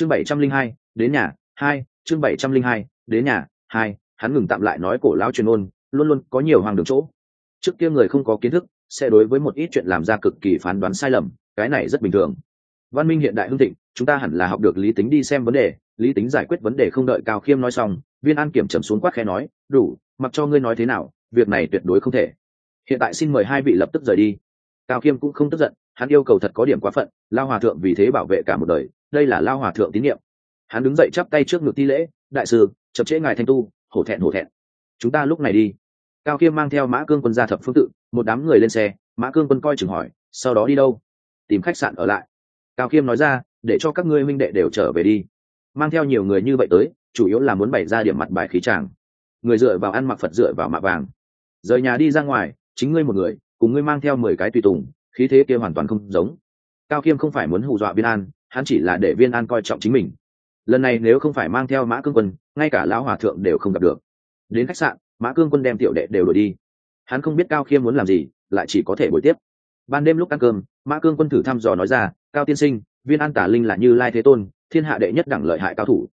chương bảy trăm linh hai, đến nhà, hai, chương bảy trăm linh hai, đến nhà, hai, hắn ngừng tạm lại nói cổ lão truyền ôn, luôn luôn có nhiều hoàng đường chỗ. Trước kia người không có kiến thức, sẽ đối với một ít chuyện làm ra cực kỳ phán đoán sai lầm, cái này rất bình thường. Văn minh hiện đại hưng thịnh, chúng ta hẳn là học được lý tính đi xem vấn đề, lý tính giải quyết vấn đề không đợi cao khiêm nói xong, viên an kiểm trầm xuống quát khe nói, đủ, mặc cho ngươi nói thế nào, việc này tuyệt đối không thể. Hiện tại xin mời hai vị lập tức rời đi. Cao khiêm cũng không tức giận, hắn yêu cầu thật có điểm quá phận, lao hòa thượng vì thế bảo vệ cả một đời đây là lao hòa thượng tín nhiệm. Hắn đứng dậy chắp tay trước ngực thi lễ, đại sư, chậm trễ ngài thanh tu, hổ thẹn hổ thẹn. Chúng ta lúc này đi. Cao khiêm mang theo mã cương quân ra thập phương tự, một đám người lên xe, mã cương quân coi chừng hỏi, sau đó đi đâu? Tìm khách sạn ở lại. Cao khiêm nói ra, để cho các ngươi minh đệ đều trở về đi. Mang theo nhiều người như vậy tới, chủ yếu là muốn bày ra điểm mặt bài khí tràng người dựa vào ăn mặc phật dựa vào mạ vàng. Rời nhà đi ra ngoài, chính ngươi một người, cùng ngươi mang theo mười cái tùy tùng, khí thế kia hoàn toàn không giống. Cao khiêm không phải muốn hù dọa viên an hắn chỉ là để viên an coi trọng chính mình. Lần này nếu không phải mang theo mã cương quân, ngay cả lão hòa thượng đều không gặp được. Đến khách sạn, mã cương quân đem tiểu đệ đều đổi đi. Hắn không biết cao khiêm muốn làm gì, lại chỉ có thể buổi tiếp. Ban đêm lúc ăn cơm, mã cương quân thử thăm dò nói ra, cao tiên sinh, viên an tả linh là như lai thế tôn, thiên hạ đệ nhất đẳng lợi hại cao thủ.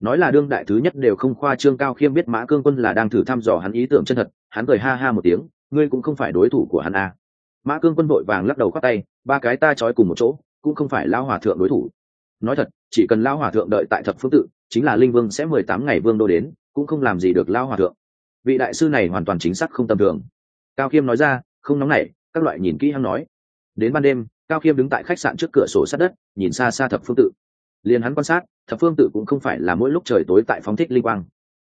Nói là đương đại thứ nhất đều không khoa trương cao khiêm biết mã cương quân là đang thử thăm dò hắn ý tưởng chân thật, hắn cười ha ha một tiếng, ngươi cũng không phải đối thủ của hắn à. mã cương quân vội vàng lắc đầu khoác tay, ba cái ta trói cùng một chỗ cũng không phải lao hòa thượng đối thủ. Nói thật, chỉ cần lao hòa thượng đợi tại thập phương tự, chính là linh vương sẽ mười tám ngày vương đô đến, cũng không làm gì được lao hòa thượng. Vị đại sư này hoàn toàn chính xác không tầm thường. Cao khiêm nói ra, không nóng nảy, các loại nhìn kỹ hăng nói. Đến ban đêm, cao khiêm đứng tại khách sạn trước cửa sổ sát đất, nhìn xa xa thập phương tự. Liền hắn quan sát, thập phương tự cũng không phải là mỗi lúc trời tối tại phóng thích linh quang.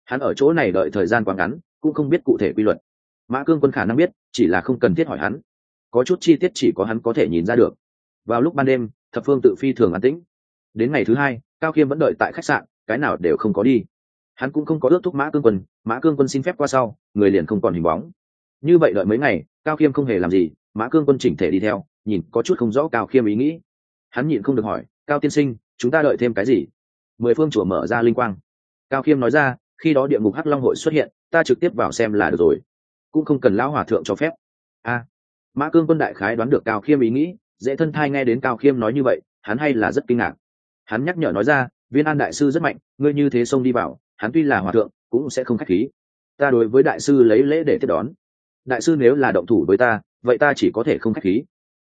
Hắn ở chỗ này đợi thời gian quá ngắn, cũng không biết cụ thể quy luật. Mã cương quân khả năng biết, chỉ là không cần thiết hỏi hắn. Có chút chi tiết chỉ có hắn có thể nhìn ra được vào lúc ban đêm, thập phương tự phi thường an tĩnh. Đến ngày thứ hai, cao khiêm vẫn đợi tại khách sạn, cái nào đều không có đi. Hắn cũng không có ước thúc mã cương quân, mã cương quân xin phép qua sau, người liền không còn hình bóng. Như vậy đợi mấy ngày, cao khiêm không hề làm gì, mã cương quân chỉnh thể đi theo, nhìn có chút không rõ cao khiêm ý nghĩ. Hắn nhịn không được hỏi, cao tiên sinh, chúng ta đợi thêm cái gì? Mười phương chùa mở ra linh quang. Cao khiêm nói ra, khi đó địa ngục hắc long hội xuất hiện, ta trực tiếp vào xem là được rồi. Cũng không cần lão hòa thượng cho phép. A. Mã cương quân đại khái đoán được cao khiêm ý nghĩ dễ thân thai nghe đến cao khiêm nói như vậy, hắn hay là rất kinh ngạc. Hắn nhắc nhở nói ra, viên an đại sư rất mạnh, ngươi như thế xông đi vào, hắn tuy là hòa thượng, cũng sẽ không k h á c h khí. Ta đối với đại sư lấy lễ để tiếp đón. Đại sư nếu là động thủ với ta, vậy ta chỉ có thể không k h á c h khí.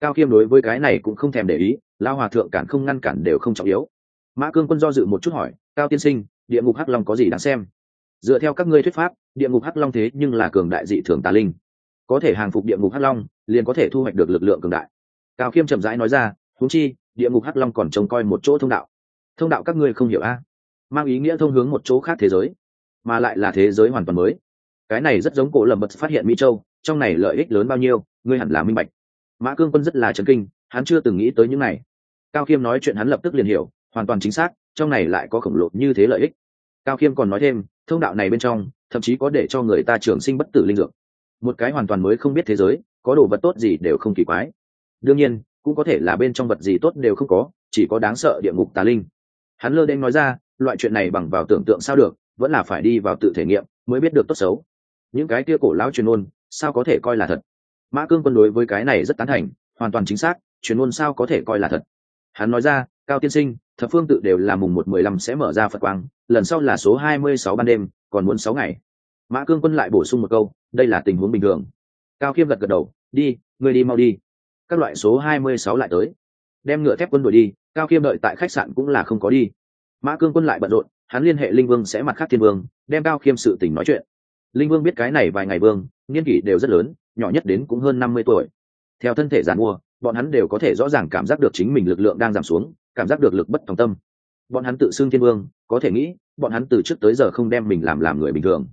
Cao khiêm đối với cái này cũng không thèm để ý lao hòa thượng cản không ngăn cản đều không trọng yếu. Mã cương quân do dự một chút hỏi, cao tiên sinh, địa ngục hắc long có gì đáng xem? Dựa theo các ngươi thuyết pháp, địa ngục hắc long thế nhưng là cường đại dị thường tà linh. Có thể hàng phục địa ngục hắc long, liền có thể thu hoạch được lực lượng cường đại cao khiêm chậm rãi nói ra húng chi, địa ngục hắc long còn trông coi một chỗ thông đạo. Thông đạo các ngươi không hiểu a? Mang ý nghĩa thông hướng một chỗ khác thế giới, mà lại là thế giới hoàn toàn mới. Cái này rất giống cổ lầm bật phát hiện mỹ châu, trong này lợi ích lớn bao nhiêu, ngươi hẳn là minh bạch. Mã cương quân rất là chấn kinh, hắn chưa từng nghĩ tới những này. Cao khiêm nói chuyện hắn lập tức liền hiểu, hoàn toàn chính xác, trong này lại có khổng lồ như thế lợi ích. Cao khiêm còn nói thêm, thông đạo này bên trong, thậm chí có để cho người ta trường sinh bất tử linh dược. Một cái hoàn toàn mới không biết thế giới, có đồ vật tốt gì đều không kỳ quái đương nhiên, cũng có thể là bên trong vật gì tốt đều không có, chỉ có đáng sợ địa ngục tà linh. Hắn lơ đen nói ra, loại chuyện này bằng vào tưởng tượng sao được, vẫn là phải đi vào tự thể nghiệm mới biết được tốt xấu. Những cái kia cổ lão truyền ôn sao có thể coi là thật? Mã cương quân đối với cái này rất tán thành, hoàn toàn chính xác, truyền ôn sao có thể coi là thật? Hắn nói ra, cao tiên sinh, thập phương tự đều là mùng một mười lăm sẽ mở ra phật quang, lần sau là số hai mươi sáu ban đêm, còn muốn sáu ngày. Mã cương quân lại bổ sung một câu, đây là tình huống bình thường. Cao khiêm gật gật đầu, đi người đi mau đi các loại số hai mươi sáu lại tới. Đem ngựa thép quân đuổi đi, cao khiêm đợi tại khách sạn cũng là không có đi. Mã cương quân lại bận rộn, hắn liên hệ linh vương sẽ mặt khác thiên vương, đem cao khiêm sự tình nói chuyện. Linh vương biết cái này vài ngày vương niên kỷ đều rất lớn, nhỏ nhất đến cũng hơn năm mươi tuổi. Theo thân thể giàn mua, bọn hắn đều có thể rõ ràng cảm giác được chính mình lực lượng đang giảm xuống, cảm giác được lực bất tòng tâm. Bọn hắn tự xưng thiên vương, có thể nghĩ, bọn hắn từ trước tới giờ không đem mình làm làm người bình thường.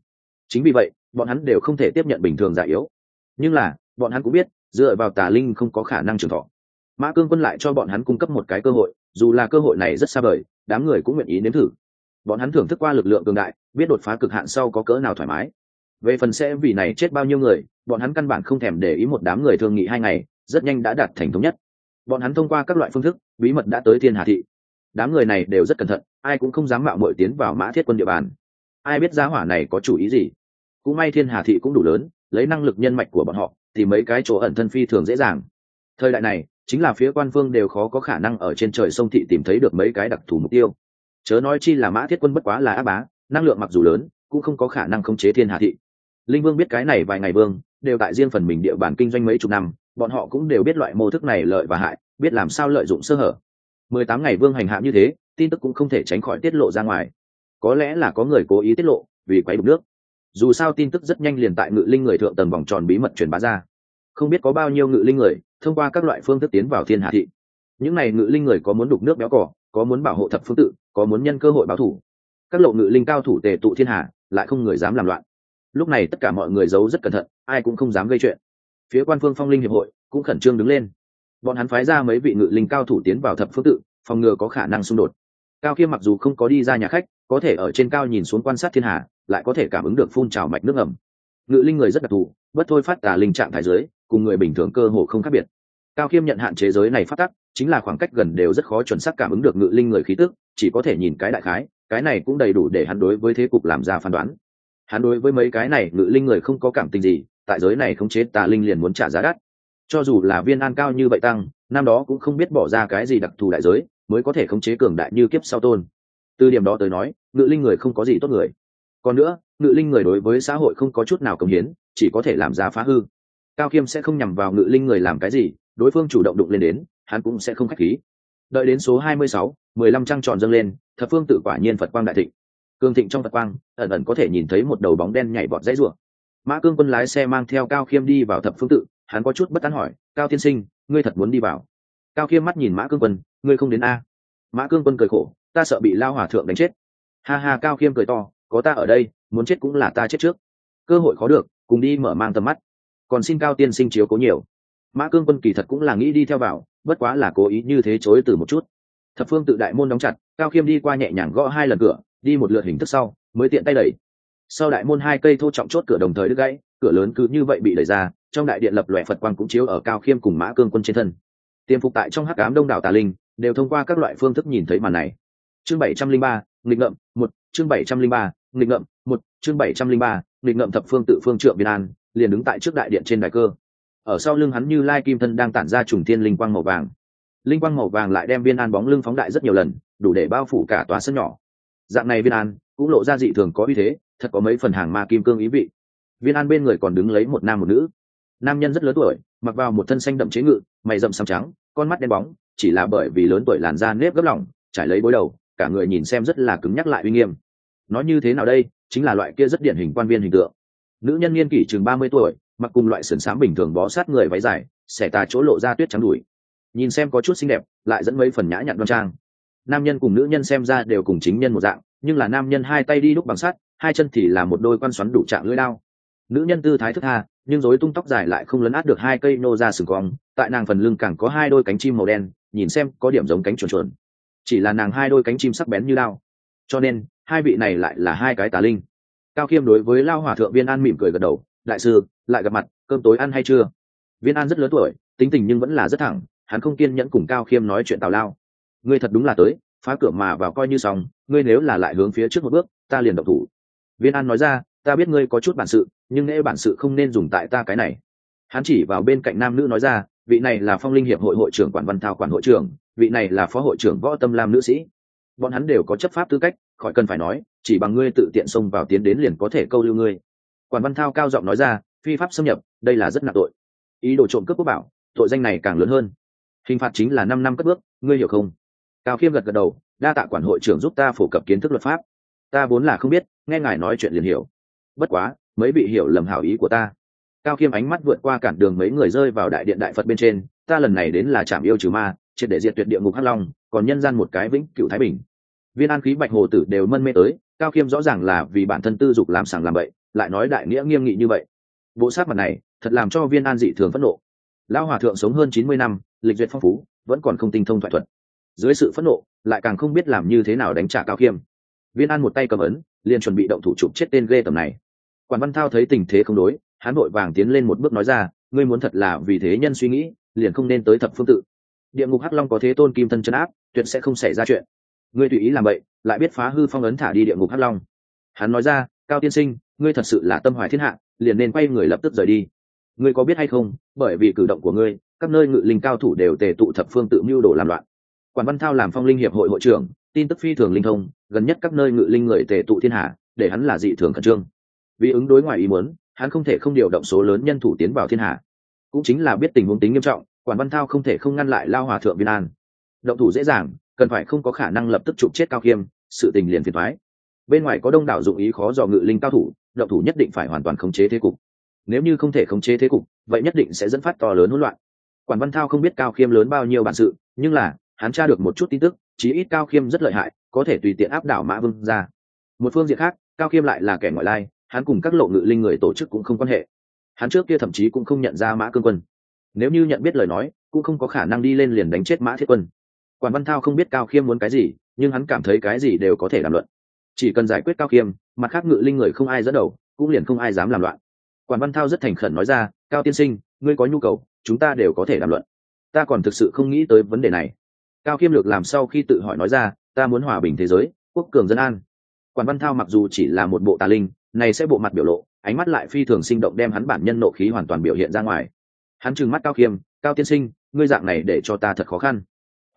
Chính vì vậy, bọn hắn đều không thể tiếp nhận bình thường già yếu. Nhưng là, bọn hắn cũng biết dựa vào tà linh không có khả năng trường thọ. Mã cương quân lại cho bọn hắn cung cấp một cái cơ hội, dù là cơ hội này rất xa vời, đám người cũng nguyện ý nếm thử. Bọn hắn thưởng thức qua lực lượng cường đại, biết đột phá cực hạn sau có cỡ nào thoải mái. Về phần sẽ vì này chết bao nhiêu người, bọn hắn căn bản không thèm để ý một đám người thương nghị hai ngày, rất nhanh đã đạt thành thống nhất. Bọn hắn thông qua các loại phương thức, bí mật đã tới thiên hà thị. Đám người này đều rất cẩn thận, ai cũng không dám mạo mội tiến vào mã thiết quân địa bàn. Ai biết giá hỏa này có chủ ý gì? Cũng may thiên hà thị cũng đủ lớn, lấy năng lực nhân mạch của bọn họ thì mấy cái chỗ ẩn thân phi thường dễ dàng. Thời đại này, chính là phía quan phương đều khó có khả năng ở trên trời sông thị tìm thấy được mấy cái đặc thù mục tiêu. Chớ nói chi là mã thiết quân bất quá là á bá, năng lượng mặc dù lớn, cũng không có khả năng khống chế thiên hạ thị. Linh vương biết cái này vài ngày vương, đều tại riêng phần mình địa bàn kinh doanh mấy chục năm, bọn họ cũng đều biết loại mô thức này lợi và hại, biết làm sao lợi dụng sơ hở. Mười tám ngày vương hành hạ như thế, tin tức cũng không thể tránh khỏi tiết lộ ra ngoài. Có lẽ là có người cố ý tiết lộ, vì quấy đục nước dù sao tin tức rất nhanh liền tại ngự linh người thượng tầng vòng tròn bí mật truyền bá ra. Không biết có bao nhiêu ngự linh người thông qua các loại phương thức tiến vào thiên hạ thị. Những n à y ngự linh người có muốn đục nước béo cỏ, có muốn bảo hộ thập phương tự, có muốn nhân cơ hội báo thủ. Các lộ ngự linh cao thủ tề tụ thiên hạ, lại không người dám làm loạn. Lúc này tất cả mọi người giấu rất cẩn thận, ai cũng không dám gây chuyện. Phía quan phương phong linh hiệp hội cũng khẩn trương đứng lên. Bọn hắn phái ra mấy vị ngự linh cao thủ tiến vào thập phương tự, phòng ngừa có khả năng xung đột. Cao khiêm mặc dù không có đi ra nhà khách, có thể ở trên cao nhìn xuống quan sát thiên hạ lại có thể cảm ứng được phun trào mạch nước ẩm ngự linh người rất đặc thù, bất thôi phát tà linh trạng thái giới, cùng người bình thường cơ hồ không khác biệt. Cao khiêm nhận hạn chế giới này phát tắc, chính là khoảng cách gần đều rất khó chuẩn xác cảm ứng được ngự linh người khí tức, chỉ có thể nhìn cái đại khái, cái này cũng đầy đủ để hắn đối với thế cục làm ra phán đoán. Hắn đối với mấy cái này ngự linh người không có cảm tình gì, tại giới này khống chế tà linh liền muốn trả giá đắt. Cho dù là viên an cao như vậy tăng, năm đó cũng không biết bỏ ra cái gì đặc thù đại giới, mới có thể khống chế cường đại như kiếp sau tôn. Từ điểm đó tới nói, ngự linh người không có gì tốt người còn nữa, ngự linh người đối với xã hội không có chút nào công hiến, chỉ có thể làm ra phá hư. Cao khiêm sẽ không nhằm vào ngự linh người làm cái gì, đối phương chủ động đụng lên đến, hắn cũng sẽ không k h á c h khí. Đợi đến số hai mươi sáu, mười lăm trăng tròn dâng lên, thập phương tự quả nhiên phật quang đại thịnh. Cương thịnh trong phật quang, ẩn ẩn có thể nhìn thấy một đầu bóng đen nhảy bọt dãy rủa. Mã cương quân lái xe mang theo cao khiêm đi vào thập phương tự, hắn có chút bất tán hỏi, cao tiên sinh, ngươi thật muốn đi vào? Cao khiêm mắt nhìn mã cương quân, ngươi không đến a? Mã cương quân cười khổ, ta sợ bị lao hòa thượng đánh chết. Ha ha, cao khiêm cười to có ta ở đây, muốn chết cũng là ta chết trước. Cơ hội khó được, cùng đi mở mang tầm mắt. Còn xin cao tiên sinh chiếu cố nhiều. Mã cương quân kỳ thật cũng là nghĩ đi theo vào, bất quá là cố ý như thế chối từ một chút. Thập phương tự đại môn đóng chặt, cao khiêm đi qua nhẹ nhàng gõ hai lần cửa, đi một lượt hình thức sau, mới tiện tay đẩy. Sau đại môn hai cây thô trọng chốt cửa đồng thời đứt gãy, cửa lớn cứ như vậy bị đẩy ra, trong đại điện lập lòe phật quang cũng chiếu ở cao khiêm cùng mã cương quân trên thân. Tiêm phục tại trong hắc ám đông đảo tà linh, đều thông qua các loại phương thức nhìn thấy màn này. Chương bảy trăm linh ba nghịch ngậm một, chương bảy trăm linh ba, nghịch ngậm một, chương bảy trăm linh ba, nghịch ngậm thập phương tự phương trượng biên an, liền đứng tại trước đại điện trên đài cơ. Ở sau lưng hắn như lai kim thân đang tản ra trùng thiên linh quang màu vàng. Linh quang màu vàng lại đem viên an bóng lưng phóng đại rất nhiều lần, đủ để bao phủ cả tòa sân nhỏ. Dạng này viên an cũng lộ ra dị thường có uy thế, thật có mấy phần hàng ma kim cương ý vị. Viên an bên người còn đứng lấy một nam một nữ. Nam nhân rất lớn tuổi, mặc vào một thân xanh đậm chế ngự, mày rậm xăm trắng, con mắt đen bóng, chỉ là bởi vì lớn tuổi làn da nếp gấp lỏng, trải lấy bối đầu cả người nhìn xem rất là cứng nhắc lại uy nghiêm. Nói như thế nào đây? Chính là loại kia rất điển hình quan viên hình tượng. Nữ nhân niên kỷ chừng ba mươi tuổi, mặc cùng loại sườn xám bình thường bó sát người váy dài, xẻ tà chỗ lộ ra tuyết trắng đùi. Nhìn xem có chút xinh đẹp, lại dẫn mấy phần nhã nhặn đoan trang. Nam nhân cùng nữ nhân xem ra đều cùng chính nhân một dạng, nhưng là nam nhân hai tay đi đúc bằng sắt, hai chân thì là một đôi quan xoắn đủ trạng lưỡi lao nữ nhân tư thái thức tha, nhưng rối tung tóc dài lại không lấn át được hai cây nô ra sừng cong, tại nàng phần lưng càng có hai đôi cánh chim màu đen, nhìn xem có điểm giống cánh chuồn chuồn chỉ là nàng hai đôi cánh chim sắc bén như lao cho nên, hai vị này lại là hai cái tà linh. Cao khiêm đối với lao hòa thượng viên an mỉm cười gật đầu, đại sư, lại gặp mặt, cơm tối ăn hay chưa? Viên an rất lớn tuổi, tính tình nhưng vẫn là rất thẳng, hắn không kiên nhẫn cùng cao khiêm nói chuyện tào lao. Ngươi thật đúng là tới, phá cửa mà vào coi như xong, ngươi nếu là lại hướng phía trước một bước, ta liền độc thủ. Viên an nói ra, ta biết ngươi có chút bản sự, nhưng nghe bản sự không nên dùng tại ta cái này. Hắn chỉ vào bên cạnh nam nữ nói ra, vị này là phong linh hiệp hội hội trưởng quản văn thao quản hội trưởng vị này là phó hội trưởng võ tâm lam nữ sĩ. Bọn hắn đều có chấp pháp tư cách, khỏi cần phải nói, chỉ bằng ngươi tự tiện xông vào tiến đến liền có thể câu lưu ngươi. Quản văn thao cao giọng nói ra, phi pháp xâm nhập, đây là rất nặng tội. Ý đồ trộm cướp quốc bảo, tội danh này càng lớn hơn. Hình phạt chính là năm năm cất bước, ngươi hiểu không? Cao khiêm gật gật đầu, đa tạ quản hội trưởng giúp ta phổ cập kiến thức luật pháp. Ta vốn là không biết, nghe ngài nói chuyện liền hiểu. Bất quá, mấy bị hiểu lầm hảo ý của ta. Cao khiêm ánh mắt vượt qua cản đường mấy người rơi vào đại điện đại phật bên trên, ta lần này đến là trạm yêu trừ ma triệt để diệt tuyệt địa ngục hắc long, còn nhân gian một cái vĩnh cựu thái bình. Viên an khí bạch hồ tử đều mân mê tới, cao khiêm rõ ràng là vì bản thân tư dục làm sàng làm bậy, lại nói đại nghĩa nghiêm nghị như vậy. Bộ sát mặt này, thật làm cho viên an dị thường phẫn nộ. Lão hòa thượng sống hơn chín mươi năm, lịch duyệt phong phú, vẫn còn không tinh thông thoại thuật. Dưới sự phẫn nộ, lại càng không biết làm như thế nào đánh trả cao khiêm viên an một tay cầm ấn, liền chuẩn bị động thủ chụp chết tên ghê tầm này. Quản văn thao thấy tình thế không đối, hắn vội vàng tiến lên một bước nói ra, ngươi muốn thật là vì thế nhân suy nghĩ, liền không nên tới thập phương tự địa ngục hắc long có thế tôn kim thân chân áp, tuyệt sẽ không xảy ra chuyện. Ngươi tùy ý làm vậy, lại biết phá hư phong ấn thả đi địa ngục hắc long. Hắn nói ra, cao tiên sinh, ngươi thật sự là tâm hoài thiên hạ, liền nên quay người lập tức rời đi. Ngươi có biết hay không, bởi vì cử động của ngươi, các nơi ngự linh cao thủ đều tề tụ thập phương tự mưu đồ làm loạn. Quản văn thao làm phong linh hiệp hội hội trưởng, tin tức phi thường linh thông, gần nhất các nơi ngự linh người tề tụ thiên hạ, để hắn là dị thường khẩn trương. Vì ứng đối ngoài ý muốn, hắn không thể không điều động số lớn nhân thủ tiến vào thiên hạ. Cũng chính là biết tình huống tính nghiêm trọng quản văn thao không thể không ngăn lại lao hòa thượng viên an. Động thủ dễ dàng, cần phải không có khả năng lập tức chụp chết cao khiêm, sự tình liền phiền thoái bên ngoài có đông đảo dụng ý khó dò ngự linh cao thủ, động thủ nhất định phải hoàn toàn khống chế thế cục. Nếu như không thể khống chế thế cục, vậy nhất định sẽ dẫn phát to lớn hỗn loạn. Quản văn thao không biết cao khiêm lớn bao nhiêu bản sự, nhưng là, hắn tra được một chút tin tức, chí ít cao khiêm rất lợi hại, có thể tùy tiện áp đảo mã vương ra. Một phương diện khác, cao khiêm lại là kẻ ngoại lai, hắn cùng các lộ ngự linh người tổ chức cũng không quan hệ. Hắn trước kia thậm chí cũng không nhận ra mã cương quân nếu như nhận biết lời nói, cũng không có khả năng đi lên liền đánh chết mã thiết quân. Quản văn thao không biết cao khiêm muốn cái gì, nhưng hắn cảm thấy cái gì đều có thể làm luận. Chỉ cần giải quyết cao khiêm, mặt khác ngự linh người không ai dẫn đầu, cũng liền không ai dám làm loạn. Quản văn thao rất thành khẩn nói ra, cao tiên sinh, ngươi có nhu cầu, chúng ta đều có thể làm luận. Ta còn thực sự không nghĩ tới vấn đề này. Cao khiêm lược làm sau khi tự hỏi nói ra, ta muốn hòa bình thế giới, quốc cường dân an. Quản văn thao mặc dù chỉ là một bộ tà linh, này sẽ bộ mặt biểu lộ, ánh mắt lại phi thường sinh động đem hắn bản nhân nộ khí hoàn toàn biểu hiện ra ngoài hắn trừng mắt cao khiêm, cao tiên sinh, ngươi dạng này để cho ta thật khó khăn.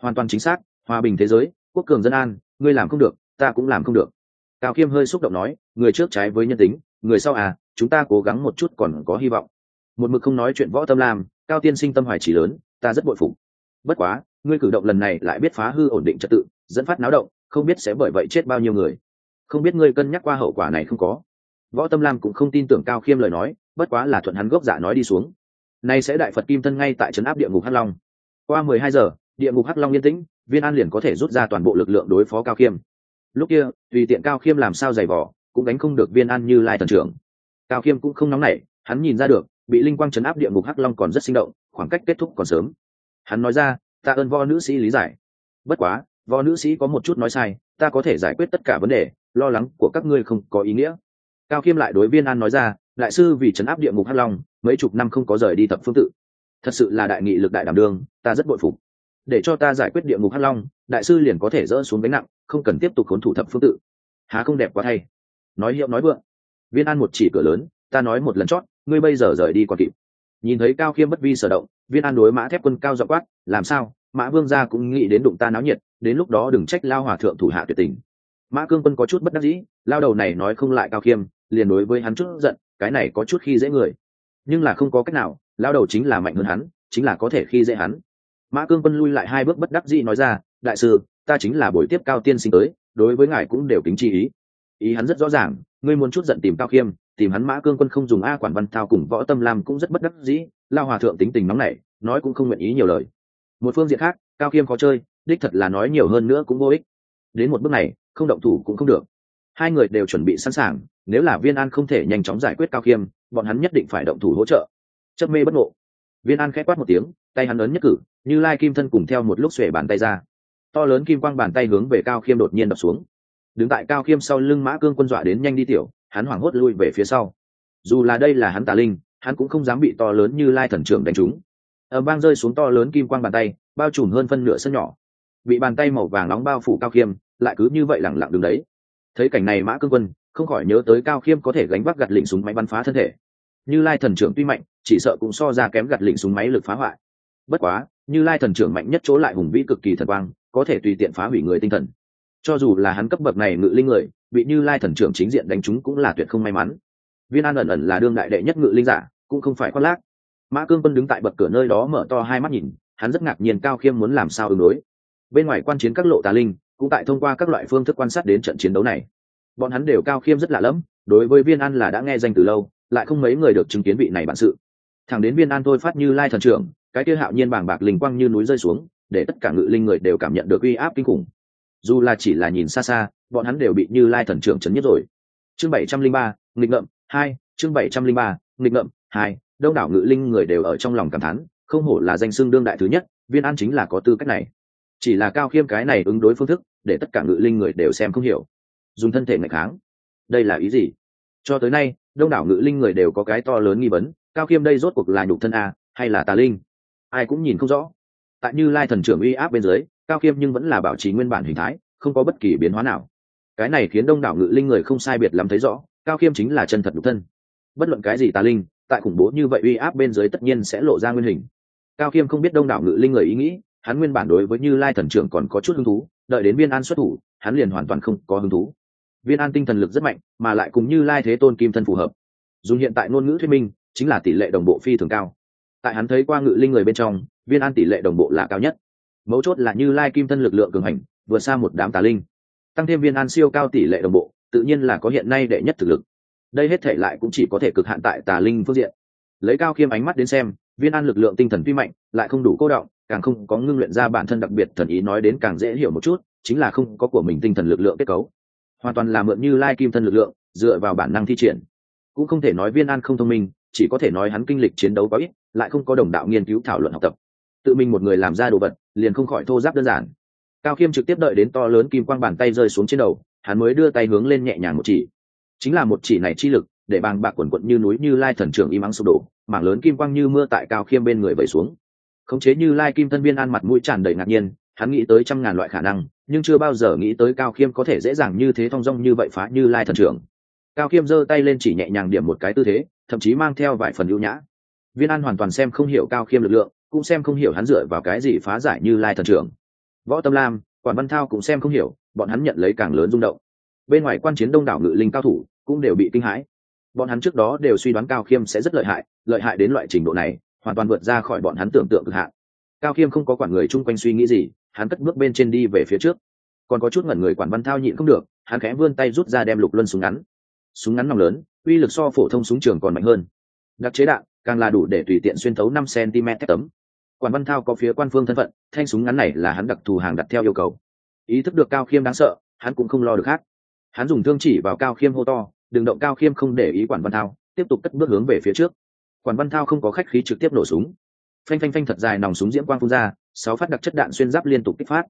Hoàn toàn chính xác, hòa bình thế giới, quốc cường dân an, ngươi làm không được, ta cũng làm không được. Cao khiêm hơi xúc động nói, người trước trái với nhân tính, người sau à chúng ta cố gắng một chút còn có hy vọng. Một mực không nói chuyện võ tâm lam, cao tiên sinh tâm hoài chỉ lớn, ta rất bội phục. Bất quá, ngươi cử động lần này lại biết phá hư ổn định trật tự, dẫn phát náo động, không biết sẽ bởi vậy chết bao nhiêu người. Không biết ngươi cân nhắc qua hậu quả này không có. Võ tâm lam cũng không tin tưởng cao khiêm lời nói, bất quá là thuận hắn gốc giả nói đi xuống nay sẽ đại phật kim thân ngay tại trấn áp địa ngục hắc long. Qua mười hai giờ, địa ngục hắc long yên tĩnh, viên an liền có thể rút ra toàn bộ lực lượng đối phó cao khiêm. Lúc kia, tùy tiện cao khiêm làm sao giày vỏ cũng đánh không được viên an như lai thần trưởng. Cao khiêm cũng không nóng nảy, hắn nhìn ra được, bị linh quang chấn áp địa ngục hắc long còn rất sinh động, khoảng cách kết thúc còn sớm. Hắn nói ra, ta ơn vo nữ sĩ lý giải. Bất quá vo nữ sĩ có một chút nói sai, ta có thể giải quyết tất cả vấn đề, lo lắng của các ngươi không có ý nghĩa. Cao khiêm lại đối viên an nói ra đại sư vì chấn áp địa ngục hắc long, mấy chục năm không có rời đi thập phương tự. Thật sự là đại nghị lực đại đảm đương, ta rất bội phục. Để cho ta giải quyết địa ngục hắc long, đại sư liền có thể dỡ xuống gánh nặng, không cần tiếp tục khốn thủ thập phương tự. Há không đẹp quá thay. Nói hiệu nói vượng. Viên an một chỉ cửa lớn, ta nói một lần chót, ngươi bây giờ rời đi còn kịp. Nhìn thấy cao khiêm bất vi sở động, viên an đối mã thép quân cao dọ quát, làm sao? Mã vương gia cũng nghĩ đến đụng ta náo nhiệt, đến lúc đó đừng trách lao hòa thượng thủ hạ tuyệt tình. Mã cương quân có chút bất đắc dĩ, lao đầu này nói không lại cao khiêm, liền đối với hắn chút giận cái này có chút khi dễ người. Nhưng là không có cách nào, lao đầu chính là mạnh hơn hắn, chính là có thể khi dễ hắn. Mã cương quân lui lại hai bước bất đắc dĩ nói ra, đại sư, ta chính là buổi tiếp cao tiên sinh tới, đối với ngài cũng đều kính chi ý. Ý hắn rất rõ ràng, ngươi muốn chút giận tìm cao khiêm, tìm hắn mã cương quân không dùng a quản văn thao cùng võ tâm làm cũng rất bất đắc dĩ, lao hòa thượng tính tình nóng nảy, nói cũng không nguyện ý nhiều lời. Một phương diện khác, cao khiêm khó chơi, đích thật là nói nhiều hơn nữa cũng vô ích. Đến một bước này, không động thủ cũng không được. Hai người đều chuẩn bị sẵn sàng nếu là viên an không thể nhanh chóng giải quyết cao khiêm, bọn hắn nhất định phải động thủ hỗ trợ. Chấp mê bất ngộ. Viên an khẽ quát một tiếng, tay hắn ấn nhất cử, như lai kim thân cùng theo một lúc xuể bàn tay ra. To lớn kim quang bàn tay hướng về cao khiêm đột nhiên đập xuống. Đứng tại cao khiêm sau lưng mã cương quân dọa đến nhanh đi tiểu, hắn hoảng hốt lui về phía sau. Dù là đây là hắn tà linh, hắn cũng không dám bị to lớn như lai thần trưởng đánh trúng. Ở bang rơi xuống to lớn kim quang bàn tay, bao trùm hơn phân nửa sân nhỏ. Bị bàn tay màu vàng nóng bao phủ cao khiêm, lại cứ như vậy lẳng lặng đứng đấy thấy cảnh này mã cương quân, không khỏi nhớ tới cao khiêm có thể gánh vác gạt lịnh súng máy bắn phá thân thể. Như lai thần trưởng tuy mạnh, chỉ sợ cũng so ra kém gạt lịnh súng máy lực phá hoại. Bất quá, như lai thần trưởng mạnh nhất chỗ lại hùng vĩ cực kỳ thần quang, có thể tùy tiện phá hủy người tinh thần. Cho dù là hắn cấp bậc này ngự linh người, bị như lai thần trưởng chính diện đánh chúng cũng là tuyệt không may mắn. Viên an ẩn ẩn là đương đại đệ nhất ngự linh giả, cũng không phải khoác lác. Mã cương quân đứng tại bậc cửa nơi đó mở to hai mắt nhìn, hắn rất ngạc nhiên cao khiêm muốn làm sao ứng đối. Bên ngoài quan chiến các lộ tà linh cũng tại thông qua các loại phương thức quan sát đến trận chiến đấu này. Bọn hắn đều cao khiêm rất lạ lẫm, đối với viên an là đã nghe danh từ lâu, lại không mấy người được chứng kiến vị này bản sự. Thẳng đến viên an thôi phát như lai thần trưởng, cái kia hạo nhiên bảng bạc linh quang như núi rơi xuống, để tất cả ngự linh người đều cảm nhận được uy áp kinh khủng. Dù là chỉ là nhìn xa xa, bọn hắn đều bị như lai thần trưởng chấn nhất rồi. Chương bảy trăm linh ba, nghịch ngợm, hai, chương bảy trăm linh ba, nghịch ngợm, hai, đông đảo ngự linh người đều ở trong lòng cảm thán, không hổ là danh xưng đương đại thứ nhất, viên an chính là có tư cách này. Chỉ là cao khiêm cái này ứng đối phương thức để tất cả ngự linh người đều xem không hiểu. Dùng thân thể ngày kháng. Đây là ý gì? Cho tới nay, đông đảo ngự linh người đều có cái to lớn nghi vấn, cao khiêm đây rốt cuộc là nhục thân a hay là tà linh? Ai cũng nhìn không rõ. Tại như lai thần trưởng uy áp bên dưới, cao khiêm nhưng vẫn là bảo trì nguyên bản hình thái, không có bất kỳ biến hóa nào. Cái này khiến đông đảo ngự linh người không sai biệt lắm thấy rõ, cao khiêm chính là chân thật nhục thân. Bất luận cái gì tà linh, tại khủng bố như vậy uy áp bên dưới tất nhiên sẽ lộ ra nguyên hình. Cao khiêm không biết đông đảo ngự linh người ý nghĩ, hắn nguyên bản đối với như lai thần trưởng còn có chút hứng thú đợi đến viên an xuất thủ, hắn liền hoàn toàn không có hứng thú. Viên an tinh thần lực rất mạnh, mà lại cùng như lai thế tôn kim thân phù hợp. Dùng hiện tại ngôn ngữ thuyết minh, chính là tỷ lệ đồng bộ phi thường cao. Tại hắn thấy qua ngự linh người bên trong, viên an tỷ lệ đồng bộ là cao nhất. Mấu chốt là như lai kim thân lực lượng cường hành, vượt xa một đám tà linh. Tăng thêm viên an siêu cao tỷ lệ đồng bộ, tự nhiên là có hiện nay đệ nhất thực lực. Đây hết thể lại cũng chỉ có thể cực hạn tại tà linh phương diện. Lấy cao khiêm ánh mắt đến xem, viên an lực lượng tinh thần tuy mạnh, lại không đủ cô động càng không có ngưng luyện ra bản thân đặc biệt thần ý nói đến càng dễ hiểu một chút, chính là không có của mình tinh thần lực lượng kết cấu. Hoàn toàn là mượn như lai kim thân lực lượng, dựa vào bản năng thi triển. Cũng không thể nói viên an không thông minh, chỉ có thể nói hắn kinh lịch chiến đấu có ít, lại không có đồng đạo nghiên cứu thảo luận học tập. Tự mình một người làm ra đồ vật, liền không khỏi thô giáp đơn giản. Cao khiêm trực tiếp đợi đến to lớn kim quang bàn tay rơi xuống trên đầu, hắn mới đưa tay hướng lên nhẹ nhàng một chỉ. Chính là một chỉ này chi lực, để bàng bạc quần quận như núi như lai thần trưởng im ắng sụp đổ, mảng lớn kim quang như mưa tại cao khiêm bên người vẩy xuống khống chế như lai kim thân viên an mặt mũi tràn đầy ngạc nhiên, hắn nghĩ tới trăm ngàn loại khả năng, nhưng chưa bao giờ nghĩ tới cao khiêm có thể dễ dàng như thế thong dong như vậy phá như lai thần trưởng. Cao khiêm giơ tay lên chỉ nhẹ nhàng điểm một cái tư thế, thậm chí mang theo vài phần ưu nhã. Viên an hoàn toàn xem không hiểu cao khiêm lực lượng, cũng xem không hiểu hắn dựa vào cái gì phá giải như lai thần trưởng. Võ tâm lam, quản văn thao cũng xem không hiểu, bọn hắn nhận lấy càng lớn rung động. Bên ngoài quan chiến đông đảo ngự linh cao thủ cũng đều bị kinh hãi. Bọn hắn trước đó đều suy đoán cao khiêm sẽ rất lợi hại lợi hại đến loại trình độ này hoàn toàn vượt ra khỏi bọn hắn tưởng tượng cực hạn. Cao khiêm không có quản người chung quanh suy nghĩ gì, hắn cất bước bên trên đi về phía trước. Còn có chút ngẩn người quản văn thao nhịn không được, hắn khẽ vươn tay rút ra đem lục luân súng ngắn. Súng ngắn nòng lớn, uy lực so phổ thông súng trường còn mạnh hơn. Đặc chế đạn, càng là đủ để tùy tiện xuyên thấu năm cm tấm. Quản văn thao có phía quan phương thân phận, thanh súng ngắn này là hắn đặc thù hàng đặt theo yêu cầu. Ý thức được cao khiêm đáng sợ, hắn cũng không lo được khác. Hắn dùng thương chỉ vào cao khiêm hô to, đừng động cao khiêm không để ý quản văn thao, tiếp tục cất bước hướng về phía trước quản văn thao không có khách khí trực tiếp nổ súng. Phanh phanh phanh thật dài nòng súng diễm quang phun ra, sáu phát đặc chất đạn xuyên giáp liên tục kích phát.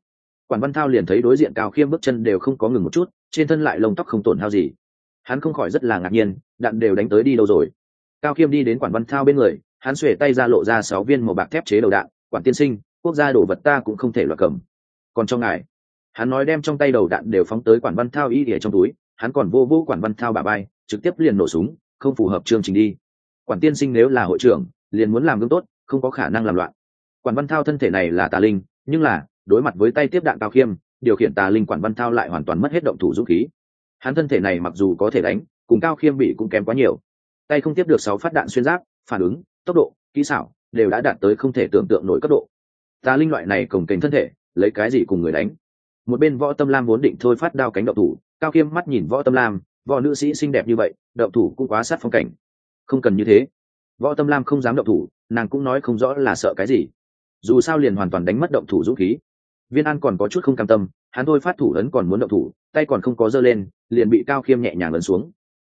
Quản văn thao liền thấy đối diện cao khiêm bước chân đều không có ngừng một chút, trên thân lại lông tóc không tổn hao gì. Hắn không khỏi rất là ngạc nhiên, đạn đều đánh tới đi đâu rồi. Cao khiêm đi đến quản văn thao bên người, hắn xuể tay ra lộ ra sáu viên màu bạc thép chế đầu đạn, quản tiên sinh, quốc gia đổ vật ta cũng không thể loại cầm. Còn cho ngài. Hắn nói đem trong tay đầu đạn đều phóng tới quản văn thao y ỉa trong túi, hắn còn vô vô quản văn thao bà bay trực tiếp liền nổ súng, không phù hợp chương trình đi quản tiên sinh nếu là hội trưởng, liền muốn làm gương tốt, không có khả năng làm loạn. Quản văn thao thân thể này là tà linh, nhưng là, đối mặt với tay tiếp đạn cao khiêm, điều khiển tà linh quản văn thao lại hoàn toàn mất hết động thủ dũng khí. Hắn thân thể này mặc dù có thể đánh, cùng cao khiêm bị cũng kém quá nhiều. Tay không tiếp được sáu phát đạn xuyên giáp, phản ứng, tốc độ, kỹ xảo, đều đã đạt tới không thể tưởng tượng nổi cấp độ. Tà linh loại này cồng kềnh thân thể, lấy cái gì cùng người đánh? Một bên võ tâm lam vốn định thôi phát đao cánh đậu thủ, cao khiêm mắt nhìn võ tâm lam, võ nữ sĩ xinh đẹp như vậy đậu thủ cũng quá sát phong cảnh không cần như thế. Võ tâm lam không dám động thủ, nàng cũng nói không rõ là sợ cái gì. Dù sao liền hoàn toàn đánh mất động thủ dũng khí. Viên an còn có chút không cam tâm, hắn thôi phát thủ ấn còn muốn động thủ, tay còn không có giơ lên, liền bị cao khiêm nhẹ nhàng lấn xuống.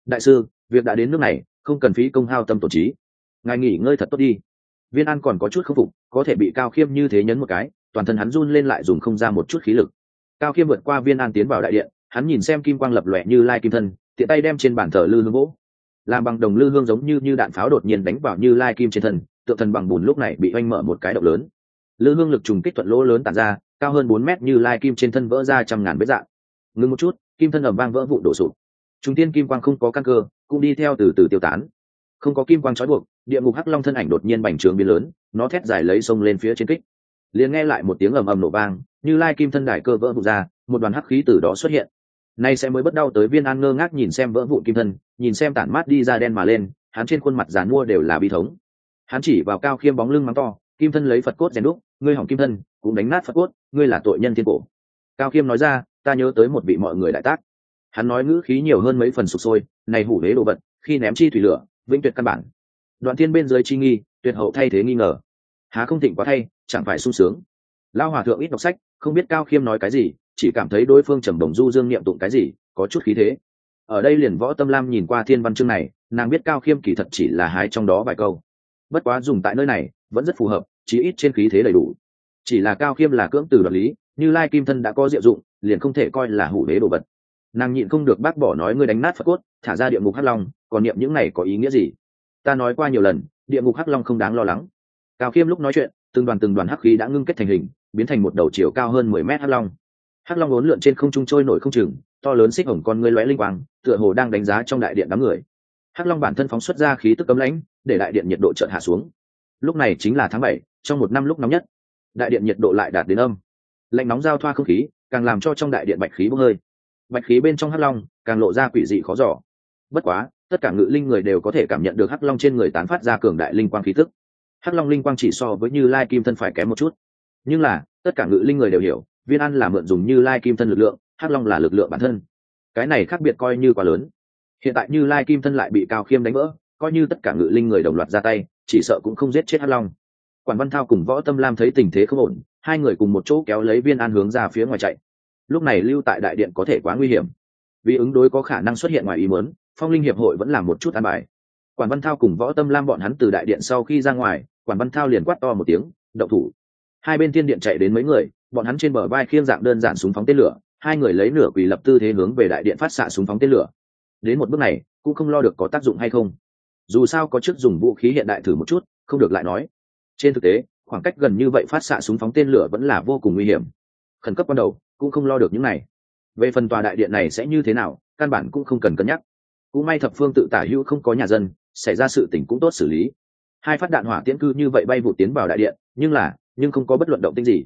Đại sư, việc đã đến nước này, không cần phí công hao tâm tổ trí. Ngài nghỉ ngơi thật tốt đi. Viên an còn có chút khâm phục, có thể bị cao khiêm như thế nhấn một cái, toàn thân hắn run lên lại dùng không ra một chút khí lực. Cao khiêm vượt qua viên an tiến vào đại điện, hắn nhìn xem kim quang lập lòe như lai kim thân, tiện tay đem trên bàn thờ lư hương gỗ làm bằng đồng lư hương giống như như đạn pháo đột nhiên đánh vào như lai kim trên thân, tượng thần bằng bùn lúc này bị oanh mở một cái động lớn. Lư hương lực trùng kích thuận lỗ lớn tàn ra, cao hơn bốn mét như lai kim trên thân vỡ ra trăm ngàn vết dạng. Ngừng một chút, kim thân ẩm vang vỡ vụ đổ sụp. Trung tiên kim quang không có căn cơ, cũng đi theo từ từ tiêu tán. Không có kim quang trói buộc, địa ngục hắc long thân ảnh đột nhiên bành trướng biến lớn, nó thét dài lấy sông lên phía trên kích. Liền nghe lại một tiếng ầm ầm nổ vang, như lai kim thân đài cơ vỡ vụt ra, một đoàn hắc khí từ đó xuất hiện nay sẽ mới bất đau tới viên an ngơ ngác nhìn xem vỡ vụn kim thân, nhìn xem tản mát đi ra đen mà lên, hắn trên khuôn mặt giàn mua đều là bi thống. Hắn chỉ vào cao khiêm bóng lưng mắng to, kim thân lấy phật cốt rèn đúc, ngươi hỏng kim thân, cũng đánh nát phật cốt, ngươi là tội nhân thiên cổ. Cao khiêm nói ra, ta nhớ tới một vị mọi người đại tác. Hắn nói ngữ khí nhiều hơn mấy phần sụp sôi, này hủ lế đồ vật, khi ném chi thủy lửa, vĩnh tuyệt căn bản. Đoạn thiên bên dưới chi nghi, tuyệt hậu thay thế nghi ngờ. Há không thịnh quá thay, chẳng phải sung sướng. Lao hòa thượng ít đọc sách, không biết cao khiêm nói cái gì chỉ cảm thấy đối phương trầm đồng du dương niệm tụng cái gì, có chút khí thế. Ở đây liền võ tâm lam nhìn qua thiên văn chương này, nàng biết cao khiêm kỳ thật chỉ là hái trong đó vài câu. Bất quá dùng tại nơi này, vẫn rất phù hợp, chí ít trên khí thế đầy đủ. Chỉ là cao khiêm là cưỡng từ đoạt lý, như lai kim thân đã có diệu dụng, liền không thể coi là hủ đế đồ vật. Nàng nhịn không được bác bỏ nói ngươi đánh nát phật cốt, thả ra địa ngục hắc long, còn niệm những này có ý nghĩa gì? Ta nói qua nhiều lần, địa ngục hắc long không đáng lo lắng. Cao khiêm lúc nói chuyện, từng đoàn từng đoàn hắc khí đã ngưng kết thành hình, biến thành một đầu chiều cao hơn mười mét hắc long hắc long ốn lượn trên không trung trôi nổi không chừng, to lớn xích hồng con ngươi lóe linh quang, tựa hồ đang đánh giá trong đại điện đám người. Hắc long bản thân phóng xuất ra khí tức cấm lãnh, để đại điện nhiệt độ chợt hạ xuống. Lúc này chính là tháng bảy, trong một năm lúc nóng nhất, đại điện nhiệt độ lại đạt đến âm. Lạnh nóng giao thoa không khí, càng làm cho trong đại điện bạch khí bốc hơi. Bạch khí bên trong hắc long, càng lộ ra quỷ dị khó giỏ bất quá, tất cả ngự linh người đều có thể cảm nhận được hắc long trên người tán phát ra cường đại linh quang khí tức. Hắc long linh quang chỉ so với như lai kim thân phải kém một chút. Nhưng là, tất cả ngự linh người đều hiểu viên an là mượn dùng như lai kim thân lực lượng, hắc long là lực lượng bản thân. Cái này khác biệt coi như quá lớn. Hiện tại như lai kim thân lại bị cao khiêm đánh vỡ, coi như tất cả ngự linh người đồng loạt ra tay, chỉ sợ cũng không giết chết hắc long. Quản văn thao cùng võ tâm lam thấy tình thế không ổn, hai người cùng một chỗ kéo lấy viên an hướng ra phía ngoài chạy. Lúc này lưu tại đại điện có thể quá nguy hiểm. Vì ứng đối có khả năng xuất hiện ngoài ý muốn, phong linh hiệp hội vẫn làm một chút an bài. Quản văn thao cùng võ tâm lam bọn hắn từ đại điện sau khi ra ngoài, quản văn thao liền quát to một tiếng, động thủ! Hai bên thiên điện chạy đến mấy người, bọn hắn trên bờ vai khiêng dạng đơn giản súng phóng tên lửa, hai người lấy nửa quỳ lập tư thế hướng về đại điện phát xạ súng phóng tên lửa. Đến một bước này, cũng không lo được có tác dụng hay không. Dù sao có chức dùng vũ khí hiện đại thử một chút, không được lại nói. Trên thực tế, khoảng cách gần như vậy phát xạ súng phóng tên lửa vẫn là vô cùng nguy hiểm. Khẩn cấp ban đầu, cũng không lo được những này. Về phần tòa đại điện này sẽ như thế nào, căn bản cũng không cần cân nhắc. Cũng may thập phương tự tả hữu không có nhà dân, xảy ra sự tình cũng tốt xử lý. Hai phát đạn hỏa tiễn cư như vậy bay vụ tiến vào đại điện, nhưng là nhưng không có bất luận động tĩnh gì.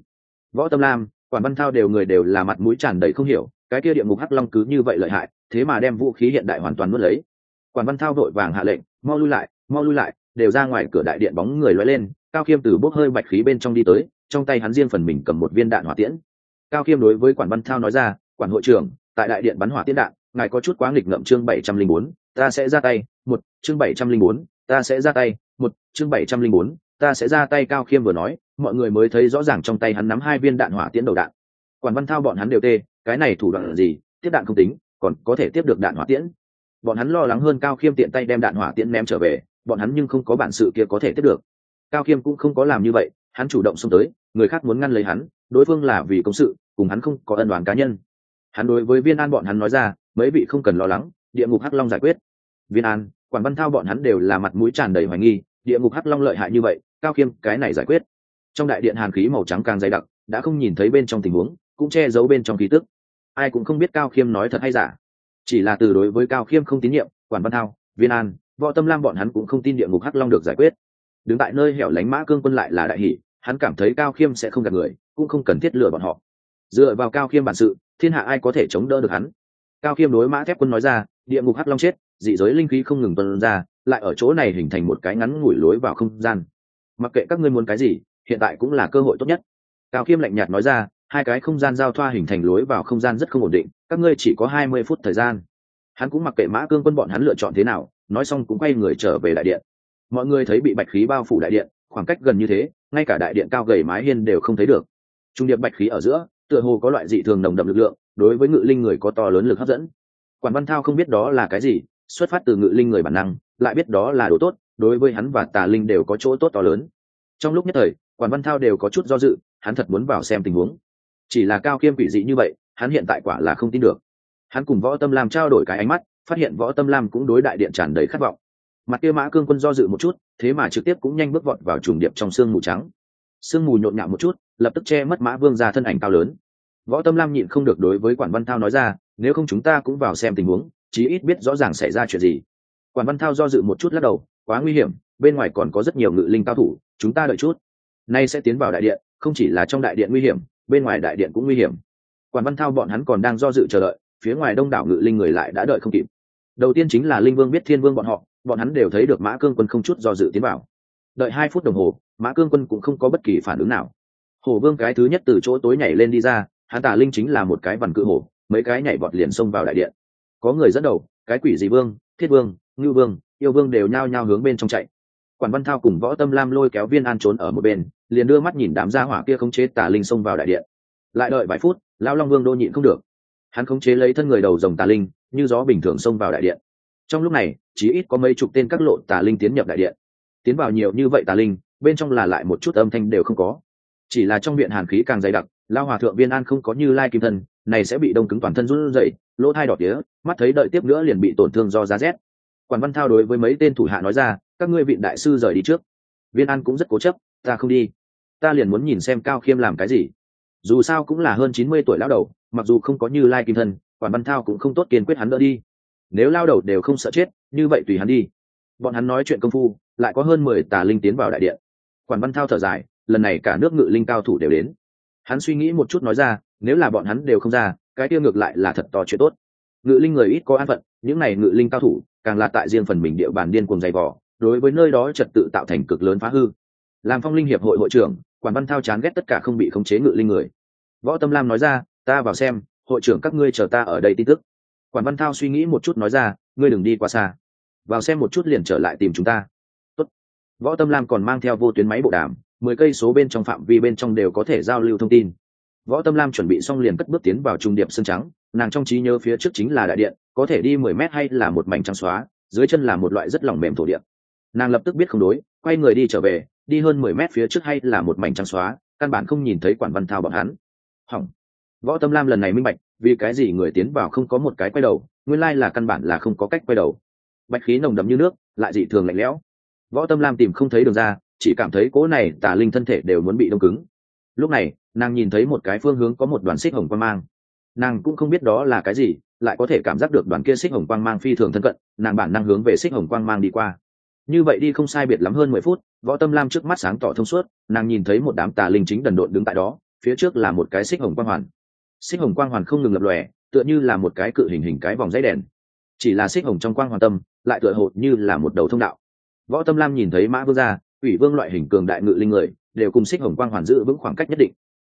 Võ tâm lam, quản văn thao đều người đều là mặt mũi tràn đầy không hiểu, cái kia địa ngục hắc long cứ như vậy lợi hại, thế mà đem vũ khí hiện đại hoàn toàn nuốt lấy. Quản văn thao vội vàng hạ lệnh, mau lui lại, mau lui lại, đều ra ngoài cửa đại điện bóng người loay lên, cao khiêm từ bốc hơi bạch khí bên trong đi tới, trong tay hắn riêng phần mình cầm một viên đạn hỏa tiễn. Cao khiêm đối với quản văn thao nói ra, quản hội trưởng, tại đại điện bắn hỏa tiễn đạn, ngài có chút quá nghịch ngậm chương bảy trăm linh bốn, ta sẽ ra tay, một, chương bảy trăm linh bốn, ta sẽ ra tay, một, chương bảy trăm linh bốn ta sẽ ra tay cao khiêm vừa nói, mọi người mới thấy rõ ràng trong tay hắn nắm hai viên đạn hỏa tiễn đầu đạn. Quản văn thao bọn hắn đều tê, cái này thủ đoạn là gì, tiếp đạn không tính, còn có thể tiếp được đạn hỏa tiễn. Bọn hắn lo lắng hơn cao khiêm tiện tay đem đạn hỏa tiễn ném trở về, bọn hắn nhưng không có bản sự kia có thể tiếp được. Cao khiêm cũng không có làm như vậy, hắn chủ động xông tới, người khác muốn ngăn lấy hắn, đối phương là vì công sự, cùng hắn không có ân đoàn cá nhân. Hắn đối với viên an bọn hắn nói ra, mấy vị không cần lo lắng, địa ngục hắc long giải quyết. Viên an, quản văn thao bọn hắn đều là mặt mũi tràn đầy hoài nghi, địa ngục hắc long lợi hại như vậy cao khiêm, cái này giải quyết. Trong đại điện hàn khí màu trắng càng dày đặc, đã không nhìn thấy bên trong tình huống, cũng che giấu bên trong khí tức. Ai cũng không biết cao khiêm nói thật hay giả. Chỉ là từ đối với cao khiêm không tín nhiệm, quản văn thao, viên an, võ tâm lam bọn hắn cũng không tin địa ngục hắc long được giải quyết. Đứng tại nơi hẻo lánh mã cương quân lại là đại hỷ, hắn cảm thấy cao khiêm sẽ không gạt người, cũng không cần thiết lừa bọn họ. Dựa vào cao khiêm bản sự, thiên hạ ai có thể chống đỡ được hắn? Cao khiêm đối mã thép quân nói ra, địa ngục hắc long chết, dị giới linh khí không ngừng tuân ra, lại ở chỗ này hình thành một cái ngắn ngủi lối vào không gian mặc kệ các ngươi muốn cái gì, hiện tại cũng là cơ hội tốt nhất. Cao khiêm lạnh nhạt nói ra, hai cái không gian giao thoa hình thành lối vào không gian rất không ổn định, các ngươi chỉ có hai mươi phút thời gian. Hắn cũng mặc kệ mã cương quân bọn hắn lựa chọn thế nào, nói xong cũng quay người trở về đại điện. Mọi người thấy bị bạch khí bao phủ đại điện, khoảng cách gần như thế, ngay cả đại điện cao gầy mái hiên đều không thấy được. Trung điệp bạch khí ở giữa, tựa hồ có loại dị thường nồng đậm lực lượng, đối với ngự linh người có to lớn lực hấp dẫn. Quản văn thao không biết đó là cái gì, xuất phát từ ngự linh người bản năng, lại biết đó là đồ tốt đối với hắn và tà linh đều có chỗ tốt to lớn. Trong lúc nhất thời, quản văn thao đều có chút do dự, hắn thật muốn vào xem tình huống. Chỉ là cao khiêm quỷ dị như vậy, hắn hiện tại quả là không tin được. Hắn cùng võ tâm lam trao đổi cái ánh mắt, phát hiện võ tâm lam cũng đối đại điện tràn đầy khát vọng. Mặt kia mã cương quân do dự một chút, thế mà trực tiếp cũng nhanh bước vọt vào trùng điệp trong sương mù trắng. Sương mù nhộn nhạo một chút, lập tức che mất mã vương ra thân ảnh cao lớn. Võ tâm lam nhịn không được đối với quản văn thao nói ra, nếu không chúng ta cũng vào xem tình huống, chí ít biết rõ ràng xảy ra chuyện gì. Quản văn thao do dự một chút lắc đầu quá nguy hiểm, bên ngoài còn có rất nhiều ngự linh cao thủ, chúng ta đợi chút. Nay sẽ tiến vào đại điện, không chỉ là trong đại điện nguy hiểm, bên ngoài đại điện cũng nguy hiểm. Quản văn thao bọn hắn còn đang do dự chờ đợi, phía ngoài đông đảo ngự linh người lại đã đợi không kịp. Đầu tiên chính là linh vương biết thiên vương bọn họ, bọn hắn đều thấy được mã cương quân không chút do dự tiến vào. Đợi hai phút đồng hồ, mã cương quân cũng không có bất kỳ phản ứng nào. Hồ vương cái thứ nhất từ chỗ tối nhảy lên đi ra, hắn tả linh chính là một cái vằn cự hổ, mấy cái nhảy bọt liền xông vào đại điện. Có người dẫn đầu, cái quỷ dị vương, thiết vương, ngưu vương yêu vương đều nhao nhao hướng bên trong chạy. Quản văn thao cùng võ tâm lam lôi kéo viên an trốn ở một bên liền đưa mắt nhìn đám gia hỏa kia khống chế tà linh xông vào đại điện. Lại đợi vài phút lao long vương đô nhịn không được. Hắn khống chế lấy thân người đầu rồng tà linh như gió bình thường xông vào đại điện. Trong lúc này chỉ ít có mấy chục tên các lộ tà linh tiến nhập đại điện. Tiến vào nhiều như vậy tà linh bên trong là lại một chút âm thanh đều không có. Chỉ là trong viện hàn khí càng dày đặc lao hòa thượng viên an không có như lai kim thân này sẽ bị đông cứng toàn thân run rẩy, lỗ thai đỏ tía mắt thấy đợi tiếp nữa liền bị tổn thương do giá rét quản văn thao đối với mấy tên thủ hạ nói ra, các ngươi vị đại sư rời đi trước. Viên an cũng rất cố chấp, ta không đi. Ta liền muốn nhìn xem cao khiêm làm cái gì. Dù sao cũng là hơn chín mươi tuổi lão đầu, mặc dù không có như lai kim thân, quản văn thao cũng không tốt kiên quyết hắn đỡ đi. Nếu lao đầu đều không sợ chết, như vậy tùy hắn đi. Bọn hắn nói chuyện công phu, lại có hơn mười tà linh tiến vào đại điện. Quản văn thao thở dài, lần này cả nước ngự linh cao thủ đều đến. Hắn suy nghĩ một chút nói ra, nếu là bọn hắn đều không ra, cái tiêu ngược lại là thật to chuyện tốt. Ngự linh người ít có an phận, những này ngự linh cao thủ càng là tại riêng phần mình địa bàn điên cuồng dày vỏ đối với nơi đó trật tự tạo thành cực lớn phá hư. Làm phong linh hiệp hội hội trưởng, quản văn thao chán ghét tất cả không bị khống chế ngự linh người. Võ tâm lam nói ra, ta vào xem, hội trưởng các ngươi chờ ta ở đây tin tức. Quản văn thao suy nghĩ một chút nói ra, ngươi đừng đi quá xa. Vào xem một chút liền trở lại tìm chúng ta. Tốt. võ tâm lam còn mang theo vô tuyến máy bộ đàm, mười cây số bên trong phạm vi bên trong đều có thể giao lưu thông tin. Võ tâm lam chuẩn bị xong liền cất bước tiến vào trung điệp sân trắng nàng trong trí nhớ phía trước chính là đại điện, có thể đi mười mét hay là một mảnh trắng xóa, dưới chân là một loại rất lỏng mềm thổ điện nàng lập tức biết không đối, quay người đi trở về, đi hơn mười mét phía trước hay là một mảnh trắng xóa, căn bản không nhìn thấy quản văn thao bọn hắn. Hỏng. Võ tâm lam lần này minh bạch, vì cái gì người tiến vào không có một cái quay đầu, nguyên lai là căn bản là không có cách quay đầu. Bạch khí nồng đậm như nước, lại dị thường lạnh lẽo. Võ tâm lam tìm không thấy đường ra, chỉ cảm thấy cỗ này tả linh thân thể đều muốn bị đông cứng. Lúc này, nàng nhìn thấy một cái phương hướng có một đoàn xích hồng quan mang nàng cũng không biết đó là cái gì, lại có thể cảm giác được đoàn kia xích hồng quang mang phi thường thân cận, nàng bản năng hướng về xích hồng quang mang đi qua. Như vậy đi không sai biệt lắm hơn mười phút, võ tâm lam trước mắt sáng tỏ thông suốt, nàng nhìn thấy một đám tà linh chính đần độn đứng tại đó, phía trước là một cái xích hồng quang hoàn. Xích hồng quang hoàn không ngừng lập lòe, tựa như là một cái cự hình hình cái vòng dãy đèn. Chỉ là xích hồng trong quang hoàn tâm, lại tựa hồ như là một đầu thông đạo. Võ tâm lam nhìn thấy mã vương gia ủy vương loại hình cường đại ngự linh người, đều cùng xích hồng quang hoàn giữ vững khoảng cách nhất định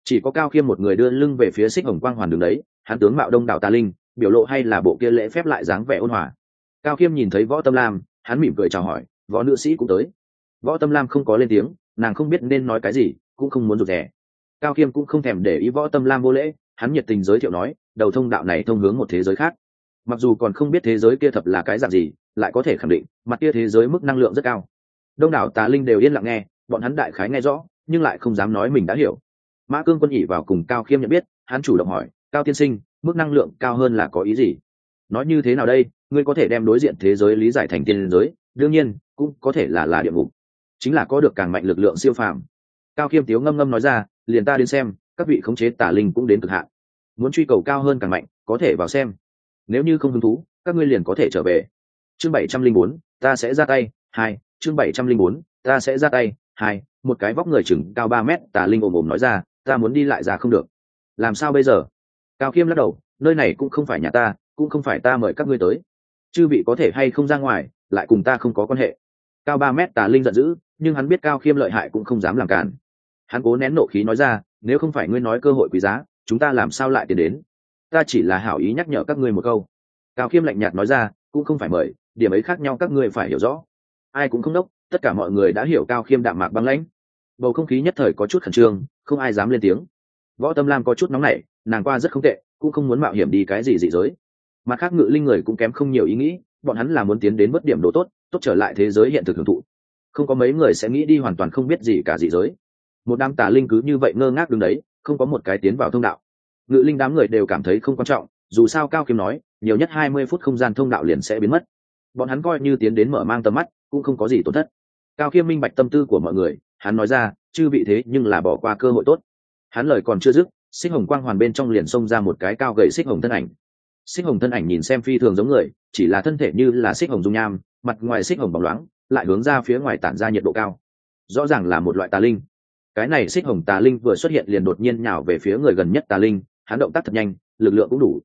chỉ có cao khiêm một người đưa lưng về phía xích hồng quang hoàn đường đấy, hắn tướng mạo đông đảo tà linh, biểu lộ hay là bộ kia lễ phép lại dáng vẻ ôn hòa. Cao khiêm nhìn thấy võ tâm lam, hắn mỉm cười chào hỏi, võ nữ sĩ cũng tới. Võ tâm lam không có lên tiếng, nàng không biết nên nói cái gì, cũng không muốn rụt rè. Cao khiêm cũng không thèm để ý võ tâm lam vô lễ, hắn nhiệt tình giới thiệu nói, đầu thông đạo này thông hướng một thế giới khác. Mặc dù còn không biết thế giới kia thật là cái dạng gì, lại có thể khẳng định, mặt kia thế giới mức năng lượng rất cao. Đông đảo tà linh đều yên lặng nghe, bọn hắn đại khái nghe rõ, nhưng lại không dám nói mình đã hiểu mã cương quân nhỉ vào cùng cao khiêm nhận biết, hắn chủ động hỏi, cao tiên sinh, mức năng lượng cao hơn là có ý gì? Nói như thế nào đây? Ngươi có thể đem đối diện thế giới lý giải thành tiên giới, đương nhiên, cũng có thể là là địa ngục. Chính là có được càng mạnh lực lượng siêu phàm. Cao khiêm tiếu ngâm ngâm nói ra, liền ta đến xem, các vị khống chế tả linh cũng đến cực hạn. Muốn truy cầu cao hơn càng mạnh, có thể vào xem. Nếu như không hứng thú, các ngươi liền có thể trở về. Chương bảy trăm linh bốn, ta sẽ ra tay, hai. Chương bảy trăm linh bốn, ta sẽ ra tay, hai. Một cái vóc người chừng cao ba mét, tà linh ồm ồm nói ra ta muốn đi lại ra không được. Làm sao bây giờ? Cao khiêm lắc đầu, nơi này cũng không phải nhà ta, cũng không phải ta mời các ngươi tới. Chư vị có thể hay không ra ngoài, lại cùng ta không có quan hệ. Cao ba mét tà linh giận dữ, nhưng hắn biết cao khiêm lợi hại cũng không dám làm cản. Hắn cố nén nộ khí nói ra, nếu không phải ngươi nói cơ hội quý giá, chúng ta làm sao lại tiến đến? Ta chỉ là hảo ý nhắc nhở các ngươi một câu. Cao khiêm lạnh nhạt nói ra, cũng không phải mời, điểm ấy khác nhau các ngươi phải hiểu rõ. Ai cũng không đốc, tất cả mọi người đã hiểu cao khiêm đạm mạc băng lãnh. Bầu không khí nhất thời có chút khẩn trương không ai dám lên tiếng. Võ tâm lam có chút nóng nảy, nàng qua rất không tệ, cũng không muốn mạo hiểm đi cái gì dị giới. Mặt khác ngự linh người cũng kém không nhiều ý nghĩ, bọn hắn là muốn tiến đến mất điểm đồ tốt tốt trở lại thế giới hiện thực hưởng thụ. Không có mấy người sẽ nghĩ đi hoàn toàn không biết gì cả dị giới. Một đám tà linh cứ như vậy ngơ ngác đứng đấy, không có một cái tiến vào thông đạo. Ngự linh đám người đều cảm thấy không quan trọng, dù sao cao kiếm nói, nhiều nhất hai mươi phút không gian thông đạo liền sẽ biến mất. Bọn hắn coi như tiến đến mở mang tầm mắt, cũng không có gì tổn thất. Cao khiêm minh bạch tâm tư của mọi người, hắn nói ra chư bị thế nhưng là bỏ qua cơ hội tốt. Hắn lời còn chưa dứt, xích hồng quang hoàn bên trong liền xông ra một cái cao gậy xích hồng thân ảnh. Xích hồng thân ảnh nhìn xem phi thường giống người, chỉ là thân thể như là xích hồng dung nham, mặt ngoài xích hồng bóng loáng, lại hướng ra phía ngoài tản ra nhiệt độ cao. Rõ ràng là một loại tà linh. Cái này xích hồng tà linh vừa xuất hiện liền đột nhiên nhào về phía người gần nhất tà linh, hắn động tác thật nhanh, lực lượng cũng đủ.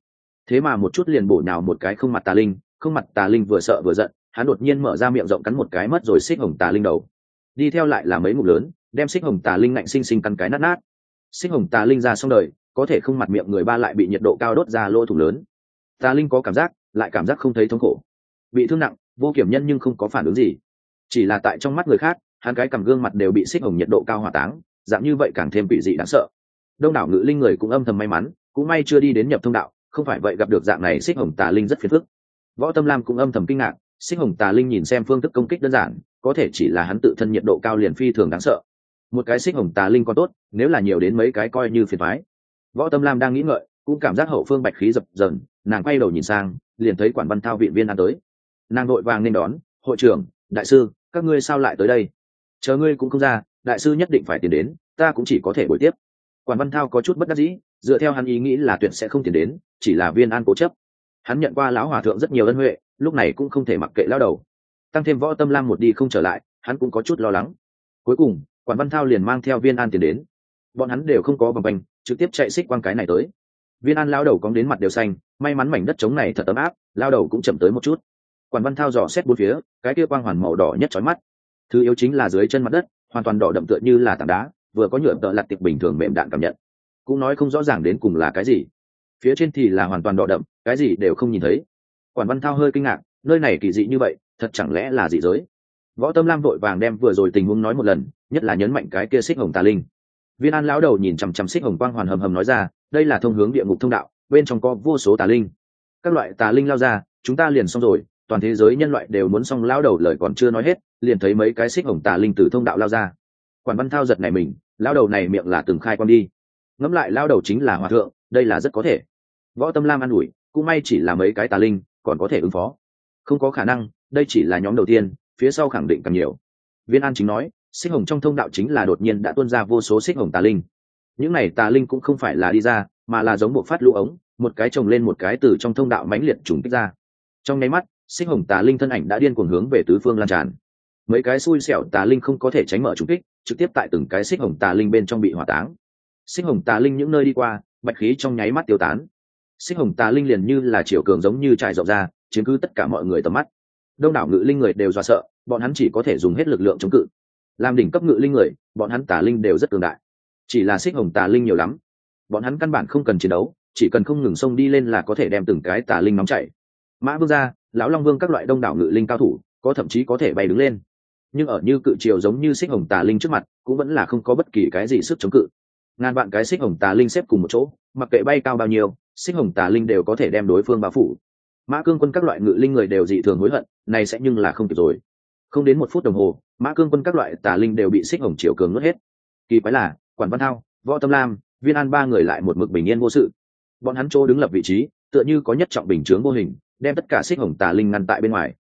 Thế mà một chút liền bổ nhào một cái không mặt tà linh, không mặt tà linh vừa sợ vừa giận, hắn đột nhiên mở ra miệng rộng cắn một cái mất rồi xích hồng tà linh đầu. Đi theo lại là mấy mục lớn đem xích hồng tà linh ngạnh sinh sinh căn cái nát nát. Xích hồng tà linh ra xong đời, có thể không mặt miệng người ba lại bị nhiệt độ cao đốt ra lỗ thủ lớn. Tà linh có cảm giác, lại cảm giác không thấy thống khổ. Bị thương nặng, vô kiểm nhân nhưng không có phản ứng gì. Chỉ là tại trong mắt người khác, hắn cái cầm gương mặt đều bị xích hồng nhiệt độ cao hỏa táng, dạng như vậy càng thêm bị dị đáng sợ. Đông đảo ngự linh người cũng âm thầm may mắn, cũng may chưa đi đến nhập thông đạo, không phải vậy gặp được dạng này xích hồng tà linh rất phiền phức. Võ tâm lam cũng âm thầm kinh ngạc, xích hồng tà linh nhìn xem phương thức công kích đơn giản, có thể chỉ là hắn tự thân nhiệt độ cao liền phi thường đáng sợ một cái xích hồng tà linh còn tốt, nếu là nhiều đến mấy cái coi như phiền thoái võ tâm lam đang nghĩ ngợi, cũng cảm giác hậu phương bạch khí dập dần nàng quay đầu nhìn sang, liền thấy quản văn thao viện viên ăn tới. Nàng vội vàng nên đón, hội trưởng, đại sư, các ngươi sao lại tới đây? Chờ ngươi cũng không ra, đại sư nhất định phải tiền đến, ta cũng chỉ có thể buổi tiếp. Quản văn thao có chút bất đắc dĩ, dựa theo hắn ý nghĩ là tuyển sẽ không tiền đến, chỉ là viên an cố chấp. Hắn nhận qua lão hòa thượng rất nhiều ân huệ, lúc này cũng không thể mặc kệ lao đầu. Tăng thêm võ tâm lam một đi không trở lại, hắn cũng có chút lo lắng. Cuối cùng quản văn thao liền mang theo viên an tiền đến. Bọn hắn đều không có vòng quanh, trực tiếp chạy xích quang cái này tới. Viên an lao đầu cóng đến mặt đều xanh, may mắn mảnh đất trống này thật ấm áp, lao đầu cũng chậm tới một chút. Quản văn thao dò xét bốn phía, cái kia quang hoàn màu đỏ nhất trói mắt. Thứ yếu chính là dưới chân mặt đất, hoàn toàn đỏ đậm tựa như là tảng đá, vừa có nhựa tợ lặt tịch bình thường mềm đạn cảm nhận. Cũng nói không rõ ràng đến cùng là cái gì. Phía trên thì là hoàn toàn đỏ đậm, cái gì đều không nhìn thấy. Quản văn thao hơi kinh ngạc, nơi này kỳ dị như vậy, thật chẳng lẽ là dị giới? Võ tâm lam vội vàng đem vừa rồi tình huống nói một lần nhất là nhấn mạnh cái kia xích hồng tà linh. Viên an lão đầu nhìn chằm chằm xích hồng quang hoàn hầm hầm nói ra, đây là thông hướng địa ngục thông đạo, bên trong có vô số tà linh. Các loại tà linh lao ra, chúng ta liền xong rồi, toàn thế giới nhân loại đều muốn xong lao đầu lời còn chưa nói hết, liền thấy mấy cái xích hồng tà linh từ thông đạo lao ra. Quản văn thao giật này mình lao đầu này miệng là từng khai con đi. Ngẫm lại lao đầu chính là hòa thượng, đây là rất có thể. Võ tâm lam an ủi, cũng may chỉ là mấy cái tà linh, còn có thể ứng phó. Không có khả năng, đây chỉ là nhóm đầu tiên, phía sau khẳng định càng nhiều. Viên an chính nói xích hồng trong thông đạo chính là đột nhiên đã tuôn ra vô số xích hồng tà linh. Những này tà linh cũng không phải là đi ra, mà là giống bộ phát lũ ống, một cái trồng lên một cái từ trong thông đạo mãnh liệt trùng kích ra. Trong nháy mắt, xích hồng tà linh thân ảnh đã điên cuồng hướng về tứ phương lan tràn. Mấy cái xui xẻo tà linh không có thể tránh mở trùng kích, trực tiếp tại từng cái xích hồng tà linh bên trong bị hỏa táng. Xích hồng tà linh những nơi đi qua, bạch khí trong nháy mắt tiêu tán. Xích hồng tà linh liền như là chiều cường giống như trải rộng ra, chiếm cứ tất cả mọi người tầm mắt. Đông đảo ngự linh người đều do sợ, bọn hắn chỉ có thể dùng hết lực lượng chống cự làm đỉnh cấp ngự linh người, bọn hắn tà linh đều rất cường đại. Chỉ là xích hồng tà linh nhiều lắm. Bọn hắn căn bản không cần chiến đấu, chỉ cần không ngừng xông đi lên là có thể đem từng cái tà linh nóng chảy. Mã vương gia, lão long vương các loại đông đảo ngự linh cao thủ, có thậm chí có thể bay đứng lên. Nhưng ở như cự triều giống như xích hồng tà linh trước mặt, cũng vẫn là không có bất kỳ cái gì sức chống cự. Ngàn vạn cái xích hồng tà linh xếp cùng một chỗ, mặc kệ bay cao bao nhiêu, xích hồng tà linh đều có thể đem đối phương bao phủ. Mã cương quân các loại ngự linh người đều dị thường hối hận, này sẽ nhưng là không kịp rồi không đến một phút đồng hồ, mã cương quân các loại tà linh đều bị xích hồng triều cường nuốt hết. Kỳ quái là, quản văn thao, võ tâm lam, viên an ba người lại một mực bình yên vô sự. Bọn hắn chỗ đứng lập vị trí, tựa như có nhất trọng bình chướng vô hình, đem tất cả xích hồng tà linh ngăn tại bên ngoài.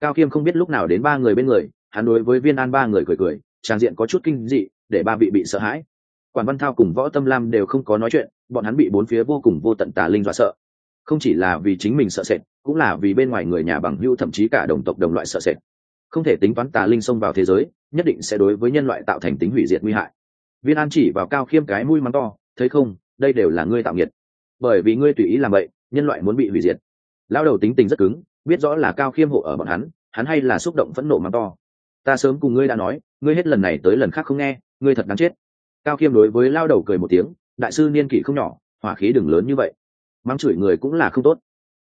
Cao khiêm không biết lúc nào đến ba người bên người, hắn đối với viên an ba người cười cười trang diện có chút kinh dị, để ba vị bị sợ hãi. Quản văn thao cùng võ tâm lam đều không có nói chuyện, bọn hắn bị bốn phía vô cùng vô tận tà linh dọa sợ. Không chỉ là vì chính mình sợ sệt, cũng là vì bên ngoài người nhà bằng hưu thậm chí cả đồng tộc đồng loại sợ sệt không thể tính toán tà linh xông vào thế giới, nhất định sẽ đối với nhân loại tạo thành tính hủy diệt nguy hại. Viên an chỉ vào cao khiêm cái mũi mắng to, thấy không, đây đều là ngươi tạo nghiệt. Bởi vì ngươi tùy ý làm vậy, nhân loại muốn bị hủy diệt. Lao đầu tính tình rất cứng, biết rõ là cao khiêm hộ ở bọn hắn hắn hay là xúc động phẫn nộ mắng to. Ta sớm cùng ngươi đã nói, ngươi hết lần này tới lần khác không nghe, ngươi thật đáng chết. Cao khiêm đối với lao đầu cười một tiếng, đại sư niên kỷ không nhỏ, hỏa khí đừng lớn như vậy. Mắng chửi người cũng là không tốt.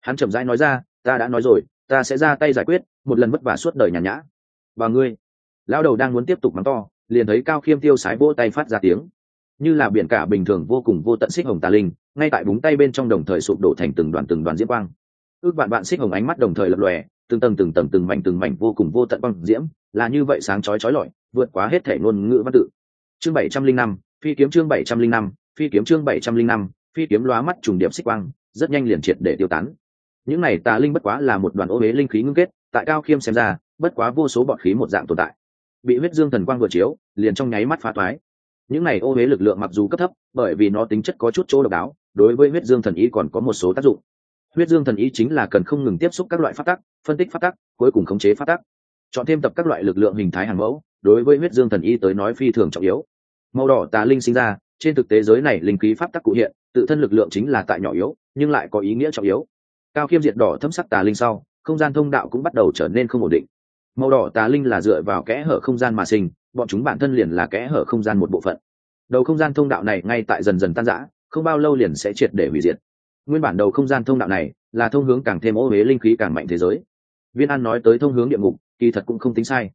Hắn chậm rãi nói ra, ta đã nói rồi, ta sẽ ra tay giải quyết một lần vất vả suốt đời nhàn nhã. Và ngươi lao đầu đang muốn tiếp tục mắng to, liền thấy cao khiêm tiêu sái vỗ tay phát ra tiếng. Như là biển cả bình thường vô cùng vô tận xích hồng tà linh, ngay tại búng tay bên trong đồng thời sụp đổ thành từng đoàn từng đoàn diễm quang. Ước bạn bạn xích hồng ánh mắt đồng thời lập lòe, từng tầng từng tầng từng mảnh từng mảnh vô cùng vô tận băng diễm, là như vậy sáng chói chói lọi, vượt quá hết thể ngôn ngữ văn tự. Chương bảy trăm linh năm, phi kiếm chương bảy trăm linh năm, phi kiếm chương bảy trăm linh năm, phi kiếm lóa mắt trùng điệp xích quang, rất nhanh liền triệt để tiêu tán. Những này tà linh bất quá là một đoàn ô huế linh khí ngưng kết tại cao khiêm xem ra, bất quá vô số bọn khí một dạng tồn tại. Bị huyết dương thần quang vừa chiếu, liền trong nháy mắt phá toái những này ô huế lực lượng mặc dù cấp thấp, bởi vì nó tính chất có chút chỗ độc đáo, đối với huyết dương thần ý còn có một số tác dụng. Huyết dương thần ý chính là cần không ngừng tiếp xúc các loại phát tắc, phân tích phát tắc, cuối cùng khống chế phát tắc. Chọn thêm tập các loại lực lượng hình thái hàng mẫu, đối với huyết dương thần ý tới nói phi thường trọng yếu. Màu đỏ tà linh sinh ra, trên thực tế giới này linh khí pháp tắc cụ hiện, tự thân lực lượng chính là tại nhỏ yếu, nhưng lại có ý nghĩa trọng yếu. Cao khiêm diệt đỏ thâm sắc tà linh sau không gian thông đạo cũng bắt đầu trở nên không ổn định. Màu đỏ tà linh là dựa vào kẽ hở không gian mà sinh, bọn chúng bản thân liền là kẽ hở không gian một bộ phận. Đầu không gian thông đạo này ngay tại dần dần tan rã, không bao lâu liền sẽ triệt để hủy diệt. Nguyên bản đầu không gian thông đạo này là thông hướng càng thêm ô huế linh khí càng mạnh thế giới. Viên an nói tới thông hướng địa ngục, kỳ thật cũng không tính sai.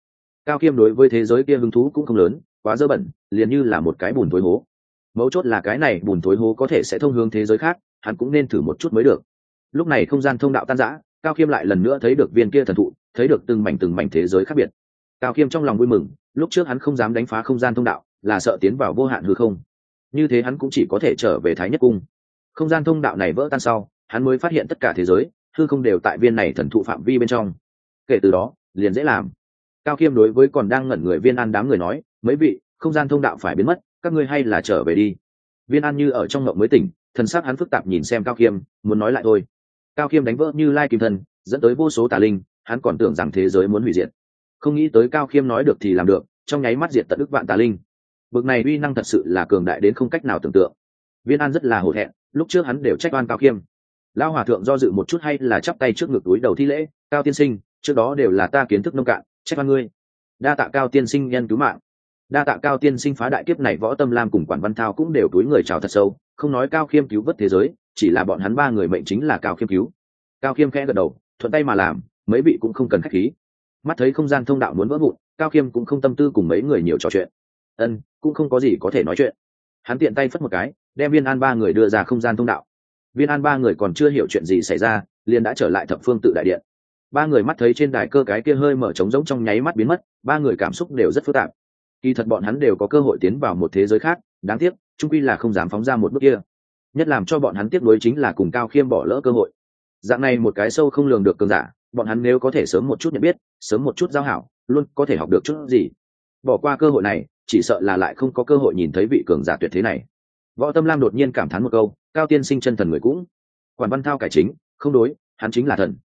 Cao Kiêm đối với thế giới kia hứng thú cũng không lớn, quá dơ bẩn, liền như là một cái bùn thối hố. Mấu chốt là cái này bùn thối hố có thể sẽ thông hướng thế giới khác, hắn cũng nên thử một chút mới được. Lúc này không gian thông đạo tan rã cao khiêm lại lần nữa thấy được viên kia thần thụ, thấy được từng mảnh từng mảnh thế giới khác biệt. Cao khiêm trong lòng vui mừng, lúc trước hắn không dám đánh phá không gian thông đạo, là sợ tiến vào vô hạn hư không. Như thế hắn cũng chỉ có thể trở về thái nhất cung. Không gian thông đạo này vỡ tan sau, hắn mới phát hiện tất cả thế giới, hư không đều tại viên này thần thụ phạm vi bên trong. Kể từ đó, liền dễ làm. Cao khiêm đối với còn đang ngẩn người viên an đám người nói, mấy vị, không gian thông đạo phải biến mất, các ngươi hay là trở về đi. Viên an như ở trong ngộng mới tỉnh, thần sắc hắn phức tạp nhìn xem cao khiêm, muốn nói lại thôi cao khiêm đánh vỡ như lai kim thân dẫn tới vô số tà linh, hắn còn tưởng rằng thế giới muốn hủy diệt. Không nghĩ tới cao khiêm nói được thì làm được, trong nháy mắt diệt tận ức vạn tà linh. Bực này uy năng thật sự là cường đại đến không cách nào tưởng tượng. Viên an rất là hổ thẹn, lúc trước hắn đều trách oan cao khiêm lao hòa thượng do dự một chút hay là chắp tay trước ngực túi đầu thi lễ, cao tiên sinh, trước đó đều là ta kiến thức nông cạn, trách oan ngươi. Đa tạ cao tiên sinh nhân cứu mạng. Đa tạ cao tiên sinh phá đại kiếp này võ tâm lam cùng quản văn thao cũng đều túi người chào thật sâu, không nói cao khiêm cứu vớt thế giới chỉ là bọn hắn ba người mệnh chính là cao khiêm cứu. Cao khiêm khẽ gật đầu, thuận tay mà làm, mấy vị cũng không cần khách khí. Mắt thấy không gian thông đạo muốn vỡ vụn, cao khiêm cũng không tâm tư cùng mấy người nhiều trò chuyện. Ân, cũng không có gì có thể nói chuyện. Hắn tiện tay phất một cái, đem viên an ba người đưa ra không gian thông đạo. Viên an ba người còn chưa hiểu chuyện gì xảy ra, liền đã trở lại thập phương tự đại điện. Ba người mắt thấy trên đài cơ cái kia hơi mở trống rỗng trong nháy mắt biến mất, ba người cảm xúc đều rất phức tạp. Kỳ thật bọn hắn đều có cơ hội tiến vào một thế giới khác, đáng tiếc trung quy là không dám phóng ra một bước kia nhất làm cho bọn hắn tiếc nuối chính là cùng cao khiêm bỏ lỡ cơ hội. Dạng này một cái sâu không lường được cường giả, bọn hắn nếu có thể sớm một chút nhận biết, sớm một chút giao hảo, luôn có thể học được chút gì. Bỏ qua cơ hội này, chỉ sợ là lại không có cơ hội nhìn thấy vị cường giả tuyệt thế này. Võ tâm lam đột nhiên cảm thán một câu, cao tiên sinh chân thần người cũng. Quản văn thao cải chính, không đối, hắn chính là thần.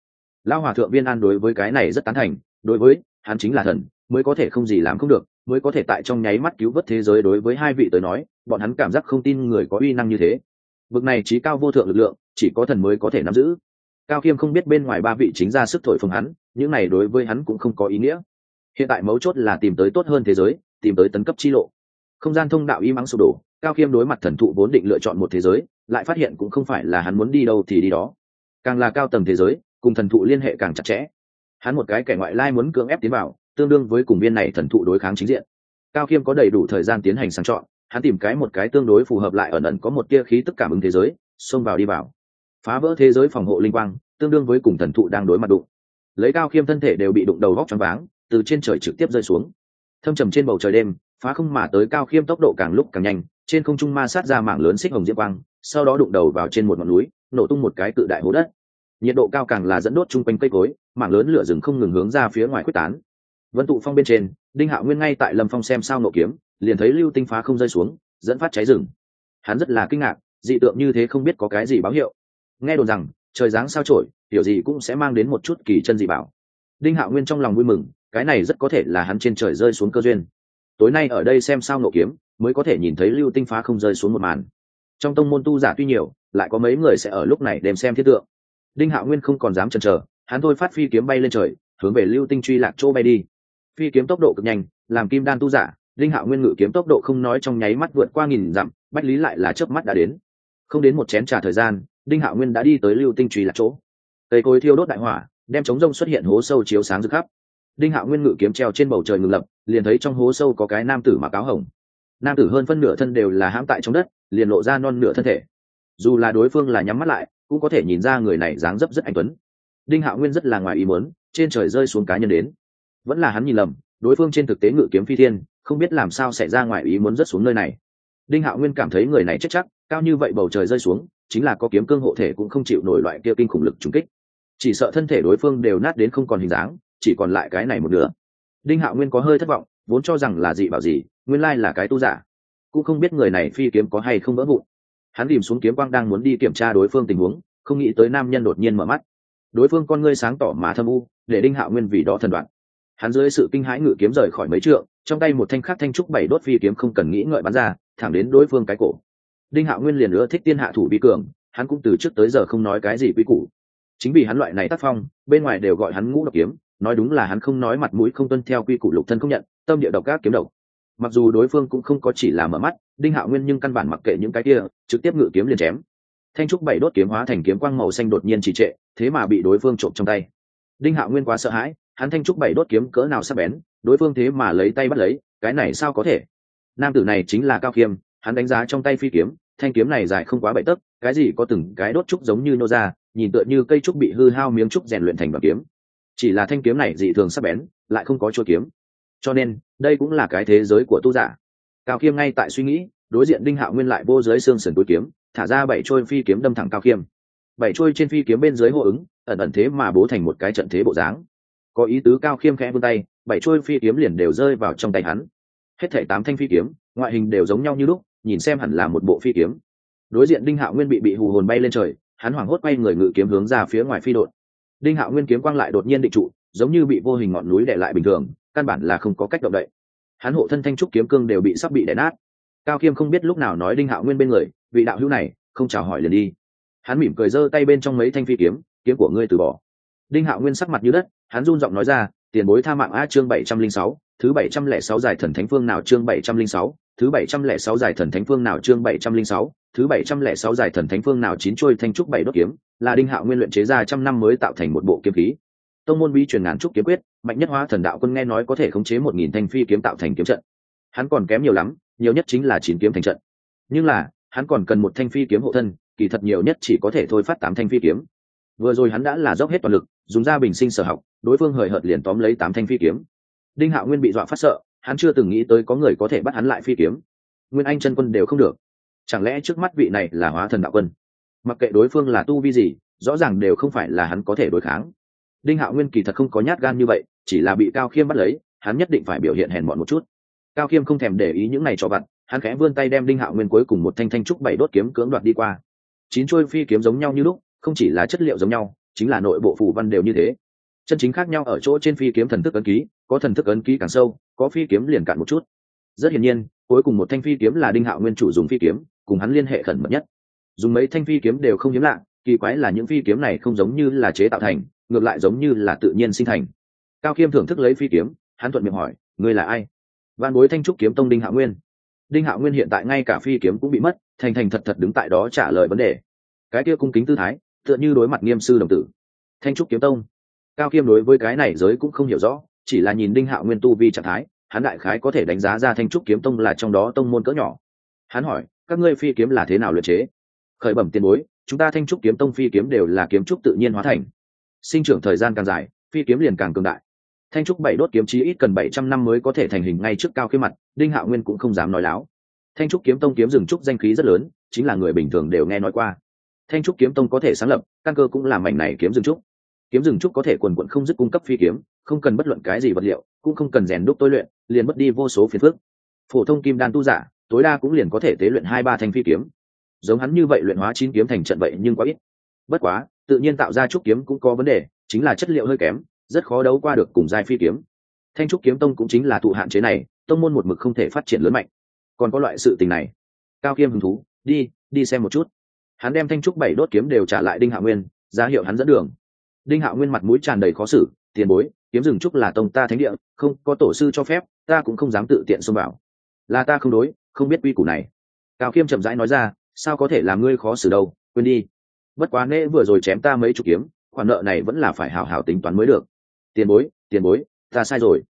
Lao hòa thượng viên an đối với cái này rất tán thành, đối với, hắn chính là thần, mới có thể không gì làm không được, mới có thể tại trong nháy mắt cứu vớt thế giới đối với hai vị tới nói, bọn hắn cảm giác không tin người có uy năng như thế bực này trí cao vô thượng lực lượng, chỉ có thần mới có thể nắm giữ. Cao khiêm không biết bên ngoài ba vị chính ra sức thổi phồng hắn, những này đối với hắn cũng không có ý nghĩa. Hiện tại mấu chốt là tìm tới tốt hơn thế giới, tìm tới tấn cấp chi lộ. Không gian thông đạo y mắng sụp đổ, cao khiêm đối mặt thần thụ vốn định lựa chọn một thế giới, lại phát hiện cũng không phải là hắn muốn đi đâu thì đi đó. Càng là cao tầng thế giới, cùng thần thụ liên hệ càng chặt chẽ. Hắn một cái kẻ ngoại lai muốn cưỡng ép tiến vào, tương đương với cùng viên này thần thụ đối kháng chính diện. Cao khiêm có đầy đủ thời gian tiến hành sang chọn hắn tìm cái một cái tương đối phù hợp lại ẩn ẩn có một tia khí tức cảm ứng thế giới, xông vào đi vào. Phá vỡ thế giới phòng hộ linh quang, tương đương với cùng thần thụ đang đối mặt đụng. Lấy cao khiêm thân thể đều bị đụng đầu góc choáng váng, từ trên trời trực tiếp rơi xuống. Thâm trầm trên bầu trời đêm, phá không mà tới cao khiêm tốc độ càng lúc càng nhanh, trên không trung ma sát ra mạng lớn xích hồng diễm quang, sau đó đụng đầu vào trên một ngọn núi, nổ tung một cái cự đại hố đất. Nhiệt độ cao càng là dẫn đốt chung quanh cây cối mảng lớn lửa rừng không ngừng hướng ra phía ngoài quyết tán vân tụ phong bên trên, đinh hạo nguyên ngay tại lâm phong xem sao nổ kiếm, liền thấy lưu tinh phá không rơi xuống, dẫn phát cháy rừng. Hắn rất là kinh ngạc, dị tượng như thế không biết có cái gì báo hiệu. Nghe đồn rằng, trời dáng sao trổi, hiểu gì cũng sẽ mang đến một chút kỳ chân dị bảo. Đinh hạo nguyên trong lòng vui mừng, cái này rất có thể là hắn trên trời rơi xuống cơ duyên. Tối nay ở đây xem sao nổ kiếm, mới có thể nhìn thấy lưu tinh phá không rơi xuống một màn. Trong tông môn tu giả tuy nhiều, lại có mấy người sẽ ở lúc này đem xem thiết tượng. Đinh hạo nguyên không còn dám chần chờ, hắn thôi phát phi kiếm bay lên trời, hướng về lưu tinh truy lạc chỗ bay đi phi kiếm tốc độ cực nhanh, làm kim đan tu giả đinh hạo nguyên ngự kiếm tốc độ không nói trong nháy mắt vượt qua nghìn dặm, bách lý lại là chớp mắt đã đến. Không đến một chén trà thời gian đinh hạo nguyên đã đi tới lưu tinh truy lạc chỗ. Cây cối thiêu đốt đại hỏa, đem chống rông xuất hiện hố sâu chiếu sáng rực khắp. Đinh hạo nguyên ngự kiếm treo trên bầu trời ngừng lập, liền thấy trong hố sâu có cái nam tử mặc áo hồng. Nam tử hơn phân nửa thân đều là hãm tại trong đất, liền lộ ra non nửa thân thể. Dù là đối phương là nhắm mắt lại, cũng có thể nhìn ra người này dáng dấp rất anh tuấn. Đinh hạo nguyên rất là ngoài ý muốn, trên trời rơi xuống cá nhân đến vẫn là hắn nhìn lầm, đối phương trên thực tế ngự kiếm phi thiên, không biết làm sao xảy ra ngoài ý muốn rớt xuống nơi này. Đinh hạo nguyên cảm thấy người này chết chắc, cao như vậy bầu trời rơi xuống, chính là có kiếm cương hộ thể cũng không chịu nổi loại kia kinh khủng lực trúng kích. Chỉ sợ thân thể đối phương đều nát đến không còn hình dáng, chỉ còn lại cái này một nửa. Đinh hạo nguyên có hơi thất vọng, vốn cho rằng là gì bảo gì, nguyên lai là cái tu giả. Cũng không biết người này phi kiếm có hay không vỡ vụn. Hắn tìm xuống kiếm quang đang muốn đi kiểm tra đối phương tình huống, không nghĩ tới nam nhân đột nhiên mở mắt. Đối phương con ngươi sáng tỏ mà thâm u, để đinh hạo nguyên vì đó thần đoạn hắn dưới sự kinh hãi ngự kiếm rời khỏi mấy trượng, trong tay một thanh khắc thanh trúc bảy đốt phi kiếm không cần nghĩ ngợi bắn ra, thẳng đến đối phương cái cổ. Đinh hạo nguyên liền nữa thích tiên hạ thủ bị cường, hắn cũng từ trước tới giờ không nói cái gì quy củ. Chính vì hắn loại này tác phong, bên ngoài đều gọi hắn ngũ độc kiếm, nói đúng là hắn không nói mặt mũi không tuân theo quy củ lục thân không nhận, tâm địa độc các kiếm độc. Mặc dù đối phương cũng không có chỉ là mở mắt, đinh hạo nguyên nhưng căn bản mặc kệ những cái kia, trực tiếp ngự kiếm liền chém. Thanh trúc bảy đốt kiếm hóa thành kiếm quang màu xanh đột nhiên trì trệ, thế mà bị đối phương trộm trong tay. Đinh hạo nguyên quá sợ hãi hắn thanh trúc bảy đốt kiếm cỡ nào sắp bén, đối phương thế mà lấy tay bắt lấy, cái này sao có thể? Nam tử này chính là cao khiêm, hắn đánh giá trong tay phi kiếm, thanh kiếm này dài không quá bảy tấc, cái gì có từng cái đốt trúc giống như nô ra, nhìn tựa như cây trúc bị hư hao miếng trúc rèn luyện thành bằng kiếm. Chỉ là thanh kiếm này dị thường sắc bén, lại không có chua kiếm. Cho nên, đây cũng là cái thế giới của tu giả. Cao khiêm ngay tại suy nghĩ, đối diện đinh hạo nguyên lại vô dưới xương sườn túi kiếm, thả ra bảy trôi phi kiếm đâm thẳng cao khiêm. Bảy trôi trên phi kiếm bên dưới hô ứng, ẩn ẩn thế mà bố thành một cái trận thế bộ dáng có ý tứ cao khiêm khẽ vươn tay, bảy trôi phi kiếm liền đều rơi vào trong tay hắn. Hết thảy tám thanh phi kiếm, ngoại hình đều giống nhau như lúc, nhìn xem hẳn là một bộ phi kiếm. Đối diện đinh hạo nguyên bị bị hù hồn bay lên trời, hắn hoảng hốt quay người ngự kiếm hướng ra phía ngoài phi đội. Đinh hạo nguyên kiếm quang lại đột nhiên định trụ, giống như bị vô hình ngọn núi đè lại bình thường, căn bản là không có cách động đậy. Hắn hộ thân thanh trúc kiếm cương đều bị sắp bị đè nát. Cao khiêm không biết lúc nào nói đinh hạo nguyên bên người, vị đạo hữu này, không chào hỏi liền đi. Hắn mỉm cười giơ tay bên trong mấy thanh phi kiếm kiếm của ngươi từ bỏ đinh hạo nguyên sắc mặt như đất, hắn run giọng nói ra, tiền bối tha mạng a chương bảy trăm linh sáu, thứ bảy trăm lẻ sáu giải thần thánh phương nào, chương bảy trăm linh sáu, thứ bảy trăm lẻ sáu giải thần thánh phương nào, chương bảy trăm linh sáu, thứ bảy trăm lẻ sáu giải thần thánh phương nào, chín trôi thanh trúc bảy đốt kiếm, là đinh hạo nguyên luyện chế ra trăm năm mới tạo thành một bộ kiếm khí. Tông môn bí truyền ngàn trúc kiếm quyết, mạnh nhất hóa thần đạo quân nghe nói có thể khống chế một nghìn thanh phi kiếm tạo thành kiếm trận. Hắn còn kém nhiều lắm, nhiều nhất chính là chín kiếm thành trận. Nhưng là, hắn còn cần một thanh phi kiếm hộ thân, kỳ thật nhiều nhất chỉ có thể thôi phát tám thanh phi kiếm vừa rồi hắn đã là dốc hết toàn lực, dùng ra bình sinh sở học, đối phương hời hợt liền tóm lấy tám thanh phi kiếm. Đinh hạo nguyên bị dọa phát sợ, hắn chưa từng nghĩ tới có người có thể bắt hắn lại phi kiếm. Nguyên anh chân quân đều không được. Chẳng lẽ trước mắt vị này là hóa thần đạo quân? Mặc kệ đối phương là tu vi gì, rõ ràng đều không phải là hắn có thể đối kháng. Đinh hạo nguyên kỳ thật không có nhát gan như vậy, chỉ là bị cao khiêm bắt lấy, hắn nhất định phải biểu hiện hèn mọn một chút. Cao khiêm không thèm để ý những này cho vặt, hắn khẽ vươn tay đem đinh hạo nguyên cuối cùng một thanh thanh trúc bảy đốt kiếm cưỡng đoạt đi qua. Chín trôi phi kiếm giống nhau như lúc không chỉ là chất liệu giống nhau, chính là nội bộ phù văn đều như thế. Chân chính khác nhau ở chỗ trên phi kiếm thần thức ấn ký, có thần thức ấn ký càng sâu, có phi kiếm liền cạn một chút. Rất hiển nhiên, cuối cùng một thanh phi kiếm là đinh hạo nguyên chủ dùng phi kiếm, cùng hắn liên hệ khẩn mật nhất. Dùng mấy thanh phi kiếm đều không hiếm lạ, kỳ quái là những phi kiếm này không giống như là chế tạo thành, ngược lại giống như là tự nhiên sinh thành. Cao khiêm thưởng thức lấy phi kiếm, hắn thuận miệng hỏi, ngươi là ai? Văn bối thanh trúc kiếm tông đinh hạo nguyên. Đinh hạo nguyên hiện tại ngay cả phi kiếm cũng bị mất, thành thành thật thật đứng tại đó trả lời vấn đề. Cái kia cung kính tư thái tựa như đối mặt nghiêm sư đồng tử. Thanh trúc kiếm tông. Cao khiêm đối với cái này giới cũng không hiểu rõ, chỉ là nhìn đinh hạo nguyên tu vi trạng thái, hắn đại khái có thể đánh giá ra thanh trúc kiếm tông là trong đó tông môn cỡ nhỏ. Hắn hỏi, các ngươi phi kiếm là thế nào luyện chế? Khởi bẩm tiền bối, chúng ta thanh trúc kiếm tông phi kiếm đều là kiếm trúc tự nhiên hóa thành. Sinh trưởng thời gian càng dài, phi kiếm liền càng cường đại. Thanh trúc bảy đốt kiếm chí ít cần bảy trăm năm mới có thể thành hình ngay trước cao khi mặt, đinh hạo nguyên cũng không dám nói láo. Thanh trúc kiếm tông kiếm rừng trúc danh khí rất lớn, chính là người bình thường đều nghe nói qua thanh trúc kiếm tông có thể sáng lập, căn cơ cũng là mảnh này kiếm rừng trúc. Kiếm rừng trúc có thể quần quận không dứt cung cấp phi kiếm, không cần bất luận cái gì vật liệu, cũng không cần rèn đúc tôi luyện, liền mất đi vô số phiền phức. Phổ thông kim đan tu giả, tối đa cũng liền có thể tế luyện hai ba thanh phi kiếm. Giống hắn như vậy luyện hóa chín kiếm thành trận vậy nhưng quá ít. Bất quá, tự nhiên tạo ra trúc kiếm cũng có vấn đề, chính là chất liệu hơi kém, rất khó đấu qua được cùng giai phi kiếm. Thanh trúc kiếm tông cũng chính là thụ hạn chế này, tông môn một mực không thể phát triển lớn mạnh. Còn có loại sự tình này. Cao kiêm hứng thú, đi đi xem một chút hắn đem thanh trúc bảy đốt kiếm đều trả lại đinh hạ nguyên, ra hiệu hắn dẫn đường. Đinh hạ nguyên mặt mũi tràn đầy khó xử, tiền bối, kiếm rừng trúc là tông ta thánh địa, không có tổ sư cho phép, ta cũng không dám tự tiện xông vào. Là ta không đối, không biết quy củ này. Cao khiêm chậm rãi nói ra, sao có thể làm ngươi khó xử đâu, quên đi. Bất quá nễ vừa rồi chém ta mấy chục kiếm, khoản nợ này vẫn là phải hào hào tính toán mới được. Tiền bối tiền bối, ta sai rồi.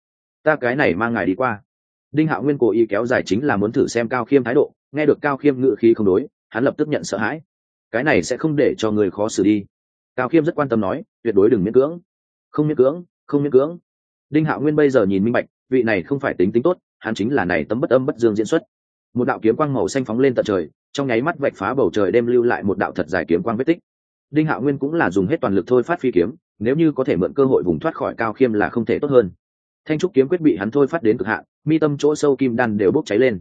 Ta cái này mang ngài đi qua. Đinh hạo nguyên cố ý kéo dài chính là muốn thử xem cao khiêm thái độ, nghe được cao khiêm ngự khí không đối, hắn lập tức nhận sợ hãi cái này sẽ không để cho người khó xử đi. Cao khiêm rất quan tâm nói, tuyệt đối đừng miễn cưỡng. Không miễn cưỡng, không miễn cưỡng. Đinh hạo nguyên bây giờ nhìn minh bạch, vị này không phải tính tính tốt, hắn chính là này tấm bất âm bất dương diễn xuất. Một đạo kiếm quang màu xanh phóng lên tận trời, trong nháy mắt vạch phá bầu trời đêm lưu lại một đạo thật dài kiếm quang vết tích. Đinh hạo nguyên cũng là dùng hết toàn lực thôi phát phi kiếm, nếu như có thể mượn cơ hội vùng thoát khỏi cao khiêm là không thể tốt hơn. Thanh trúc kiếm quyết bị hắn thôi phát đến cực hạn, mi tâm chỗ sâu kim đan đều bốc cháy lên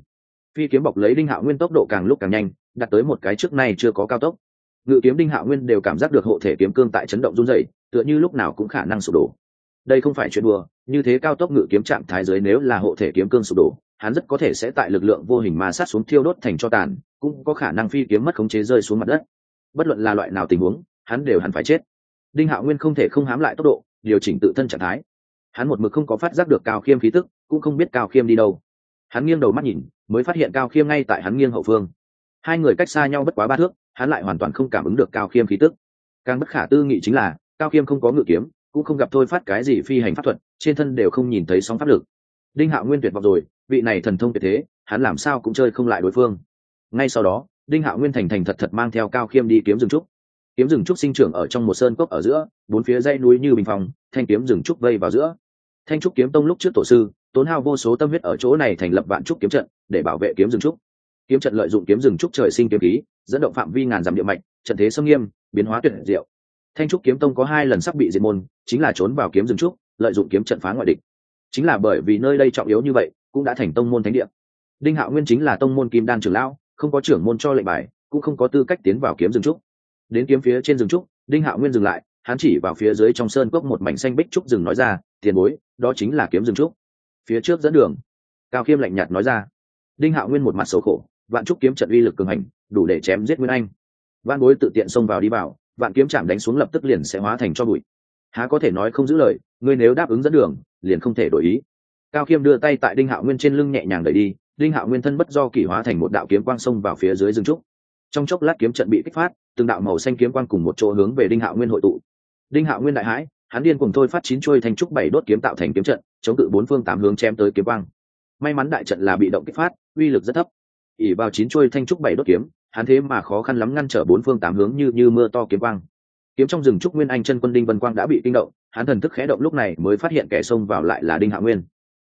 phi kiếm bọc lấy đinh hạo nguyên tốc độ càng lúc càng nhanh, đạt tới một cái trước nay chưa có cao tốc. Ngự kiếm đinh hạo nguyên đều cảm giác được hộ thể kiếm cương tại chấn động run dày tựa như lúc nào cũng khả năng sụp đổ. Đây không phải chuyện đùa, như thế cao tốc ngự kiếm trạng thái dưới nếu là hộ thể kiếm cương sụp đổ, hắn rất có thể sẽ tại lực lượng vô hình mà sát xuống thiêu đốt thành cho tàn, cũng có khả năng phi kiếm mất khống chế rơi xuống mặt đất. Bất luận là loại nào tình huống, hắn đều hẳn phải chết. Đinh hạo nguyên không thể không hám lại tốc độ, điều chỉnh tự thân trạng thái. Hắn một mực không có phát giác được cao khiêm khí tức, cũng không biết cao khiêm đi đâu. Hắn nghiêng đầu mắt nhìn mới phát hiện cao khiêm ngay tại hắn nghiêng hậu phương. Hai người cách xa nhau bất quá ba thước, hắn lại hoàn toàn không cảm ứng được cao khiêm khí tức. Càng bất khả tư nghị chính là, cao khiêm không có ngự kiếm, cũng không gặp thôi phát cái gì phi hành pháp thuật, trên thân đều không nhìn thấy sóng pháp lực. Đinh hạo nguyên tuyệt vọng rồi, vị này thần thông tuyệt thế, hắn làm sao cũng chơi không lại đối phương. Ngay sau đó, đinh hạo nguyên thành thành thật thật mang theo cao khiêm đi kiếm rừng trúc. Kiếm rừng trúc sinh trưởng ở trong một sơn cốc ở giữa, bốn phía dãy núi như bình phòng thanh kiếm rừng trúc vây vào giữa. Thanh trúc kiếm tông lúc trước tổ sư tốn hao vô số tâm huyết ở chỗ này thành lập vạn trúc kiếm trận để bảo vệ kiếm rừng trúc. Kiếm trận lợi dụng kiếm rừng trúc trời sinh kiếm khí, dẫn động phạm vi ngàn dặm địa mạch, trận thế xâm nghiêm, biến hóa tuyệt diệu. Thanh trúc kiếm tông có hai lần sắp bị diệt môn, chính là trốn vào kiếm rừng trúc, lợi dụng kiếm trận phá ngoại địch. Chính là bởi vì nơi đây trọng yếu như vậy, cũng đã thành tông môn thánh địa. Đinh hạo nguyên chính là tông môn kim đan trưởng lão, không có trưởng môn cho lệnh bài, cũng không có tư cách tiến vào kiếm rừng trúc. Đến kiếm phía trên rừng trúc, đinh hạo nguyên dừng lại, hắn chỉ vào phía dưới trong sơn cốc một mảnh xanh bích trúc rừng nói ra, tiền bối, đó chính là kiếm rừng trúc phía trước dẫn đường. Cao khiêm lạnh nhạt nói ra. Đinh hạo nguyên một mặt xấu khổ, vạn trúc kiếm trận uy lực cường hành, đủ để chém giết nguyên anh. Văn bối tự tiện xông vào đi vào vạn kiếm chạm đánh xuống lập tức liền sẽ hóa thành cho bụi. Há có thể nói không giữ lời, ngươi nếu đáp ứng dẫn đường, liền không thể đổi ý. Cao khiêm đưa tay tại đinh hạo nguyên trên lưng nhẹ nhàng đẩy đi, đinh hạo nguyên thân bất do kỷ hóa thành một đạo kiếm quang xông vào phía dưới rừng trúc. Trong chốc lát kiếm trận bị kích phát, từng đạo màu xanh kiếm quang cùng một chỗ hướng về đinh hạo nguyên hội tụ. Đinh hạo nguyên đại hãi, hắn điên cùng thôi phát chín chuôi thành trúc bảy đốt kiếm tạo thành kiếm trận chống cự bốn phương tám hướng chém tới kiếm quang. May mắn đại trận là bị động kích phát, uy lực rất thấp. Ỉ vào chín chuôi thanh trúc bảy đốt kiếm, hắn thế mà khó khăn lắm ngăn trở bốn phương tám hướng như như mưa to kiếm quang. Kiếm trong rừng trúc nguyên anh chân quân đinh vân quang đã bị kinh động, hắn thần thức khẽ động lúc này mới phát hiện kẻ xông vào lại là đinh hạ nguyên.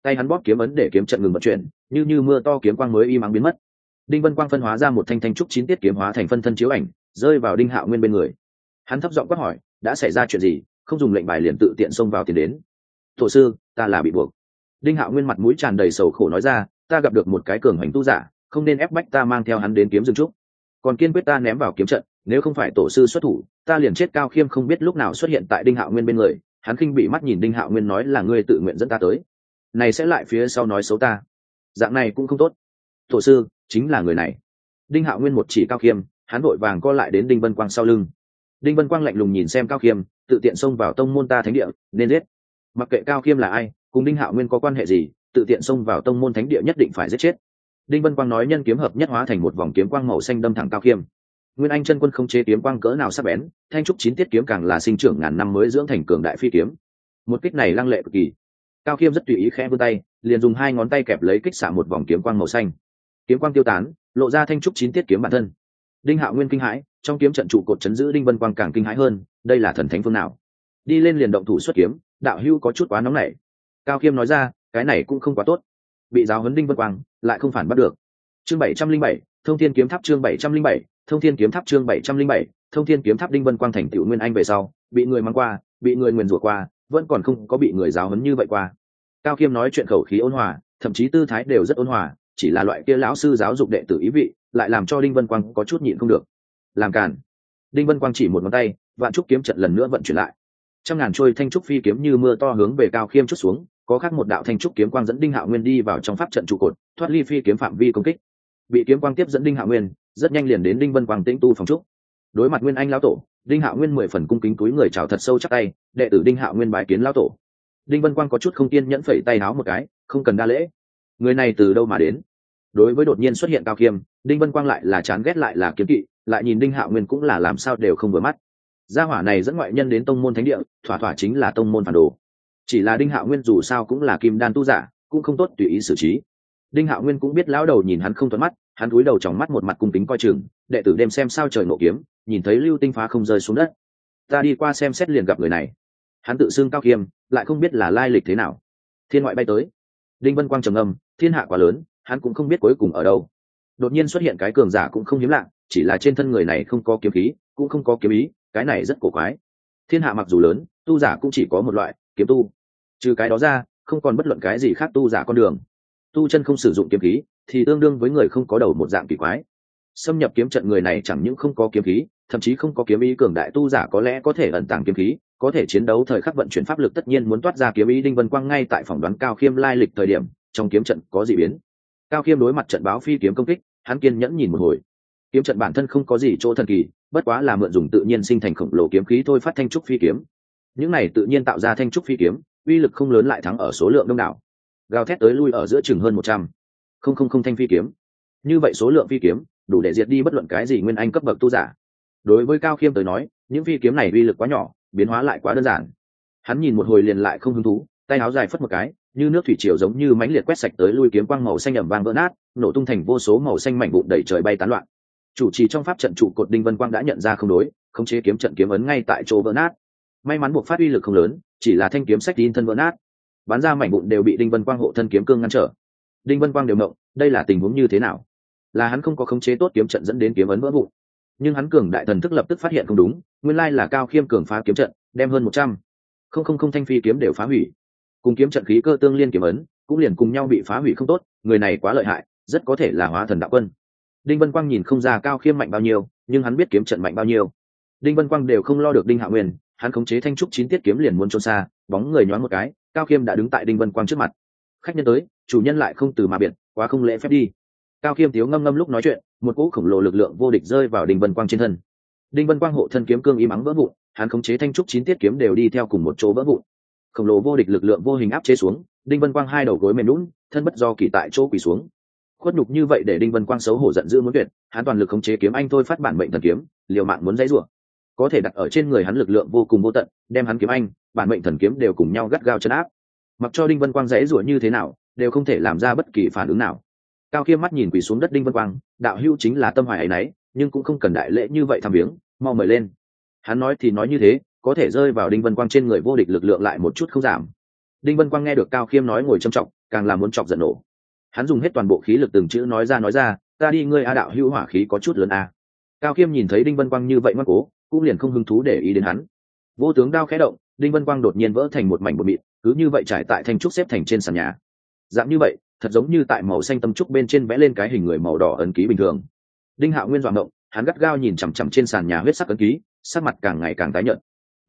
Tay hắn bóp kiếm ấn để kiếm trận ngừng vận chuyển, như như mưa to kiếm quang mới y mắng biến mất. Đinh vân quang phân hóa ra một thanh thanh trúc chín tiết kiếm hóa thành phân thân chiếu ảnh, rơi vào đinh hạ nguyên bên người. Hắn thấp giọng quát hỏi, đã xảy ra chuyện gì? Không dùng lệnh bài liền tự tiện xông vào tiền đến. Thổ sư ta là bị buộc. Đinh hạo nguyên mặt mũi tràn đầy sầu khổ nói ra, ta gặp được một cái cường hành tu giả, không nên ép bách ta mang theo hắn đến kiếm rừng trúc. Còn kiên quyết ta ném vào kiếm trận, nếu không phải tổ sư xuất thủ, ta liền chết cao khiêm không biết lúc nào xuất hiện tại đinh hạo nguyên bên người, hắn khinh bị mắt nhìn đinh hạo nguyên nói là ngươi tự nguyện dẫn ta tới. Này sẽ lại phía sau nói xấu ta. Dạng này cũng không tốt. Tổ sư, chính là người này. Đinh hạo nguyên một chỉ cao khiêm, hắn vội vàng co lại đến đinh vân quang sau lưng. Đinh vân quang lạnh lùng nhìn xem cao khiêm, tự tiện xông vào tông môn ta thánh địa, nên giết mặc kệ cao khiêm là ai, cùng đinh hạo nguyên có quan hệ gì, tự tiện xông vào tông môn thánh địa nhất định phải giết chết. Đinh vân quang nói nhân kiếm hợp nhất hóa thành một vòng kiếm quang màu xanh đâm thẳng cao khiêm. Nguyên anh chân quân không chế kiếm quang cỡ nào sắp bén, thanh trúc chín tiết kiếm càng là sinh trưởng ngàn năm mới dưỡng thành cường đại phi kiếm. Một kích này lăng lệ cực kỳ. Cao khiêm rất tùy ý khẽ vươn tay, liền dùng hai ngón tay kẹp lấy kích xả một vòng kiếm quang màu xanh. Kiếm quang tiêu tán, lộ ra thanh trúc chín tiết kiếm bản thân. Đinh hạo nguyên kinh hãi, trong kiếm trận trụ cột chấn giữ đinh vân quang càng kinh hãi hơn, đây là thần thánh phương nào? Đi lên liền động thủ xuất kiếm đạo hưu có chút quá nóng nảy. Cao khiêm nói ra, cái này cũng không quá tốt. Bị giáo huấn đinh vân quang, lại không phản bắt được. Chương bảy trăm linh bảy, thông thiên kiếm tháp chương bảy trăm linh bảy, thông thiên kiếm tháp chương bảy trăm linh bảy, thông thiên kiếm tháp đinh vân quang thành tựu nguyên anh về sau, bị người mang qua, bị người nguyền rủa qua, vẫn còn không có bị người giáo huấn như vậy qua. Cao khiêm nói chuyện khẩu khí ôn hòa, thậm chí tư thái đều rất ôn hòa, chỉ là loại kia lão sư giáo dục đệ tử ý vị, lại làm cho đinh vân quang có chút nhịn không được. Làm cản đinh vân quang chỉ một ngón tay, vạn trúc kiếm trận lần nữa vận chuyển lại trăm ngàn trôi thanh trúc phi kiếm như mưa to hướng về cao khiêm chút xuống, có khác một đạo thanh trúc kiếm quang dẫn đinh hạ nguyên đi vào trong pháp trận trụ cột, thoát ly phi kiếm phạm vi công kích. Bị kiếm quang tiếp dẫn đinh hạ nguyên, rất nhanh liền đến đinh vân quang tĩnh tu phòng trúc. Đối mặt nguyên anh lão tổ, đinh hạ nguyên mười phần cung kính túi người chào thật sâu chắc tay, đệ tử đinh hạ nguyên bài kiến lão tổ. Đinh vân quang có chút không tiên nhẫn phẩy tay áo một cái, không cần đa lễ. Người này từ đâu mà đến? Đối với đột nhiên xuất hiện cao khiêm, đinh vân quang lại là chán ghét lại là kiếm kỵ, lại nhìn đinh hạ nguyên cũng là làm sao đều không vừa mắt gia hỏa này dẫn ngoại nhân đến tông môn thánh địa, thỏa thỏa chính là tông môn phản đồ. Chỉ là đinh hạo nguyên dù sao cũng là kim đan tu giả, cũng không tốt tùy ý xử trí. Đinh hạo nguyên cũng biết lão đầu nhìn hắn không thuận mắt, hắn cúi đầu trong mắt một mặt cung kính coi chừng, đệ tử đêm xem sao trời nổ kiếm, nhìn thấy lưu tinh phá không rơi xuống đất. Ta đi qua xem xét liền gặp người này. Hắn tự xưng cao khiêm lại không biết là lai lịch thế nào. Thiên ngoại bay tới. Đinh vân quang trầm âm thiên hạ quá lớn, hắn cũng không biết cuối cùng ở đâu. Đột nhiên xuất hiện cái cường giả cũng không hiếm lạ, chỉ là trên thân người này không có kiếm khí, cũng không có kiếm ý cái này rất cổ quái. Thiên hạ mặc dù lớn, tu giả cũng chỉ có một loại, kiếm tu. Trừ cái đó ra, không còn bất luận cái gì khác tu giả con đường. Tu chân không sử dụng kiếm khí, thì tương đương với người không có đầu một dạng kỳ quái. Xâm nhập kiếm trận người này chẳng những không có kiếm khí, thậm chí không có kiếm ý cường đại tu giả có lẽ có thể ẩn tàng kiếm khí, có thể chiến đấu thời khắc vận chuyển pháp lực tất nhiên muốn toát ra kiếm ý đinh vân quang ngay tại phỏng đoán cao khiêm lai lịch thời điểm, trong kiếm trận có gì biến. Cao khiêm đối mặt trận báo phi kiếm công kích, hắn kiên nhẫn nhìn một hồi. Kiếm trận bản thân không có gì chỗ thần kỳ bất quá là mượn dùng tự nhiên sinh thành khổng lồ kiếm khí thôi phát thanh trúc phi kiếm. Những này tự nhiên tạo ra thanh trúc phi kiếm, uy lực không lớn lại thắng ở số lượng đông đảo. Gào thét tới lui ở giữa chừng hơn một trăm. Không không không thanh phi kiếm. Như vậy số lượng phi kiếm, đủ để diệt đi bất luận cái gì nguyên anh cấp bậc tu giả. Đối với cao khiêm tới nói, những phi kiếm này uy lực quá nhỏ, biến hóa lại quá đơn giản. Hắn nhìn một hồi liền lại không hứng thú, tay áo dài phất một cái, như nước thủy triều giống như mãnh liệt quét sạch tới lui kiếm quang màu xanh ẩm vang vỡ nát, nổ tung thành vô số màu xanh mảnh vụn đẩy trời bay tán loạn chủ trì trong pháp trận trụ cột đinh vân quang đã nhận ra không đối, khống chế kiếm trận kiếm ấn ngay tại chỗ vỡ nát. May mắn buộc phát uy lực không lớn, chỉ là thanh kiếm sách tin thân vỡ nát. Bán ra mảnh vụn đều bị đinh vân quang hộ thân kiếm cương ngăn trở. Đinh vân quang đều mộng đây là tình huống như thế nào? Là hắn không có khống chế tốt kiếm trận dẫn đến kiếm ấn vỡ vụn. Nhưng hắn cường đại thần thức lập tức phát hiện không đúng, nguyên lai là cao khiêm cường phá kiếm trận, đem hơn một trăm. Không không không thanh phi kiếm đều phá hủy. Cùng kiếm trận khí cơ tương liên kiếm ấn, cũng liền cùng nhau bị phá hủy không tốt, người này quá lợi hại, rất có thể là hóa thần đạo quân đinh vân quang nhìn không ra cao khiêm mạnh bao nhiêu, nhưng hắn biết kiếm trận mạnh bao nhiêu. Đinh vân quang đều không lo được đinh hạ nguyên, hắn khống chế thanh trúc chín tiết kiếm liền muốn trốn xa, bóng người nhoáng một cái, cao khiêm đã đứng tại đinh vân quang trước mặt. Khách nhân tới, chủ nhân lại không từ mà biệt, quá không lễ phép đi. Cao khiêm tiếu ngâm ngâm lúc nói chuyện, một cỗ khổng lồ lực lượng vô địch rơi vào đinh vân quang trên thân. Đinh vân quang hộ thân kiếm cương im ắng vỡ vụn, hắn khống chế thanh trúc chín tiết kiếm đều đi theo cùng một chỗ vỡ vụn. Khổng lồ vô địch lực lượng vô hình áp chế xuống, đinh vân quang hai đầu gối mềm lún thân bất do kỳ tại chỗ quỳ xuống khuất nhục như vậy để đinh vân quang xấu hổ giận dữ muốn tuyệt, hắn toàn lực khống chế kiếm anh thôi phát bản mệnh thần kiếm, liều mạng muốn dãy rủa. Có thể đặt ở trên người hắn lực lượng vô cùng vô tận, đem hắn kiếm anh, bản mệnh thần kiếm đều cùng nhau gắt gao chấn áp. Mặc cho đinh vân quang dãy rủa như thế nào, đều không thể làm ra bất kỳ phản ứng nào. Cao Kiêm mắt nhìn quỳ xuống đất đinh vân quang, đạo hữu chính là tâm hoài ấy nấy, nhưng cũng không cần đại lễ như vậy tham viếng, mau mời lên. Hắn nói thì nói như thế, có thể rơi vào đinh vân quang trên người vô địch lực lượng lại một chút không giảm. Đinh vân quang nghe được cao khiêm nói ngồi trầm trọng, càng là muốn chọc giận nổ hắn dùng hết toàn bộ khí lực từng chữ nói ra nói ra, ta đi, ngươi a đạo hữu hỏa khí có chút lớn a. Cao khiêm nhìn thấy đinh vân quang như vậy ngoan cố, cũng liền không hứng thú để ý đến hắn. Vô tướng đao khẽ động, đinh vân quang đột nhiên vỡ thành một mảnh bột mịn, cứ như vậy trải tại thanh trúc xếp thành trên sàn nhà. Dạng như vậy, thật giống như tại màu xanh tâm trúc bên trên vẽ lên cái hình người màu đỏ ấn ký bình thường. Đinh hạo nguyên dọa động hắn gắt gao nhìn chằm chằm trên sàn nhà huyết sắc ấn ký, sắc mặt càng ngày càng tái nhợt.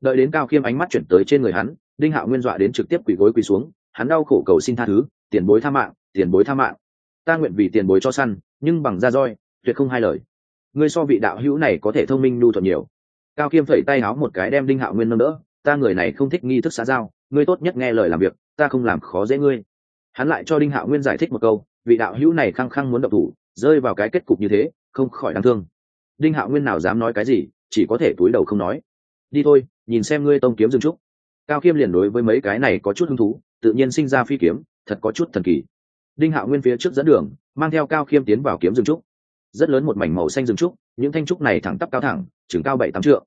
Đợi đến cao khiêm ánh mắt chuyển tới trên người hắn, đinh hạo nguyên dọa đến trực tiếp quỳ gối quỳ xuống, hắn đau khổ cầu xin tha thứ, tiền bối tha mạng tiền bối tha mạng. Ta nguyện vì tiền bối cho săn, nhưng bằng da roi, tuyệt không hai lời. Ngươi so vị đạo hữu này có thể thông minh nhu thuận nhiều. Cao kiêm phẩy tay áo một cái đem đinh hạo nguyên nâng đỡ. Ta người này không thích nghi thức xã giao, ngươi tốt nhất nghe lời làm việc, ta không làm khó dễ ngươi. Hắn lại cho đinh hạo nguyên giải thích một câu, vị đạo hữu này khăng khăng muốn độc thủ, rơi vào cái kết cục như thế, không khỏi đáng thương. Đinh hạo nguyên nào dám nói cái gì, chỉ có thể túi đầu không nói. Đi thôi, nhìn xem ngươi tông kiếm dừng trúc. Cao kiêm liền đối với mấy cái này có chút hứng thú, tự nhiên sinh ra phi kiếm, thật có chút thần kỳ đinh hạo nguyên phía trước dẫn đường, mang theo cao khiêm tiến vào kiếm rừng trúc. Rất lớn một mảnh màu xanh rừng trúc, những thanh trúc này thẳng tắp cao thẳng, chừng cao bảy tám trượng.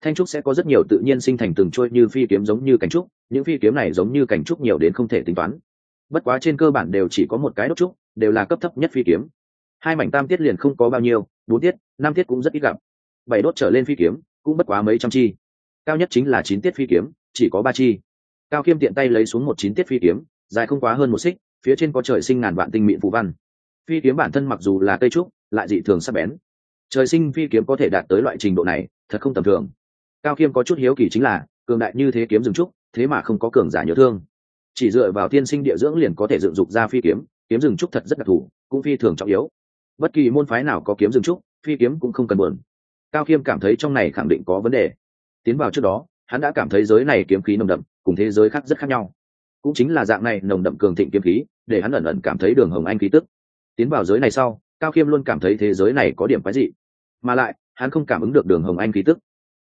Thanh trúc sẽ có rất nhiều tự nhiên sinh thành từng trôi như phi kiếm giống như cánh trúc, những phi kiếm này giống như cánh trúc nhiều đến không thể tính toán. Bất quá trên cơ bản đều chỉ có một cái đốt trúc, đều là cấp thấp nhất phi kiếm. Hai mảnh tam tiết liền không có bao nhiêu, bốn tiết, năm tiết cũng rất ít gặp. Bảy đốt trở lên phi kiếm, cũng bất quá mấy trăm chi. Cao nhất chính là chín tiết phi kiếm, chỉ có ba chi. Cao khiêm tiện tay lấy xuống một chín tiết phi kiếm, dài không quá hơn một xích phía trên có trời sinh ngàn vạn tinh mịn phù văn. Phi kiếm bản thân mặc dù là cây trúc, lại dị thường sắc bén. Trời sinh phi kiếm có thể đạt tới loại trình độ này, thật không tầm thường. Cao khiêm có chút hiếu kỳ chính là, cường đại như thế kiếm dừng trúc, thế mà không có cường giả nhớ thương. Chỉ dựa vào tiên sinh địa dưỡng liền có thể dựng dục ra phi kiếm kiếm rừng trúc thật rất đặc thù, cũng phi thường trọng yếu. Bất kỳ môn phái nào có kiếm rừng trúc, phi kiếm cũng không cần buồn. Cao khiêm cảm thấy trong này khẳng định có vấn đề. Tiến vào trước đó, hắn đã cảm thấy giới này kiếm khí nồng đậm, cùng thế giới khác rất khác nhau cũng chính là dạng này nồng đậm cường thịnh kiếm khí, để hắn ẩn ẩn cảm thấy đường hồng anh khí tức. Tiến vào giới này sau, cao khiêm luôn cảm thấy thế giới này có điểm quái dị. Mà lại, hắn không cảm ứng được đường hồng anh khí tức.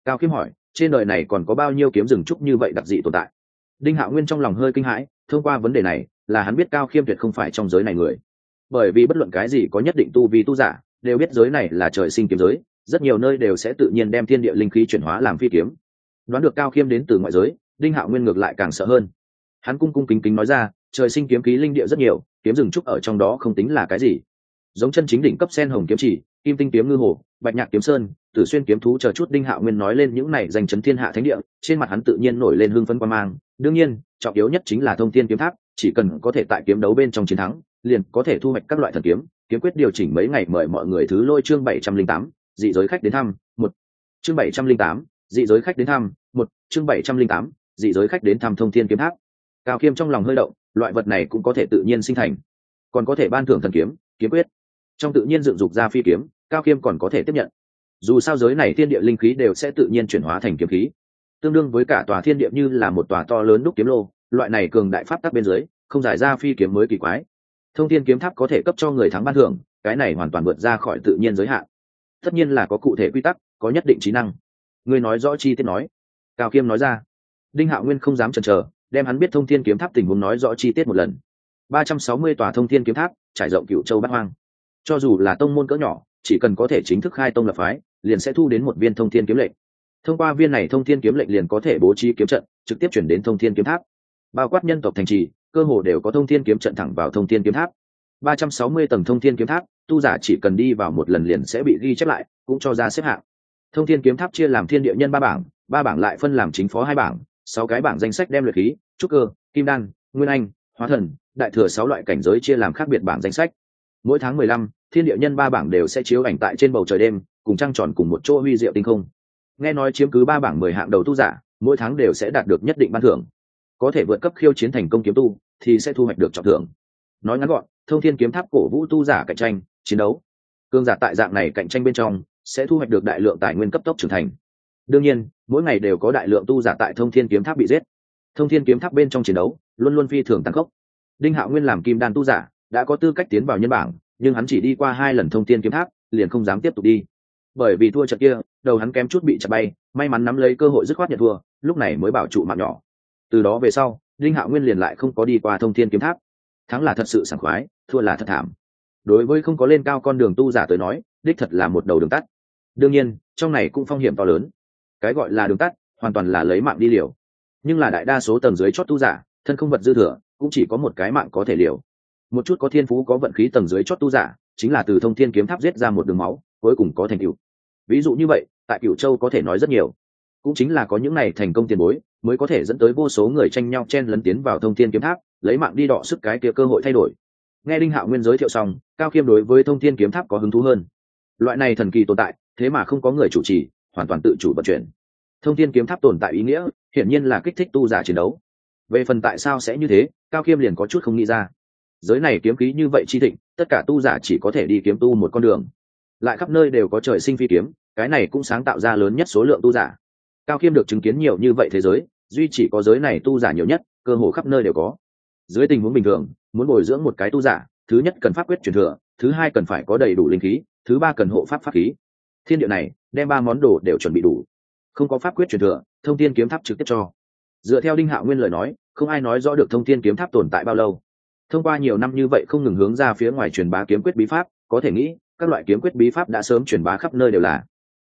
Cao khiêm hỏi, trên đời này còn có bao nhiêu kiếm rừng trúc như vậy đặc dị tồn tại? Đinh hạo nguyên trong lòng hơi kinh hãi, thông qua vấn đề này, là hắn biết cao khiêm tuyệt không phải trong giới này người. Bởi vì bất luận cái gì có nhất định tu vì tu giả, đều biết giới này là trời sinh kiếm giới, rất nhiều nơi đều sẽ tự nhiên đem thiên địa linh khí chuyển hóa làm phi kiếm. Đoán được cao khiêm đến từ ngoại giới, đinh hạo nguyên ngược lại càng sợ hơn hắn cung cung kính kính nói ra, trời sinh kiếm khí linh địa rất nhiều, kiếm rừng trúc ở trong đó không tính là cái gì. Giống chân chính đỉnh cấp sen hồng kiếm chỉ, kim tinh kiếm ngư hồ, bạch nhạc kiếm sơn, tử xuyên kiếm thú chờ chút đinh hạo nguyên nói lên những này dành chấn thiên hạ thánh địa, trên mặt hắn tự nhiên nổi lên hưng phấn quan mang. Đương nhiên, trọng yếu nhất chính là thông thiên kiếm tháp, chỉ cần có thể tại kiếm đấu bên trong chiến thắng, liền có thể thu hoạch các loại thần kiếm. Kiếm quyết điều chỉnh mấy ngày mời mọi người thứ lôi chương bảy trăm linh tám, dị giới khách đến thăm, một. Chương bảy trăm linh tám, dị giới khách đến thăm, một. Chương bảy trăm linh tám, dị giới khách đến thăm thông thiên kiếm tháp cao khiêm trong lòng hơi động, loại vật này cũng có thể tự nhiên sinh thành. Còn có thể ban thưởng thần kiếm kiếm quyết. Trong tự nhiên dựng dục ra phi kiếm, cao khiêm còn có thể tiếp nhận. Dù sao giới này thiên địa linh khí đều sẽ tự nhiên chuyển hóa thành kiếm khí. Tương đương với cả tòa thiên địa như là một tòa to lớn đúc kiếm lô, loại này cường đại pháp tắc bên dưới, không giải ra phi kiếm mới kỳ quái. Thông thiên kiếm tháp có thể cấp cho người thắng ban thưởng, cái này hoàn toàn vượt ra khỏi tự nhiên giới hạn. Tất nhiên là có cụ thể quy tắc, có nhất định trí năng. Người nói rõ chi tiết nói. Cao khiêm nói ra. Đinh hạo nguyên không dám chần chờ đem hắn biết thông thiên kiếm tháp tình huống nói rõ chi tiết một lần. Ba trăm sáu mươi tòa thông thiên kiếm tháp, trải rộng cựu châu bát hoang. Cho dù là tông môn cỡ nhỏ, chỉ cần có thể chính thức khai tông lập phái, liền sẽ thu đến một viên thông thiên kiếm lệnh. Thông qua viên này thông thiên kiếm lệnh liền có thể bố trí kiếm trận, trực tiếp chuyển đến thông thiên kiếm tháp. Bao quát nhân tộc thành trì, cơ hồ đều có thông thiên kiếm trận thẳng vào thông thiên kiếm tháp. Ba trăm sáu mươi tầng thông thiên kiếm tháp, tu giả chỉ cần đi vào một lần liền sẽ bị ghi chép lại, cũng cho ra xếp hạng. Thông thiên kiếm tháp chia làm thiên địa nhân ba bảng ba bảng lại phân làm chính phó hai bảng sáu cái bảng danh sách đem luyện khí, trúc cơ, kim đan, nguyên anh, hóa thần, đại thừa sáu loại cảnh giới chia làm khác biệt bảng danh sách. Mỗi tháng mười lăm, thiên địa nhân ba bảng đều sẽ chiếu ảnh tại trên bầu trời đêm, cùng trăng tròn cùng một chỗ huy diệu tinh không. Nghe nói chiếm cứ ba bảng mười hạng đầu tu giả, mỗi tháng đều sẽ đạt được nhất định ban thưởng. Có thể vượt cấp khiêu chiến thành công kiếm tu, thì sẽ thu hoạch được trọng thưởng. Nói ngắn gọn, thông thiên kiếm tháp cổ vũ tu giả cạnh tranh, chiến đấu. Cương giả tại dạng này cạnh tranh bên trong, sẽ thu hoạch được đại lượng tài nguyên cấp tốc trưởng thành. Đương nhiên mỗi ngày đều có đại lượng tu giả tại thông thiên kiếm tháp bị giết. Thông thiên kiếm tháp bên trong chiến đấu luôn luôn phi thường tăng khốc. Đinh hạo nguyên làm kim đan tu giả, đã có tư cách tiến vào nhân bảng, nhưng hắn chỉ đi qua hai lần thông thiên kiếm tháp, liền không dám tiếp tục đi. Bởi vì thua trận kia, đầu hắn kém chút bị chặt bay, may mắn nắm lấy cơ hội dứt khoát nhận thua, lúc này mới bảo trụ mạng nhỏ. Từ đó về sau, đinh hạo nguyên liền lại không có đi qua thông thiên kiếm tháp. Thắng là thật sự sảng khoái, thua là thật thảm. Đối với không có lên cao con đường tu giả tới nói, đích thật là một đầu đường tắt. Đương nhiên, trong này cũng phong hiểm to lớn cái gọi là đường tắt, hoàn toàn là lấy mạng đi liều. Nhưng là đại đa số tầng dưới chót tu giả, thân không vật dư thừa, cũng chỉ có một cái mạng có thể liều. Một chút có thiên phú, có vận khí tầng dưới chót tu giả, chính là từ thông thiên kiếm tháp giết ra một đường máu, cuối cùng có thành tựu. Ví dụ như vậy, tại cửu châu có thể nói rất nhiều. Cũng chính là có những này thành công tiền bối, mới có thể dẫn tới vô số người tranh nhau chen lấn tiến vào thông thiên kiếm tháp, lấy mạng đi đọ sức cái kia cơ hội thay đổi. Nghe đinh hạo nguyên giới thiệu xong, cao khiêm đối với thông thiên kiếm tháp có hứng thú hơn. Loại này thần kỳ tồn tại, thế mà không có người chủ trì hoàn toàn tự chủ vận chuyển. Thông thiên kiếm tháp tồn tại ý nghĩa, hiển nhiên là kích thích tu giả chiến đấu. Về phần tại sao sẽ như thế, cao khiêm liền có chút không nghĩ ra. Giới này kiếm khí như vậy chi thịnh, tất cả tu giả chỉ có thể đi kiếm tu một con đường. Lại khắp nơi đều có trời sinh phi kiếm, cái này cũng sáng tạo ra lớn nhất số lượng tu giả. Cao khiêm được chứng kiến nhiều như vậy thế giới, duy chỉ có giới này tu giả nhiều nhất, cơ hồ khắp nơi đều có. Dưới tình huống bình thường, muốn bồi dưỡng một cái tu giả, thứ nhất cần pháp quyết truyền thừa, thứ hai cần phải có đầy đủ linh khí, thứ ba cần hộ pháp pháp khí thiên địa này, đem ba món đồ đều chuẩn bị đủ. Không có pháp quyết truyền thừa, thông tin kiếm tháp trực tiếp cho. Dựa theo đinh hạo nguyên lời nói, không ai nói rõ được thông tin kiếm tháp tồn tại bao lâu. Thông qua nhiều năm như vậy không ngừng hướng ra phía ngoài truyền bá kiếm quyết bí pháp, có thể nghĩ, các loại kiếm quyết bí pháp đã sớm truyền bá khắp nơi đều là.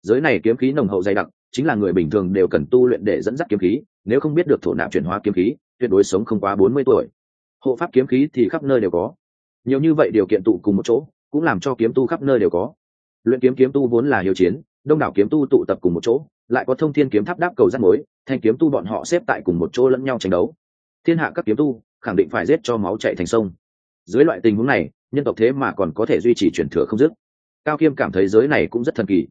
Giới này kiếm khí nồng hậu dày đặc, chính là người bình thường đều cần tu luyện để dẫn dắt kiếm khí, nếu không biết được thổ nạp chuyển hóa kiếm khí, tuyệt đối sống không quá bốn mươi tuổi. Hộ pháp kiếm khí thì khắp nơi đều có. Nhiều như vậy điều kiện tụ cùng một chỗ, cũng làm cho kiếm tu khắp nơi đều có luyện kiếm kiếm tu vốn là hiếu chiến, đông đảo kiếm tu tụ tập cùng một chỗ, lại có thông thiên kiếm tháp đáp cầu rắt mối, thanh kiếm tu bọn họ xếp tại cùng một chỗ lẫn nhau tranh đấu. Thiên hạ các kiếm tu khẳng định phải giết cho máu chạy thành sông. Dưới loại tình huống này, nhân tộc thế mà còn có thể duy trì truyền thừa không dứt. Cao khiêm cảm thấy giới này cũng rất thần kỳ.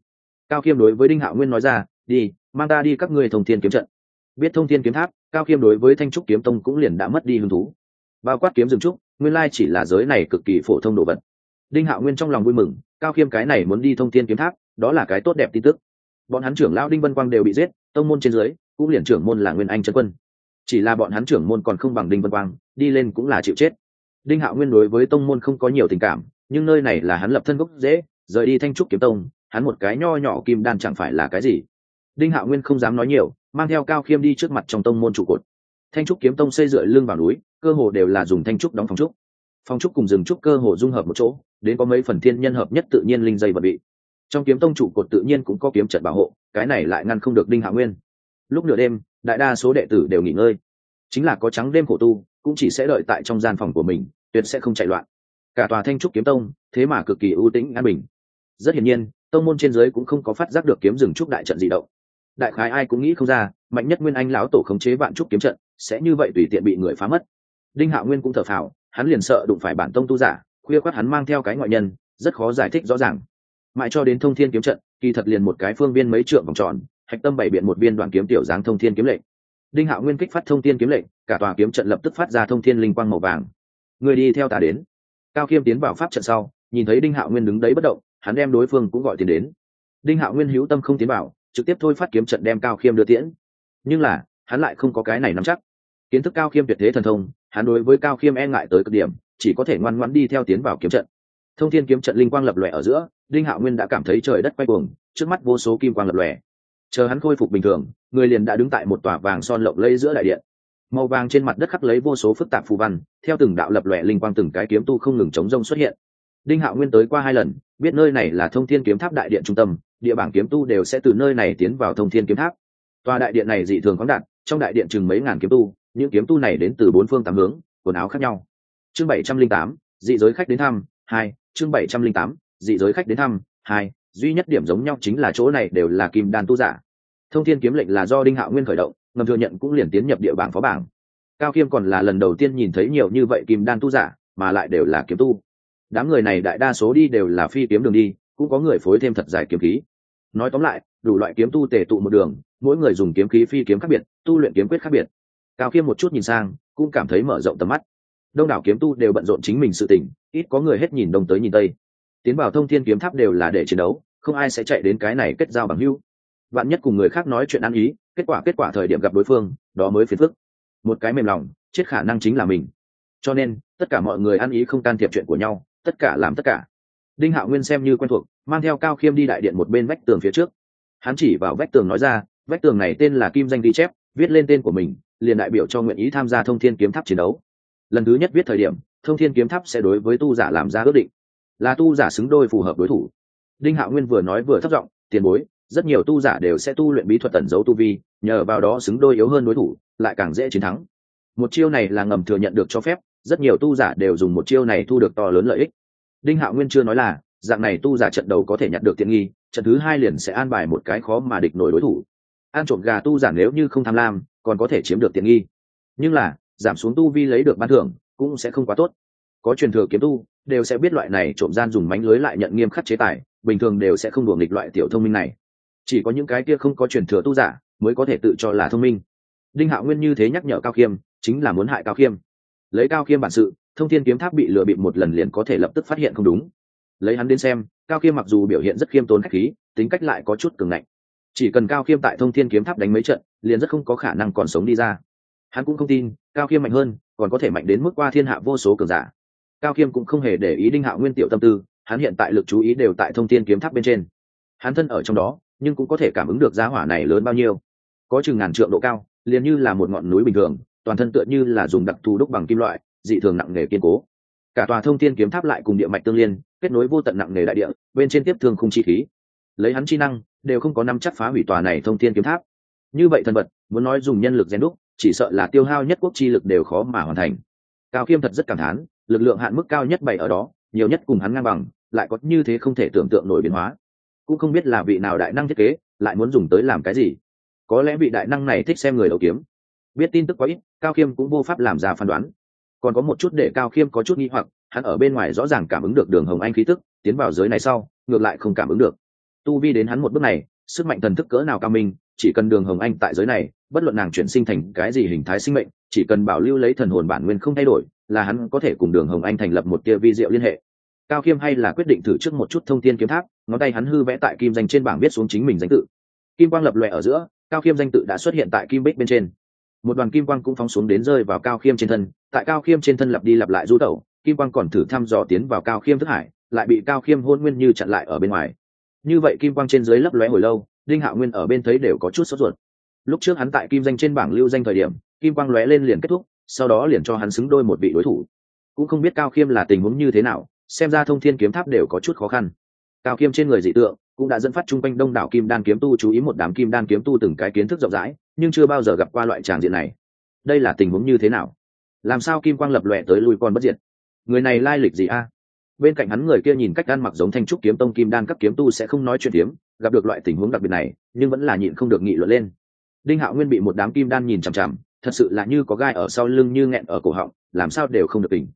Cao khiêm đối với đinh hạo nguyên nói ra, đi, mang ta đi các ngươi thông thiên kiếm trận. Biết thông thiên kiếm tháp, cao khiêm đối với thanh trúc kiếm tông cũng liền đã mất đi hứng thú. Bao quát kiếm rừng trúc, nguyên lai chỉ là giới này cực kỳ phổ thông đồ vật. Đinh hạo nguyên trong lòng vui mừng cao khiêm cái này muốn đi thông thiên kiếm tháp, đó là cái tốt đẹp tin tức. Bọn hắn trưởng lão đinh vân quang đều bị giết, tông môn trên dưới, cũng liền trưởng môn là nguyên anh trấn quân. Chỉ là bọn hắn trưởng môn còn không bằng đinh vân quang, đi lên cũng là chịu chết. Đinh hạo nguyên đối với tông môn không có nhiều tình cảm, nhưng nơi này là hắn lập thân gốc dễ rời đi thanh trúc kiếm tông, hắn một cái nho nhỏ kim đan chẳng phải là cái gì. Đinh hạo nguyên không dám nói nhiều, mang theo cao khiêm đi trước mặt trong tông môn trụ cột. Thanh trúc kiếm tông xây dựa lưng vào núi, cơ hồ đều là dùng thanh trúc đóng phòng trúc. Phòng trúc cùng rừng trúc cơ hồ dung hợp một chỗ đến có mấy phần thiên nhân hợp nhất tự nhiên linh dây vật bị. Trong kiếm tông trụ cột tự nhiên cũng có kiếm trận bảo hộ, cái này lại ngăn không được đinh hạ nguyên. Lúc nửa đêm, đại đa số đệ tử đều nghỉ ngơi. Chính là có trắng đêm khổ tu, cũng chỉ sẽ đợi tại trong gian phòng của mình, tuyệt sẽ không chạy loạn. Cả tòa thanh trúc kiếm tông, thế mà cực kỳ ưu tĩnh an bình. Rất hiển nhiên, tông môn trên giới cũng không có phát giác được kiếm rừng trúc đại trận di động. Đại khái ai cũng nghĩ không ra, mạnh nhất nguyên anh lão tổ khống chế vạn trúc kiếm trận, sẽ như vậy tùy tiện bị người phá mất. Đinh hạ nguyên cũng thở phào, hắn liền sợ đụng phải bản tông tu giả khuya khoát hắn mang theo cái ngoại nhân, rất khó giải thích rõ ràng. Mãi cho đến thông thiên kiếm trận, kỳ thật liền một cái phương viên mấy trượng vòng tròn, hạch tâm bảy biện một viên đoàn kiếm tiểu dáng thông thiên kiếm lệnh. Đinh hạo nguyên kích phát thông thiên kiếm lệnh, cả tòa kiếm trận lập tức phát ra thông thiên linh quang màu vàng. Người đi theo ta đến. Cao khiêm tiến vào pháp trận sau, nhìn thấy đinh hạo nguyên đứng đấy bất động, hắn đem đối phương cũng gọi tiền đến. Đinh hạo nguyên hữu tâm không tiến vào, trực tiếp thôi phát kiếm trận đem cao khiêm đưa tiễn. Nhưng là, hắn lại không có cái này nắm chắc. Kiến thức cao khiêm tuyệt thế thần thông, hắn đối với cao khiêm e ngại tới cực điểm chỉ có thể ngoan ngoãn đi theo tiến vào kiếm trận. Thông thiên kiếm trận linh quang lập lòe ở giữa, đinh hạo nguyên đã cảm thấy trời đất quay cuồng, trước mắt vô số kim quang lập lòe. Chờ hắn khôi phục bình thường, người liền đã đứng tại một tòa vàng son lộng lây giữa đại điện. Màu vàng trên mặt đất khắc lấy vô số phức tạp phù văn, theo từng đạo lập lòe linh quang từng cái kiếm tu không ngừng chống rông xuất hiện. Đinh hạo nguyên tới qua hai lần, biết nơi này là thông thiên kiếm tháp đại điện trung tâm, địa bảng kiếm tu đều sẽ từ nơi này tiến vào thông thiên kiếm tháp. Tòa đại điện này dị thường khoáng đạt, trong đại điện chừng mấy ngàn kiếm tu, những kiếm tu này đến từ bốn phương tám hướng, quần áo khác nhau chương bảy trăm linh tám, dị giới khách đến thăm, hai, chương bảy trăm linh tám, dị giới khách đến thăm, hai, duy nhất điểm giống nhau chính là chỗ này đều là kim đan tu giả. Thông thiên kiếm lệnh là do đinh hạo nguyên khởi động, ngầm thừa nhận cũng liền tiến nhập địa bảng phó bảng. Cao khiêm còn là lần đầu tiên nhìn thấy nhiều như vậy kim đan tu giả, mà lại đều là kiếm tu. Đám người này đại đa số đi đều là phi kiếm đường đi, cũng có người phối thêm thật dài kiếm khí. Nói tóm lại, đủ loại kiếm tu tề tụ một đường, mỗi người dùng kiếm khí phi kiếm khác biệt, tu luyện kiếm quyết khác biệt. Cao khiêm một chút nhìn sang, cũng cảm thấy mở rộng tầm mắt đông đảo kiếm tu đều bận rộn chính mình sự tỉnh ít có người hết nhìn đông tới nhìn tây. Tiến vào thông thiên kiếm tháp đều là để chiến đấu, không ai sẽ chạy đến cái này kết giao bằng hữu. Bạn nhất cùng người khác nói chuyện ăn ý, kết quả kết quả thời điểm gặp đối phương, đó mới phiền phức. Một cái mềm lòng, chết khả năng chính là mình. Cho nên, tất cả mọi người ăn ý không can thiệp chuyện của nhau, tất cả làm tất cả. Đinh hạo nguyên xem như quen thuộc, mang theo cao khiêm đi đại điện một bên vách tường phía trước. Hắn chỉ vào vách tường nói ra, vách tường này tên là kim danh ghi chép, viết lên tên của mình, liền đại biểu cho nguyện ý tham gia thông thiên kiếm tháp chiến đấu lần thứ nhất viết thời điểm, thông thiên kiếm tháp sẽ đối với tu giả làm ra ước định. Là tu giả xứng đôi phù hợp đối thủ. Đinh hạo nguyên vừa nói vừa thất giọng, tiền bối, rất nhiều tu giả đều sẽ tu luyện bí thuật tẩn giấu tu vi, nhờ vào đó xứng đôi yếu hơn đối thủ, lại càng dễ chiến thắng. Một chiêu này là ngầm thừa nhận được cho phép, rất nhiều tu giả đều dùng một chiêu này thu được to lớn lợi ích. Đinh hạo nguyên chưa nói là, dạng này tu giả trận đầu có thể nhận được tiện nghi, trận thứ hai liền sẽ an bài một cái khó mà địch nổi đối thủ. An trộm gà tu giả nếu như không tham lam, còn có thể chiếm được tiện nghi. Nhưng là giảm xuống tu vi lấy được ban thưởng, cũng sẽ không quá tốt. Có truyền thừa kiếm tu, đều sẽ biết loại này trộm gian dùng mánh lưới lại nhận nghiêm khắc chế tài, bình thường đều sẽ không đùa nghịch loại tiểu thông minh này. Chỉ có những cái kia không có truyền thừa tu giả mới có thể tự cho là thông minh. Đinh hạo nguyên như thế nhắc nhở cao khiêm, chính là muốn hại cao khiêm. Lấy cao khiêm bản sự, thông thiên kiếm tháp bị lừa bịp một lần liền có thể lập tức phát hiện không đúng. Lấy hắn đến xem, cao khiêm mặc dù biểu hiện rất khiêm tốn khách khí, tính cách lại có chút cường ngạnh. Chỉ cần cao khiêm tại thông thiên kiếm tháp đánh mấy trận, liền rất không có khả năng còn sống đi ra hắn cũng không tin, cao khiêm mạnh hơn, còn có thể mạnh đến mức qua thiên hạ vô số cường giả. Cao khiêm cũng không hề để ý đinh hạo nguyên tiểu tâm tư, hắn hiện tại lực chú ý đều tại thông thiên kiếm tháp bên trên. Hắn thân ở trong đó, nhưng cũng có thể cảm ứng được giá hỏa này lớn bao nhiêu. Có chừng ngàn trượng độ cao, liền như là một ngọn núi bình thường, toàn thân tựa như là dùng đặc thù đúc bằng kim loại, dị thường nặng nề kiên cố. Cả tòa thông thiên kiếm tháp lại cùng địa mạch tương liên, kết nối vô tận nặng nề đại địa, bên trên tiếp thương không chi khí. Lấy hắn chi năng, đều không có năm chắc phá hủy tòa này thông thiên kiếm tháp. Như vậy thần vật muốn nói dùng nhân lực gen đúc chỉ sợ là tiêu hao nhất quốc chi lực đều khó mà hoàn thành. Cao khiêm thật rất cảm thán, lực lượng hạn mức cao nhất bảy ở đó, nhiều nhất cùng hắn ngang bằng, lại có như thế không thể tưởng tượng nổi biến hóa. Cũng không biết là vị nào đại năng thiết kế, lại muốn dùng tới làm cái gì. Có lẽ vị đại năng này thích xem người đầu kiếm. Biết tin tức quá ít, cao khiêm cũng vô pháp làm ra phán đoán. Còn có một chút để cao khiêm có chút nghi hoặc, hắn ở bên ngoài rõ ràng cảm ứng được đường hồng anh khí tức, tiến vào giới này sau, ngược lại không cảm ứng được. Tu vi đến hắn một bước này, sức mạnh thần thức cỡ nào cao minh chỉ cần đường hồng anh tại giới này, bất luận nàng chuyển sinh thành cái gì hình thái sinh mệnh, chỉ cần bảo lưu lấy thần hồn bản nguyên không thay đổi, là hắn có thể cùng đường hồng anh thành lập một tia vi diệu liên hệ. Cao khiêm hay là quyết định thử trước một chút thông tin kiếm tháp, ngón tay hắn hư vẽ tại kim danh trên bảng viết xuống chính mình danh tự. Kim quang lập lòe ở giữa, cao khiêm danh tự đã xuất hiện tại kim bích bên trên. Một đoàn kim quang cũng phóng xuống đến rơi vào cao khiêm trên thân, tại cao khiêm trên thân lặp đi lặp lại du tẩu, kim quang còn thử thăm dò tiến vào cao khiêm thức hải, lại bị cao khiêm hôn nguyên như chặn lại ở bên ngoài. Như vậy kim quang trên dưới lấp lóe hồi lâu đinh hạo nguyên ở bên thấy đều có chút sốt ruột. Lúc trước hắn tại kim danh trên bảng lưu danh thời điểm, kim quang lóe lên liền kết thúc, sau đó liền cho hắn xứng đôi một vị đối thủ. Cũng không biết cao khiêm là tình huống như thế nào, xem ra thông thiên kiếm tháp đều có chút khó khăn. Cao khiêm trên người dị tượng cũng đã dẫn phát chung quanh đông đảo kim đan kiếm tu chú ý một đám kim đan kiếm tu từng cái kiến thức rộng rãi, nhưng chưa bao giờ gặp qua loại tràng diện này. Đây là tình huống như thế nào? Làm sao kim quang lập lòe tới lui con bất diệt? Người này lai lịch gì a? Bên cạnh hắn người kia nhìn cách ăn mặc giống thanh trúc kiếm tông kim đan các kiếm tu sẽ không nói chuyện tiếm gặp được loại tình huống đặc biệt này, nhưng vẫn là nhịn không được nghị luận lên. Đinh hạo nguyên bị một đám kim đan nhìn chằm chằm, thật sự là như có gai ở sau lưng như nghẹn ở cổ họng, làm sao đều không được tỉnh.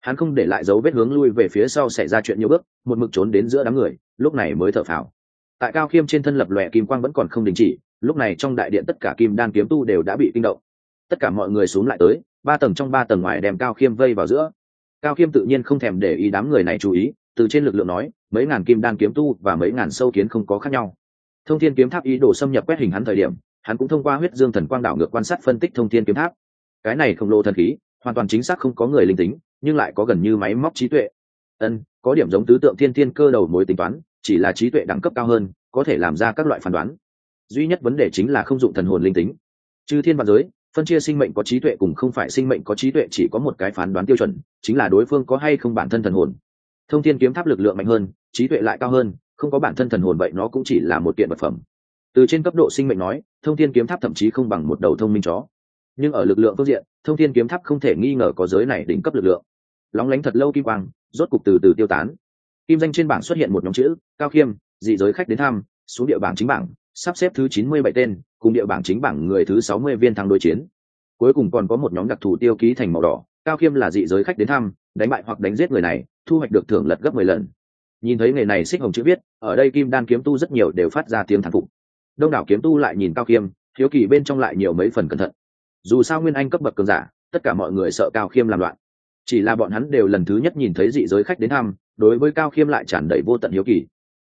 Hắn không để lại dấu vết hướng lui về phía sau xảy ra chuyện nhiều bước, một mực trốn đến giữa đám người, lúc này mới thở phào. Tại cao khiêm trên thân lập lòe kim quang vẫn còn không đình chỉ, lúc này trong đại điện tất cả kim đan kiếm tu đều đã bị kinh động. Tất cả mọi người xuống lại tới, ba tầng trong ba tầng ngoài đem cao khiêm vây vào giữa. Cao khiêm tự nhiên không thèm để ý đám người này chú ý, từ trên lực lượng nói mấy ngàn kim đan kiếm tu và mấy ngàn sâu kiến không có khác nhau. Thông thiên kiếm tháp ý đồ xâm nhập quét hình hắn thời điểm, hắn cũng thông qua huyết dương thần quang đảo ngược quan sát phân tích thông thiên kiếm tháp. Cái này khổng lồ thần khí, hoàn toàn chính xác không có người linh tính, nhưng lại có gần như máy móc trí tuệ. Ân, có điểm giống tứ tượng thiên thiên cơ đầu mối tính toán, chỉ là trí tuệ đẳng cấp cao hơn, có thể làm ra các loại phán đoán. Duy nhất vấn đề chính là không dụng thần hồn linh tính. Chư thiên văn giới, phân chia sinh mệnh có trí tuệ cùng không phải sinh mệnh có trí tuệ chỉ có một cái phán đoán tiêu chuẩn, chính là đối phương có hay không bản thân thần hồn. Thông thiên kiếm tháp lực lượng mạnh hơn trí tuệ lại cao hơn, không có bản thân thần hồn vậy nó cũng chỉ là một kiện vật phẩm. Từ trên cấp độ sinh mệnh nói, thông thiên kiếm tháp thậm chí không bằng một đầu thông minh chó. Nhưng ở lực lượng phương diện, thông thiên kiếm tháp không thể nghi ngờ có giới này đỉnh cấp lực lượng. Lóng lánh thật lâu kim quang, rốt cục từ từ tiêu tán. Kim danh trên bảng xuất hiện một nhóm chữ, cao khiêm, dị giới khách đến thăm, xuống địa bảng chính bảng, sắp xếp thứ chín mươi bảy tên, cùng địa bảng chính bảng người thứ sáu mươi viên thắng đối chiến. Cuối cùng còn có một nhóm đặc thù tiêu ký thành màu đỏ, cao khiêm là dị giới khách đến thăm, đánh bại hoặc đánh giết người này, thu hoạch được thưởng lật gấp mười lần nhìn thấy nghề này xích hồng chữ viết, ở đây kim đan kiếm tu rất nhiều đều phát ra tiếng thán phục. Đông đảo kiếm tu lại nhìn cao khiêm, hiếu kỳ bên trong lại nhiều mấy phần cẩn thận. Dù sao nguyên anh cấp bậc cường giả, tất cả mọi người sợ cao khiêm làm loạn. Chỉ là bọn hắn đều lần thứ nhất nhìn thấy dị giới khách đến thăm, đối với cao khiêm lại tràn đầy vô tận hiếu kỳ.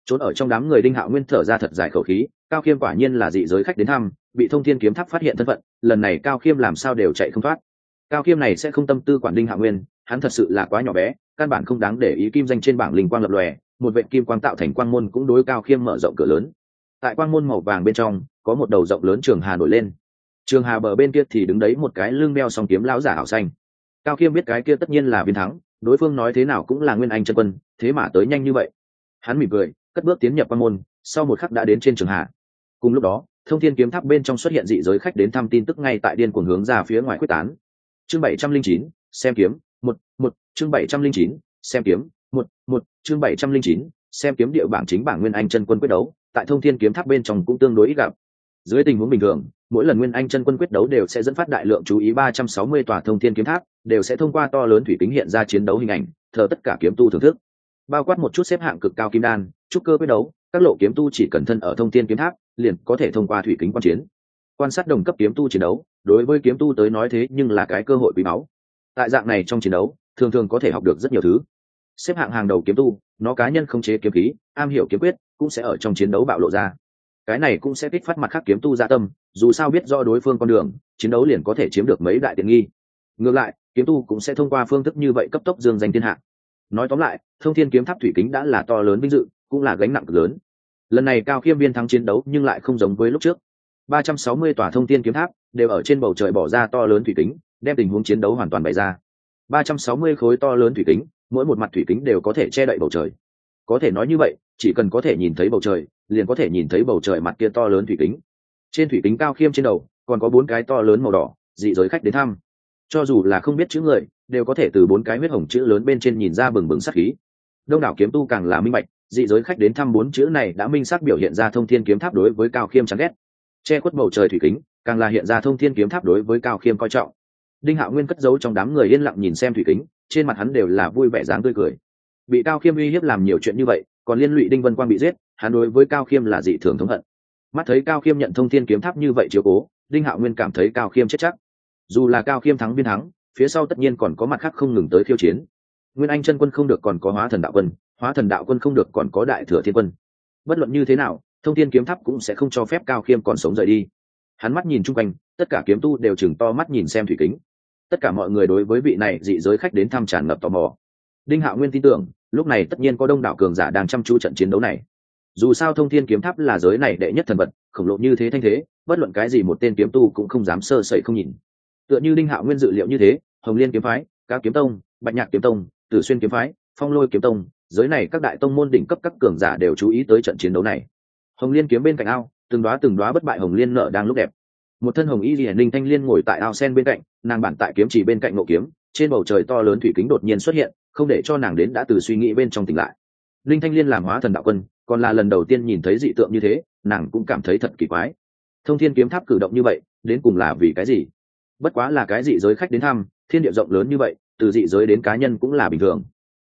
Trốn ở trong đám người đinh hạo nguyên thở ra thật dài khẩu khí, cao khiêm quả nhiên là dị giới khách đến thăm, bị thông thiên kiếm tháp phát hiện thân phận, lần này cao khiêm làm sao đều chạy không thoát. Cao khiêm này sẽ không tâm tư quản đinh hạo nguyên hắn thật sự là quá nhỏ bé, căn bản không đáng để ý kim danh trên bảng linh quang lập lòe, một vệ kim quang tạo thành quang môn cũng đối cao khiêm mở rộng cửa lớn. Tại quang môn màu vàng bên trong, có một đầu rộng lớn trường hà nổi lên. Trường hà bờ bên kia thì đứng đấy một cái lưng meo song kiếm lão giả ảo xanh. Cao khiêm biết cái kia tất nhiên là viên thắng, đối phương nói thế nào cũng là nguyên anh chân quân, thế mà tới nhanh như vậy. Hắn mỉm cười, cất bước tiến nhập quan môn, sau một khắc đã đến trên trường hạ cùng lúc đó, thông thiên kiếm tháp bên trong xuất hiện dị giới khách đến thăm tin tức ngay tại điên cuồng hướng ra phía ngoài quyết tán. Chương bảy trăm linh chín, xem kiếm một, chương bảy trăm linh chín, xem kiếm. Một một, chương bảy trăm linh chín, xem kiếm địa bảng chính bảng nguyên anh chân quân quyết đấu. Tại thông thiên kiếm tháp bên trong cũng tương đối ít gặp. Dưới tình huống bình thường, mỗi lần nguyên anh chân quân quyết đấu đều sẽ dẫn phát đại lượng chú ý ba trăm sáu mươi tòa thông thiên kiếm tháp, đều sẽ thông qua to lớn thủy kính hiện ra chiến đấu hình ảnh, thờ tất cả kiếm tu thưởng thức. Bao quát một chút xếp hạng cực cao kim đan, trúc cơ quyết đấu, các lộ kiếm tu chỉ cần thân ở thông thiên kiếm tháp, liền có thể thông qua thủy kính quan chiến. Quan sát đồng cấp kiếm tu chiến đấu, đối với kiếm tu tới nói thế nhưng là cái cơ hội quý báu. Tại dạng này trong chiến đấu thường thường có thể học được rất nhiều thứ. Xếp hạng hàng đầu kiếm tu, nó cá nhân không chế kiếm khí, am hiểu kiếm quyết, cũng sẽ ở trong chiến đấu bạo lộ ra. Cái này cũng sẽ kích phát mặt khác kiếm tu gia tâm, dù sao biết do đối phương con đường, chiến đấu liền có thể chiếm được mấy đại tiện nghi. Ngược lại, kiếm tu cũng sẽ thông qua phương thức như vậy cấp tốc dương danh thiên hạ. Nói tóm lại, thông thiên kiếm tháp thủy kính đã là to lớn vinh dự, cũng là gánh nặng lớn. Lần này cao khiêm viên thắng chiến đấu nhưng lại không giống với lúc trước. Ba trăm sáu mươi tòa thông thiên kiếm tháp đều ở trên bầu trời bỏ ra to lớn thủy kính, đem tình huống chiến đấu hoàn toàn bày ra ba trăm sáu mươi khối to lớn thủy kính, mỗi một mặt thủy kính đều có thể che đậy bầu trời. Có thể nói như vậy, chỉ cần có thể nhìn thấy bầu trời, liền có thể nhìn thấy bầu trời mặt kia to lớn thủy kính. Trên thủy kính cao khiêm trên đầu, còn có bốn cái to lớn màu đỏ, dị giới khách đến thăm. Cho dù là không biết chữ người, đều có thể từ bốn cái huyết hồng chữ lớn bên trên nhìn ra bừng bừng sắc khí. Đông đảo kiếm tu càng là minh bạch, dị giới khách đến thăm bốn chữ này đã minh xác biểu hiện ra thông thiên kiếm tháp đối với cao khiêm chán ghét. Che khuất bầu trời thủy kính, càng là hiện ra thông thiên kiếm tháp đối với cao khiêm coi trọng đinh hạo nguyên cất giấu trong đám người yên lặng nhìn xem thủy kính, trên mặt hắn đều là vui vẻ dáng tươi cười. Bị cao khiêm uy hiếp làm nhiều chuyện như vậy, còn liên lụy đinh vân quang bị giết, hắn đối với cao khiêm là dị thường thống hận. Mắt thấy cao khiêm nhận thông thiên kiếm tháp như vậy chiếu cố, đinh hạo nguyên cảm thấy cao khiêm chết chắc. Dù là cao khiêm thắng viên thắng, phía sau tất nhiên còn có mặt khác không ngừng tới khiêu chiến. Nguyên anh chân quân không được còn có hóa thần đạo quân, hóa thần đạo quân không được còn có đại thừa thiên quân. Bất luận như thế nào, thông thiên kiếm tháp cũng sẽ không cho phép cao khiêm còn sống rời đi. Hắn mắt nhìn chung quanh, tất cả kiếm tu đều chừng to mắt nhìn xem thủy kính tất cả mọi người đối với vị này dị giới khách đến thăm tràn ngập tò mò. Đinh hạo nguyên tin tưởng, lúc này tất nhiên có đông đảo cường giả đang chăm chú trận chiến đấu này. Dù sao thông thiên kiếm tháp là giới này đệ nhất thần vật, khổng lồ như thế thanh thế, bất luận cái gì một tên kiếm tu cũng không dám sơ sẩy không nhìn. Tựa như đinh hạo nguyên dự liệu như thế, hồng liên kiếm phái các kiếm tông, bạch nhạc kiếm tông, tử xuyên kiếm phái, phong lôi kiếm tông, giới này các đại tông môn đỉnh cấp các cường giả đều chú ý tới trận chiến đấu này. Hồng liên kiếm bên cạnh ao, từng đoá từng đoá bất bại hồng liên nợ đang lúc đẹp một thân hồng y hiển linh thanh liên ngồi tại ao sen bên cạnh, nàng bản tại kiếm chỉ bên cạnh ngộ kiếm, trên bầu trời to lớn thủy kính đột nhiên xuất hiện, không để cho nàng đến đã từ suy nghĩ bên trong tỉnh lại. Linh thanh liên làm hóa thần đạo quân, còn là lần đầu tiên nhìn thấy dị tượng như thế, nàng cũng cảm thấy thật kỳ quái. Thông thiên kiếm tháp cử động như vậy, đến cùng là vì cái gì? Bất quá là cái dị giới khách đến thăm, thiên địa rộng lớn như vậy, từ dị giới đến cá nhân cũng là bình thường.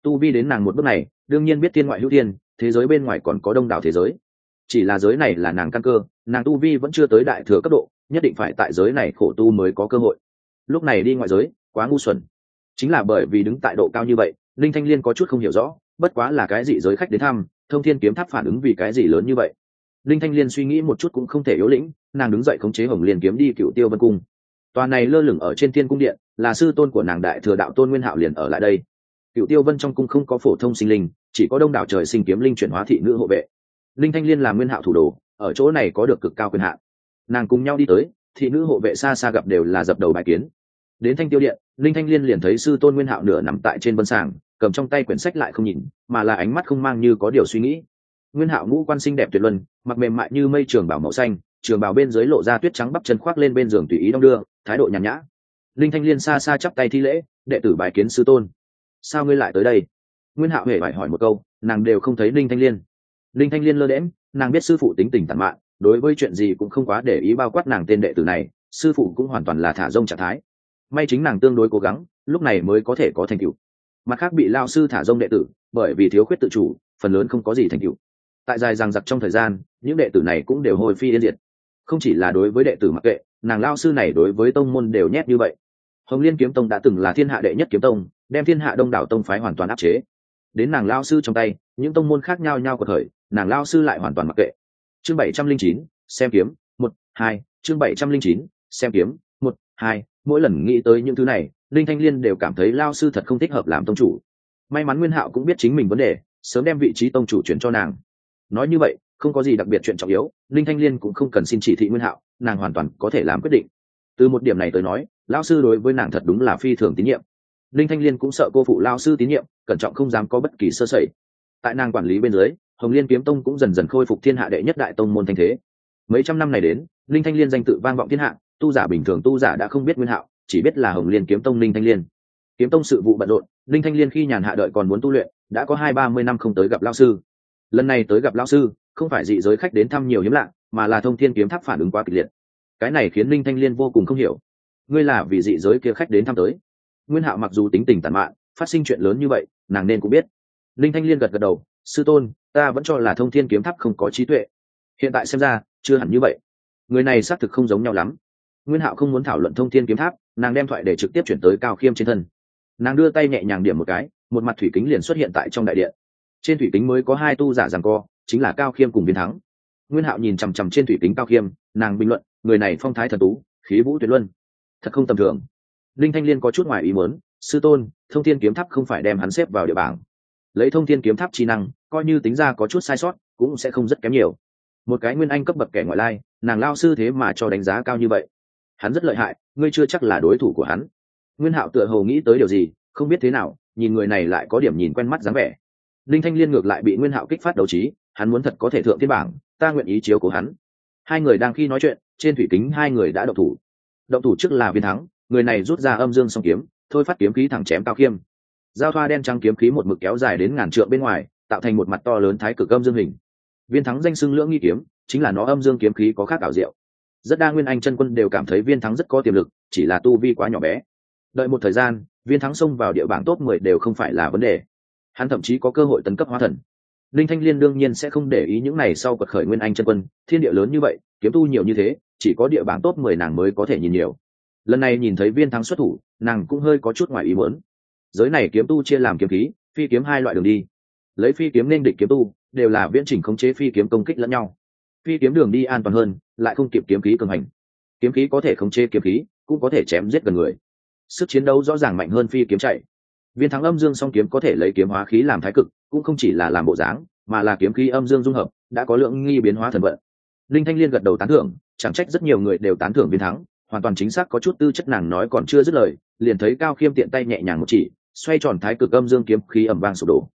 Tu vi đến nàng một bước này, đương nhiên biết thiên ngoại hữu thiên, thế giới bên ngoài còn có đông đảo thế giới chỉ là giới này là nàng căn cơ, nàng tu vi vẫn chưa tới đại thừa cấp độ, nhất định phải tại giới này khổ tu mới có cơ hội. Lúc này đi ngoại giới, quá ngu xuẩn. Chính là bởi vì đứng tại độ cao như vậy, linh thanh liên có chút không hiểu rõ, bất quá là cái gì giới khách đến thăm, thông thiên kiếm tháp phản ứng vì cái gì lớn như vậy? Linh thanh liên suy nghĩ một chút cũng không thể yếu lĩnh, nàng đứng dậy khống chế hồng liên kiếm đi cựu tiêu vân cung. Tòa này lơ lửng ở trên thiên cung điện, là sư tôn của nàng đại thừa đạo tôn nguyên hạo liền ở lại đây. Cựu tiêu vân trong cung không có phổ thông sinh linh, chỉ có đông đảo trời sinh kiếm linh chuyển hóa thị nữ hộ vệ linh thanh liên là nguyên hạo thủ đồ, ở chỗ này có được cực cao quyền hạn. Nàng cùng nhau đi tới, thị nữ hộ vệ xa xa gặp đều là dập đầu bài kiến. Đến thanh tiêu điện, linh thanh liên liền thấy sư tôn nguyên hạo nửa nằm tại trên vân sàng, cầm trong tay quyển sách lại không nhìn, mà là ánh mắt không mang như có điều suy nghĩ. Nguyên hạo ngũ quan sinh đẹp tuyệt luân, mặc mềm mại như mây trường bảo màu xanh, trường bảo bên dưới lộ ra tuyết trắng bắp chân khoác lên bên giường tùy ý đong đưa, thái độ nhàn nhã. Linh thanh liên xa xa chắp tay thi lễ, đệ tử bài kiến sư tôn. Sao ngươi lại tới đây? Nguyên hạo hề phải hỏi một câu, nàng đều không thấy linh thanh liên linh thanh liên lơ đễm nàng biết sư phụ tính tình tàn mạn, đối với chuyện gì cũng không quá để ý bao quát nàng tên đệ tử này, sư phụ cũng hoàn toàn là thả rông trạng thái. May chính nàng tương đối cố gắng, lúc này mới có thể có thành tựu. Mặt khác bị lao sư thả rông đệ tử, bởi vì thiếu khuyết tự chủ, phần lớn không có gì thành tựu. Tại dài rằng giặc trong thời gian, những đệ tử này cũng đều hồi phi yên diệt. Không chỉ là đối với đệ tử mặc kệ, nàng lao sư này đối với tông môn đều nhét như vậy. Hồng liên kiếm tông đã từng là thiên hạ đệ nhất kiếm tông, đem thiên hạ đông đảo tông phái hoàn toàn áp chế đến nàng lao sư trong tay, những tông môn khác nhau nhau của thời nàng lao sư lại hoàn toàn mặc kệ. Chương bảy trăm linh chín, xem kiếm, một, hai, chương bảy trăm linh chín, xem kiếm, một, hai, mỗi lần nghĩ tới những thứ này, linh thanh liên đều cảm thấy lao sư thật không thích hợp làm tông chủ. May mắn nguyên hạo cũng biết chính mình vấn đề, sớm đem vị trí tông chủ chuyển cho nàng. Nói như vậy, không có gì đặc biệt chuyện trọng yếu, linh thanh liên cũng không cần xin chỉ thị nguyên hạo, nàng hoàn toàn có thể làm quyết định. Từ một điểm này tới nói, lao sư đối với nàng thật đúng là phi thường tín nhiệm linh thanh liên cũng sợ cô phụ lao sư tín nhiệm, cẩn trọng không dám có bất kỳ sơ sẩy. Tại nàng quản lý bên dưới, hồng liên kiếm tông cũng dần dần khôi phục thiên hạ đệ nhất đại tông môn thanh thế. Mấy trăm năm này đến, linh thanh liên danh tự vang vọng thiên hạ, tu giả bình thường tu giả đã không biết nguyên hạo, chỉ biết là hồng liên kiếm tông linh thanh liên. Kiếm tông sự vụ bận rộn, linh thanh liên khi nhàn hạ đợi còn muốn tu luyện, đã có hai ba mươi năm không tới gặp lao sư. Lần này tới gặp lao sư, không phải dị giới khách đến thăm nhiều hiếm lạ, mà là thông thiên kiếm tháp phản ứng quá kịch liệt. Cái này khiến linh thanh liên vô cùng không hiểu. Ngươi là vì dị giới kia khách đến thăm tới nguyên hạo mặc dù tính tình tàn mạn, phát sinh chuyện lớn như vậy, nàng nên cũng biết. Linh thanh liên gật gật đầu, sư tôn, ta vẫn cho là thông thiên kiếm tháp không có trí tuệ. Hiện tại xem ra, chưa hẳn như vậy. Người này xác thực không giống nhau lắm. Nguyên hạo không muốn thảo luận thông thiên kiếm tháp, nàng đem thoại để trực tiếp chuyển tới cao khiêm trên thân. Nàng đưa tay nhẹ nhàng điểm một cái, một mặt thủy kính liền xuất hiện tại trong đại điện. Trên thủy kính mới có hai tu giả rằng co, chính là cao khiêm cùng viên thắng. Nguyên hạo nhìn chằm chằm trên thủy kính cao khiêm, nàng bình luận, người này phong thái thần tú, khí vũ tuyệt luân. Thật không tầm thường linh thanh liên có chút ngoài ý muốn, sư tôn, thông thiên kiếm tháp không phải đem hắn xếp vào địa bảng. Lấy thông thiên kiếm tháp chi năng, coi như tính ra có chút sai sót, cũng sẽ không rất kém nhiều. Một cái nguyên anh cấp bậc kẻ ngoại lai, nàng lao sư thế mà cho đánh giá cao như vậy. Hắn rất lợi hại, ngươi chưa chắc là đối thủ của hắn. Nguyên hạo tựa hồ nghĩ tới điều gì, không biết thế nào, nhìn người này lại có điểm nhìn quen mắt dáng vẻ. Linh thanh liên ngược lại bị nguyên hạo kích phát đấu trí, hắn muốn thật có thể thượng thiên bảng, ta nguyện ý chiếu của hắn. Hai người đang khi nói chuyện, trên thủy kính hai người đã động thủ. Động thủ trước là viên thắng người này rút ra âm dương song kiếm, thôi phát kiếm khí thẳng chém cao khiêm. Giao thoa đen trắng kiếm khí một mực kéo dài đến ngàn trượng bên ngoài, tạo thành một mặt to lớn thái cực âm dương hình. Viên thắng danh xưng lưỡng nghi kiếm, chính là nó âm dương kiếm khí có khác ảo diệu. Rất đa nguyên anh chân quân đều cảm thấy viên thắng rất có tiềm lực, chỉ là tu vi quá nhỏ bé. Đợi một thời gian, viên thắng xông vào địa bảng top mười đều không phải là vấn đề. Hắn thậm chí có cơ hội tấn cấp hóa thần. Linh thanh liên đương nhiên sẽ không để ý những này sau quật khởi nguyên anh chân quân, thiên địa lớn như vậy, kiếm tu nhiều như thế, chỉ có địa bảng top mười nàng mới có thể nhìn nhiều lần này nhìn thấy viên thắng xuất thủ, nàng cũng hơi có chút ngoài ý muốn. Giới này kiếm tu chia làm kiếm khí, phi kiếm hai loại đường đi. Lấy phi kiếm nên địch kiếm tu, đều là viễn trình khống chế phi kiếm công kích lẫn nhau. Phi kiếm đường đi an toàn hơn, lại không kịp kiếm khí cường hành. Kiếm khí có thể khống chế kiếm khí, cũng có thể chém giết gần người. Sức chiến đấu rõ ràng mạnh hơn phi kiếm chạy. Viên thắng âm dương song kiếm có thể lấy kiếm hóa khí làm thái cực, cũng không chỉ là làm bộ dáng, mà là kiếm khí âm dương dung hợp, đã có lượng nghi biến hóa thần vận. Linh thanh liên gật đầu tán thưởng, chẳng trách rất nhiều người đều tán thưởng viên thắng hoàn toàn chính xác có chút tư chất nàng nói còn chưa dứt lời, liền thấy cao khiêm tiện tay nhẹ nhàng một chỉ, xoay tròn thái cực âm dương kiếm khí ẩm vang sụp đổ.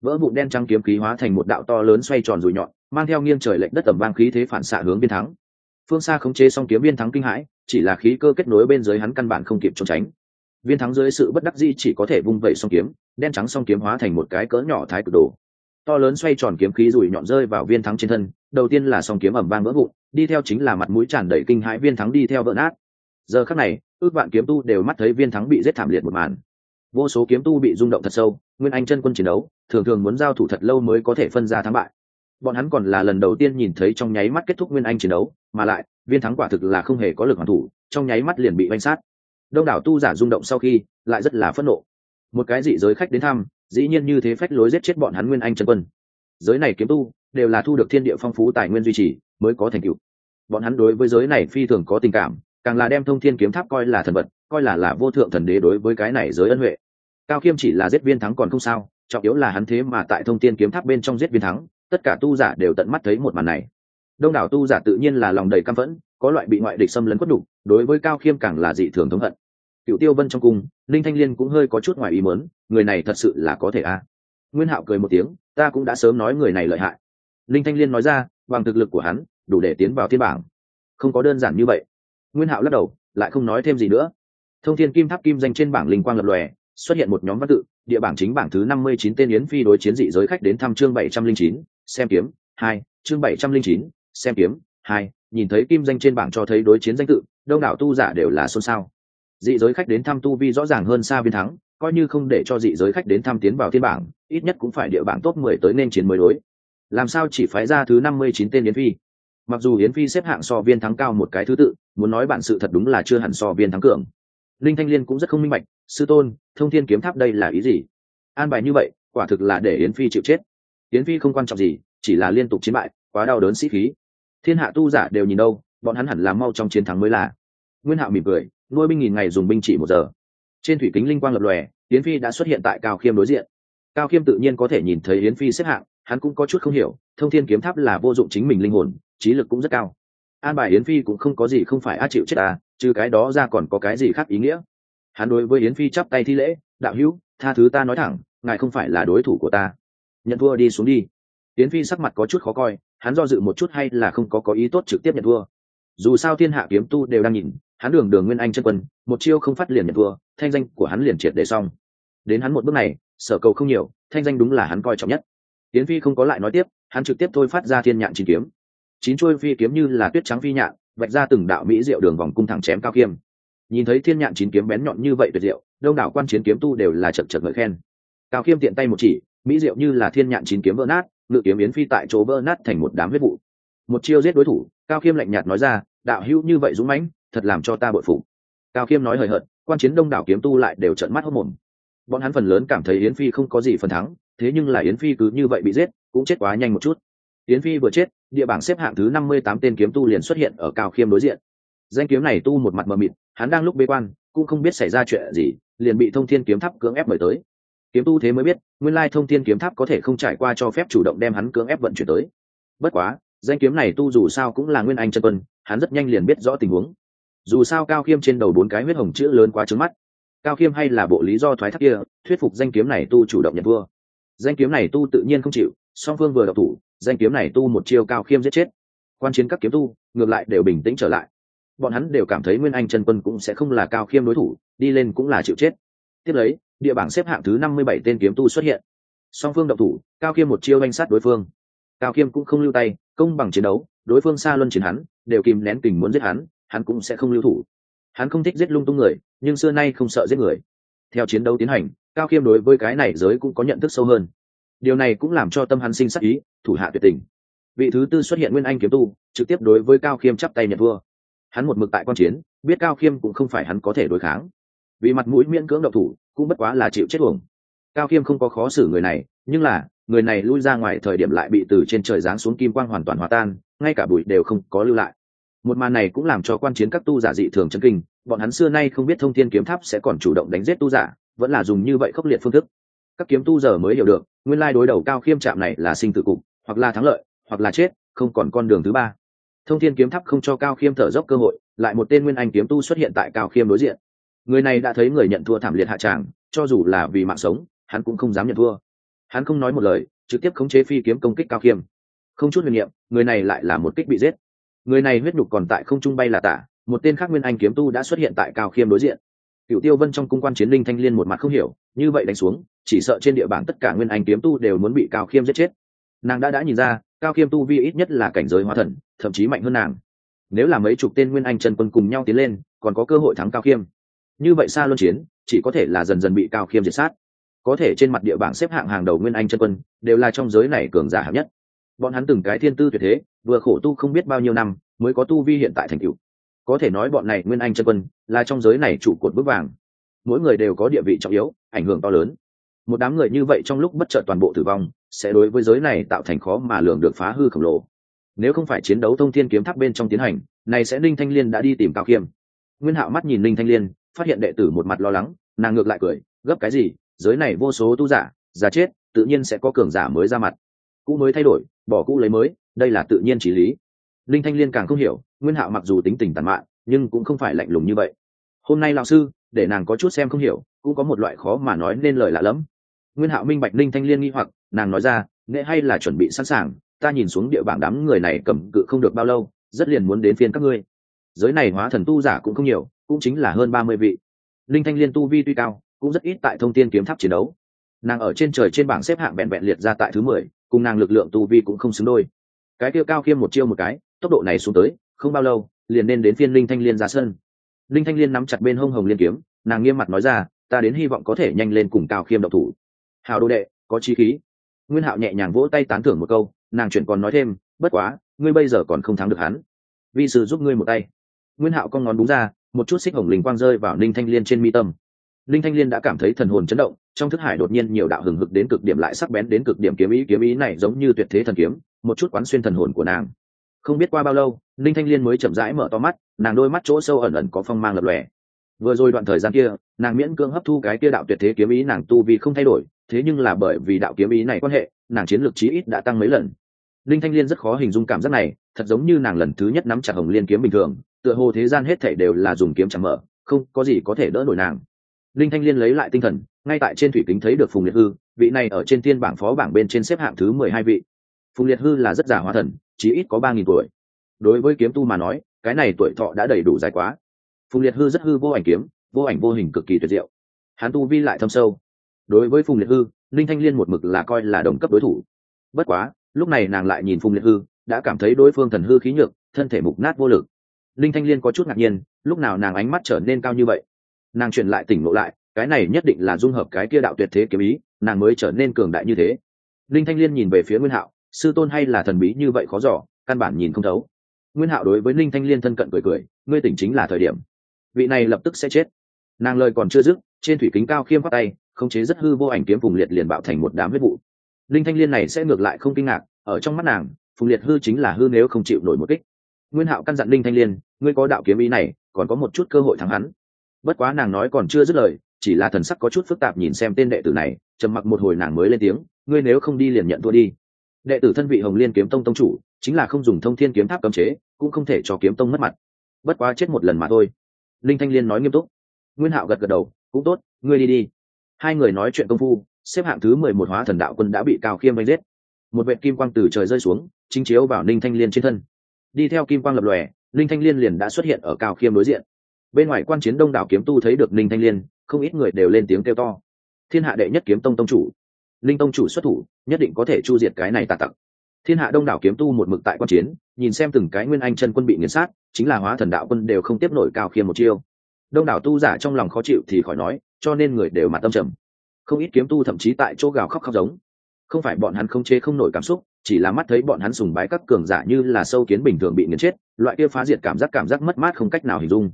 Vỡ vụ đen trắng kiếm khí hóa thành một đạo to lớn xoay tròn rùi nhọn, mang theo nghiêng trời lệnh đất ẩm vang khí thế phản xạ hướng biên thắng. Phương xa khống chế xong kiếm viên thắng kinh hãi, chỉ là khí cơ kết nối bên dưới hắn căn bản không kịp trốn tránh. Viên thắng dưới sự bất đắc dĩ chỉ có thể vung vẩy xong kiếm, đen trắng xong kiếm hóa thành một cái cỡ nhỏ thái cực đồ. To lớn xoay tròn kiếm khí rủi nhọn rơi vào viên thắng trên thân, đầu tiên là xong kiếm ẩm vang vỡ vụn đi theo chính là mặt mũi tràn đầy kinh hãi viên thắng đi theo vỡ nát. Giờ khắc này, ước vạn kiếm tu đều mắt thấy viên thắng bị giết thảm liệt một màn. Vô số kiếm tu bị rung động thật sâu, nguyên anh chân quân chiến đấu, thường thường muốn giao thủ thật lâu mới có thể phân ra thắng bại. Bọn hắn còn là lần đầu tiên nhìn thấy trong nháy mắt kết thúc nguyên anh chiến đấu, mà lại, viên thắng quả thực là không hề có lực hoàn thủ, trong nháy mắt liền bị oanh sát. Đông đảo tu giả rung động sau khi, lại rất là phẫn nộ. Một cái dị giới khách đến thăm, dĩ nhiên như thế phách lối giết chết bọn hắn nguyên anh chân quân. Giới này kiếm tu đều là thu được thiên địa phong phú tài nguyên duy trì, mới có thành tựu. Bọn hắn đối với giới này phi thường có tình cảm, càng là đem thông thiên kiếm tháp coi là thần vật, coi là là vô thượng thần đế đối với cái này giới ân huệ. Cao khiêm chỉ là giết viên thắng còn không sao, trọng yếu là hắn thế mà tại thông thiên kiếm tháp bên trong giết viên thắng, tất cả tu giả đều tận mắt thấy một màn này. Đông đảo tu giả tự nhiên là lòng đầy căm phẫn, có loại bị ngoại địch xâm lấn quất đục đối với cao khiêm càng là dị thường thống hận. Cựu tiêu vân trong cung linh thanh liên cũng hơi có chút ngoài ý mớn người này thật sự là có thể a. Nguyên hạo cười một tiếng, ta cũng đã sớm nói người này lợi hại linh thanh liên nói ra, bằng thực lực của hắn, đủ để tiến vào thiên bảng. Không có đơn giản như vậy. Nguyên hạo lắc đầu, lại không nói thêm gì nữa. Thông thiên kim tháp kim danh trên bảng linh quang lập lòe, xuất hiện một nhóm văn tự, địa bảng chính bảng thứ năm mươi chín tên yến phi đối chiến dị giới khách đến thăm chương bảy trăm linh chín, xem kiếm, hai, chương bảy trăm linh chín, xem kiếm, hai, nhìn thấy kim danh trên bảng cho thấy đối chiến danh tự, đông đảo tu giả đều là xôn xao. Dị giới khách đến thăm tu vi rõ ràng hơn xa viên thắng, coi như không để cho dị giới khách đến thăm tiến vào thiên bảng, ít nhất cũng phải địa bảng top mười tới nên chiến mới đối làm sao chỉ phái ra thứ năm mươi chín tên yến phi? Mặc dù yến phi xếp hạng so viên thắng cao một cái thứ tự, muốn nói bản sự thật đúng là chưa hẳn so viên thắng cường. Linh thanh liên cũng rất không minh bạch, sư tôn, thông thiên kiếm tháp đây là ý gì? An bài như vậy, quả thực là để yến phi chịu chết. Yến phi không quan trọng gì, chỉ là liên tục chiến bại, quá đau đớn sĩ khí. Thiên hạ tu giả đều nhìn đâu, bọn hắn hẳn là mau trong chiến thắng mới là. Nguyên hạo mỉm cười, nuôi binh nghìn ngày dùng binh chỉ một giờ. Trên thủy kính linh quang lập lòe, yến phi đã xuất hiện tại cao khiêm đối diện. Cao khiêm tự nhiên có thể nhìn thấy yến phi xếp hạng hắn cũng có chút không hiểu, thông thiên kiếm tháp là vô dụng chính mình linh hồn, trí lực cũng rất cao. An bài yến phi cũng không có gì không phải a chịu chết à trừ cái đó ra còn có cái gì khác ý nghĩa? Hắn đối với yến phi chắp tay thi lễ, đạo hữu, tha thứ ta nói thẳng, ngài không phải là đối thủ của ta. Nhận thua đi xuống đi. Yến phi sắc mặt có chút khó coi, hắn do dự một chút hay là không có có ý tốt trực tiếp nhận thua dù sao thiên hạ kiếm tu đều đang nhìn, hắn đường đường nguyên anh chân quân, một chiêu không phát liền nhận thua thanh danh của hắn liền triệt để xong. Đến hắn một bước này, sở cầu không nhiều, thanh danh đúng là hắn coi trọng nhất tiến phi không có lại nói tiếp, hắn trực tiếp thôi phát ra thiên nhạn chín kiếm. Chín chuôi phi kiếm như là tuyết trắng phi nhạn, vạch ra từng đạo mỹ diệu đường vòng cung thẳng chém cao khiêm nhìn thấy thiên nhạn chín kiếm bén nhọn như vậy tuyệt diệu, đông đảo quan chiến kiếm tu đều là chật chật ngợi khen. Cao khiêm tiện tay một chỉ, mỹ diệu như là thiên nhạn chín kiếm vỡ nát, ngự kiếm yến phi tại chỗ vỡ nát thành một đám huyết vụ. Một chiêu giết đối thủ, cao khiêm lạnh nhạt nói ra, đạo hữu như vậy dũng mãnh, thật làm cho ta bội phục. cao khiêm nói hời hợt, quan chiến đông đảo kiếm tu lại đều trợn mắt hốc mồm. Bọn hắn phần lớn cảm thấy yến phi không có gì phần thắng thế nhưng là yến phi cứ như vậy bị giết, cũng chết quá nhanh một chút. Yến phi vừa chết, địa bảng xếp hạng thứ năm mươi tám tên kiếm tu liền xuất hiện ở cao khiêm đối diện. Danh kiếm này tu một mặt mờ mịt, hắn đang lúc bế quan, cũng không biết xảy ra chuyện gì, liền bị thông thiên kiếm tháp cưỡng ép mời tới. Kiếm tu thế mới biết, nguyên lai thông thiên kiếm tháp có thể không trải qua cho phép chủ động đem hắn cưỡng ép vận chuyển tới. Bất quá, danh kiếm này tu dù sao cũng là nguyên anh chân tuân hắn rất nhanh liền biết rõ tình huống. Dù sao cao khiêm trên đầu bốn cái huyết hồng chữ lớn quá trứng mắt. Cao khiêm hay là bộ lý do thoái thác kia, thuyết phục danh kiếm này tu chủ động nhận vua danh kiếm này tu tự nhiên không chịu, song phương vừa đọc thủ, danh kiếm này tu một chiêu cao khiêm giết chết. Quan chiến các kiếm tu, ngược lại đều bình tĩnh trở lại. Bọn hắn đều cảm thấy nguyên anh chân quân cũng sẽ không là cao khiêm đối thủ, đi lên cũng là chịu chết. Tiếp lấy, địa bảng xếp hạng thứ năm mươi bảy tên kiếm tu xuất hiện. Song phương đọc thủ, cao khiêm một chiêu danh sát đối phương. Cao khiêm cũng không lưu tay, công bằng chiến đấu, đối phương xa luân chiến hắn, đều kìm nén tình muốn giết hắn hắn cũng sẽ không lưu thủ. Hắn không thích giết lung tung người, nhưng xưa nay không sợ giết người. Theo chiến đấu tiến hành cao khiêm đối với cái này giới cũng có nhận thức sâu hơn. Điều này cũng làm cho tâm hắn sinh sắc ý, thủ hạ tuyệt tình. Vị thứ tư xuất hiện nguyên anh kiếm tu, trực tiếp đối với cao khiêm chắp tay nhận vua hắn một mực tại quan chiến, biết cao khiêm cũng không phải hắn có thể đối kháng. Vì mặt mũi miễn cưỡng độc thủ, cũng bất quá là chịu chết luồng cao khiêm không có khó xử người này, nhưng là, người này lui ra ngoài thời điểm lại bị từ trên trời giáng xuống kim quang hoàn toàn hòa tan, ngay cả bụi đều không có lưu lại. Một màn này cũng làm cho quan chiến các tu giả dị thường chân kinh, bọn hắn xưa nay không biết thông thiên kiếm tháp sẽ còn chủ động đánh giết tu giả vẫn là dùng như vậy khốc liệt phương thức. Các kiếm tu giờ mới hiểu được, nguyên lai đối đầu cao khiêm chạm này là sinh tử cục, hoặc là thắng lợi, hoặc là chết, không còn con đường thứ ba. Thông thiên kiếm tháp không cho cao khiêm thở dốc cơ hội, lại một tên nguyên anh kiếm tu xuất hiện tại cao khiêm đối diện. Người này đã thấy người nhận thua thảm liệt hạ tràng, cho dù là vì mạng sống, hắn cũng không dám nhận thua. Hắn không nói một lời, trực tiếp khống chế phi kiếm công kích cao khiêm. Không chút huyền niệm, người này lại là một kích bị giết. Người này huyết nhục còn tại không trung bay là tả, một tên khác nguyên anh kiếm tu đã xuất hiện tại cao khiêm đối diện cựu tiêu vân trong cung quan chiến linh thanh liên một mặt không hiểu, như vậy đánh xuống, chỉ sợ trên địa bàn tất cả nguyên anh kiếm tu đều muốn bị cao khiêm giết chết. Nàng đã đã nhìn ra, cao khiêm tu vi ít nhất là cảnh giới hóa thần, thậm chí mạnh hơn nàng. Nếu là mấy chục tên nguyên anh chân quân cùng nhau tiến lên, còn có cơ hội thắng cao khiêm. Như vậy xa luân chiến, chỉ có thể là dần dần bị cao khiêm diệt sát. Có thể trên mặt địa bảng xếp hạng hàng đầu nguyên anh chân quân, đều là trong giới này cường giả hạng nhất. Bọn hắn từng cái thiên tư tuyệt thế, vừa khổ tu không biết bao nhiêu năm, mới có tu vi hiện tại thành cựu có thể nói bọn này nguyên anh chân quân là trong giới này trụ cột bước vàng. Mỗi người đều có địa vị trọng yếu, ảnh hưởng to lớn. Một đám người như vậy trong lúc bất chợt toàn bộ tử vong, sẽ đối với giới này tạo thành khó mà lường được phá hư khổng lồ. Nếu không phải chiến đấu thông thiên kiếm tháp bên trong tiến hành, này sẽ ninh thanh liên đã đi tìm cao khiêm. Nguyên hạo mắt nhìn ninh thanh liên, phát hiện đệ tử một mặt lo lắng, nàng ngược lại cười, gấp cái gì, giới này vô số tu giả giả chết, tự nhiên sẽ có cường giả mới ra mặt. Cũ mới thay đổi, bỏ cũ lấy mới, đây là tự nhiên trí lý. Linh thanh liên càng không hiểu nguyên hạo mặc dù tính tình tàn mạn, nhưng cũng không phải lạnh lùng như vậy. Hôm nay lão sư, để nàng có chút xem không hiểu, cũng có một loại khó mà nói nên lời lạ lẫm. Nguyên hạo minh bạch linh thanh liên nghi hoặc, nàng nói ra, nghệ hay là chuẩn bị sẵn sàng, ta nhìn xuống địa bảng đám người này cầm cự không được bao lâu, rất liền muốn đến phiên các ngươi. Giới này hóa thần tu giả cũng không nhiều, cũng chính là hơn ba mươi vị. Linh thanh liên tu vi tuy cao, cũng rất ít tại thông tin kiếm tháp chiến đấu. Nàng ở trên trời trên bảng xếp hạng vẹn vẹn liệt ra tại thứ mười, cùng nàng lực lượng tu vi cũng không xứng đôi. Cái kia cao khiêm một chiêu một cái, tốc độ này xuống tới không bao lâu, liền nên đến phiên linh thanh liên ra sân. Linh thanh liên nắm chặt bên hông hồng liên kiếm, nàng nghiêm mặt nói ra, ta đến hy vọng có thể nhanh lên cùng cao khiêm độc thủ. Hào đô đệ, có chi khí. Nguyên hạo nhẹ nhàng vỗ tay tán thưởng một câu, nàng chuyển còn nói thêm, bất quá, ngươi bây giờ còn không thắng được hắn. Vi sư giúp ngươi một tay. Nguyên hạo con ngón đúng ra, một chút xích hồng linh quang rơi vào ninh thanh liên trên mi tâm. Ninh thanh liên đã cảm thấy thần hồn chấn động, trong thức hải đột nhiên nhiều đạo hừng hực đến cực điểm lại sắc bén đến cực điểm kiếm ý kiếm ý này giống như tuyệt thế thần kiếm, một chút quán xuyên thần hồn của nàng không biết qua bao lâu, ninh thanh liên mới chậm rãi mở to mắt, nàng đôi mắt chỗ sâu ẩn ẩn có phong mang lập lòe. Vừa rồi đoạn thời gian kia, nàng miễn cưỡng hấp thu cái kia đạo tuyệt thế kiếm ý nàng tu vì không thay đổi, thế nhưng là bởi vì đạo kiếm ý này quan hệ, nàng chiến lược chí ít đã tăng mấy lần. Linh thanh liên rất khó hình dung cảm giác này, thật giống như nàng lần thứ nhất nắm chặt hồng liên kiếm bình thường, tựa hồ thế gian hết thể đều là dùng kiếm chẳng mở, không có gì có thể đỡ nổi nàng. Linh thanh liên lấy lại tinh thần, ngay tại trên thủy kính thấy được phùng liệt hư, vị này ở trên tiên bảng phó bảng bên trên xếp hạng thứ mười hai vị. Phùng liệt hư là rất giả hóa thần chí ít có ba nghìn tuổi. Đối với kiếm tu mà nói, cái này tuổi thọ đã đầy đủ dài quá. Phùng liệt hư rất hư vô ảnh kiếm, vô ảnh vô hình cực kỳ tuyệt diệu. Hắn tu vi lại thâm sâu. Đối với phùng liệt hư linh thanh liên một mực là coi là đồng cấp đối thủ. Bất quá, lúc này nàng lại nhìn phùng liệt hư, đã cảm thấy đối phương thần hư khí nhược, thân thể mục nát vô lực. Linh thanh liên có chút ngạc nhiên, lúc nào nàng ánh mắt trở nên cao như vậy? Nàng truyền lại tỉnh lộ lại, cái này nhất định là dung hợp cái kia đạo tuyệt thế kiếm ý, nàng mới trở nên cường đại như thế. Linh thanh liên nhìn về phía nguyên hạo sư tôn hay là thần bí như vậy khó giỏ căn bản nhìn không thấu. Nguyên hạo đối với linh thanh liên thân cận cười cười, ngươi tỉnh chính là thời điểm. Vị này lập tức sẽ chết. Nàng lời còn chưa dứt, trên thủy kính cao khiêm khoác tay khống chế rất hư vô ảnh kiếm phùng liệt liền bạo thành một đám huyết vụ. Linh thanh liên này sẽ ngược lại không kinh ngạc, ở trong mắt nàng, phùng liệt hư chính là hư nếu không chịu nổi một kích. Nguyên hạo căn dặn linh thanh liên, ngươi có đạo kiếm ý này, còn có một chút cơ hội thắng hắn. Bất quá nàng nói còn chưa dứt lời, chỉ là thần sắc có chút phức tạp nhìn xem tên đệ tử này, trầm mặc một hồi nàng mới lên tiếng, ngươi nếu không đi liền nhận thua đi đệ tử thân vị hồng liên kiếm tông tông chủ, chính là không dùng thông thiên kiếm tháp cấm chế, cũng không thể cho kiếm tông mất mặt. Bất quá chết một lần mà thôi. Linh thanh liên nói nghiêm túc. Nguyên hạo gật gật đầu, cũng tốt, ngươi đi đi. Hai người nói chuyện công phu, xếp hạng thứ mười một hóa thần đạo quân đã bị cao khiêm vây giết. Một vệ kim quang từ trời rơi xuống, chính chiếu vào ninh thanh liên trên thân. Đi theo kim quang lập lòe ninh thanh liên liền đã xuất hiện ở cao khiêm đối diện. Bên ngoài quan chiến đông đảo kiếm tu thấy được ninh thanh liên, không ít người đều lên tiếng kêu to. Thiên hạ đệ nhất kiếm tông tông chủ linh tông chủ xuất thủ, nhất định có thể chu diệt cái này tà tặc. Thiên hạ đông đảo kiếm tu một mực tại quan chiến, nhìn xem từng cái nguyên anh chân quân bị nghiền sát, chính là hóa thần đạo quân đều không tiếp nổi cao khiêm một chiêu. Đông đảo tu giả trong lòng khó chịu thì khỏi nói, cho nên người đều mặt tâm trầm. Không ít kiếm tu thậm chí tại chỗ gào khóc khóc giống. Không phải bọn hắn không chế không nổi cảm xúc, chỉ là mắt thấy bọn hắn sùng bái các cường giả như là sâu kiến bình thường bị nghiền chết, loại kia phá diệt cảm giác cảm giác mất mát không cách nào hình dung.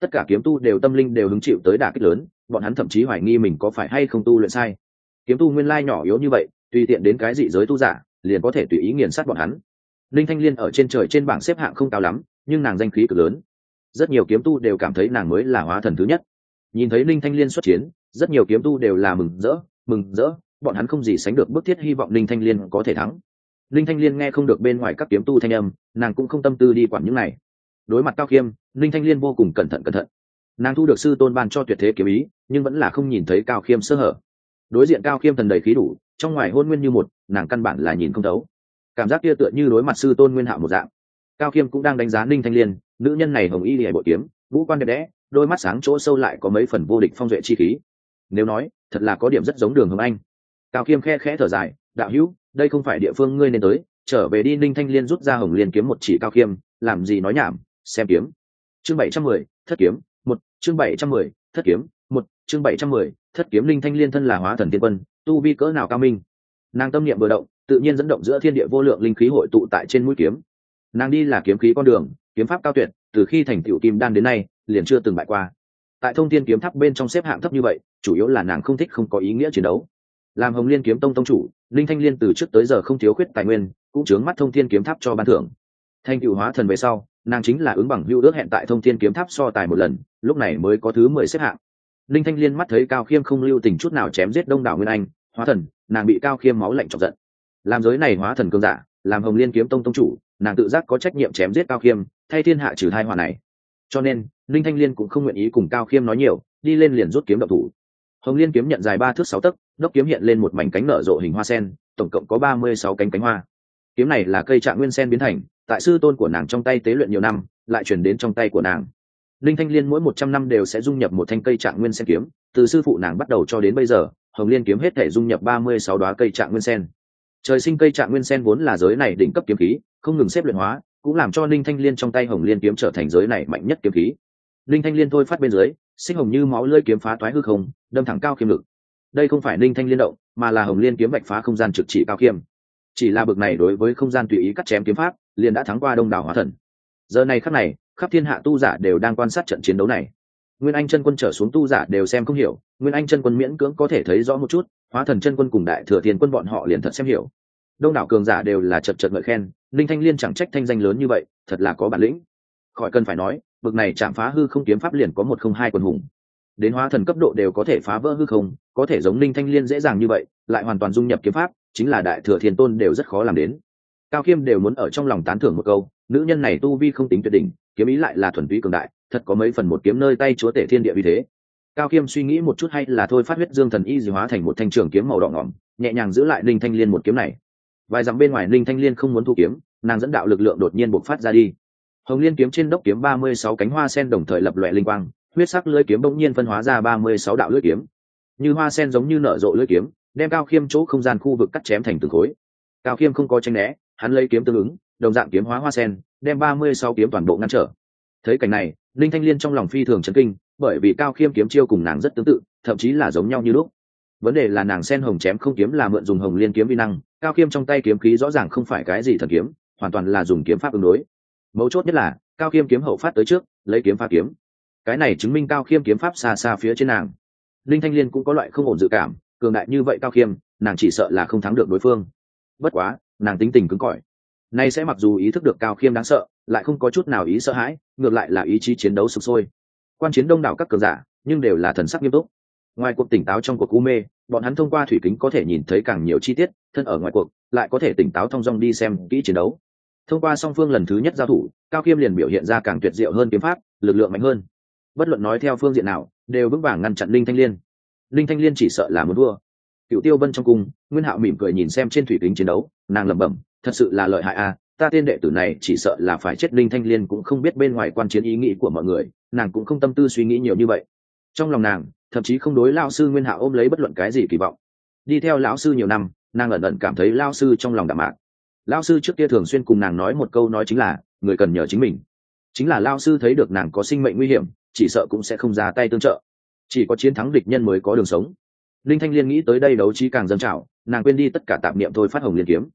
Tất cả kiếm tu đều tâm linh đều hứng chịu tới đả kích lớn, bọn hắn thậm chí hoài nghi mình có phải hay không tu luyện sai kiếm tu nguyên lai nhỏ yếu như vậy, tùy tiện đến cái dị giới tu giả, liền có thể tùy ý nghiền sát bọn hắn. Linh thanh liên ở trên trời trên bảng xếp hạng không cao lắm, nhưng nàng danh khí cực lớn. Rất nhiều kiếm tu đều cảm thấy nàng mới là hóa thần thứ nhất. Nhìn thấy linh thanh liên xuất chiến, rất nhiều kiếm tu đều là mừng rỡ mừng rỡ, bọn hắn không gì sánh được bức thiết hy vọng linh thanh liên có thể thắng. Linh thanh liên nghe không được bên ngoài các kiếm tu thanh âm, nàng cũng không tâm tư đi quản những này. Đối mặt cao khiêm linh thanh liên vô cùng cẩn thận cẩn thận. Nàng thu được sư tôn ban cho tuyệt thế kiếm ý, nhưng vẫn là không nhìn thấy cao khiêm sơ hở đối diện cao khiêm thần đầy khí đủ, trong ngoài hôn nguyên như một, nàng căn bản là nhìn không thấu. Cảm giác kia tựa như đối mặt sư tôn nguyên hạo một dạng. Cao khiêm cũng đang đánh giá ninh thanh liên, nữ nhân này hồng y lìa bội kiếm, vũ quan đẹp đẽ, đôi mắt sáng chỗ sâu lại có mấy phần vô địch phong duệ chi khí. Nếu nói, thật là có điểm rất giống đường hồng anh. Cao khiêm khe khẽ thở dài, đạo hữu, đây không phải địa phương ngươi nên tới, trở về đi ninh thanh liên rút ra hồng liên kiếm một chỉ cao khiêm, làm gì nói nhảm, xem kiếm. Chương bảy trăm mười, thất kiếm, một, chương bảy trăm mười, thất kiếm, một, chương bảy trăm mười thất kiếm linh thanh liên thân là hóa thần tiên quân, tu vi cỡ nào cao minh. Nàng tâm niệm vừa động, tự nhiên dẫn động giữa thiên địa vô lượng linh khí hội tụ tại trên mũi kiếm. Nàng đi là kiếm khí con đường, kiếm pháp cao tuyệt, từ khi thành tựu kim đan đến nay, liền chưa từng bại qua. Tại thông thiên kiếm tháp bên trong xếp hạng thấp như vậy, chủ yếu là nàng không thích không có ý nghĩa chiến đấu. Làm hồng liên kiếm tông tông chủ, linh thanh liên từ trước tới giờ không thiếu khuyết tài nguyên, cũng chướng mắt thông thiên kiếm tháp cho ban thưởng. Thanh cựu hóa thần về sau, nàng chính là ứng bằng hữu ước hẹn tại thông thiên kiếm tháp so tài một lần, lúc này mới có thứ mười xếp hạng linh thanh liên mắt thấy cao khiêm không lưu tình chút nào chém giết đông đảo nguyên anh, hóa thần, nàng bị cao khiêm máu lạnh chọc giận. Làm giới này hóa thần cương giả, làm hồng liên kiếm tông tông chủ, nàng tự giác có trách nhiệm chém giết cao khiêm, thay thiên hạ trừ thai hòa này. Cho nên, linh thanh liên cũng không nguyện ý cùng cao khiêm nói nhiều, đi lên liền rút kiếm độc thủ. Hồng liên kiếm nhận dài ba thước sáu tấc, đốc kiếm hiện lên một mảnh cánh nở rộ hình hoa sen, tổng cộng có ba mươi sáu cánh cánh hoa. Kiếm này là cây trạng nguyên sen biến thành, tại sư tôn của nàng trong tay tế luyện nhiều năm, lại chuyển đến trong tay của nàng linh thanh liên mỗi một trăm năm đều sẽ dung nhập một thanh cây trạng nguyên sen kiếm, từ sư phụ nàng bắt đầu cho đến bây giờ, hồng liên kiếm hết thể dung nhập ba mươi sáu đoá cây trạng nguyên sen. Trời sinh cây trạng nguyên sen vốn là giới này đỉnh cấp kiếm khí, không ngừng xếp luyện hóa, cũng làm cho ninh thanh liên trong tay hồng liên kiếm trở thành giới này mạnh nhất kiếm khí. Ninh thanh liên thôi phát bên dưới, sinh hồng như máu lơi kiếm phá toái hư không, đâm thẳng cao khiêm lực. Đây không phải ninh thanh liên động, mà là hồng liên kiếm bạch phá không gian trực chỉ cao khiêm chỉ là bực này đối với không gian tùy ý cắt chém kiếm pháp, liền đã thắng qua đông đảo hóa thần. Giờ này khắc này khắp thiên hạ tu giả đều đang quan sát trận chiến đấu này. Nguyên anh chân quân trở xuống tu giả đều xem không hiểu, nguyên anh chân quân miễn cưỡng có thể thấy rõ một chút, hóa thần chân quân cùng đại thừa thiên quân bọn họ liền thật xem hiểu. Đông đảo cường giả đều là chật chật ngợi khen, linh thanh liên chẳng trách thanh danh lớn như vậy, thật là có bản lĩnh. Khỏi cần phải nói, bực này chạm phá hư không kiếm pháp liền có một không hai quần hùng. Đến hóa thần cấp độ đều có thể phá vỡ hư không, có thể giống linh thanh liên dễ dàng như vậy, lại hoàn toàn dung nhập kiếm pháp, chính là đại thừa thiên tôn đều rất khó làm đến. Cao khiêm đều muốn ở trong lòng tán thưởng một câu nữ nhân này tu vi không tính tuyệt đỉnh, kiếm ý lại là thuần túy cường đại, thật có mấy phần một kiếm nơi tay chúa tể thiên địa vì thế. Cao khiêm suy nghĩ một chút hay là thôi phát huyết dương thần y dị hóa thành một thanh trường kiếm màu đỏ ngỏm, nhẹ nhàng giữ lại linh thanh liên một kiếm này. Vài dặm bên ngoài linh thanh liên không muốn thu kiếm, nàng dẫn đạo lực lượng đột nhiên bộc phát ra đi. Hồng liên kiếm trên đốc kiếm ba mươi sáu cánh hoa sen đồng thời lập loẹ linh quang, huyết sắc lưỡi kiếm bỗng nhiên phân hóa ra ba mươi sáu đạo lưỡi kiếm. Như hoa sen giống như nở rộ lưỡi kiếm, đem cao khiêm chỗ không gian khu vực cắt chém thành từng khối. Cao khiêm không có tranh né, hắn lấy kiếm tương ứng đồng dạng kiếm hóa hoa sen, đem ba mươi sáu kiếm toàn bộ ngăn trở. Thấy cảnh này, linh thanh liên trong lòng phi thường chấn kinh, bởi vì cao khiêm kiếm chiêu cùng nàng rất tương tự, thậm chí là giống nhau như lúc. Vấn đề là nàng sen hồng chém không kiếm là mượn dùng hồng liên kiếm vi năng, cao khiêm trong tay kiếm khí rõ ràng không phải cái gì thần kiếm, hoàn toàn là dùng kiếm pháp ứng đối. Mấu chốt nhất là, cao khiêm kiếm hậu phát tới trước, lấy kiếm pha kiếm. Cái này chứng minh cao khiêm kiếm pháp xa xa phía trên nàng. Linh thanh liên cũng có loại không ổn dự cảm, cường đại như vậy cao khiêm, nàng chỉ sợ là không thắng được đối phương. Bất quá, nàng tính tình cứng cỏi nay sẽ mặc dù ý thức được cao khiêm đáng sợ, lại không có chút nào ý sợ hãi, ngược lại là ý chí chiến đấu sụp sôi. Quan chiến đông đảo các cường giả, nhưng đều là thần sắc nghiêm túc. Ngoài cuộc tỉnh táo trong cuộc u mê, bọn hắn thông qua thủy kính có thể nhìn thấy càng nhiều chi tiết, thân ở ngoài cuộc, lại có thể tỉnh táo thong dong đi xem kỹ chiến đấu. Thông qua song phương lần thứ nhất giao thủ, cao khiêm liền biểu hiện ra càng tuyệt diệu hơn kiếm pháp, lực lượng mạnh hơn. Bất luận nói theo phương diện nào, đều vững vàng ngăn chặn linh thanh liên. Linh thanh liên chỉ sợ là muốn vua cựu tiêu vân trong cung, nguyên hạo mỉm cười nhìn xem trên thủy kính chiến đấu, nàng lẩm bẩm thật sự là lợi hại a ta tên đệ tử này chỉ sợ là phải chết linh thanh liên cũng không biết bên ngoài quan chiến ý nghĩ của mọi người, nàng cũng không tâm tư suy nghĩ nhiều như vậy. Trong lòng nàng, thậm chí không đối lao sư nguyên hạ ôm lấy bất luận cái gì kỳ vọng. Đi theo lão sư nhiều năm, nàng ẩn ẩn cảm thấy lao sư trong lòng đạm mạc. Lao sư trước kia thường xuyên cùng nàng nói một câu nói chính là, người cần nhờ chính mình. Chính là lao sư thấy được nàng có sinh mệnh nguy hiểm, chỉ sợ cũng sẽ không ra tay tương trợ. Chỉ có chiến thắng địch nhân mới có đường sống. Linh thanh liên nghĩ tới đây đấu trí càng dâng trào, nàng quên đi tất cả tạp niệm thôi phát hồng liên kiếm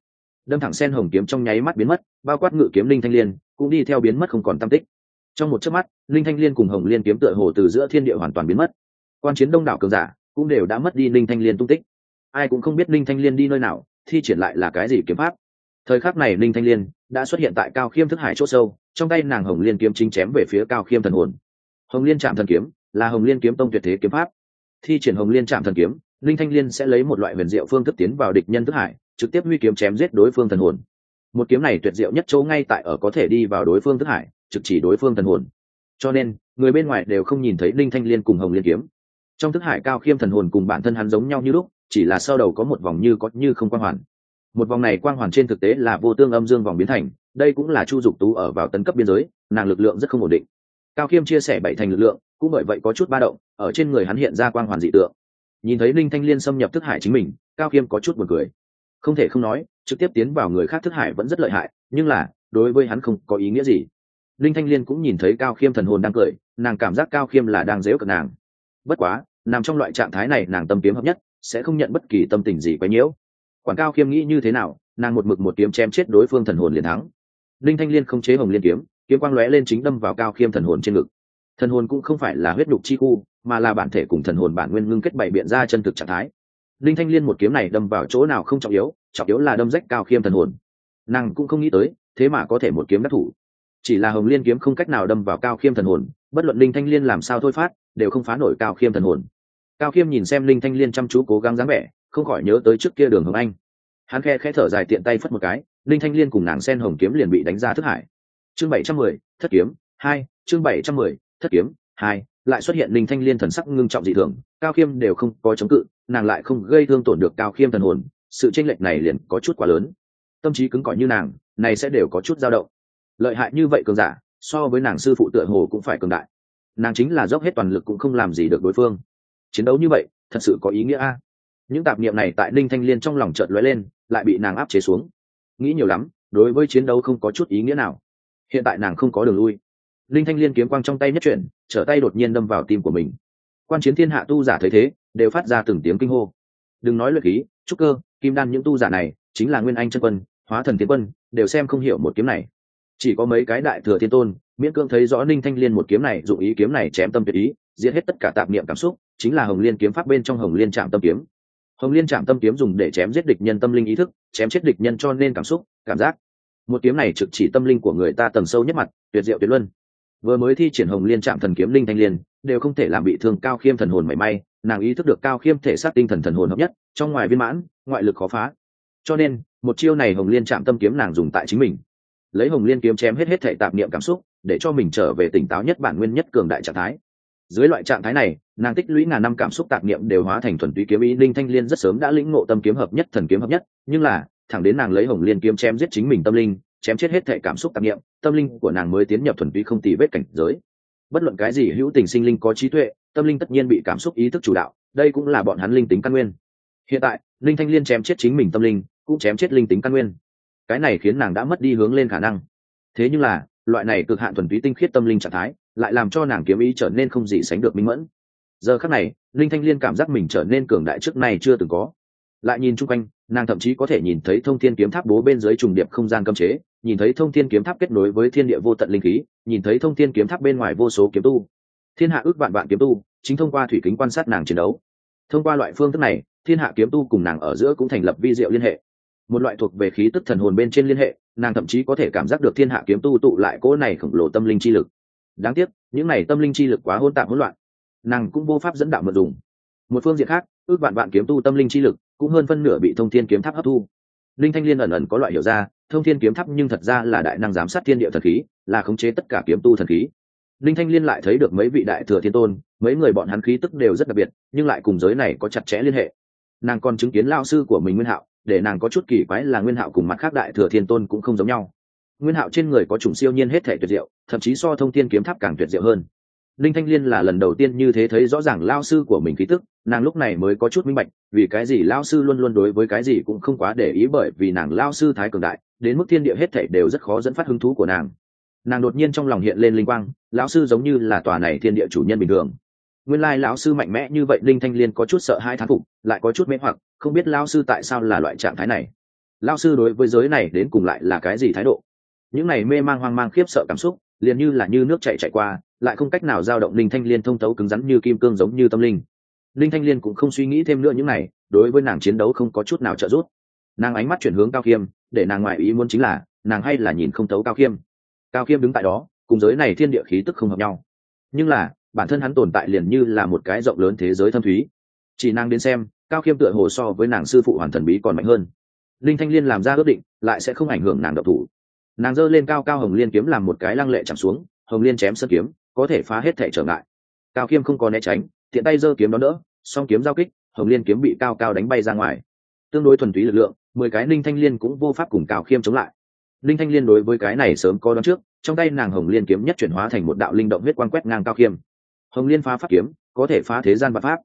đâm thẳng sen hồng kiếm trong nháy mắt biến mất, bao quát ngự kiếm linh thanh liên, cũng đi theo biến mất không còn tam tích. Trong một chớp mắt, linh thanh liên cùng hồng liên kiếm tựa hồ từ giữa thiên địa hoàn toàn biến mất. Quan chiến đông đảo cường giả cũng đều đã mất đi linh thanh liên tung tích. Ai cũng không biết linh thanh liên đi nơi nào, thi triển lại là cái gì kiếm pháp. Thời khắc này linh thanh liên đã xuất hiện tại cao khiêm thức hải c h ỗ sâu, trong tay nàng hồng liên kiếm chính chém về phía cao khiêm thần hồn. Hồng liên chạm thần kiếm là hồng liên kiếm tông tuyệt thế kiếm pháp. Thi triển hồng liên chạm thần kiếm, linh thanh liên sẽ lấy một loại huyền diệu phương thức tiến vào địch nhân thức hải trực tiếp huy kiếm chém giết đối phương thần hồn. Một kiếm này tuyệt diệu nhất chỗ ngay tại ở có thể đi vào đối phương thức hải, trực chỉ đối phương thần hồn. Cho nên, người bên ngoài đều không nhìn thấy linh thanh liên cùng hồng liên kiếm. Trong thức hải cao khiêm thần hồn cùng bản thân hắn giống nhau như lúc, chỉ là sau đầu có một vòng như có như không quang hoàn. Một vòng này quang hoàn trên thực tế là vô tương âm dương vòng biến thành, đây cũng là chu dục tú ở vào tấn cấp biên giới, nàng lực lượng rất không ổn định. Cao khiêm chia sẻ bảy thành lực lượng, cũng bởi vậy có chút ba động, ở trên người hắn hiện ra quang hoàn dị tượng. Nhìn thấy linh thanh liên xâm nhập thức hải chính mình, cao khiêm có chút buồn cười không thể không nói, trực tiếp tiến vào người khác thức hải vẫn rất lợi hại, nhưng là, đối với hắn không có ý nghĩa gì. Linh thanh liên cũng nhìn thấy cao khiêm thần hồn đang cười, nàng cảm giác cao khiêm là đang dếu cận nàng. Bất quá, nằm trong loại trạng thái này nàng tâm kiếm hợp nhất, sẽ không nhận bất kỳ tâm tình gì quấy nhiễu. Quản cao khiêm nghĩ như thế nào, nàng một mực một kiếm chém chết đối phương thần hồn liền thắng. Linh thanh liên không chế hồng liên kiếm kiếm quang lóe lên chính đâm vào cao khiêm thần hồn trên ngực. Thần hồn cũng không phải là huyết đục chi khu, mà là bản thể cùng thần hồn bản nguyên ngưng kết bày biện ra chân thực trạng thái linh thanh liên một kiếm này đâm vào chỗ nào không trọng yếu trọng yếu là đâm rách cao khiêm thần hồn. Nàng cũng không nghĩ tới, thế mà có thể một kiếm đắc thủ. Chỉ là hồng liên kiếm không cách nào đâm vào cao khiêm thần hồn, bất luận linh thanh liên làm sao thôi phát, đều không phá nổi cao khiêm thần hồn. Cao khiêm nhìn xem linh thanh liên chăm chú cố gắng dáng vẻ, không khỏi nhớ tới trước kia đường hồng anh. Hắn khe khẽ thở dài tiện tay phất một cái, linh thanh liên cùng nàng sen hồng kiếm liền bị đánh ra thức hải. Chương bảy trăm mười, thất kiếm, hai, chương bảy trăm mười, thất kiếm, hai lại xuất hiện linh thanh liên thần sắc ngưng trọng dị thường, cao khiêm đều không có chống cự, nàng lại không gây thương tổn được cao khiêm thần hồn, sự tranh lệch này liền có chút quá lớn. Tâm trí cứng cỏi như nàng, này sẽ đều có chút dao động. Lợi hại như vậy cường giả, so với nàng sư phụ tựa hồ cũng phải cường đại. Nàng chính là dốc hết toàn lực cũng không làm gì được đối phương. Chiến đấu như vậy, thật sự có ý nghĩa a. Những tạp niệm này tại ninh thanh liên trong lòng chợt lóe lên, lại bị nàng áp chế xuống. Nghĩ nhiều lắm, đối với chiến đấu không có chút ý nghĩa nào. Hiện tại nàng không có đường lui. Linh thanh liên kiếm quang trong tay nhất chuyển trở tay đột nhiên đâm vào tim của mình. Quan chiến thiên hạ tu giả thấy thế, đều phát ra từng tiếng kinh hô. Đừng nói luyện khí, trúc cơ, kim đan những tu giả này, chính là nguyên anh chân quân, hóa thần tiến quân, đều xem không hiểu một kiếm này. Chỉ có mấy cái đại thừa thiên tôn, miễn cưỡng thấy rõ ninh thanh liên một kiếm này, dụng ý kiếm này chém tâm tuyệt ý diệt hết tất cả tạp niệm cảm xúc, chính là hồng liên kiếm pháp bên trong hồng liên trạm tâm kiếm. Hồng liên trạm tâm kiếm dùng để chém giết địch nhân tâm linh ý thức, chém chết địch nhân cho nên cảm xúc, cảm giác. Một kiếm này trực chỉ tâm linh của người ta tầng sâu nhất mặt, tuyệt diệu tuyệt luân vừa mới thi triển hồng liên trạm thần kiếm linh thanh liên, đều không thể làm bị thương cao khiêm thần hồn mảy may, nàng ý thức được cao khiêm thể xác tinh thần thần hồn hợp nhất, trong ngoài viên mãn, ngoại lực khó phá. Cho nên, một chiêu này hồng liên chạm tâm kiếm nàng dùng tại chính mình. Lấy hồng liên kiếm chém hết hết thể tạp niệm cảm xúc, để cho mình trở về tỉnh táo nhất bản nguyên nhất cường đại trạng thái. Dưới loại trạng thái này, nàng tích lũy ngàn năm cảm xúc tạp niệm đều hóa thành thuần túy kiếm ý linh thanh liên rất sớm đã lĩnh ngộ tâm kiếm hợp nhất, thần kiếm hợp nhất, nhưng là, thẳng đến nàng lấy hồng liên kiếm chém giết chính mình tâm linh chém chết hết thể cảm xúc tạp niệm tâm linh của nàng mới tiến nhập thuần túy không tì vết cảnh giới. Bất luận cái gì hữu tình sinh linh có trí tuệ, tâm linh tất nhiên bị cảm xúc ý thức chủ đạo, đây cũng là bọn hắn linh tính căn nguyên. Hiện tại, linh thanh liên chém chết chính mình tâm linh, cũng chém chết linh tính căn nguyên. Cái này khiến nàng đã mất đi hướng lên khả năng. Thế nhưng là, loại này cực hạn thuần túy tinh khiết tâm linh trạng thái, lại làm cho nàng kiếm ý trở nên không gì sánh được minh mẫn. Giờ khắc này, linh thanh liên cảm giác mình trở nên cường đại trước nay chưa từng có lại nhìn chung quanh, nàng thậm chí có thể nhìn thấy thông thiên kiếm tháp bố bên dưới trùng điệp không gian cấm chế, nhìn thấy thông thiên kiếm tháp kết nối với thiên địa vô tận linh khí, nhìn thấy thông thiên kiếm tháp bên ngoài vô số kiếm tu. Thiên hạ ước vạn vạn kiếm tu, chính thông qua thủy kính quan sát nàng chiến đấu. Thông qua loại phương thức này, thiên hạ kiếm tu cùng nàng ở giữa cũng thành lập vi diệu liên hệ. Một loại thuộc về khí tức thần hồn bên trên liên hệ, nàng thậm chí có thể cảm giác được thiên hạ kiếm tu tụ lại cỗ này khổng lồ tâm linh chi lực. Đáng tiếc, những này tâm linh chi lực quá hôn tạp hỗn loạn. Nàng cũng vô pháp dẫn đạo mật dùng. Một phương diện khác, ước vạn vạn kiếm tu tâm linh chi lực cũng hơn phân nửa bị thông thiên kiếm tháp hấp thu. Linh thanh liên ẩn ẩn có loại hiểu ra, thông thiên kiếm tháp nhưng thật ra là đại năng giám sát thiên địa thần khí, là khống chế tất cả kiếm tu thần khí. Linh thanh liên lại thấy được mấy vị đại thừa thiên tôn, mấy người bọn hắn khí tức đều rất đặc biệt, nhưng lại cùng giới này có chặt chẽ liên hệ. Nàng còn chứng kiến lao sư của mình nguyên hạo, để nàng có chút kỳ quái là nguyên hạo cùng mặt khác đại thừa thiên tôn cũng không giống nhau. Nguyên hạo trên người có chủng siêu nhiên hết thể tuyệt diệu, thậm chí so thông thiên kiếm tháp càng tuyệt diệu hơn linh thanh liên là lần đầu tiên như thế thấy rõ ràng lao sư của mình khí tức, nàng lúc này mới có chút minh bạch, vì cái gì lao sư luôn luôn đối với cái gì cũng không quá để ý bởi vì nàng lao sư thái cường đại, đến mức thiên địa hết thảy đều rất khó dẫn phát hứng thú của nàng. Nàng đột nhiên trong lòng hiện lên linh quang, lão sư giống như là tòa này thiên địa chủ nhân bình thường. Nguyên lai lão sư mạnh mẽ như vậy, linh thanh liên có chút sợ hai thán phục, lại có chút mê hoặc, không biết lão sư tại sao là loại trạng thái này. Lão sư đối với giới này đến cùng lại là cái gì thái độ? Những này mê mang hoang mang khiếp sợ cảm xúc liền như là như nước chạy chạy qua, lại không cách nào giao động linh thanh liên thông tấu cứng rắn như kim cương giống như tâm linh. Linh thanh liên cũng không suy nghĩ thêm nữa những này, đối với nàng chiến đấu không có chút nào trợ giúp. Nàng ánh mắt chuyển hướng cao khiêm để nàng ngoại ý muốn chính là, nàng hay là nhìn không tấu cao khiêm cao khiêm đứng tại đó, cùng giới này thiên địa khí tức không hợp nhau. Nhưng là, bản thân hắn tồn tại liền như là một cái rộng lớn thế giới thâm thúy. Chỉ nàng đến xem, cao khiêm tựa hồ so với nàng sư phụ hoàn thần bí còn mạnh hơn. Linh thanh liên làm ra ước định, lại sẽ không ảnh hưởng nàng độc thủ nàng giơ lên cao cao hồng liên kiếm làm một cái lăng lệ chạm xuống hồng liên chém sân kiếm có thể phá hết thể trở ngại. Cao khiêm không có né tránh tiện tay giơ kiếm đó nữa, song kiếm giao kích hồng liên kiếm bị cao cao đánh bay ra ngoài. Tương đối thuần túy lực lượng mười cái linh thanh liên cũng vô pháp cùng cao khiêm chống lại. Linh thanh liên đối với cái này sớm có đón trước trong tay nàng hồng liên kiếm nhất chuyển hóa thành một đạo linh động huyết quang quét ngang cao khiêm hồng liên phá pháp kiếm có thể phá thế gian và pháp.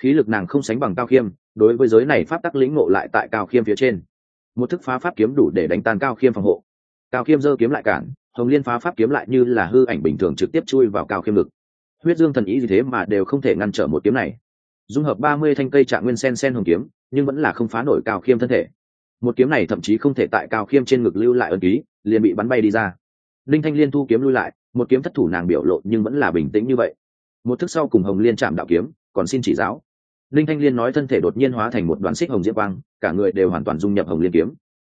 Khí lực nàng không sánh bằng cao khiêm đối với giới này pháp tắc lĩnh ngộ lại tại cao khiêm phía trên. Một thức phá pháp kiếm đủ để đánh tan cao khiêm phòng hộ cao khiêm giơ kiếm lại cản, hồng liên phá pháp kiếm lại như là hư ảnh bình thường trực tiếp chui vào cao khiêm ngực. huyết dương thần ý gì thế mà đều không thể ngăn trở một kiếm này. Dung hợp ba mươi thanh cây trạng nguyên sen sen hồng kiếm, nhưng vẫn là không phá nổi cao khiêm thân thể. Một kiếm này thậm chí không thể tại cao khiêm trên ngực lưu lại ân ký, liền bị bắn bay đi ra. Linh thanh liên thu kiếm lui lại, một kiếm thất thủ nàng biểu lộ nhưng vẫn là bình tĩnh như vậy. Một thức sau cùng hồng liên chạm đạo kiếm, còn xin chỉ giáo. Linh thanh liên nói thân thể đột nhiên hóa thành một đoàn xích hồng diễm quang, cả người đều hoàn toàn dung nhập hồng liên kiếm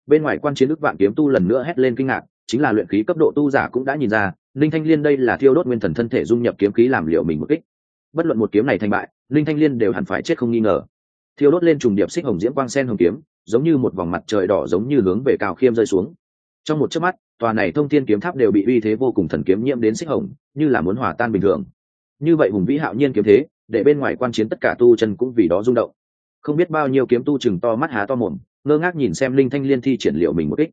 bên ngoài quan chiến đức vạn kiếm tu lần nữa hét lên kinh ngạc, chính là luyện khí cấp độ tu giả cũng đã nhìn ra linh thanh liên đây là thiêu đốt nguyên thần thân thể dung nhập kiếm khí làm liệu mình một kích. Bất luận một kiếm này thành bại linh thanh liên đều hẳn phải chết không nghi ngờ. Thiêu đốt lên trùng điệp xích hồng diễm quang sen hồng kiếm, giống như một vòng mặt trời đỏ giống như hướng về cao khiêm rơi xuống. Trong một chớp mắt, tòa này thông thiên kiếm tháp đều bị uy thế vô cùng thần kiếm nhiễm đến xích hồng, như là muốn hòa tan bình thường. Như vậy hùng vĩ hạo nhiên kiếm thế, để bên ngoài quan chiến tất cả tu chân cũng vì đó rung động. Không biết bao nhiêu kiếm tu chừng to mắt há to mồm ngơ ngác nhìn xem linh thanh liên thi triển liệu mình một kích.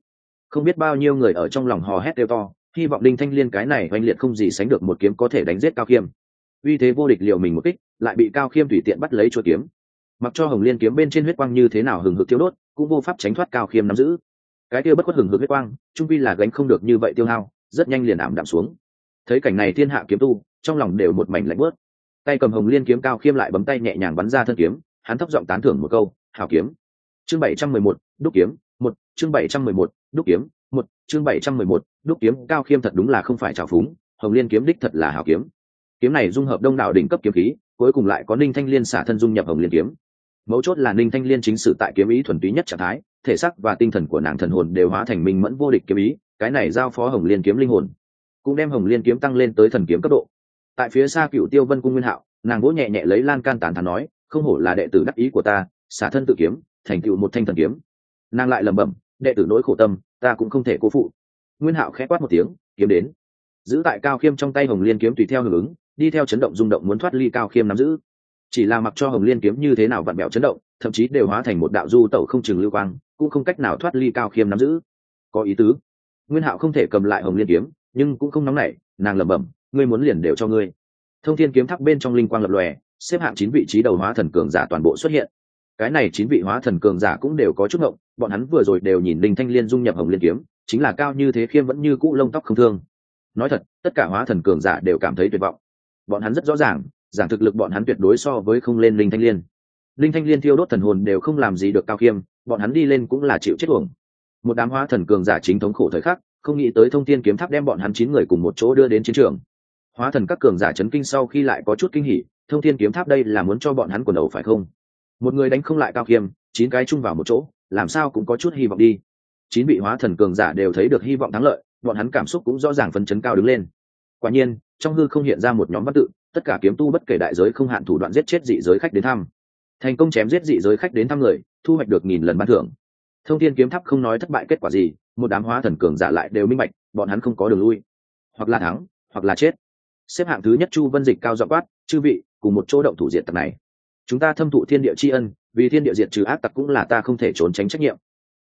Không biết bao nhiêu người ở trong lòng hò hét đều to, hy vọng linh thanh liên cái này oanh liệt không gì sánh được một kiếm có thể đánh giết cao khiêm. Uy thế vô địch liệu mình một kích, lại bị cao khiêm tùy tiện bắt lấy chuột kiếm. Mặc cho hồng liên kiếm bên trên huyết quang như thế nào hừng hực tiêu đốt, cũng vô pháp tránh thoát cao khiêm nắm giữ. Cái tiêu bất khuất hừng hực huyết quang, trung vi là gánh không được như vậy tiêu hao, rất nhanh liền ảm đạm xuống. Thấy cảnh này thiên hạ kiếm tu, trong lòng đều một mảnh lạnh bớt tay cầm hồng liên kiếm cao khiêm lại bấm tay nhẹ nhàng bắn ra thân kiếm, hắn thấp giọng tán thưởng một câu hào kiếm chương bảy trăm mười một, đúc kiếm, một, chương bảy trăm mười một, đúc kiếm, một, chương bảy trăm mười một, đúc kiếm, cao khiêm thật đúng là không phải trào phúng, hồng liên kiếm đích thật là hảo kiếm. Kiếm này dung hợp đông đảo đỉnh cấp kiếm khí, cuối cùng lại có ninh thanh liên xả thân dung nhập hồng liên kiếm. Mấu chốt là ninh thanh liên chính sự tại kiếm ý thuần túy nhất trạng thái, thể sắc và tinh thần của nàng thần hồn đều hóa thành minh mẫn vô địch kiếm ý, cái này giao phó hồng liên kiếm linh hồn, cũng đem hồng liên kiếm tăng lên tới thần kiếm cấp độ. Tại phía xa cựu tiêu vân cung nguyên hạo, nàng vỗ nhẹ nhẹ lấy lan can tán thán nói, không hổ là đệ tử đắc ý của ta, xả thân tự kiếm thành tựu một thanh thần kiếm. Nàng lại lẩm bẩm, đệ tử nỗi khổ tâm, ta cũng không thể cố phụ. Nguyên hạo khẽ quát một tiếng, kiếm đến. Giữ tại cao khiêm trong tay hồng liên kiếm tùy theo hưởng ứng, đi theo chấn động rung động muốn thoát ly cao khiêm nắm giữ. Chỉ là mặc cho hồng liên kiếm như thế nào vặn bẹo chấn động, thậm chí đều hóa thành một đạo du tẩu không chừng lưu quang, cũng không cách nào thoát ly cao khiêm nắm giữ. Có ý tứ. Nguyên hạo không thể cầm lại hồng liên kiếm, nhưng cũng không nóng nảy, nàng lẩm bẩm, ngươi muốn liền đều cho ngươi. Thông thiên kiếm tháp bên trong linh quang lập lòe, xếp hạng chín vị trí đầu hóa thần cường giả toàn bộ xuất hiện cái này chín vị hóa thần cường giả cũng đều có chút ngộng, bọn hắn vừa rồi đều nhìn linh thanh liên dung nhập hồng liên kiếm, chính là cao như thế khiêm vẫn như cũ lông tóc không thương. Nói thật, tất cả hóa thần cường giả đều cảm thấy tuyệt vọng. Bọn hắn rất rõ ràng, giảng thực lực bọn hắn tuyệt đối so với không lên linh thanh liên. Linh thanh liên thiêu đốt thần hồn đều không làm gì được cao khiêm, bọn hắn đi lên cũng là chịu chết uổng. Một đám hóa thần cường giả chính thống khổ thời khắc, không nghĩ tới thông thiên kiếm tháp đem bọn hắn chín người cùng một chỗ đưa đến chiến trường. Hóa thần các cường giả chấn kinh sau khi lại có chút kinh hỉ, thông thiên kiếm tháp đây là muốn cho bọn hắn quần đầu, phải không? Một người đánh không lại cao khiêm, chín cái chung vào một chỗ, làm sao cũng có chút hy vọng đi. Chín vị hóa thần cường giả đều thấy được hy vọng thắng lợi, bọn hắn cảm xúc cũng rõ ràng phấn chấn cao đứng lên. Quả nhiên, trong hư không hiện ra một nhóm văn tự, tất cả kiếm tu bất kể đại giới không hạn thủ đoạn giết chết dị giới khách đến thăm. Thành công chém giết dị giới khách đến thăm người, thu hoạch được nghìn lần ban thưởng. Thông thiên kiếm tháp không nói thất bại kết quả gì, một đám hóa thần cường giả lại đều minh bạch, bọn hắn không có đường lui. Hoặc là thắng, hoặc là chết. Xếp hạng thứ nhất chu vân dịch cao dọ quát, chư vị, cùng một chỗ động thủ diện tật này chúng ta thâm thụ thiên địa tri ân, vì thiên địa diệt trừ ác tặc cũng là ta không thể trốn tránh trách nhiệm.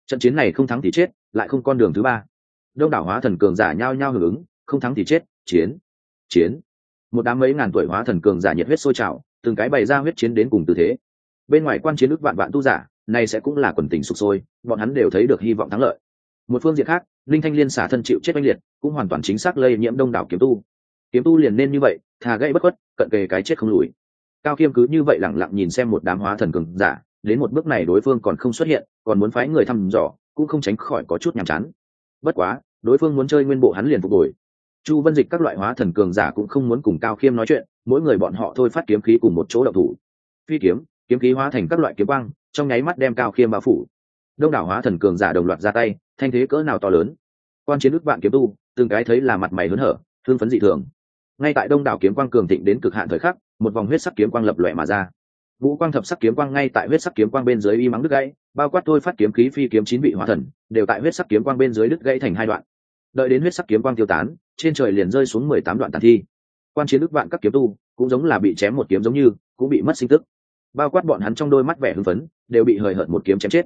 Trận chiến này không thắng thì chết, lại không con đường thứ ba. Đông đảo hóa thần cường giả nhao nhao hưởng ứng, không thắng thì chết, chiến chiến. Một đám mấy ngàn tuổi hóa thần cường giả nhiệt huyết sôi trào, từng cái bày ra huyết chiến đến cùng tư thế. Bên ngoài quan chiến ước vạn vạn tu giả, này sẽ cũng là quần tình sụp sôi, bọn hắn đều thấy được hy vọng thắng lợi. Một phương diện khác, linh thanh liên xả thân chịu chết oanh liệt, cũng hoàn toàn chính xác lây nhiễm đông đảo kiếm tu. Kiếm tu liền nên như vậy, thà gây bất khuất, cận kề cái chết không lùi cao khiêm cứ như vậy lẳng lặng nhìn xem một đám hóa thần cường giả, đến một bước này đối phương còn không xuất hiện, còn muốn phái người thăm dò, cũng không tránh khỏi có chút nhàm chán. Bất quá, đối phương muốn chơi nguyên bộ hắn liền phục hồi. Chu vân dịch các loại hóa thần cường giả cũng không muốn cùng cao khiêm nói chuyện, mỗi người bọn họ thôi phát kiếm khí cùng một chỗ đậu thủ. Phi kiếm kiếm khí hóa thành các loại kiếm băng trong nháy mắt đem cao khiêm bao phủ. Đông đảo hóa thần cường giả đồng loạt ra tay, thanh thế cỡ nào to lớn. Quan chiến ước vạn kiếm tu, từng cái thấy là mặt mày hớn hở thương phấn dị thường. Ngay tại đông đảo kiếm quang cường thịnh đến cực hạn thời khắc một vòng huyết sắc kiếm quang lập lòe mà ra. Vũ quang thập sắc kiếm quang ngay tại huyết sắc kiếm quang bên dưới y mắng đứt gãy, bao quát thôi phát kiếm khí phi kiếm chín vị hóa thần, đều tại huyết sắc kiếm quang bên dưới đứt gãy thành hai đoạn. Đợi đến huyết sắc kiếm quang tiêu tán, trên trời liền rơi xuống mười tám đoạn tàn thi. Quan chiến ước vạn các kiếm tu, cũng giống là bị chém một kiếm giống như, cũng bị mất sinh tức. Bao quát bọn hắn trong đôi mắt vẻ hưng phấn, đều bị hời hợt một kiếm chém chết.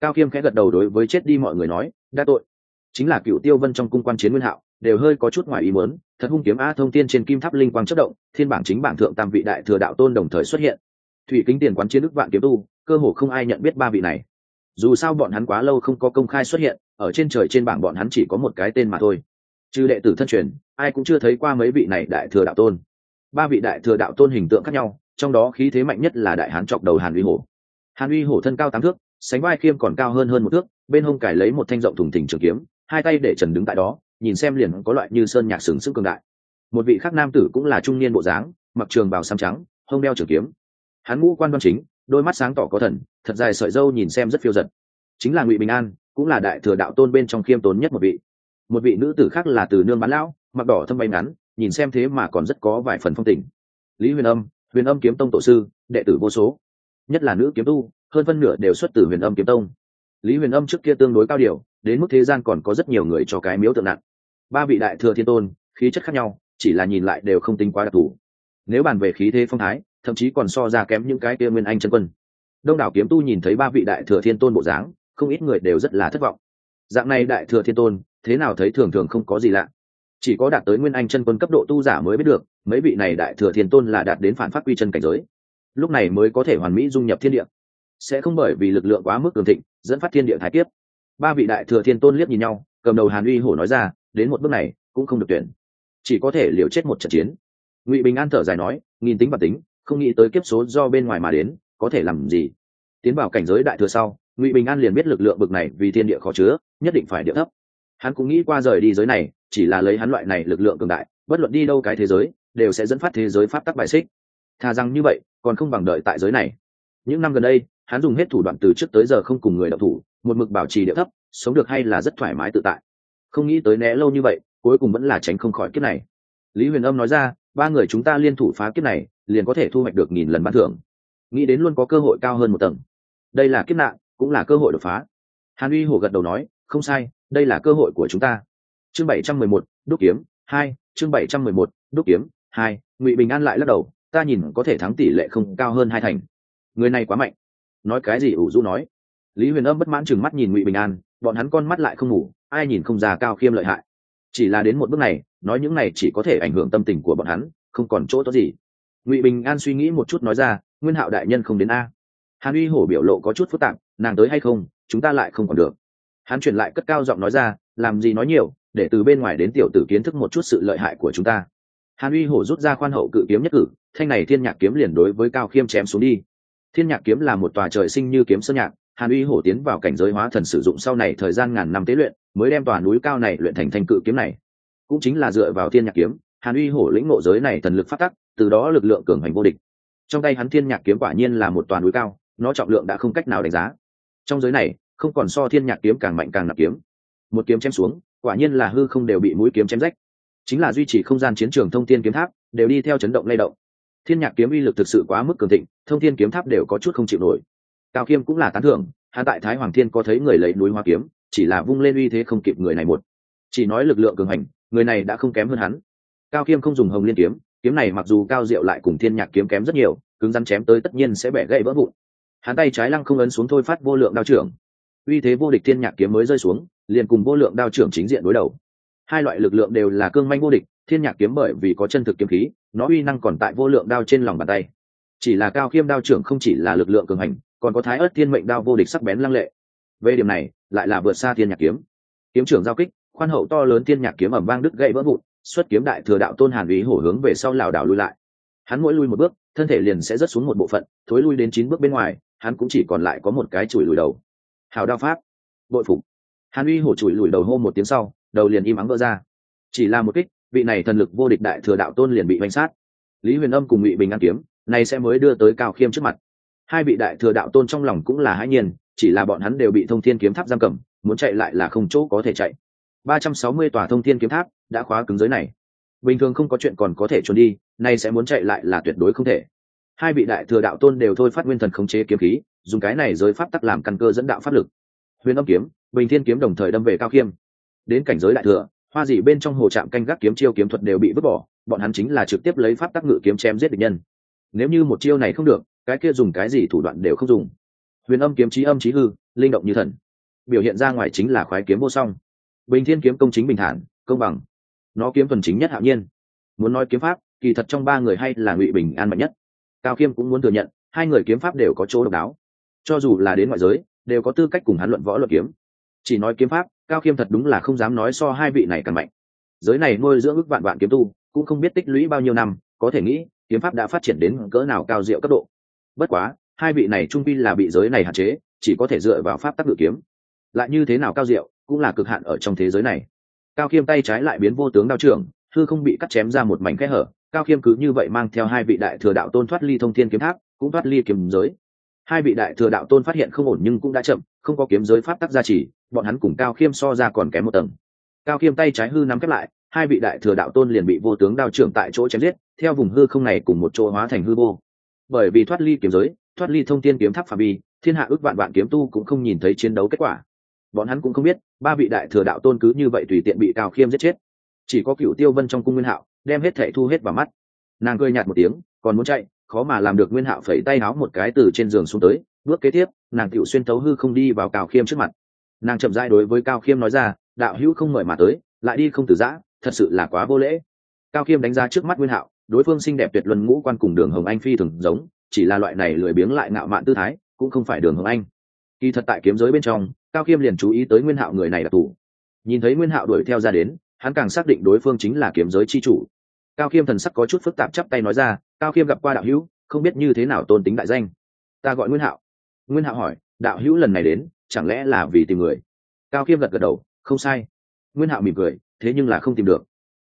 Cao khiêm khẽ gật đầu đối với chết đi mọi người nói đa tội. Chính là cựu tiêu vân trong cung quan chiến nguyên hạo đều hơi có chút ngoài ý muốn, thật hung kiếm a thông tiên trên kim tháp linh quang chất động, thiên bảng chính bảng thượng tam vị đại thừa đạo tôn đồng thời xuất hiện. Thủy kính tiền quán chiến đức vạn kiếm tu, cơ hồ không ai nhận biết ba vị này. Dù sao bọn hắn quá lâu không có công khai xuất hiện, ở trên trời trên bảng bọn hắn chỉ có một cái tên mà thôi. Trừ đệ tử thân truyền, ai cũng chưa thấy qua mấy vị này đại thừa đạo tôn. Ba vị đại thừa đạo tôn hình tượng khác nhau, trong đó khí thế mạnh nhất là đại hán chọc đầu hàn uy hổ. Hàn uy hổ thân cao tám thước, sánh vai khiêm còn cao hơn hơn một thước, bên hông cải lấy một thanh rộng thùng thình trường kiếm, hai tay để trần đứng tại đó nhìn xem liền có loại như sơn nhạc sừng sức cường đại. Một vị khác nam tử cũng là trung niên bộ dáng, mặc trường bào xám trắng, hông đeo trường kiếm. Hắn ngũ quan đoan chính, đôi mắt sáng tỏ có thần, thật dài sợi dâu nhìn xem rất phiêu giật. Chính là ngụy bình an, cũng là đại thừa đạo tôn bên trong khiêm tốn nhất một vị. Một vị nữ tử khác là từ nương bán lão, mặc đỏ thâm bay ngắn, nhìn xem thế mà còn rất có vài phần phong tình. Lý huyền âm huyền âm kiếm tông tổ sư, đệ tử vô số. Nhất là nữ kiếm tu, hơn phân nửa đều xuất từ huyền âm kiếm tông. Lý huyền âm trước kia tương đối cao điều, đến mức thế gian còn có rất nhiều người cho cái miếu tượng nặng ba vị đại thừa thiên tôn, khí chất khác nhau, chỉ là nhìn lại đều không tính quá đặc thù. Nếu bàn về khí thế phong thái, thậm chí còn so ra kém những cái kia nguyên anh chân quân. Đông đảo kiếm tu nhìn thấy ba vị đại thừa thiên tôn bộ dáng, không ít người đều rất là thất vọng. Dạng này đại thừa thiên tôn, thế nào thấy thường thường không có gì lạ. Chỉ có đạt tới nguyên anh chân quân cấp độ tu giả mới biết được, mấy vị này đại thừa thiên tôn là đạt đến phản phát quy chân cảnh giới. Lúc này mới có thể hoàn mỹ dung nhập thiên địa. Sẽ không bởi vì lực lượng quá mức cường thịnh, dẫn phát thiên địa thái kiếp. Ba vị đại thừa thiên tôn liếc nhìn nhau, cầm đầu hàn uy hổ nói ra đến một bước này cũng không được tuyển. Chỉ có thể liều chết một trận chiến. Ngụy bình an thở dài nói, nghìn tính và tính, không nghĩ tới kiếp số do bên ngoài mà đến, có thể làm gì? Tiến vào cảnh giới đại thừa sau, ngụy bình an liền biết lực lượng bực này vì thiên địa khó chứa, nhất định phải địa thấp. Hắn cũng nghĩ qua rời đi giới này, chỉ là lấy hắn loại này lực lượng cường đại, bất luận đi đâu cái thế giới, đều sẽ dẫn phát thế giới pháp tắc bài xích. Thà rằng như vậy, còn không bằng đợi tại giới này. Những năm gần đây, hắn dùng hết thủ đoạn từ trước tới giờ không cùng người đọc thủ, một mực bảo trì địa thấp, sống được hay là rất thoải mái tự tại không nghĩ tới né lâu như vậy, cuối cùng vẫn là tránh không khỏi kiếp này. Lý huyền âm nói ra, ba người chúng ta liên thủ phá kiếp này, liền có thể thu hoạch được nghìn lần bán thưởng. Nghĩ đến luôn có cơ hội cao hơn một tầng. Đây là kiếp nạn, cũng là cơ hội đột phá. Hàn uy hổ gật đầu nói, không sai, đây là cơ hội của chúng ta. Chương bảy trăm mười một, đúc kiếm, hai, chương bảy trăm mười một, đúc kiếm, hai, ngụy bình an lại lắc đầu, ta nhìn có thể thắng tỷ lệ không cao hơn hai thành. Người này quá mạnh. Nói cái gì ủ rũ nói. Lý huyền âm bất mãn chừng mắt nhìn ngụy bình an, bọn hắn con mắt lại không ngủ ai nhìn không ra cao khiêm lợi hại. Chỉ là đến một bước này, nói những này chỉ có thể ảnh hưởng tâm tình của bọn hắn, không còn chỗ tốt gì. Ngụy bình an suy nghĩ một chút nói ra, nguyên hạo đại nhân không đến a. Hàn uy hổ biểu lộ có chút phức tạp, nàng tới hay không, chúng ta lại không còn được. Hắn chuyển lại cất cao giọng nói ra, làm gì nói nhiều, để từ bên ngoài đến tiểu tử kiến thức một chút sự lợi hại của chúng ta. Hàn uy hổ rút ra khoan hậu cự kiếm nhất cử, thanh này thiên nhạc kiếm liền đối với cao khiêm chém xuống đi. Thiên nhạc kiếm là một tòa trời sinh như kiếm sơn nhạc hàn uy hổ tiến vào cảnh giới hóa thần sử dụng sau này thời gian ngàn năm tế luyện, mới đem tòa núi cao này luyện thành thanh cự kiếm này. Cũng chính là dựa vào thiên nhạc kiếm, hàn uy hổ lĩnh ngộ giới này thần lực phát tắc, từ đó lực lượng cường hành vô địch. Trong tay hắn thiên nhạc kiếm quả nhiên là một tòa núi cao, nó trọng lượng đã không cách nào đánh giá. Trong giới này, không còn so thiên nhạc kiếm càng mạnh càng nạp kiếm. Một kiếm chém xuống, quả nhiên là hư không đều bị mũi kiếm chém rách. Chính là duy trì không gian chiến trường thông thiên kiếm tháp, đều đi theo chấn động lay động. Thiên nhạc kiếm uy lực thực sự quá mức cường thịnh, thông thiên kiếm tháp đều có chút không chịu nổi cao khiêm cũng là tán thưởng, hắn tại thái hoàng thiên có thấy người lấy núi hoa kiếm, chỉ là vung lên uy thế không kịp người này một. Chỉ nói lực lượng cường hành, người này đã không kém hơn hắn. Cao khiêm không dùng hồng liên kiếm kiếm này mặc dù cao diệu lại cùng thiên nhạc kiếm kém rất nhiều, cứng rắn chém tới tất nhiên sẽ bẻ gãy vỡ vụn. Hắn tay trái lăng không ấn xuống thôi phát vô lượng đao trưởng. Uy thế vô địch thiên nhạc kiếm mới rơi xuống, liền cùng vô lượng đao trưởng chính diện đối đầu. Hai loại lực lượng đều là cương manh vô địch, thiên nhạc kiếm bởi vì có chân thực kiếm khí, nó uy năng còn tại vô lượng đao trên lòng bàn tay. Chỉ là cao khiêm đao trưởng không chỉ là lực lượng cường hành còn có thái ớt thiên mệnh đao vô địch sắc bén lăng lệ. Về điểm này, lại là vượt xa thiên nhạc kiếm. Kiếm trưởng giao kích, khoan hậu to lớn thiên nhạc kiếm ẩm vang đứt gãy vỡ vụn, xuất kiếm đại thừa đạo tôn hàn ý hổ hướng về sau lảo đảo lui lại. Hắn mỗi lui một bước, thân thể liền sẽ rớt xuống một bộ phận, thối lui đến chín bước bên ngoài, hắn cũng chỉ còn lại có một cái chùi lùi đầu. Hào đao pháp. Bội phục. Hàn uy hổ chùi lùi đầu hô một tiếng sau, đầu liền im ắng vỡ ra. Chỉ là một kích, vị này thần lực vô địch đại thừa đạo tôn liền bị bánh sát. Lý huyền âm cùng ngụy bình ăn kiếm này sẽ mới đưa tới cao khiêm trước mặt hai vị đại thừa đạo tôn trong lòng cũng là hãi nhiên, chỉ là bọn hắn đều bị thông thiên kiếm tháp giam cầm, muốn chạy lại là không chỗ có thể chạy. Ba trăm sáu mươi tòa thông thiên kiếm tháp đã khóa cứng giới này. Bình thường không có chuyện còn có thể trốn đi, nay sẽ muốn chạy lại là tuyệt đối không thể. Hai vị đại thừa đạo tôn đều thôi phát nguyên thần khống chế kiếm khí, dùng cái này giới pháp tắc làm căn cơ dẫn đạo pháp lực. Huyền âm kiếm, bình thiên kiếm đồng thời đâm về cao khiêm. Đến cảnh giới đại thừa, hoa dị bên trong hồ trạm canh gác kiếm chiêu kiếm thuật đều bị vứt bỏ, bọn hắn chính là trực tiếp lấy pháp tắc ngự kiếm chém giết địch nhân. Nếu như một chiêu này không được cái kia dùng cái gì thủ đoạn đều không dùng. Huyền âm kiếm trí âm trí hư, linh động như thần. Biểu hiện ra ngoài chính là khoái kiếm vô song. Bình thiên kiếm công chính bình thản, công bằng. Nó kiếm thuần chính nhất hạo nhiên. Muốn nói kiếm pháp, kỳ thật trong ba người hay là ngụy bình an mạnh nhất. Cao khiêm cũng muốn thừa nhận, hai người kiếm pháp đều có chỗ độc đáo. Cho dù là đến ngoại giới, đều có tư cách cùng hắn luận võ luận kiếm. Chỉ nói kiếm pháp, cao khiêm thật đúng là không dám nói so hai vị này càng mạnh. Giới này nuôi dưỡng ước vạn vạn kiếm tu, cũng không biết tích lũy bao nhiêu năm, có thể nghĩ, kiếm pháp đã phát triển đến cỡ nào cao diệu cấp độ bất quá, hai vị này trung pi là bị giới này hạn chế, chỉ có thể dựa vào pháp tắc ngự kiếm. Lại như thế nào cao diệu, cũng là cực hạn ở trong thế giới này. Cao khiêm tay trái lại biến vô tướng đao trưởng thư không bị cắt chém ra một mảnh kẽ hở, cao khiêm cứ như vậy mang theo hai vị đại thừa đạo tôn thoát ly thông thiên kiếm tháp, cũng thoát ly kiếm giới. Hai vị đại thừa đạo tôn phát hiện không ổn nhưng cũng đã chậm, không có kiếm giới pháp tắc gia trì, bọn hắn cùng cao khiêm so ra còn kém một tầng. Cao khiêm tay trái hư nắm khép lại, hai vị đại thừa đạo tôn liền bị vô tướng đao trưởng tại chỗ chém giết, theo vùng hư không này cùng một chỗ hóa thành hư vô bởi vì thoát ly kiếm giới, thoát ly thông thiên kiếm tháp phạm vi, thiên hạ ước vạn vạn kiếm tu cũng không nhìn thấy chiến đấu kết quả. Bọn hắn cũng không biết, ba vị đại thừa đạo tôn cứ như vậy tùy tiện bị cao khiêm giết chết. Chỉ có cựu tiêu vân trong cung nguyên hạo, đem hết thệ thu hết vào mắt. Nàng cười nhạt một tiếng, còn muốn chạy, khó mà làm được nguyên hạo phẩy tay háo một cái từ trên giường xuống tới. Bước kế tiếp, nàng cựu xuyên thấu hư không đi vào cao khiêm trước mặt. Nàng chậm dai đối với cao khiêm nói ra, đạo hữu không mời mà tới, lại đi không từ giã, thật sự là quá vô lễ. Cao khiêm đánh giá trước mắt nguyên hạo đối phương xinh đẹp tuyệt luân ngũ quan cùng đường hồng anh phi thường giống, chỉ là loại này lười biếng lại ngạo mạn tư thái, cũng không phải đường hồng anh. Kỳ thật tại kiếm giới bên trong, cao khiêm liền chú ý tới nguyên hạo người này là tù nhìn thấy nguyên hạo đuổi theo ra đến, hắn càng xác định đối phương chính là kiếm giới chi chủ. Cao khiêm thần sắc có chút phức tạp chắp tay nói ra, cao khiêm gặp qua đạo hữu, không biết như thế nào tôn tính đại danh. Ta gọi nguyên hạo. Nguyên hạo hỏi, đạo hữu lần này đến, chẳng lẽ là vì tìm người? Cao khiêm gật gật đầu, không sai. Nguyên hạo mỉm cười, thế nhưng là không tìm được.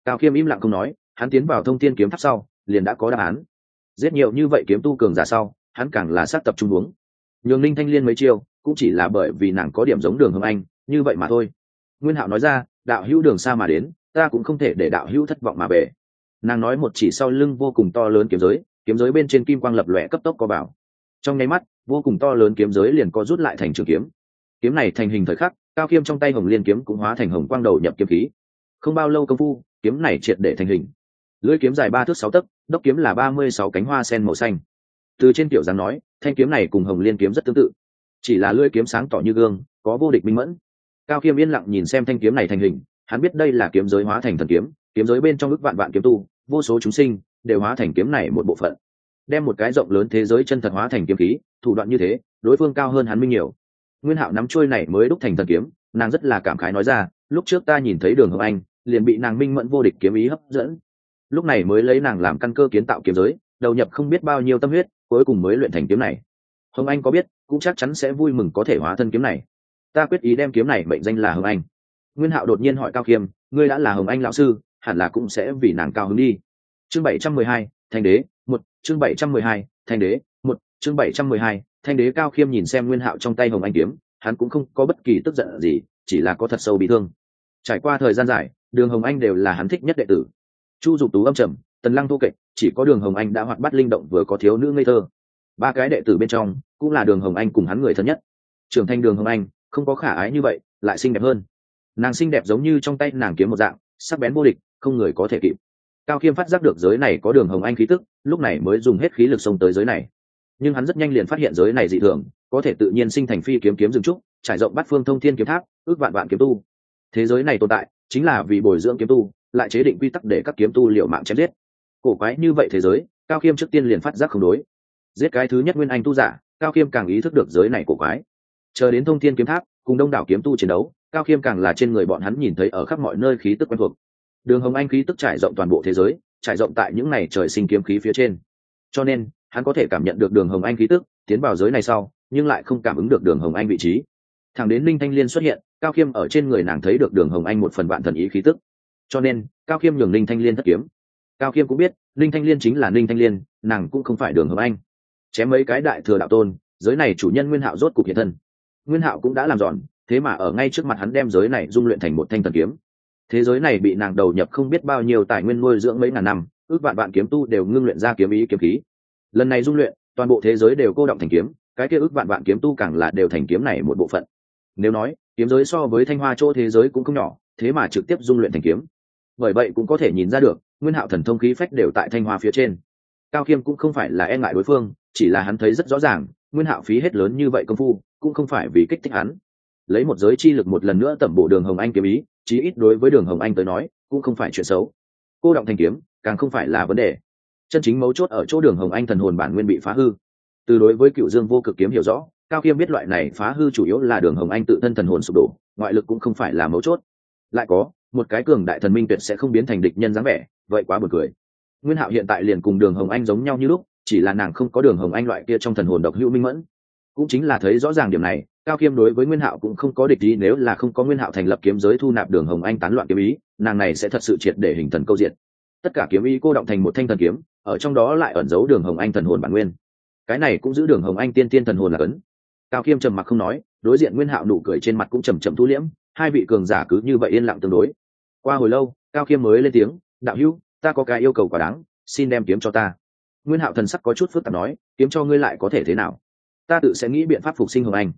Cao khiêm im lặng không nói hắn tiến vào thông thiên kiếm tháp sau, liền đã có đáp án. Giết nhiều như vậy kiếm tu cường giả sau, hắn càng là sát tập trung uống. Nhường ninh thanh liên mấy chiêu, cũng chỉ là bởi vì nàng có điểm giống đường hồng anh, như vậy mà thôi. Nguyên hạo nói ra, đạo hữu đường xa mà đến, ta cũng không thể để đạo hữu thất vọng mà về. Nàng nói một chỉ sau lưng vô cùng to lớn kiếm giới kiếm giới bên trên kim quang lập lòe cấp tốc có bảo trong nháy mắt, vô cùng to lớn kiếm giới liền có rút lại thành trường kiếm. Kiếm này thành hình thời khắc, cao kiếm trong tay hồng liên kiếm cũng hóa thành hồng quang đầu nhập kiếm khí. Không bao lâu công phu, kiếm này triệt để thành hình lưỡi kiếm dài ba thước sáu tấc, đốc kiếm là ba mươi sáu cánh hoa sen màu xanh. Từ trên tiểu giang nói, thanh kiếm này cùng hồng liên kiếm rất tương tự. Chỉ là lưỡi kiếm sáng tỏ như gương, có vô địch minh mẫn. Cao khiêm yên lặng nhìn xem thanh kiếm này thành hình, hắn biết đây là kiếm giới hóa thành thần kiếm kiếm giới bên trong ước vạn vạn kiếm tu, vô số chúng sinh đều hóa thành kiếm này một bộ phận. Đem một cái rộng lớn thế giới chân thật hóa thành kiếm khí, thủ đoạn như thế, đối phương cao hơn hắn minh nhiều. Nguyên hạo nắm trôi này mới đúc thành thần kiếm, nàng rất là cảm khái nói ra, lúc trước ta nhìn thấy đường hồng anh, liền bị nàng minh mẫn vô địch kiếm ý hấp dẫn lúc này mới lấy nàng làm căn cơ kiến tạo kiếm giới, đầu nhập không biết bao nhiêu tâm huyết, cuối cùng mới luyện thành kiếm này. Hồng anh có biết, cũng chắc chắn sẽ vui mừng có thể hóa thân kiếm này. Ta quyết ý đem kiếm này mệnh danh là hồng anh. Nguyên hạo đột nhiên hỏi cao khiêm, ngươi đã là hồng anh lão sư, hẳn là cũng sẽ vì nàng cao hứng đi. Chương bảy trăm mười hai, thanh đế, một, chương bảy trăm mười hai, thanh đế, một, chương bảy trăm mười hai, thanh đế cao khiêm nhìn xem nguyên hạo trong tay hồng anh kiếm, hắn cũng không có bất kỳ tức giận gì, chỉ là có thật sâu bị thương. Trải qua thời gian dài, đường hồng anh đều là hắn thích nhất đệ tử chu dục tú âm trầm, tần lăng thu kệ chỉ có đường hồng anh đã hoạt bắt linh động vừa có thiếu nữ ngây thơ. Ba cái đệ tử bên trong, cũng là đường hồng anh cùng hắn người thân nhất. Trưởng thành đường hồng anh, không có khả ái như vậy, lại xinh đẹp hơn. Nàng xinh đẹp giống như trong tay nàng kiếm một dạng, sắc bén vô địch, không người có thể kịp. Cao khiêm phát giác được giới này có đường hồng anh khí tức, lúc này mới dùng hết khí lực xông tới giới này. Nhưng hắn rất nhanh liền phát hiện giới này dị thường, có thể tự nhiên sinh thành phi kiếm kiếm rừng trúc, trải rộng bắt phương thông thiên kiếm tháp, ước vạn vạn kiếm tu. Thế giới này tồn tại, chính là vì bồi dưỡng kiếm tu lại chế định quy tắc để các kiếm tu liệu mạng chém giết. Cổ quái như vậy thế giới, cao khiêm trước tiên liền phát giác không đối. Giết cái thứ nhất nguyên anh tu giả, cao khiêm càng ý thức được giới này cổ quái. Chờ đến thông thiên kiếm tháp, cùng đông đảo kiếm tu chiến đấu, cao khiêm càng là trên người bọn hắn nhìn thấy ở khắp mọi nơi khí tức quen thuộc. Đường hồng anh khí tức trải rộng toàn bộ thế giới, trải rộng tại những này trời sinh kiếm khí phía trên. Cho nên, hắn có thể cảm nhận được đường hồng anh khí tức, tiến vào giới này sau, nhưng lại không cảm ứng được đường hồng anh vị trí. Thẳng đến linh thanh liên xuất hiện, cao khiêm ở trên người nàng thấy được đường hồng anh một phần vạn thần ý khí tức cho nên, cao khiêm nhường linh thanh liên thất kiếm. Cao khiêm cũng biết linh thanh liên chính là linh thanh liên, nàng cũng không phải đường hợp anh. Chém mấy cái đại thừa đạo tôn, giới này chủ nhân nguyên hạo rốt cục hiện thân. Nguyên hạo cũng đã làm giòn, thế mà ở ngay trước mặt hắn đem giới này dung luyện thành một thanh thần kiếm. Thế giới này bị nàng đầu nhập không biết bao nhiêu tài nguyên nuôi dưỡng mấy ngàn năm, ước vạn vạn kiếm tu đều ngưng luyện ra kiếm ý kiếm khí. Lần này dung luyện, toàn bộ thế giới đều cô động thành kiếm, cái kia ước vạn vạn kiếm tu càng là đều thành kiếm này một bộ phận. Nếu nói, kiếm giới so với thanh hoa chỗ thế giới cũng không nhỏ, thế mà trực tiếp dung luyện thành kiếm bởi vậy cũng có thể nhìn ra được, nguyên hạo thần thông khí phách đều tại thanh hoa phía trên. Cao khiêm cũng không phải là e ngại đối phương, chỉ là hắn thấy rất rõ ràng, nguyên hạo phí hết lớn như vậy công phu, cũng không phải vì kích thích hắn. Lấy một giới chi lực một lần nữa tẩm bộ đường hồng anh kiếm ý, chí ít đối với đường hồng anh tới nói, cũng không phải chuyện xấu. Cô động thanh kiếm, càng không phải là vấn đề. Chân chính mấu chốt ở chỗ đường hồng anh thần hồn bản nguyên bị phá hư. Từ đối với cựu dương vô cực kiếm hiểu rõ, cao khiêm biết loại này phá hư chủ yếu là đường hồng anh tự thân thần hồn sụp đổ, ngoại lực cũng không phải là mấu chốt. Lại có một cái cường đại thần minh tuyệt sẽ không biến thành địch nhân dáng vẻ, vậy quá buồn cười. Nguyên hạo hiện tại liền cùng đường hồng anh giống nhau như lúc, chỉ là nàng không có đường hồng anh loại kia trong thần hồn độc hữu minh mẫn. Cũng chính là thấy rõ ràng điểm này, cao khiêm đối với nguyên hạo cũng không có địch ý, nếu là không có nguyên hạo thành lập kiếm giới thu nạp đường hồng anh tán loạn kiếm ý, nàng này sẽ thật sự triệt để hình thần câu diện tất cả kiếm ý cô động thành một thanh thần kiếm, ở trong đó lại ẩn giấu đường hồng anh thần hồn bản nguyên. Cái này cũng giữ đường hồng anh tiên tiên thần hồn là cấn. Cao khiêm trầm mặc không nói, đối diện nguyên hạo nụ cười trên mặt cũng trầm trầm thu liễm, hai vị cường giả cứ như vậy yên lặng tương đối qua hồi lâu, cao khiêm mới lên tiếng, đạo hữu, ta có cái yêu cầu quả đáng, xin đem kiếm cho ta. Nguyên hạo thần sắc có chút phức tạp nói, kiếm cho ngươi lại có thể thế nào? Ta tự sẽ nghĩ biện pháp phục sinh hồng anh.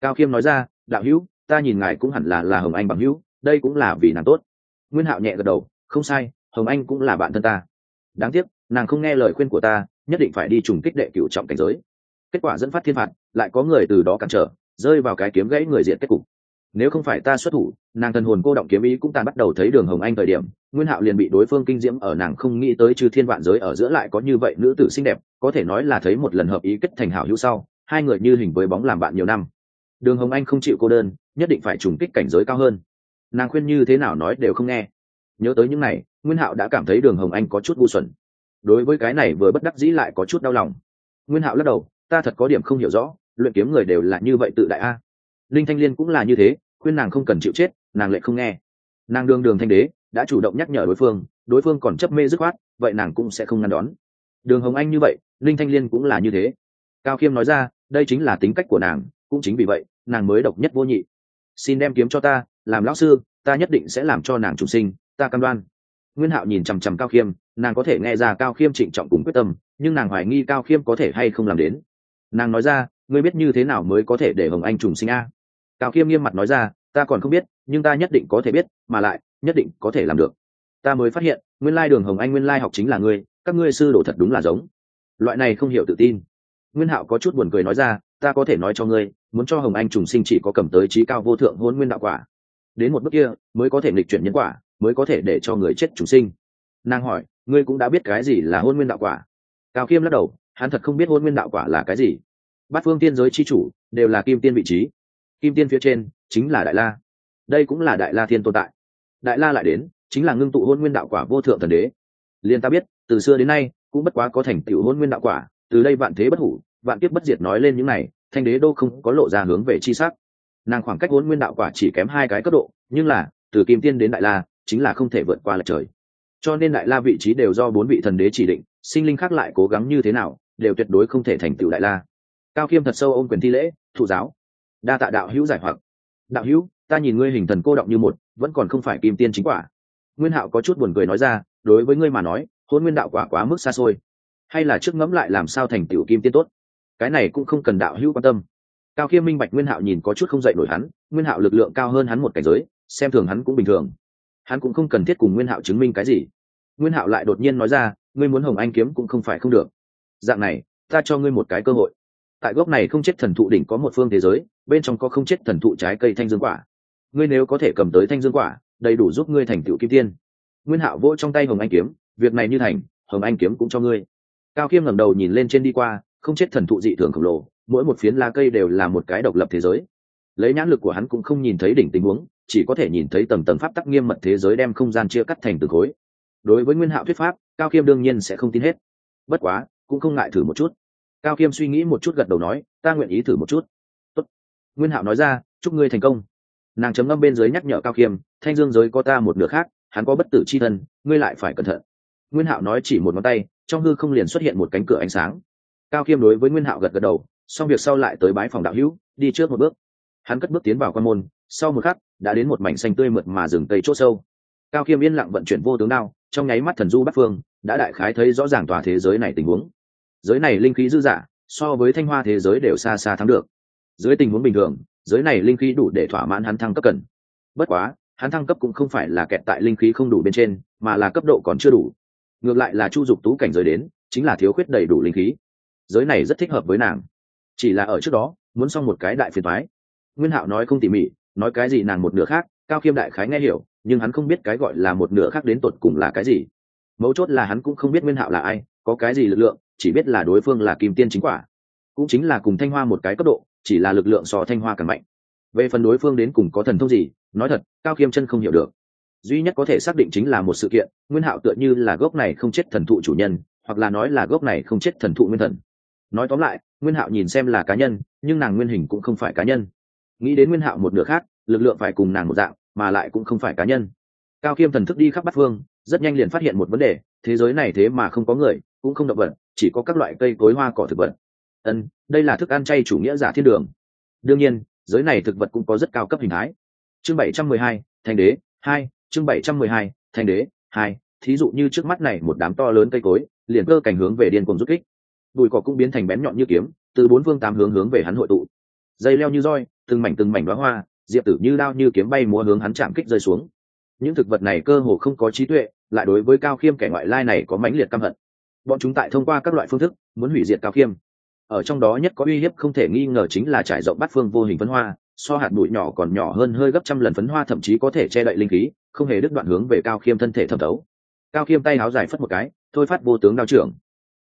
Cao khiêm nói ra, đạo hữu, ta nhìn ngài cũng hẳn là là hồng anh bằng hữu, đây cũng là vì nàng tốt. Nguyên hạo nhẹ gật đầu, không sai, hồng anh cũng là bạn thân ta. Đáng tiếc, nàng không nghe lời khuyên của ta, nhất định phải đi trùng kích đệ cựu trọng cảnh giới. Kết quả dẫn phát thiên phạt, lại có người từ đó cản trở, rơi vào cái kiếm gãy người diện kết cục nếu không phải ta xuất thủ, nàng thần hồn cô động kiếm ý cũng tàn bắt đầu thấy đường hồng anh thời điểm, nguyên hạo liền bị đối phương kinh diễm ở nàng không nghĩ tới chư thiên vạn giới ở giữa lại có như vậy nữ tử xinh đẹp, có thể nói là thấy một lần hợp ý kết thành hảo hữu sau, hai người như hình với bóng làm bạn nhiều năm. Đường hồng anh không chịu cô đơn, nhất định phải trùng kích cảnh giới cao hơn. Nàng khuyên như thế nào nói đều không nghe. Nhớ tới những này, nguyên hạo đã cảm thấy đường hồng anh có chút ngu xuẩn. Đối với cái này vừa bất đắc dĩ lại có chút đau lòng. Nguyên hạo lắc đầu, ta thật có điểm không hiểu rõ, luyện kiếm người đều là như vậy tự đại a linh thanh liên cũng là như thế, khuyên nàng không cần chịu chết, nàng lại không nghe. Nàng đương đường thanh đế, đã chủ động nhắc nhở đối phương đối phương còn chấp mê dứt khoát, vậy nàng cũng sẽ không ngăn đón. Đường hồng anh như vậy, linh thanh liên cũng là như thế. Cao khiêm nói ra, đây chính là tính cách của nàng, cũng chính vì vậy, nàng mới độc nhất vô nhị. Xin đem kiếm cho ta, làm lão sư, ta nhất định sẽ làm cho nàng chủ sinh, ta cam đoan. Nguyên hạo nhìn chằm chằm cao khiêm, nàng có thể nghe ra cao khiêm trịnh trọng cùng quyết tâm, nhưng nàng hoài nghi cao khiêm có thể hay không làm đến. Nàng nói ra, ngươi biết như thế nào mới có thể để hồng anh trùng sinh a? Cao khiêm nghiêm mặt nói ra, ta còn không biết, nhưng ta nhất định có thể biết, mà lại, nhất định có thể làm được. Ta mới phát hiện, nguyên lai đường hồng anh nguyên lai học chính là ngươi, các ngươi sư đồ thật đúng là giống. Loại này không hiểu tự tin. Nguyên hạo có chút buồn cười nói ra, ta có thể nói cho ngươi, muốn cho hồng anh trùng sinh chỉ có cầm tới trí cao vô thượng hôn nguyên đạo quả. Đến một bước kia, mới có thể nghịch chuyển nhân quả, mới có thể để cho người chết trùng sinh. Nàng hỏi, ngươi cũng đã biết cái gì là hôn nguyên đạo quả? Cao khiêm lắc đầu, hắn thật không biết hôn nguyên đạo quả là cái gì. Bát phương tiên giới c h i chủ đều là kim tiên vị trí kim tiên phía trên chính là đại la. Đây cũng là đại la thiên tồn tại. Đại la lại đến, chính là ngưng tụ hôn nguyên đạo quả vô thượng thần đế. Liên ta biết, từ xưa đến nay, cũng bất quá có thành tựu hôn nguyên đạo quả, từ đây vạn thế bất hủ, vạn kiếp bất diệt nói lên những này, thanh đế đô không có lộ ra hướng về chi sắc. Nàng khoảng cách hôn nguyên đạo quả chỉ kém hai cái cấp độ, nhưng là, từ kim tiên đến đại la, chính là không thể vượt qua lệch trời. Cho nên đại la vị trí đều do bốn vị thần đế chỉ định, sinh linh khác lại cố gắng như thế nào, đều tuyệt đối không thể thành tựu đại la. Cao khiêm thật sâu ôm quyền thi lễ, thụ giáo đa tạ đạo hữu giải hoặc. Đạo hữu, ta nhìn ngươi hình thần cô động như một, vẫn còn không phải kim tiên chính quả. Nguyên hạo có chút buồn cười nói ra, đối với ngươi mà nói, hôn nguyên đạo quả quá mức xa xôi. Hay là trước ngẫm lại làm sao thành tiểu kim tiên tốt? Cái này cũng không cần đạo hữu quan tâm. Cao khiêm minh bạch nguyên hạo nhìn có chút không dậy nổi hắn, nguyên hạo lực lượng cao hơn hắn một cảnh giới, xem thường hắn cũng bình thường. Hắn cũng không cần thiết cùng nguyên hạo chứng minh cái gì. Nguyên hạo lại đột nhiên nói ra, ngươi muốn hồng anh kiếm cũng không phải không được. Dạng này, ta cho ngươi một cái cơ hội tại gốc này không chết thần thụ đỉnh có một phương thế giới, bên trong có không chết thần thụ trái cây thanh dương quả. Ngươi nếu có thể cầm tới thanh dương quả, đầy đủ giúp ngươi thành tựu kim tiên. Nguyên hạo vỗ trong tay hồng anh kiếm, việc này như thành, hồng anh kiếm cũng cho ngươi. Cao khiêm ngẩng đầu nhìn lên trên đi qua, không chết thần thụ dị thường khổng lồ, mỗi một phiến lá cây đều là một cái độc lập thế giới. Lấy nhãn lực của hắn cũng không nhìn thấy đỉnh tình huống, chỉ có thể nhìn thấy tầng tầng pháp tắc nghiêm mật thế giới đem không gian chia cắt thành từng khối. Đối với nguyên hạo thuyết pháp, cao khiêm đương nhiên sẽ không tin hết. Bất quá, cũng không ngại thử một chút cao khiêm suy nghĩ một chút gật đầu nói, ta nguyện ý thử một chút. Tốt. nguyên hạo nói ra, chúc ngươi thành công. Nàng chấm ngâm bên dưới nhắc nhở cao khiêm thanh dương giới có ta một nửa khác, hắn có bất tử c h i thân, ngươi lại phải cẩn thận. Nguyên hạo nói chỉ một ngón tay, trong hư không liền xuất hiện một cánh cửa ánh sáng. Cao khiêm đối với nguyên hạo gật gật đầu, xong việc sau lại tới bái phòng đạo hữu, đi trước một bước. Hắn cất bước tiến vào quan môn, sau một khắc, đã đến một mảnh xanh tươi mượt mà rừng tây c h ỗ sâu. Cao khiêm yên lặng vận chuyển vô tướng đao, trong nháy mắt thần du bắc phương, đã đại khái thấy rõ ràng tòa thế giới này tình huống giới này linh khí dư dả so với thanh hoa thế giới đều xa xa thắng được. Dưới tình huống bình thường, giới này linh khí đủ để thỏa mãn hắn thăng cấp cần. Bất quá, hắn thăng cấp cũng không phải là kẹt tại linh khí không đủ bên trên, mà là cấp độ còn chưa đủ. Ngược lại là chu dục tú cảnh giới đến, chính là thiếu khuyết đầy đủ linh khí. Giới này rất thích hợp với nàng. Chỉ là ở trước đó, muốn xong một cái đại phiền thoái nguyên hạo nói không tỉ mỉ, nói cái gì nàng một nửa khác, cao khiêm đại khái nghe hiểu, nhưng hắn không biết cái gọi là một nửa khác đến tột cùng là cái gì. Mấu chốt là hắn cũng không biết nguyên hạo là ai, có cái gì lực lượng chỉ biết là đối phương là kim tiên chính quả, cũng chính là cùng thanh hoa một cái cấp độ, chỉ là lực lượng so thanh hoa càng mạnh. Về phần đối phương đến cùng có thần thông gì, nói thật, cao khiêm chân không hiểu được. Duy nhất có thể xác định chính là một sự kiện, nguyên hạo tựa như là gốc này không chết thần thụ chủ nhân, hoặc là nói là gốc này không chết thần thụ nguyên thần. Nói tóm lại, nguyên hạo nhìn xem là cá nhân, nhưng nàng nguyên hình cũng không phải cá nhân. Nghĩ đến nguyên hạo một nửa khác, lực lượng phải cùng nàng một dạng, mà lại cũng không phải cá nhân. Cao khiêm thần thức đi khắp bát phương, rất nhanh liền phát hiện một vấn đề, thế giới này thế mà không có người, cũng không động vật chỉ có các loại cây cối hoa cỏ thực vật. Ân, đây là thức ăn chay chủ nghĩa giả thiên đường. Đương nhiên, giới này thực vật cũng có rất cao cấp hình thái. Chương bảy trăm mười hai thành đế hai, chương bảy trăm mười hai thành đế hai, thí dụ như trước mắt này một đám to lớn cây cối, liền cơ cảnh hướng về điên cùng rút kích. Bụi cỏ cũng biến thành bén nhọn như kiếm, từ bốn phương tám hướng hướng về hắn hội tụ. Dây leo như roi, từng mảnh từng mảnh đoá hoa, diệp tử như đao như kiếm bay múa hướng hắn chạm kích rơi xuống. Những thực vật này cơ hồ không có trí tuệ, lại đối với cao khiêm kẻ ngoại lai này có mãnh liệt căm hận bọn chúng tại thông qua các loại phương thức, muốn hủy diệt cao khiêm. Ở trong đó nhất có uy hiếp không thể nghi ngờ chính là trải rộng bát phương vô hình phấn hoa, so hạt bụi nhỏ còn nhỏ hơn hơi gấp trăm lần phấn hoa thậm chí có thể che đậy linh khí, không hề đứt đoạn hướng về cao khiêm thân thể thẩm thấu. Cao khiêm tay áo dài phất một cái, thôi phát vô tướng đao trưởng.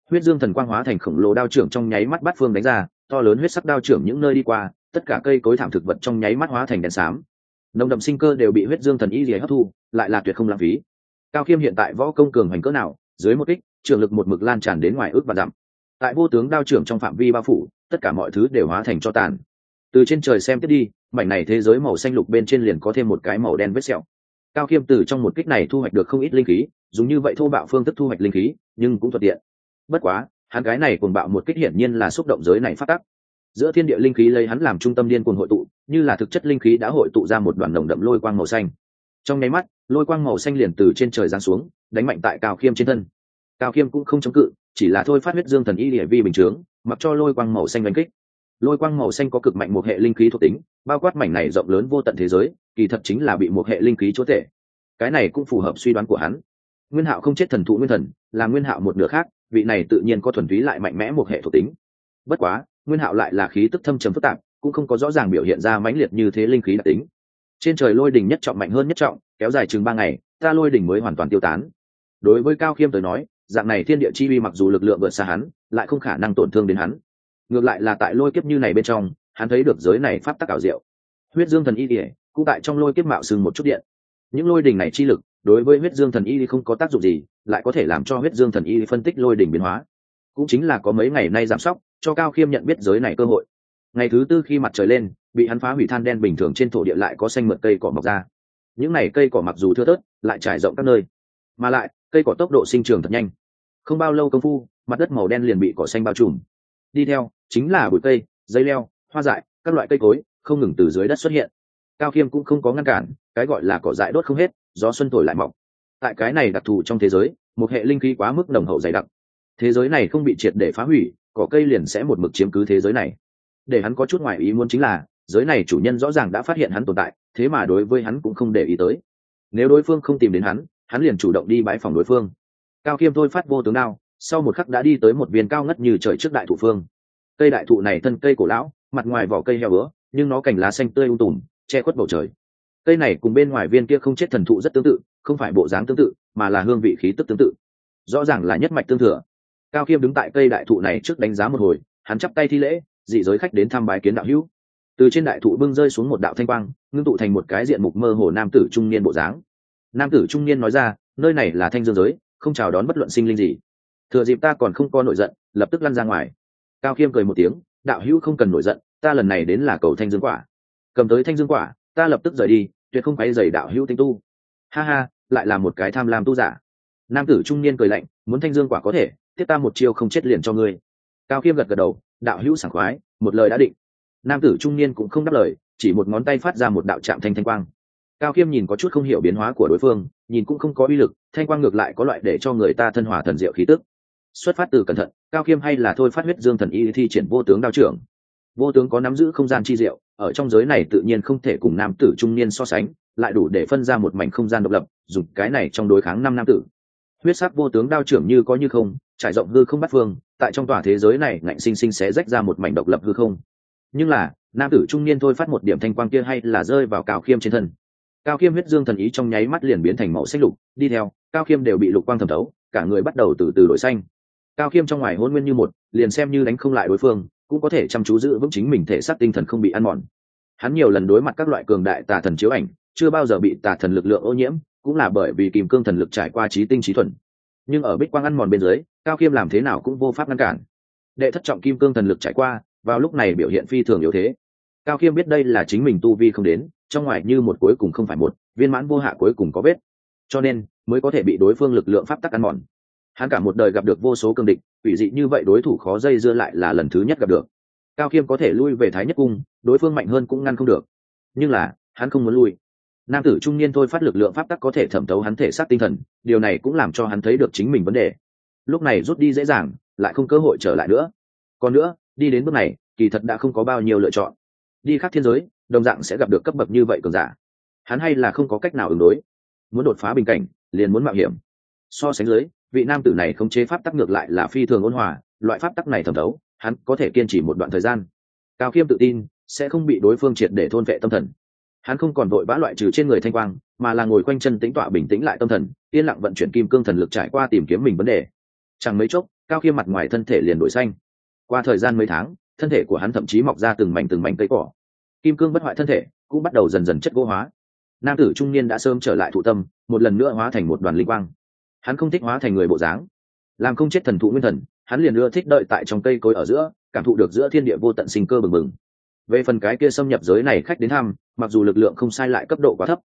Huyết dương thần quang hóa thành khổng lồ đao trưởng trong nháy mắt bát phương đánh ra, to lớn huyết sắc đao trưởng những nơi đi qua, tất cả cây cối thảm thực vật trong nháy mắt hóa thành đèn xám. Nồng đậm sinh cơ đều bị huyết dương thần y dì hấp thu, lại là tuyệt không lãng phí. Cao khiêm hiện tại võ công cường hành cỡ nào, dưới một kích trường lực một mực lan tràn đến ngoài ước và dặm. Tại vô tướng đao trưởng trong phạm vi bao phủ, tất cả mọi thứ đều hóa thành cho tàn. Từ trên trời xem tiếp đi, mảnh này thế giới màu xanh lục bên trên liền có thêm một cái màu đen vết sẹo. Cao khiêm từ trong một kích này thu hoạch được không ít linh khí, dùng như vậy thô bạo phương thức thu hoạch linh khí, nhưng cũng thuận tiện. Bất quá, hắn cái này cùng bạo một kích hiển nhiên là xúc động giới này phát tắc giữa thiên địa linh khí lấy hắn làm trung tâm điên cuồng hội tụ, như là thực chất linh khí đã hội tụ ra một đoàn nồng đậm lôi quang màu xanh. Trong nháy mắt, lôi quang màu xanh liền từ trên trời giáng xuống, đánh mạnh tại cao khiêm trên thân cao khiêm cũng không chống cự, chỉ là thôi phát huyết dương thần y địa vi bình chướng, mặc cho lôi quang màu xanh đánh kích. Lôi quang màu xanh có cực mạnh một hệ linh khí thuộc tính, bao quát mảnh này rộng lớn vô tận thế giới, kỳ thật chính là bị một hệ linh khí chúa tể. Cái này cũng phù hợp suy đoán của hắn. Nguyên hạo không chết thần thụ nguyên thần, là nguyên hạo một nửa khác, vị này tự nhiên có thuần túy lại mạnh mẽ một hệ thuộc tính. Bất quá, nguyên hạo lại là khí tức thâm trầm phức tạp, cũng không có rõ ràng biểu hiện ra mãnh liệt như thế linh khí đặc tính. Trên trời lôi đỉnh nhất trọng mạnh hơn nhất trọng, kéo dài chừng ba ngày, ta lôi đỉnh mới hoàn toàn tiêu tán. Đối với cao khiêm tới nói dạng này thiên địa chi vi mặc dù lực lượng vượt xa hắn, lại không khả năng tổn thương đến hắn. Ngược lại là tại lôi kiếp như này bên trong, hắn thấy được giới này pháp tắc ảo diệu. Huyết dương thần y ỉa cũng tại trong lôi kiếp mạo sừng một chút điện. Những lôi đỉnh này chi lực, đối với huyết dương thần y không có tác dụng gì, lại có thể làm cho huyết dương thần y phân tích lôi đỉnh biến hóa. Cũng chính là có mấy ngày nay giảm sóc, cho cao khiêm nhận biết giới này cơ hội. Ngày thứ tư khi mặt trời lên, bị hắn phá hủy than đen bình thường trên thổ địa lại có xanh mượt cây cỏ mọc ra. Những n à y cây cỏ mặc dù thưa thớt, lại trải rộng các nơi. Mà lại cây cỏ tốc độ sinh trường thật nhanh. Không bao lâu công phu, mặt đất màu đen liền bị cỏ xanh bao trùm. Đi theo, chính là bụi cây, dây leo, hoa dại, các loại cây cối, không ngừng từ dưới đất xuất hiện. Cao khiêm cũng không có ngăn cản, cái gọi là cỏ dại đốt không hết, gió xuân thổi lại mọc. Tại cái này đặc thù trong thế giới, một hệ linh khí quá mức nồng hậu dày đặc. Thế giới này không bị triệt để phá hủy, cỏ cây liền sẽ một mực chiếm cứ thế giới này. Để hắn có chút ngoài ý muốn chính là, giới này chủ nhân rõ ràng đã phát hiện hắn tồn tại, thế mà đối với hắn cũng không để ý tới. Nếu đối phương không tìm đến hắn hắn liền chủ động đi bãi phòng đối phương. Cao khiêm thôi phát vô tướng đao, sau một khắc đã đi tới một viên cao ngất như trời trước đại thụ phương. Cây đại thụ này thân cây cổ lão, mặt ngoài vỏ cây heo bữa nhưng nó cành lá xanh tươi u tùm, che khuất bầu trời. Cây này cùng bên ngoài viên kia không chết thần thụ rất tương tự, không phải bộ dáng tương tự, mà là hương vị khí tức tương tự. Rõ ràng là nhất mạch tương thừa. Cao khiêm đứng tại cây đại thụ này trước đánh giá một hồi, hắn chắp tay thi lễ, dị giới khách đến thăm bái kiến đạo hữu. Từ trên đại thụ bưng rơi xuống một đạo thanh quang, ngưng tụ thành một cái diện mục mơ hồ nam tử trung niên bộ dáng nam tử trung niên nói ra, nơi này là thanh dương giới, không chào đón bất luận sinh linh gì. Thừa dịp ta còn không có nổi giận, lập tức lăn ra ngoài. Cao khiêm cười một tiếng, đạo hữu không cần nổi giận, ta lần này đến là cầu thanh dương quả. Cầm tới thanh dương quả, ta lập tức rời đi, tuyệt không quay dày đạo hữu tinh tu. Ha ha, lại là một cái tham lam tu giả. Nam tử trung niên cười lạnh, muốn thanh dương quả có thể, tiếp ta một chiêu không chết liền cho ngươi. Cao khiêm gật gật đầu, đạo hữu sảng khoái, một lời đã định. Nam tử trung niên cũng không đáp lời, chỉ một ngón tay phát ra một đạo trạm thanh thanh quang cao khiêm nhìn có chút không hiểu biến hóa của đối phương, nhìn cũng không có uy lực, thanh quang ngược lại có loại để cho người ta thân hòa thần diệu khí tức. Xuất phát từ cẩn thận, cao khiêm hay là thôi phát huyết dương thần y thi triển vô tướng đao trưởng. Vô tướng có nắm giữ không gian chi diệu, ở trong giới này tự nhiên không thể cùng nam tử trung niên so sánh, lại đủ để phân ra một mảnh không gian độc lập, dùng cái này trong đối kháng năm nam tử. Huyết sắc vô tướng đao trưởng như có như không, trải rộng hư không bắt phương, tại trong tòa thế giới này ngạnh sinh sinh sẽ rách ra một mảnh độc lập hư không. Nhưng là, nam tử trung niên thôi phát một điểm thanh quang kia hay là rơi vào cao khiêm trên thân cao khiêm huyết dương thần ý trong nháy mắt liền biến thành màu xanh lục, đi theo, cao khiêm đều bị lục quang thẩm thấu, cả người bắt đầu từ từ đổi xanh. Cao khiêm trong ngoài hôn nguyên như một, liền xem như đánh không lại đối phương, cũng có thể chăm chú giữ vững chính mình thể xác tinh thần không bị ăn mòn. Hắn nhiều lần đối mặt các loại cường đại tà thần chiếu ảnh, chưa bao giờ bị tà thần lực lượng ô nhiễm, cũng là bởi vì kìm cương thần lực trải qua trí tinh trí thuần. Nhưng ở bích quang ăn mòn bên dưới, cao khiêm làm thế nào cũng vô pháp ngăn cản. Đệ thất trọng kim cương thần lực trải qua, vào lúc này biểu hiện phi thường yếu thế. Cao khiêm biết đây là chính mình tu vi không đến trong ngoài như một cuối cùng không phải một, viên mãn vô hạ cuối cùng có vết. Cho nên, mới có thể bị đối phương lực lượng pháp tắc ăn mòn. Hắn cả một đời gặp được vô số cương địch ủy dị như vậy đối thủ khó dây dưa lại là lần thứ nhất gặp được. Cao khiêm có thể lui về thái nhất cung, đối phương mạnh hơn cũng ngăn không được. Nhưng là, hắn không muốn lui. Nam tử trung niên thôi phát lực lượng pháp tắc có thể thẩm thấu hắn thể xác tinh thần, điều này cũng làm cho hắn thấy được chính mình vấn đề. Lúc này rút đi dễ dàng, lại không cơ hội trở lại nữa. Còn nữa, đi đến bước này, kỳ thật đã không có bao nhiêu lựa chọn. Đi khác thiên giới đồng dạng sẽ gặp được cấp bậc như vậy cường giả. Hắn hay là không có cách nào ứng đối. Muốn đột phá bình cảnh, liền muốn mạo hiểm. So sánh dưới, vị nam tử này không chế pháp tắc ngược lại là phi thường ôn hòa, loại pháp tắc này thẩm thấu, hắn có thể kiên trì một đoạn thời gian. Cao khiêm tự tin, sẽ không bị đối phương triệt để thôn vệ tâm thần. Hắn không còn vội vã loại trừ trên người thanh quang, mà là ngồi quanh chân tĩnh tọa bình tĩnh lại tâm thần, yên lặng vận chuyển kim cương thần lực trải qua tìm kiếm mình vấn đề. Chẳng mấy chốc, cao khiêm mặt ngoài thân thể liền đổi xanh. Qua thời gian mấy tháng, thân thể của hắn thậm chí mọc ra từng mảnh từng mảnh cây cỏ kim cương bất hoại thân thể cũng bắt đầu dần dần chất gỗ hóa. Nam tử trung niên đã sớm trở lại thụ tâm, một lần nữa hóa thành một đoàn linh quang. Hắn không thích hóa thành người bộ dáng, làm không chết thần thụ nguyên thần, hắn liền ưa thích đợi tại trong cây cối ở giữa, cảm thụ được giữa thiên địa vô tận sinh cơ bừng bừng. Về phần cái kia xâm nhập giới này khách đến thăm, mặc dù lực lượng không sai lại cấp độ quá thấp,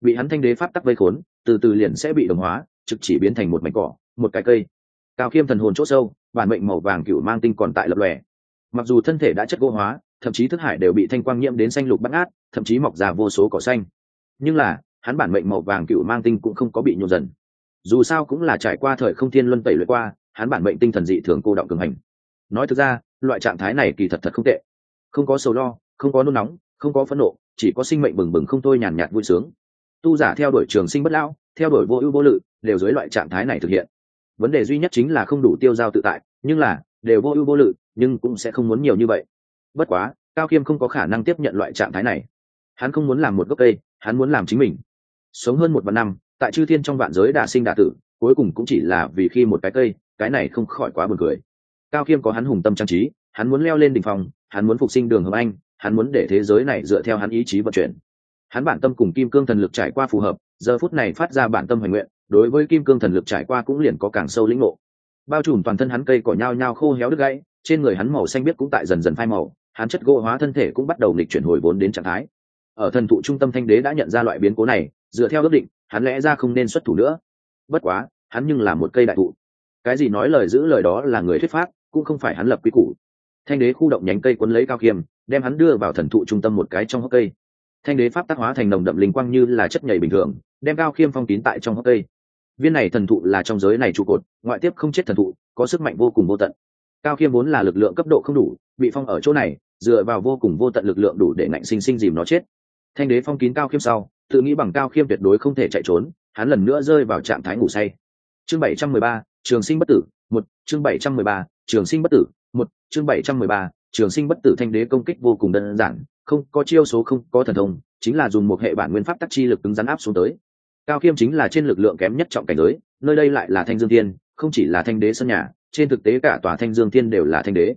bị hắn thanh đế pháp tắc vây khốn, từ từ liền sẽ bị đồng hóa, trực chỉ biến thành một mảnh cỏ, một cái cây. Cao khiêm thần hồn chỗ sâu, bản mệnh màu vàng cựu mang tinh còn tại lập lòe. Mặc dù thân thể đã chất gỗ hóa thậm chí thức hải đều bị thanh quang nhiễm đến xanh lục bắt ngát, thậm chí mọc ra vô số cỏ xanh. Nhưng là, hắn bản mệnh màu vàng cựu mang tinh cũng không có bị nhộn dần. Dù sao cũng là trải qua thời không thiên luân tẩy luyện qua, hắn bản mệnh tinh thần dị thường cô động cường hành. Nói thực ra, loại trạng thái này kỳ thật thật không tệ. Không có sầu lo, không có nôn nóng, không có phẫn nộ, chỉ có sinh mệnh bừng bừng không thôi nhàn nhạt vui sướng. Tu giả theo đuổi trường sinh bất lão, theo đuổi vô ưu vô lự, đều dưới loại trạng thái này thực hiện. Vấn đề duy nhất chính là không đủ tiêu giao tự tại, nhưng là, đều vô ưu vô lự, nhưng cũng sẽ không muốn nhiều như vậy bất quá, cao khiêm không có khả năng tiếp nhận loại trạng thái này. Hắn không muốn làm một gốc cây, hắn muốn làm chính mình. Sống hơn một vạn năm, tại chư thiên trong vạn giới đà sinh đà tử, cuối cùng cũng chỉ là vì khi một cái cây, cái này không khỏi quá buồn cười. Cao khiêm có hắn hùng tâm trang trí, hắn muốn leo lên đ ỉ n h phòng hắn muốn phục sinh đường hồng anh, hắn muốn để thế giới này dựa theo hắn ý chí vận chuyển. Hắn bản tâm cùng kim cương thần lực trải qua phù hợp, giờ phút này phát ra bản tâm hoành nguyện, đối với kim cương thần lực trải qua cũng liền có càng sâu lĩnh ngộ. Bao trùm toàn thân hắn cây cỏ nhao nhao khô héo đứt gãy, trên người hắn màu xanh biết cũng tại dần dần phai màu hắn chất gỗ hóa thân thể cũng bắt đầu nghịch chuyển hồi vốn đến trạng thái. Ở thần thụ trung tâm thanh đế đã nhận ra loại biến cố này, dựa theo ước định, hắn lẽ ra không nên xuất thủ nữa. Bất quá, hắn nhưng là một cây đại thụ. Cái gì nói lời giữ lời đó là người thuyết pháp, cũng không phải hắn lập quy củ. Thanh đế khu động nhánh cây quấn lấy cao khiêm đem hắn đưa vào thần thụ trung tâm một cái trong hốc cây. Thanh đế pháp tác hóa thành nồng đậm linh quang như là chất nhảy bình thường, đem cao khiêm phong kín tại trong hốc cây. Viên này thần thụ là trong giới này trụ cột, ngoại tiếp không chết thần thụ, có sức mạnh vô cùng vô tận. Cao khiêm vốn là lực lượng cấp độ không đủ, bị phong ở chỗ này dựa vào vô cùng vô tận lực lượng đủ để ngạnh sinh sinh dìm nó chết. Thanh đế phong kín cao khiêm sau tự nghĩ bằng cao khiêm tuyệt đối không thể chạy trốn hắn lần nữa rơi vào trạng thái ngủ say. Chương bảy trăm mười ba trường sinh bất tử một chương bảy trăm mười ba trường sinh bất tử một chương bảy trăm mười ba trường sinh bất tử thanh đế công kích vô cùng đơn giản không có chiêu số không có thần thông chính là dùng một hệ bản nguyên pháp tắc chi lực cứng rắn áp xuống tới. Cao khiêm chính là trên lực lượng kém nhất trọng cảnh giới nơi đây lại là thanh dương thiên, không chỉ là thanh đế sân nhà trên thực tế cả tòa thanh dương thiên đều là thanh đế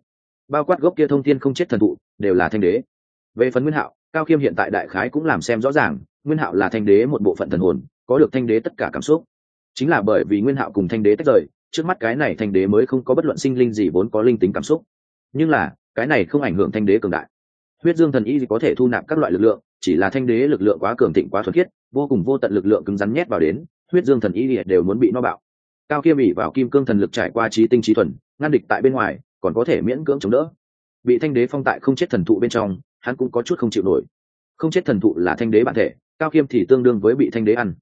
bao quát gốc kia thông tiên không chết thần thụ, đều là thanh đế. Về phần nguyên hạo, cao khiêm hiện tại đại khái cũng làm xem rõ ràng, nguyên hạo là thanh đế một bộ phận thần hồn, có được thanh đế tất cả cảm xúc. Chính là bởi vì nguyên hạo cùng thanh đế tách rời, trước mắt cái này thanh đế mới không có bất luận sinh linh gì vốn có linh tính cảm xúc. Nhưng là, cái này không ảnh hưởng thanh đế cường đại. Huyết dương thần y có thể thu nạp các loại lực lượng, chỉ là thanh đế lực lượng quá cường thịnh quá thuật khiết, vô cùng vô tận lực lượng cứng rắn nhét vào đến, huyết dương thần y đều muốn bị no bạo. Cao khiêm ỉ vào kim cương thần lực trải qua trí tinh trí thuần, ngăn địch tại bên ngoài còn có thể miễn cưỡng chống đỡ. Bị thanh đế phong tại không chết thần thụ bên trong, hắn cũng có chút không chịu nổi. Không chết thần thụ là thanh đế bản thể, cao khiêm thì tương đương với bị thanh đế ăn.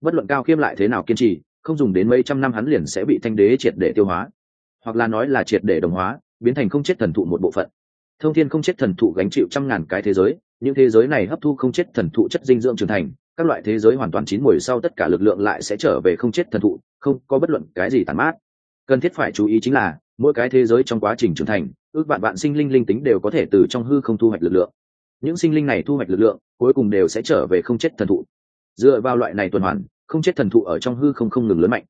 Bất luận cao khiêm lại thế nào kiên trì, không dùng đến mấy trăm năm hắn liền sẽ bị thanh đế triệt để tiêu hóa. Hoặc là nói là triệt để đồng hóa, biến thành không chết thần thụ một bộ phận. Thông thiên không chết thần thụ gánh chịu trăm ngàn cái thế giới, những thế giới này hấp thu không chết thần thụ chất dinh dưỡng trưởng thành, các loại thế giới hoàn toàn chín mùi sau tất cả lực lượng lại sẽ trở về không chết thần thụ, không có bất luận cái gì tàn mát. Cần thiết phải chú ý chính là mỗi cái thế giới trong quá trình trưởng thành, ước vạn vạn sinh linh linh tính đều có thể từ trong hư không thu hoạch lực lượng. Những sinh linh này thu hoạch lực lượng, cuối cùng đều sẽ trở về không chết thần thụ. Dựa vào loại này tuần hoàn, không chết thần thụ ở trong hư không không ngừng lớn mạnh.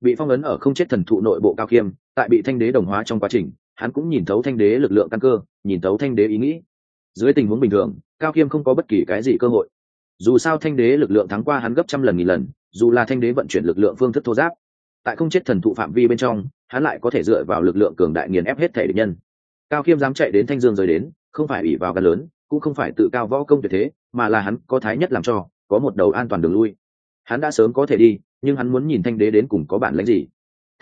Bị phong ấn ở không chết thần thụ nội bộ cao khiêm tại bị thanh đế đồng hóa trong quá trình, hắn cũng nhìn thấu thanh đế lực lượng căn cơ, nhìn thấu thanh đế ý nghĩ. Dưới tình huống bình thường, cao khiêm không có bất kỳ cái gì cơ hội. Dù sao thanh đế lực lượng thắng qua hắn gấp trăm lần nghìn lần, dù là thanh đế vận chuyển lực lượng phương thức thô giáp tại không chết thần thụ phạm vi bên trong, hắn lại có thể dựa vào lực lượng cường đại nghiền ép hết thể địch nhân. Cao khiêm dám chạy đến thanh dương rời đến, không phải ủy vào gần lớn, cũng không phải tự cao võ công tuyệt thế, mà là hắn có thái nhất làm cho, có một đầu an toàn đường lui. Hắn đã sớm có thể đi, nhưng hắn muốn nhìn thanh đế đến cùng có bản lãnh gì.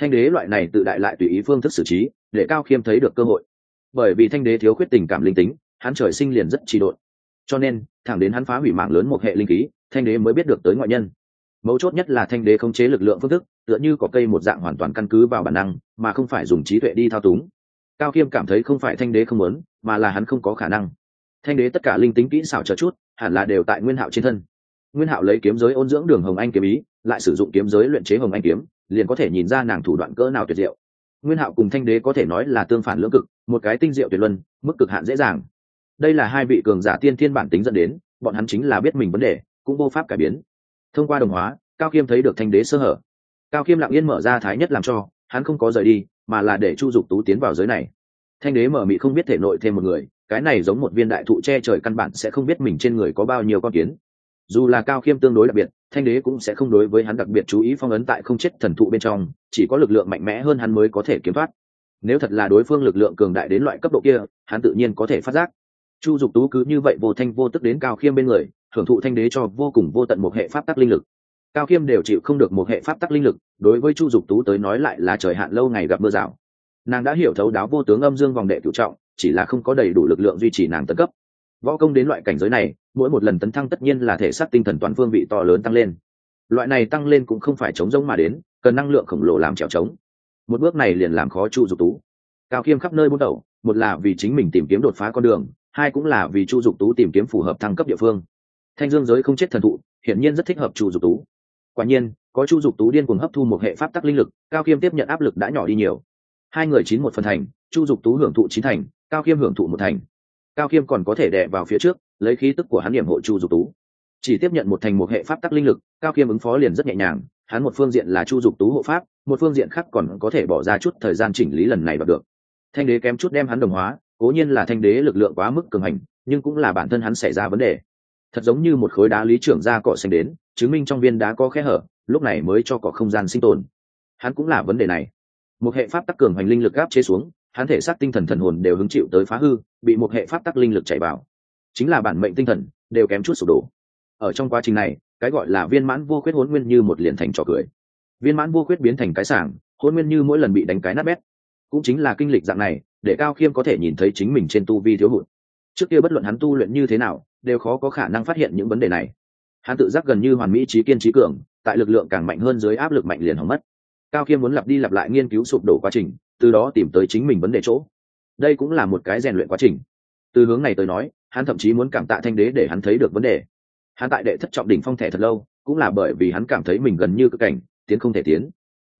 Thanh đế loại này tự đại lại tùy ý phương thức xử trí, để cao khiêm thấy được cơ hội. Bởi vì thanh đế thiếu khuyết tình cảm linh tính, hắn trời sinh liền rất trị độn. Cho nên, thẳng đến hắn phá hủy mạng lớn một hệ linh khí, thanh đế mới biết được tới ngoại nhân mấu chốt nhất là thanh đế khống chế lực lượng phương thức, tựa như có cây một dạng hoàn toàn căn cứ vào bản năng, mà không phải dùng trí tuệ đi thao túng. Cao khiêm cảm thấy không phải thanh đế không muốn, mà là hắn không có khả năng. Thanh đế tất cả linh tính kỹ xảo chờ chút, hẳn là đều tại nguyên hạo trên thân. Nguyên hạo lấy kiếm giới ôn dưỡng đường hồng anh kiếm ý, lại sử dụng kiếm giới luyện chế hồng anh kiếm, liền có thể nhìn ra nàng thủ đoạn cỡ nào tuyệt diệu. Nguyên hạo cùng thanh đế có thể nói là tương phản lưỡng cực, một cái tinh diệu tuyệt luân, mức cực hạn dễ dàng. Đây là hai vị cường giả tiên thiên bản tính dẫn đến, bọn hắn chính là biết mình vấn đề, cũng vô pháp cải biến thông qua đồng hóa, cao khiêm thấy được thanh đế sơ hở. Cao khiêm lặng yên mở ra thái nhất làm cho, hắn không có rời đi, mà là để chu dục tú tiến vào giới này. Thanh đế mở mị không biết thể nội thêm một người, cái này giống một viên đại thụ che trời căn bản sẽ không biết mình trên người có bao nhiêu con kiến. Dù là cao khiêm tương đối đặc biệt, thanh đế cũng sẽ không đối với hắn đặc biệt chú ý phong ấn tại không chết thần thụ bên trong, chỉ có lực lượng mạnh mẽ hơn hắn mới có thể kiếm thoát. Nếu thật là đối phương lực lượng cường đại đến loại cấp độ kia, hắn tự nhiên có thể phát giác. Chu dục tú cứ như vậy vô thanh vô tức đến cao khiêm bên người hưởng thụ thanh đế cho vô cùng vô tận một hệ pháp tắc linh lực. Cao khiêm đều chịu không được một hệ pháp tắc linh lực, đối với chu dục tú tới nói lại là trời hạn lâu ngày gặp mưa rào. Nàng đã hiểu thấu đáo vô tướng âm dương vòng đệ cựu trọng, chỉ là không có đầy đủ lực lượng duy trì nàng tấn cấp. Võ công đến loại cảnh giới này, mỗi một lần tấn thăng tất nhiên là thể xác tinh thần toàn phương vị to lớn tăng lên. Loại này tăng lên cũng không phải chống giống mà đến, cần năng lượng khổng lồ làm trèo trống. Một bước này liền làm khó chu dục tú. Cao khiêm khắp nơi bút đầu, một là vì chính mình tìm kiếm đột phá con đường, hai cũng là vì chu dục tú tìm kiếm phù hợp thăng cấp địa phương thanh dương giới không chết thần thụ, hiển nhiên rất thích hợp chu dục tú. Quả nhiên, có chu dục tú điên cuồng hấp thu một hệ pháp tắc linh lực, cao khiêm tiếp nhận áp lực đã nhỏ đi nhiều. Hai người chín một phần thành, chu dục tú hưởng thụ chín thành, cao khiêm hưởng thụ một thành. Cao khiêm còn có thể đè vào phía trước, lấy khí tức của hắn điểm hộ chu dục tú. Chỉ tiếp nhận một thành một hệ pháp tắc linh lực, cao khiêm ứng phó liền rất nhẹ nhàng, hắn một phương diện là chu dục tú hộ pháp, một phương diện khác còn có thể bỏ ra chút thời gian chỉnh lý lần này đạt được. Thanh đế kém chút đem hắn đồng hóa, cố nhiên là thanh đế lực lượng quá mức cường hành, nhưng cũng là bản thân hắn xảy ra vấn đề thật giống như một khối đá lý trưởng ra cỏ xanh đến, chứng minh trong viên đá có khe hở, lúc này mới cho cỏ không gian sinh tồn. Hắn cũng là vấn đề này. Một hệ pháp tắc cường hành linh lực gáp chế xuống, hắn thể xác tinh thần thần hồn đều hứng chịu tới phá hư, bị một hệ pháp tắc linh lực chảy vào. Chính là bản mệnh tinh thần, đều kém chút sụp đổ. Ở trong quá trình này, cái gọi là viên mãn vô khuyết hôn nguyên như một liền thành trò cười. Viên mãn vô khuyết biến thành cái sảng hôn nguyên như mỗi lần bị đánh cái nát bét. Cũng chính là kinh lịch dạng này, để cao khiêm có thể nhìn thấy chính mình trên tu vi thiếu hụt trước kia bất luận hắn tu luyện như thế nào, đều khó có khả năng phát hiện những vấn đề này. Hắn tự giác gần như hoàn mỹ trí kiên trí cường, tại lực lượng càng mạnh hơn dưới áp lực mạnh liền hỏng mất. Cao khiêm muốn lặp đi lặp lại nghiên cứu sụp đổ quá trình, từ đó tìm tới chính mình vấn đề chỗ. Đây cũng là một cái rèn luyện quá trình. Từ hướng này tới nói, hắn thậm chí muốn cảm tạ thanh đế để hắn thấy được vấn đề. Hắn tại đệ thất trọng đỉnh phong thẻ thật lâu, cũng là bởi vì hắn cảm thấy mình gần như cực cảnh, tiến không thể tiến.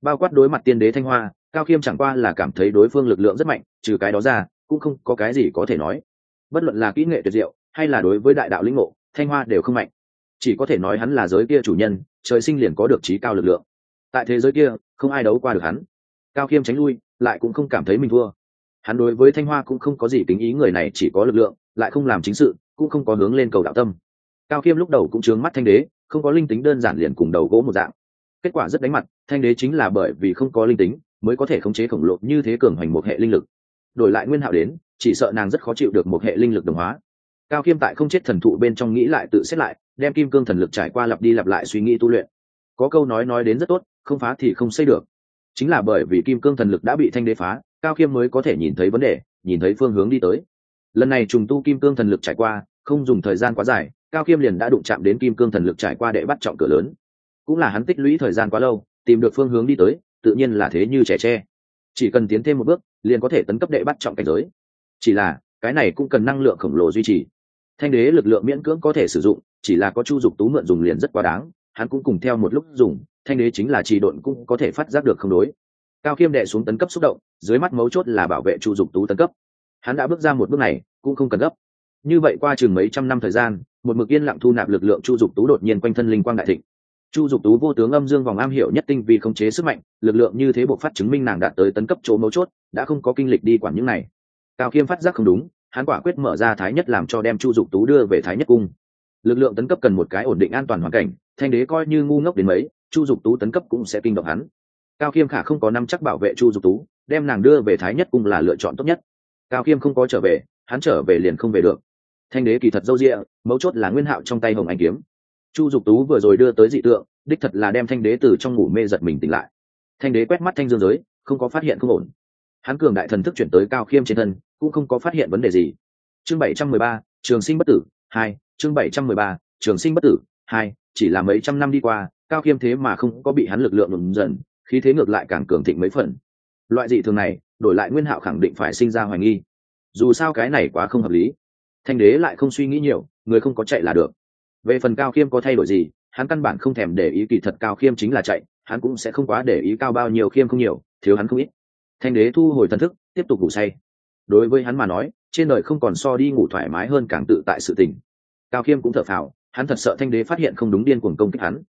Bao quát đối mặt tiên đế thanh hoa, cao khiêm chẳng qua là cảm thấy đối phương lực lượng rất mạnh, trừ cái đó ra, cũng không có cái gì có thể nói bất luận là kỹ nghệ tuyệt diệu, hay là đối với đại đạo lĩnh ngộ, thanh hoa đều không mạnh. Chỉ có thể nói hắn là giới kia chủ nhân, trời sinh liền có được trí cao lực lượng. Tại thế giới kia, không ai đấu qua được hắn. Cao khiêm tránh lui, lại cũng không cảm thấy mình thua. Hắn đối với thanh hoa cũng không có gì tính ý, người này chỉ có lực lượng, lại không làm chính sự, cũng không có hướng lên cầu đạo tâm. Cao khiêm lúc đầu cũng trướng mắt thanh đế, không có linh tính đơn giản liền cùng đầu gỗ một dạng. Kết quả rất đánh mặt, thanh đế chính là bởi vì không có linh tính, mới có thể khống chế khổng lồ như thế cường hoành một hệ linh lực. Đổi lại nguyên hạo đến chỉ sợ nàng rất khó chịu được một hệ linh lực đồng hóa. Cao khiêm tại không chết thần thụ bên trong nghĩ lại tự xét lại, đem kim cương thần lực trải qua lặp đi lặp lại suy nghĩ tu luyện. Có câu nói nói đến rất tốt, không phá thì không xây được. Chính là bởi vì kim cương thần lực đã bị thanh đế phá, cao khiêm mới có thể nhìn thấy vấn đề, nhìn thấy phương hướng đi tới. Lần này trùng tu kim cương thần lực trải qua, không dùng thời gian quá dài, cao khiêm liền đã đụng chạm đến kim cương thần lực trải qua để bắt trọng cửa lớn. Cũng là hắn tích lũy thời gian quá lâu, tìm được phương hướng đi tới, tự nhiên là thế như trẻ tre. Chỉ cần tiến thêm một bước, liền có thể tấn cấp đệ bắt trọng cảnh giới chỉ là, cái này cũng cần năng lượng khổng lồ duy trì. Thanh đế lực lượng miễn cưỡng có thể sử dụng, chỉ là có chu dục tú mượn dùng liền rất quá đáng, hắn cũng cùng theo một lúc dùng, thanh đế chính là trì độn cũng có thể phát giác được không đối. Cao khiêm đệ xuống tấn cấp xúc động, dưới mắt mấu chốt là bảo vệ chu dục tú tấn cấp. Hắn đã bước ra một bước này, cũng không cần gấp. Như vậy qua chừng mấy trăm năm thời gian, một mực yên lặng thu nạp lực lượng chu dục tú đột nhiên quanh thân linh quang đại thịnh. Chu dục tú vô tướng âm dương vòng am hiểu nhất tinh vì khống chế sức mạnh, lực lượng như thế buộc phát chứng minh nàng đạt tới tấn cấp chỗ mấu chốt, đã không có kinh lịch đi quản những này cao khiêm phát giác không đúng, hắn quả quyết mở ra thái nhất làm cho đem chu dục tú đưa về thái nhất cung. Lực lượng tấn cấp cần một cái ổn định an toàn hoàn cảnh, thanh đế coi như ngu ngốc đến mấy, chu dục tú tấn cấp cũng sẽ kinh động hắn. Cao khiêm khả không có năm chắc bảo vệ chu dục tú, đem nàng đưa về thái nhất cung là lựa chọn tốt nhất. Cao khiêm không có trở về, hắn trở về liền không về được. Thanh đế kỳ thật dâu rịa mấu chốt là nguyên hạo trong tay hồng anh kiếm. Chu dục tú vừa rồi đưa tới dị tượng, đích thật là đem thanh đế từ trong ngủ mê giật mình tỉnh lại. Thanh đế quét mắt thanh dương giới, không có phát hiện không ổn hắn cường đại thần thức chuyển tới cao khiêm trên thân, cũng không có phát hiện vấn đề gì. Chương bảy trăm mười ba, trường sinh bất tử hai, chương bảy trăm mười ba, trường sinh bất tử hai, chỉ là mấy trăm năm đi qua, cao khiêm thế mà không có bị hắn lực lượng ngừng dần, khí thế ngược lại càng cường thịnh mấy phần. Loại dị thường này, đổi lại nguyên hạo khẳng định phải sinh ra hoài nghi. Dù sao cái này quá không hợp lý. Thanh đế lại không suy nghĩ nhiều, người không có chạy là được. Về phần cao khiêm có thay đổi gì, hắn căn bản không thèm để ý kỳ thật cao khiêm chính là chạy, hắn cũng sẽ không quá để ý cao bao nhiêu khiêm không nhiều, thiếu hắn không ít thanh đế thu hồi thần thức, tiếp tục ngủ say. Đối với hắn mà nói, trên đời không còn so đi ngủ thoải mái hơn càng tự tại sự tình. Cao khiêm cũng thở phào, hắn thật sợ thanh đế phát hiện không đúng điên cuồng công kích hắn.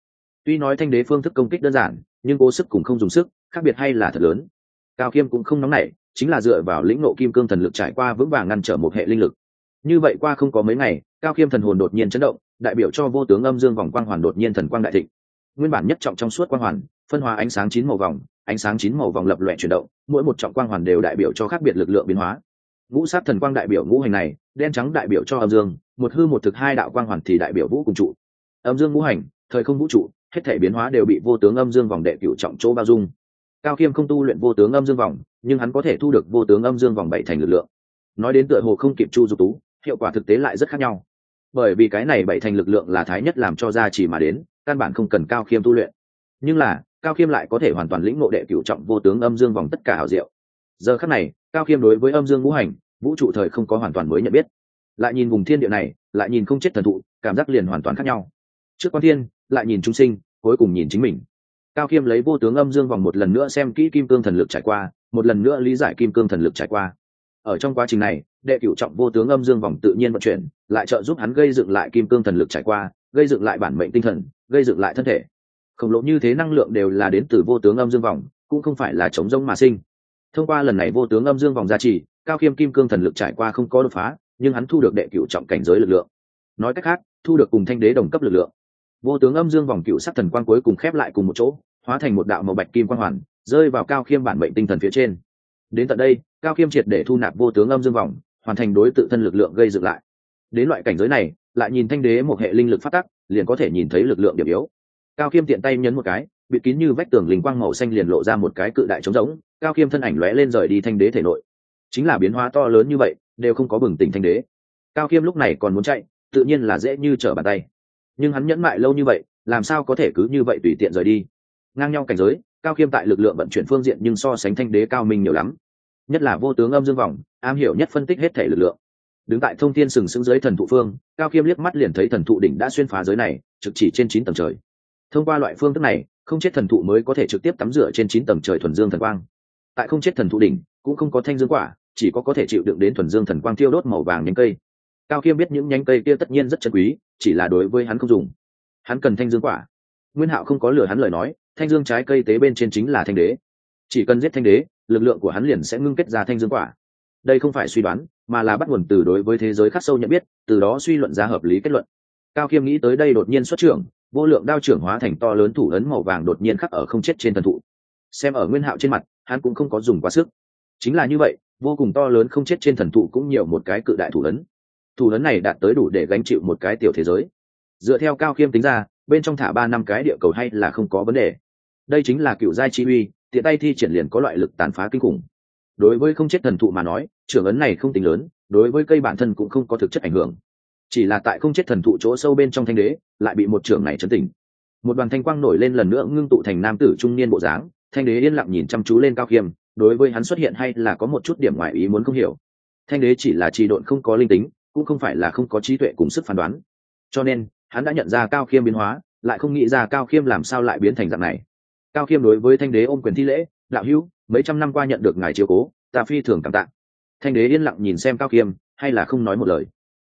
Tuy nói thanh đế phương thức công kích đơn giản, nhưng cố sức cùng không dùng sức, khác biệt hay là thật lớn. Cao khiêm cũng không nóng nảy, chính là dựa vào lĩnh nộ kim cương thần lực trải qua vững vàng ngăn trở một hệ linh lực. Như vậy qua không có mấy ngày, cao khiêm thần hồn đột nhiên chấn động, đại biểu cho vô tướng âm dương vòng quang hoàn đột nhiên thần quang đại thịnh. Nguyên bản nhất trọng trong suốt quang hoàn, phân hóa ánh sáng chín màu vòng ánh sáng chín màu vòng lập loẹ chuyển động, mỗi một trọng quang hoàn đều đại biểu cho khác biệt lực lượng biến hóa. Ngũ sát thần quang đại biểu ngũ hành này, đen trắng đại biểu cho âm dương, một hư một thực hai đạo quang hoàn thì đại biểu vũ cùng trụ. Âm dương ngũ hành, thời không vũ trụ, hết thể biến hóa đều bị vô tướng âm dương vòng đệ cửu trọng chỗ bao dung. Cao khiêm không tu luyện vô tướng âm dương vòng, nhưng hắn có thể thu được vô tướng âm dương vòng bảy thành lực lượng. Nói đến tựa hồ không kịp chu dục tú, hiệu quả thực tế lại rất khác nhau. Bởi vì cái này bảy thành lực lượng là thái nhất làm cho ra chỉ mà đến, căn bản không cần cao khiêm tu luyện. Nhưng là cao khiêm lại có thể hoàn toàn lĩnh ngộ đệ cửu trọng vô tướng âm dương vòng tất cả hảo diệu. Giờ khắc này, cao khiêm đối với âm dương ngũ hành, vũ trụ thời không có hoàn toàn mới nhận biết. Lại nhìn vùng thiên địa này, lại nhìn không chết thần thụ, cảm giác liền hoàn toàn khác nhau. Trước quan thiên, lại nhìn trung sinh, cuối cùng nhìn chính mình. Cao khiêm lấy vô tướng âm dương vòng một lần nữa xem kỹ kim cương thần lực trải qua, một lần nữa lý giải kim cương thần lực trải qua. Ở trong quá trình này, đệ cửu trọng vô tướng âm dương vòng tự nhiên vận chuyển, lại trợ giúp hắn gây dựng lại kim cương thần lực trải qua, gây dựng lại bản mệnh tinh thần, gây dựng lại thân thể khổng lồ như thế năng lượng đều là đến từ vô tướng âm dương vòng, cũng không phải là chống rông mà sinh. Thông qua lần này vô tướng âm dương vòng gia trì, cao khiêm kim cương thần lực trải qua không có đột phá, nhưng hắn thu được đệ cửu trọng cảnh giới lực lượng. Nói cách khác, thu được cùng thanh đế đồng cấp lực lượng. Vô tướng âm dương vòng cựu sắc thần quang cuối cùng khép lại cùng một chỗ, hóa thành một đạo màu bạch kim quang hoàn, rơi vào cao khiêm bản mệnh tinh thần phía trên. Đến tận đây, cao khiêm triệt để thu nạp vô tướng âm dương vòng, hoàn thành đối tự thân lực lượng gây dựng lại. Đến loại cảnh giới này, lại nhìn thanh đế một hệ linh lực phát tắc, liền có thể nhìn thấy lực lượng điểm yếu cao khiêm tiện tay nhấn một cái bịt kín như vách tường linh quang màu xanh liền lộ ra một cái cự đại trống rỗng cao khiêm thân ảnh lóe lên rời đi thanh đế thể nội. Chính là biến hóa to lớn như vậy đều không có bừng tỉnh thanh đế. Cao khiêm lúc này còn muốn chạy tự nhiên là dễ như trở bàn tay. Nhưng hắn nhẫn mại lâu như vậy làm sao có thể cứ như vậy tùy tiện rời đi? Ngang nhau cảnh giới cao khiêm tại lực lượng vận chuyển phương diện nhưng so sánh thanh đế cao minh nhiều lắm. Nhất là vô tướng âm dương vòng, am hiểu nhất phân tích hết thể lực lượng. Đứng tại thông thiên sừng sững dưới thần thụ phương cao khiêm liếc mắt liền thấy thần thụ đỉnh đã xuyên phá giới này trực chỉ trên chín tầng trời thông qua loại phương thức này, không chết thần thụ mới có thể trực tiếp tắm rửa trên chín tầng trời thuần dương thần quang. Tại không chết thần thụ đỉnh, cũng không có thanh dương quả, chỉ có có thể chịu đựng đến thuần dương thần quang tiêu đốt màu vàng nhánh cây. Cao khiêm biết những nhánh cây kia tất nhiên rất chân quý, chỉ là đối với hắn không dùng. Hắn cần thanh dương quả. Nguyên hạo không có lừa hắn lời nói, thanh dương trái cây tế bên trên chính là thanh đế. Chỉ cần giết thanh đế, lực lượng của hắn liền sẽ ngưng kết ra thanh dương quả. Đây không phải suy đoán, mà là bắt nguồn từ đối với thế giới khắc sâu nhận biết, từ đó suy luận ra hợp lý kết luận. Cao khiêm nghĩ tới đây đột nhiên xuất trưởng vô lượng đao trưởng hóa thành to lớn thủ ấn màu vàng đột nhiên khắc ở không chết trên thần thụ. Xem ở nguyên hạo trên mặt, hắn cũng không có dùng quá sức. Chính là như vậy, vô cùng to lớn không chết trên thần thụ cũng nhiều một cái cự đại thủ ấn. Thủ ấn này đạt tới đủ để gánh chịu một cái tiểu thế giới. Dựa theo cao khiêm tính ra, bên trong thả ba năm cái địa cầu hay là không có vấn đề. Đây chính là cựu giai chi uy, tiện tay thi triển liền có loại lực tàn phá kinh khủng. Đối với không chết thần thụ mà nói, trưởng ấn này không tính lớn, đối với cây bản thân cũng không có thực chất ảnh hưởng chỉ là tại không chết thần thụ chỗ sâu bên trong thanh đế, lại bị một trưởng này chấn tỉnh. Một đoàn thanh quang nổi lên lần nữa ngưng tụ thành nam tử trung niên bộ dáng, thanh đế yên lặng nhìn chăm chú lên cao khiêm, đối với hắn xuất hiện hay là có một chút điểm ngoại ý muốn không hiểu. Thanh đế chỉ là trì độn không có linh tính, cũng không phải là không có trí tuệ cùng sức phán đoán. Cho nên, hắn đã nhận ra cao khiêm biến hóa, lại không nghĩ ra cao khiêm làm sao lại biến thành dạng này. Cao khiêm đối với thanh đế ôm quyền thi lễ, đạo hữu, mấy trăm năm qua nhận được ngài chiếu cố, ta phi thường cảm tạ. Thanh đế yên lặng nhìn xem cao khiêm, hay là không nói một lời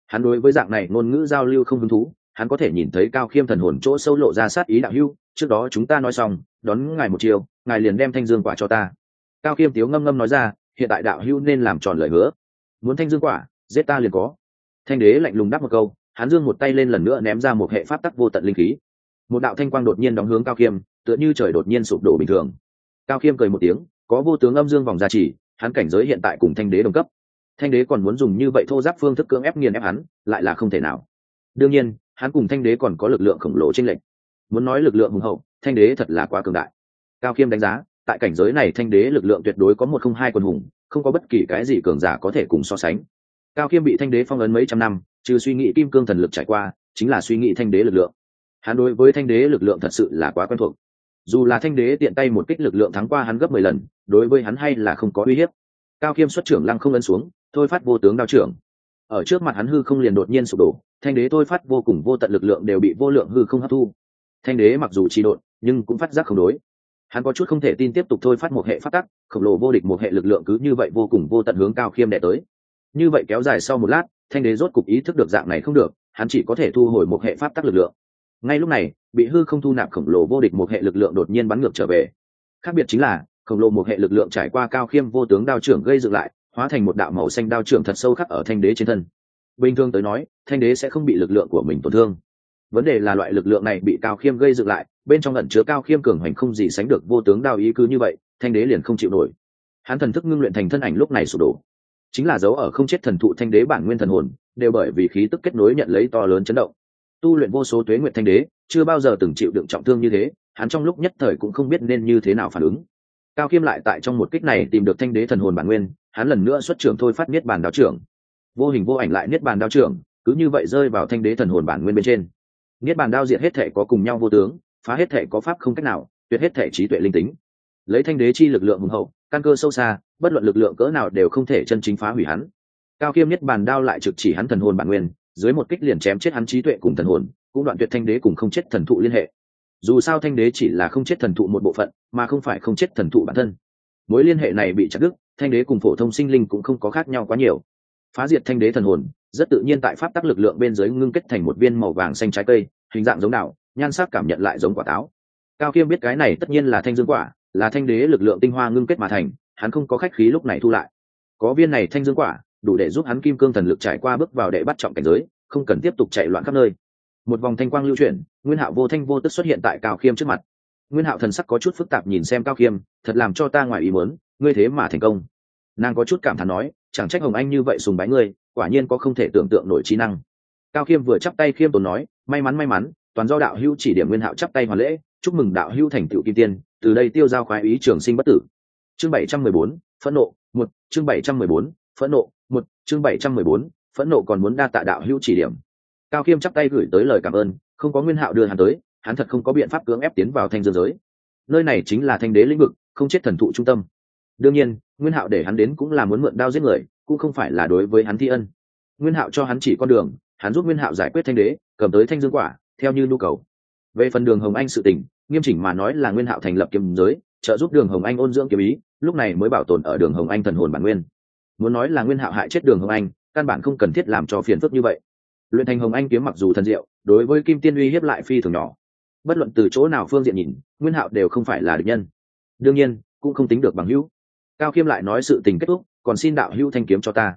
hắn đối với dạng này ngôn ngữ giao lưu không hứng thú, hắn có thể nhìn thấy cao khiêm thần hồn chỗ sâu lộ ra sát ý đạo hưu trước đó chúng ta nói xong, đón ngài một chiều, ngài liền đem thanh dương quả cho ta. Cao khiêm tiếu ngâm ngâm nói ra, hiện tại đạo hưu nên làm tròn lời hứa. Muốn thanh dương quả, giết ta liền có. Thanh đế lạnh lùng đáp một câu, hắn dương một tay lên lần nữa ném ra một hệ pháp tắc vô tận linh khí. Một đạo thanh quang đột nhiên đóng hướng cao khiêm, tựa như trời đột nhiên sụp đổ bình thường. Cao khiêm cười một tiếng, có vô tướng âm dương vòng gia trì hắn cảnh giới hiện tại cùng thanh đế đồng cấp thanh đế còn muốn dùng như vậy thô giáp phương thức cưỡng ép nghiền ép hắn, lại là không thể nào. Đương nhiên, hắn cùng thanh đế còn có lực lượng khổng lồ tranh lệch. muốn nói lực lượng hùng hậu, thanh đế thật là quá cường đại. Cao khiêm đánh giá, tại cảnh giới này thanh đế lực lượng tuyệt đối có một không hai quân hùng, không có bất kỳ cái gì cường giả có thể cùng so sánh. Cao khiêm bị thanh đế phong ấn mấy trăm năm, trừ suy nghĩ kim cương thần lực trải qua, chính là suy nghĩ thanh đế lực lượng. Hắn đối với thanh đế lực lượng thật sự là quá quen thuộc. Dù là thanh đế tiện tay một kích lực lượng thắng qua hắn gấp mười lần, đối với hắn hay là không có uy hiếp. Cao khiêm xuất trưởng lăng không ấn xuống thôi phát vô tướng đao trưởng. Ở trước mặt hắn hư không liền đột nhiên sụp đổ, thanh đế thôi phát vô cùng vô tận lực lượng đều bị vô lượng hư không hấp thu. Thanh đế mặc dù trì độn, nhưng cũng phát giác không đối. Hắn có chút không thể tin tiếp tục thôi phát một hệ phát tắc, khổng lồ vô địch một hệ lực lượng cứ như vậy vô cùng vô tận hướng cao khiêm đẻ tới. Như vậy kéo dài sau một lát, thanh đế rốt cục ý thức được dạng này không được, hắn chỉ có thể thu hồi một hệ pháp tắc lực lượng. Ngay lúc này, bị hư không thu nạp khổng lồ vô địch một hệ lực lượng đột nhiên bắn ngược trở về. Khác biệt chính là, khổng lồ một hệ lực lượng trải qua cao khiêm vô tướng đao trưởng gây dựng lại hóa thành một đạo màu xanh đao trưởng thật sâu khắc ở thanh đế trên thân. Bình thường tới nói, thanh đế sẽ không bị lực lượng của mình tổn thương. Vấn đề là loại lực lượng này bị cao khiêm gây dựng lại, bên trong ẩn chứa cao khiêm cường hành không gì sánh được vô tướng đao ý cứ như vậy, thanh đế liền không chịu nổi. Hắn thần thức ngưng luyện thành thân ảnh lúc này sụp đổ. Chính là dấu ở không chết thần thụ thanh đế bản nguyên thần hồn, đều bởi vì khí tức kết nối nhận lấy to lớn chấn động. Tu luyện vô số tuế nguyện thanh đế, chưa bao giờ từng chịu đựng trọng thương như thế, hắn trong lúc nhất thời cũng không biết nên như thế nào phản ứng. Cao khiêm lại tại trong một kích này tìm được thanh đế thần hồn bản nguyên hắn lần nữa xuất trưởng thôi phát niết bàn đao trưởng. Vô hình vô ảnh lại niết bàn đao trưởng, cứ như vậy rơi vào thanh đế thần hồn bản nguyên bên trên. Niết bàn đao diệt hết thể có cùng nhau vô tướng, phá hết thể có pháp không cách nào, tuyệt hết thể trí tuệ linh tính. Lấy thanh đế chi lực lượng hùng hậu, căn cơ sâu xa, bất luận lực lượng cỡ nào đều không thể chân chính phá hủy hắn. Cao kiêm niết bàn đao lại trực chỉ hắn thần hồn bản nguyên, dưới một kích liền chém chết hắn trí tuệ cùng thần hồn, cũng đoạn tuyệt thanh đế cùng không chết thần thụ liên hệ. Dù sao thanh đế chỉ là không chết thần thụ một bộ phận, mà không phải không chết thần thụ bản thân. Mối liên hệ này bị chặt đứt thanh đế cùng phổ thông sinh linh cũng không có khác nhau quá nhiều. Phá diệt thanh đế thần hồn, rất tự nhiên tại pháp tắc lực lượng bên dưới ngưng kết thành một viên màu vàng xanh trái cây, hình dạng giống đạo nhan sắc cảm nhận lại giống quả táo. Cao Kiêm biết cái này tất nhiên là thanh dương quả, là thanh đế lực lượng tinh hoa ngưng kết mà thành, hắn không có khách khí lúc này thu lại. Có viên này thanh dương quả, đủ để giúp hắn kim cương thần lực trải qua bước vào đệ bắt trọng cảnh giới, không cần tiếp tục chạy loạn khắp nơi. Một vòng thanh quang lưu chuyển, nguyên hạo vô thanh vô tức xuất hiện tại cao khiêm trước mặt. Nguyên hạo thần sắc có chút phức tạp nhìn xem cao khiêm thật làm cho ta ngoài ý muốn ngươi thế mà thành công. Nàng có chút cảm thán nói, chẳng trách hồng anh như vậy sùng bái ngươi, quả nhiên có không thể tưởng tượng nổi trí năng. Cao khiêm vừa chắp tay khiêm tốn nói, may mắn may mắn, toàn do đạo hữu chỉ điểm nguyên hạo chắp tay hoàn lễ, chúc mừng đạo hữu thành tựu kim tiên, từ đây tiêu giao khoái ý trường sinh bất tử. Chương bảy trăm mười bốn, phẫn nộ, một, chương bảy trăm mười bốn, phẫn nộ, một, chương bảy trăm mười bốn, phẫn nộ còn muốn đa tạ đạo hữu chỉ điểm. Cao khiêm chắp tay gửi tới lời cảm ơn, không có nguyên hạo đưa hắn tới, hắn thật không có biện pháp cưỡng ép tiến vào thanh dương giới. Nơi này chính là thanh đế lĩnh vực, không chết thần thụ trung tâm đương nhiên, nguyên hạo để hắn đến cũng là muốn mượn đao giết người, cũng không phải là đối với hắn thi ân. Nguyên hạo cho hắn chỉ con đường, hắn giúp nguyên hạo giải quyết thanh đế, cầm tới thanh dương quả, theo như nhu cầu. Về phần đường hồng anh sự tình, nghiêm chỉnh mà nói là nguyên hạo thành lập kiếm giới, trợ giúp đường hồng anh ôn dưỡng kiếm ý, lúc này mới bảo tồn ở đường hồng anh thần hồn bản nguyên. Muốn nói là nguyên hạo hại chết đường hồng anh, căn bản không cần thiết làm cho phiền phức như vậy. Luyện thành hồng anh kiếm mặc dù thần diệu, đối với kim tiên uy hiếp lại phi thường nhỏ. Bất luận từ chỗ nào phương diện nhìn, nguyên hạo đều không phải là địch nhân. Đương nhiên, cũng không tính được bằng hữu cao khiêm lại nói sự tình kết thúc, còn xin đạo hữu thanh kiếm cho ta.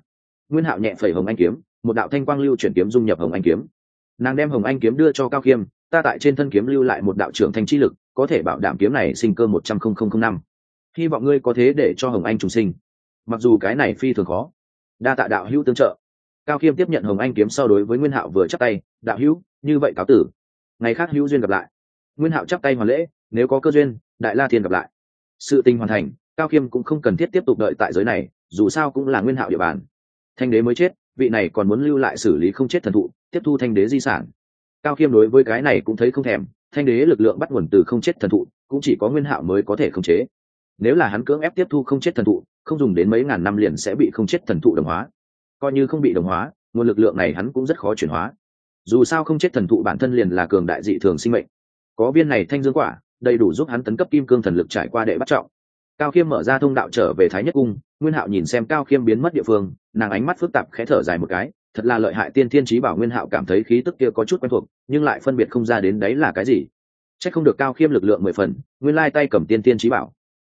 Nguyên hạo nhẹ phẩy hồng anh kiếm, một đạo thanh quang lưu chuyển kiếm dung nhập hồng anh kiếm. Nàng đem hồng anh kiếm đưa cho cao khiêm, ta tại trên thân kiếm lưu lại một đạo trưởng thanh chi lực, có thể bảo đảm kiếm này sinh cơ một trăm linh năm. Hy vọng ngươi có thế để cho hồng anh trùng sinh. Mặc dù cái này phi thường khó. Đa tạ đạo hữu tương trợ. Cao khiêm tiếp nhận hồng anh kiếm sau đối với nguyên hạo vừa chắc tay, đạo hữu, như vậy cáo tử. Ngày khác hữu duyên gặp lại. Nguyên hạo chắp tay hoàn lễ, nếu có cơ duyên, đại la thiên gặp lại. Sự tình hoàn thành cao khiêm cũng không cần thiết tiếp tục đợi tại giới này, dù sao cũng là nguyên hạo địa bàn. Thanh đế mới chết, vị này còn muốn lưu lại xử lý không chết thần thụ, tiếp thu thanh đế di sản. Cao khiêm đối với cái này cũng thấy không thèm, thanh đế lực lượng bắt nguồn từ không chết thần thụ, cũng chỉ có nguyên hạo mới có thể khống chế. Nếu là hắn cưỡng ép tiếp thu không chết thần thụ, không dùng đến mấy ngàn năm liền sẽ bị không chết thần thụ đồng hóa. Coi như không bị đồng hóa, nguồn lực lượng này hắn cũng rất khó chuyển hóa. Dù sao không chết thần thụ bản thân liền là cường đại dị thường sinh mệnh. Có viên này thanh dương quả, đầy đủ giúp hắn tấn cấp kim cương thần lực trải qua đệ bắt trọng cao khiêm mở ra thông đạo trở về thái nhất cung, nguyên hạo nhìn xem cao khiêm biến mất địa phương, nàng ánh mắt phức tạp khẽ thở dài một cái, thật là lợi hại tiên thiên trí bảo nguyên hạo cảm thấy khí tức kia có chút quen thuộc, nhưng lại phân biệt không ra đến đấy là cái gì. C h ắ c không được cao khiêm lực lượng mười phần, nguyên lai tay cầm tiên thiên trí bảo.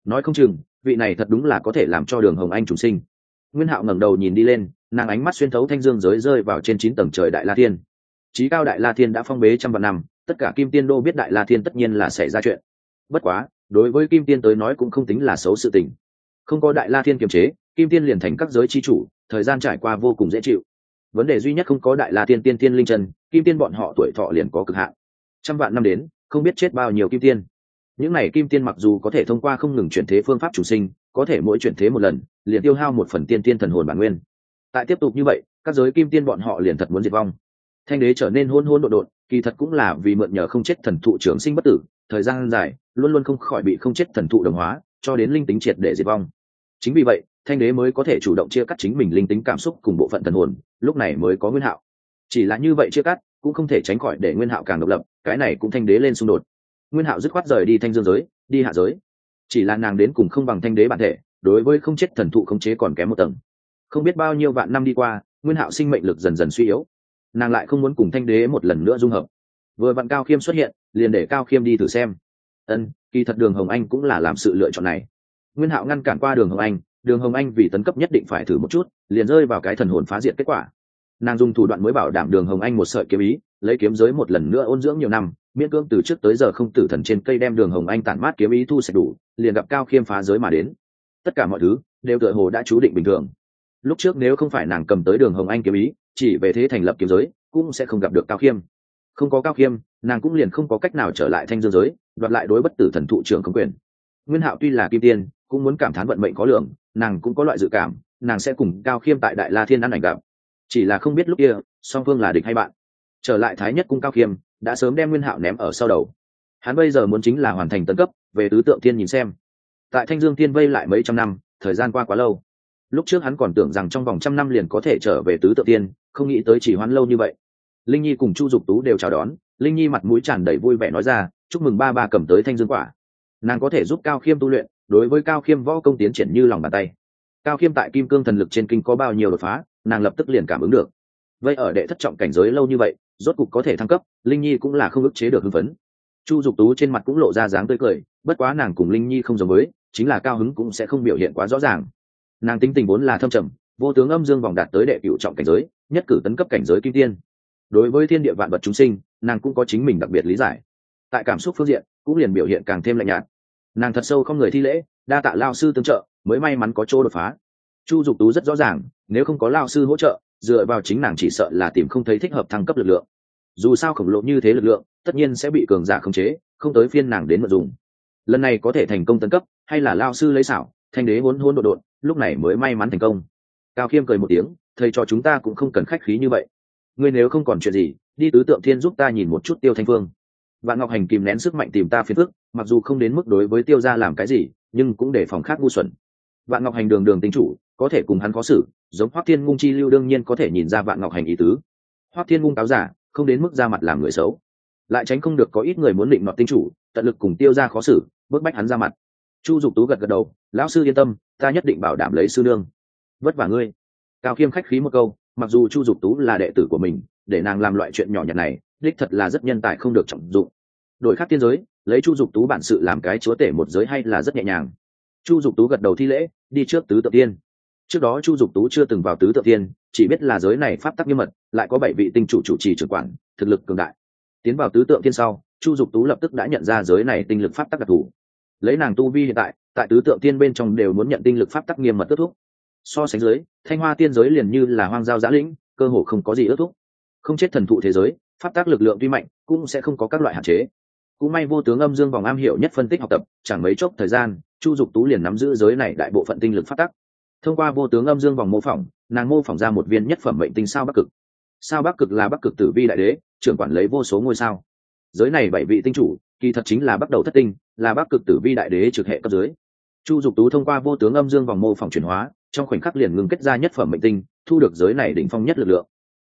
Nói không chừng, vị này thật đúng là có thể làm cho đường hồng anh trùng sinh. Nguyên hạo ngẩng đầu nhìn đi lên, nàng ánh mắt xuyên thấu thanh dương giới rơi vào trên chín tầng trời đại la thiên. Trí cao đại la thiên đã phong bế trăm vạn năm, tất cả kim tiên đô biết đại la thiên tất nhiên là xảy ra chuyện. Bất quá đối với kim tiên tới nói cũng không tính là xấu sự tình. Không có đại la thiên kiềm chế, kim tiên liền thành các giới chi chủ, thời gian trải qua vô cùng dễ chịu. Vấn đề duy nhất không có đại la tiên tiên tiên linh chân, kim tiên bọn họ tuổi thọ liền có cực hạn. Trăm vạn năm đến, không biết chết bao nhiêu kim tiên. Những n à y kim tiên mặc dù có thể thông qua không ngừng chuyển thế phương pháp chủ sinh, có thể mỗi chuyển thế một lần, liền tiêu hao một phần tiên tiên thần hồn bản nguyên. Tại tiếp tục như vậy, các giới kim tiên bọn họ liền thật muốn diệt vong thanh đế trở nên hôn hôn đột đột độn, kỳ thật cũng là vì mượn nhờ không chết thần thụ trưởng sinh bất tử, thời gian dài, luôn luôn không khỏi bị không chết thần thụ đồng hóa, cho đến linh tính triệt để diệt vong. Chính vì vậy, thanh đế mới có thể chủ động chia cắt chính mình linh tính cảm xúc cùng bộ phận thần hồn, lúc này mới có nguyên hạo. Chỉ là như vậy chia cắt, cũng không thể tránh khỏi để nguyên hạo càng độc lập, cái này cũng thanh đế lên xung đột. Nguyên hạo dứt khoát rời đi thanh dương giới, đi hạ giới. Chỉ là nàng đến cùng không bằng thanh đế bản thể, đối với không chết thần thụ khống chế còn kém một tầng. Không biết bao nhiêu vạn năm đi qua, nguyên hạo sinh mệnh lực dần dần suy yếu nàng lại không muốn cùng thanh đế một lần nữa dung hợp. Vừa vặn cao khiêm xuất hiện, liền để cao khiêm đi thử xem. Ân, kỳ thật đường hồng anh cũng là làm sự lựa chọn này. Nguyên hạo ngăn cản qua đường hồng anh, đường hồng anh vì tấn cấp nhất định phải thử một chút, liền rơi vào cái thần hồn phá diệt kết quả. Nàng dùng thủ đoạn mới bảo đảm đường hồng anh một sợi kiếm ý, lấy kiếm giới một lần nữa ôn dưỡng nhiều năm, miễn cưỡng từ trước tới giờ không tử thần trên cây đem đường hồng anh tản mát kiếm ý thu sạch đủ, liền gặp cao khiêm phá giới mà đến. Tất cả mọi thứ đều tựa hồ đã chú định bình thường lúc trước nếu không phải nàng cầm tới đường hồng anh kiếm ý, chỉ về thế thành lập kiếm giới, cũng sẽ không gặp được cao khiêm. Không có cao khiêm, nàng cũng liền không có cách nào trở lại thanh dương giới, đoạt lại đối bất tử thần thụ trưởng công quyền. Nguyên hạo tuy là kim tiên, cũng muốn cảm thán vận mệnh có lượng, nàng cũng có loại dự cảm, nàng sẽ cùng cao khiêm tại đại la thiên ăn ảnh gặp. Chỉ là không biết lúc kia, song phương là địch hay bạn. Trở lại thái nhất cung cao khiêm, đã sớm đem nguyên hạo ném ở sau đầu. Hắn bây giờ muốn chính là hoàn thành tấn cấp, về tứ tượng thiên nhìn xem. Tại thanh dương thiên vây lại mấy trăm năm, thời gian qua quá lâu lúc trước hắn còn tưởng rằng trong vòng trăm năm liền có thể trở về tứ tự tiên, không nghĩ tới chỉ hoãn lâu như vậy. Linh nhi cùng chu dục tú đều chào đón, linh nhi mặt mũi tràn đầy vui vẻ nói ra, chúc mừng ba ba cầm tới thanh dương quả. Nàng có thể giúp cao khiêm tu luyện, đối với cao khiêm võ công tiến triển như lòng bàn tay. Cao khiêm tại kim cương thần lực trên kinh có bao nhiêu đột phá, nàng lập tức liền cảm ứng được. Vậy ở đệ thất trọng cảnh giới lâu như vậy, rốt cục có thể thăng cấp, linh nhi cũng là không ức chế được hưng phấn. Chu dục tú trên mặt cũng lộ ra dáng tươi cười, bất quá nàng cùng linh nhi không giống với, chính là cao hứng cũng sẽ không biểu hiện quá rõ ràng nàng tính tình vốn là thâm trầm, vô tướng âm dương vòng đạt tới đệ cựu trọng cảnh giới, nhất cử tấn cấp cảnh giới kim tiên. Đối với thiên địa vạn vật chúng sinh, nàng cũng có chính mình đặc biệt lý giải. Tại cảm xúc phương diện, cũng liền biểu hiện càng thêm lạnh nhạt. Nàng thật sâu không người thi lễ, đa tạ lao sư tương trợ, mới may mắn có chỗ đột phá. Chu dục tú rất rõ ràng, nếu không có lao sư hỗ trợ, dựa vào chính nàng chỉ sợ là tìm không thấy thích hợp thăng cấp lực lượng. Dù sao khổng lồ như thế lực lượng, tất nhiên sẽ bị cường giả khống chế, không tới phiên nàng đến mượn dùng. Lần này có thể thành công tấn cấp, hay là lao sư lấy xảo, thanh đế hôn hôn đột đột lúc này mới may mắn thành công. Cao khiêm cười một tiếng, thầy cho chúng ta cũng không cần khách khí như vậy. Ngươi nếu không còn chuyện gì, đi tứ tượng thiên giúp ta nhìn một chút tiêu thanh phương. Vạn ngọc hành kìm nén sức mạnh tìm ta phiền phức, mặc dù không đến mức đối với tiêu ra làm cái gì, nhưng cũng để phòng khác ngu xuẩn. Vạn ngọc hành đường đường tính chủ, có thể cùng hắn có xử, giống hoác thiên ngung chi lưu đương nhiên có thể nhìn ra vạn ngọc hành ý tứ. Hoác thiên ngung cáo giả, không đến mức ra mặt làm người xấu. Lại tránh không được có ít người muốn định nọt tinh chủ, tận lực cùng tiêu ra khó xử, bức bách hắn ra mặt chu dục tú gật gật đầu, lão sư yên tâm, ta nhất định bảo đảm lấy sư nương. Vất vả ngươi. Cao khiêm khách khí một câu, mặc dù chu dục tú là đệ tử của mình, để nàng làm loại chuyện nhỏ nhặt này, đích thật là rất nhân tài không được trọng dụng. Đổi khác tiên giới, lấy chu dục tú bản sự làm cái chúa tể một giới hay là rất nhẹ nhàng. Chu dục tú gật đầu thi lễ, đi trước tứ tự tiên. Trước đó chu dục tú chưa từng vào tứ tự tiên, chỉ biết là giới này pháp tắc nghiêm mật, lại có bảy vị tinh chủ chủ trì trưởng quản, thực lực cường đại. Tiến vào tứ tượng tiên sau, chu dục tú lập tức đã nhận ra giới này tinh lực pháp tắc đặc thù lấy nàng tu vi hiện tại tại tứ tượng tiên bên trong đều muốn nhận tinh lực pháp tắc nghiêm mật ước thúc. So sánh giới, thanh hoa tiên giới liền như là hoang giao giã lĩnh, cơ hồ không có gì ước thúc. Không chết thần thụ thế giới, pháp tác lực lượng tuy mạnh, cũng sẽ không có các loại hạn chế. Cũng may vô tướng âm dương vòng am hiểu nhất phân tích học tập, chẳng mấy chốc thời gian, chu dục tú liền nắm giữ giới này đại bộ phận tinh lực pháp tắc. Thông qua vô tướng âm dương vòng mô phỏng, nàng mô phỏng ra một viên nhất phẩm mệnh tinh sao bắc cực. Sao bắc cực là bắc cực tử vi đại đế, trưởng quản lấy vô số ngôi sao. Giới này bảy vị tinh chủ kỳ thật chính là bắt đầu thất tinh, là bắc cực tử vi đại đế trực hệ cấp dưới. Chu dục tú thông qua vô tướng âm dương vòng mô phỏng chuyển hóa, trong khoảnh khắc liền ngừng kết ra nhất phẩm mệnh tinh, thu được giới này đỉnh phong nhất lực lượng.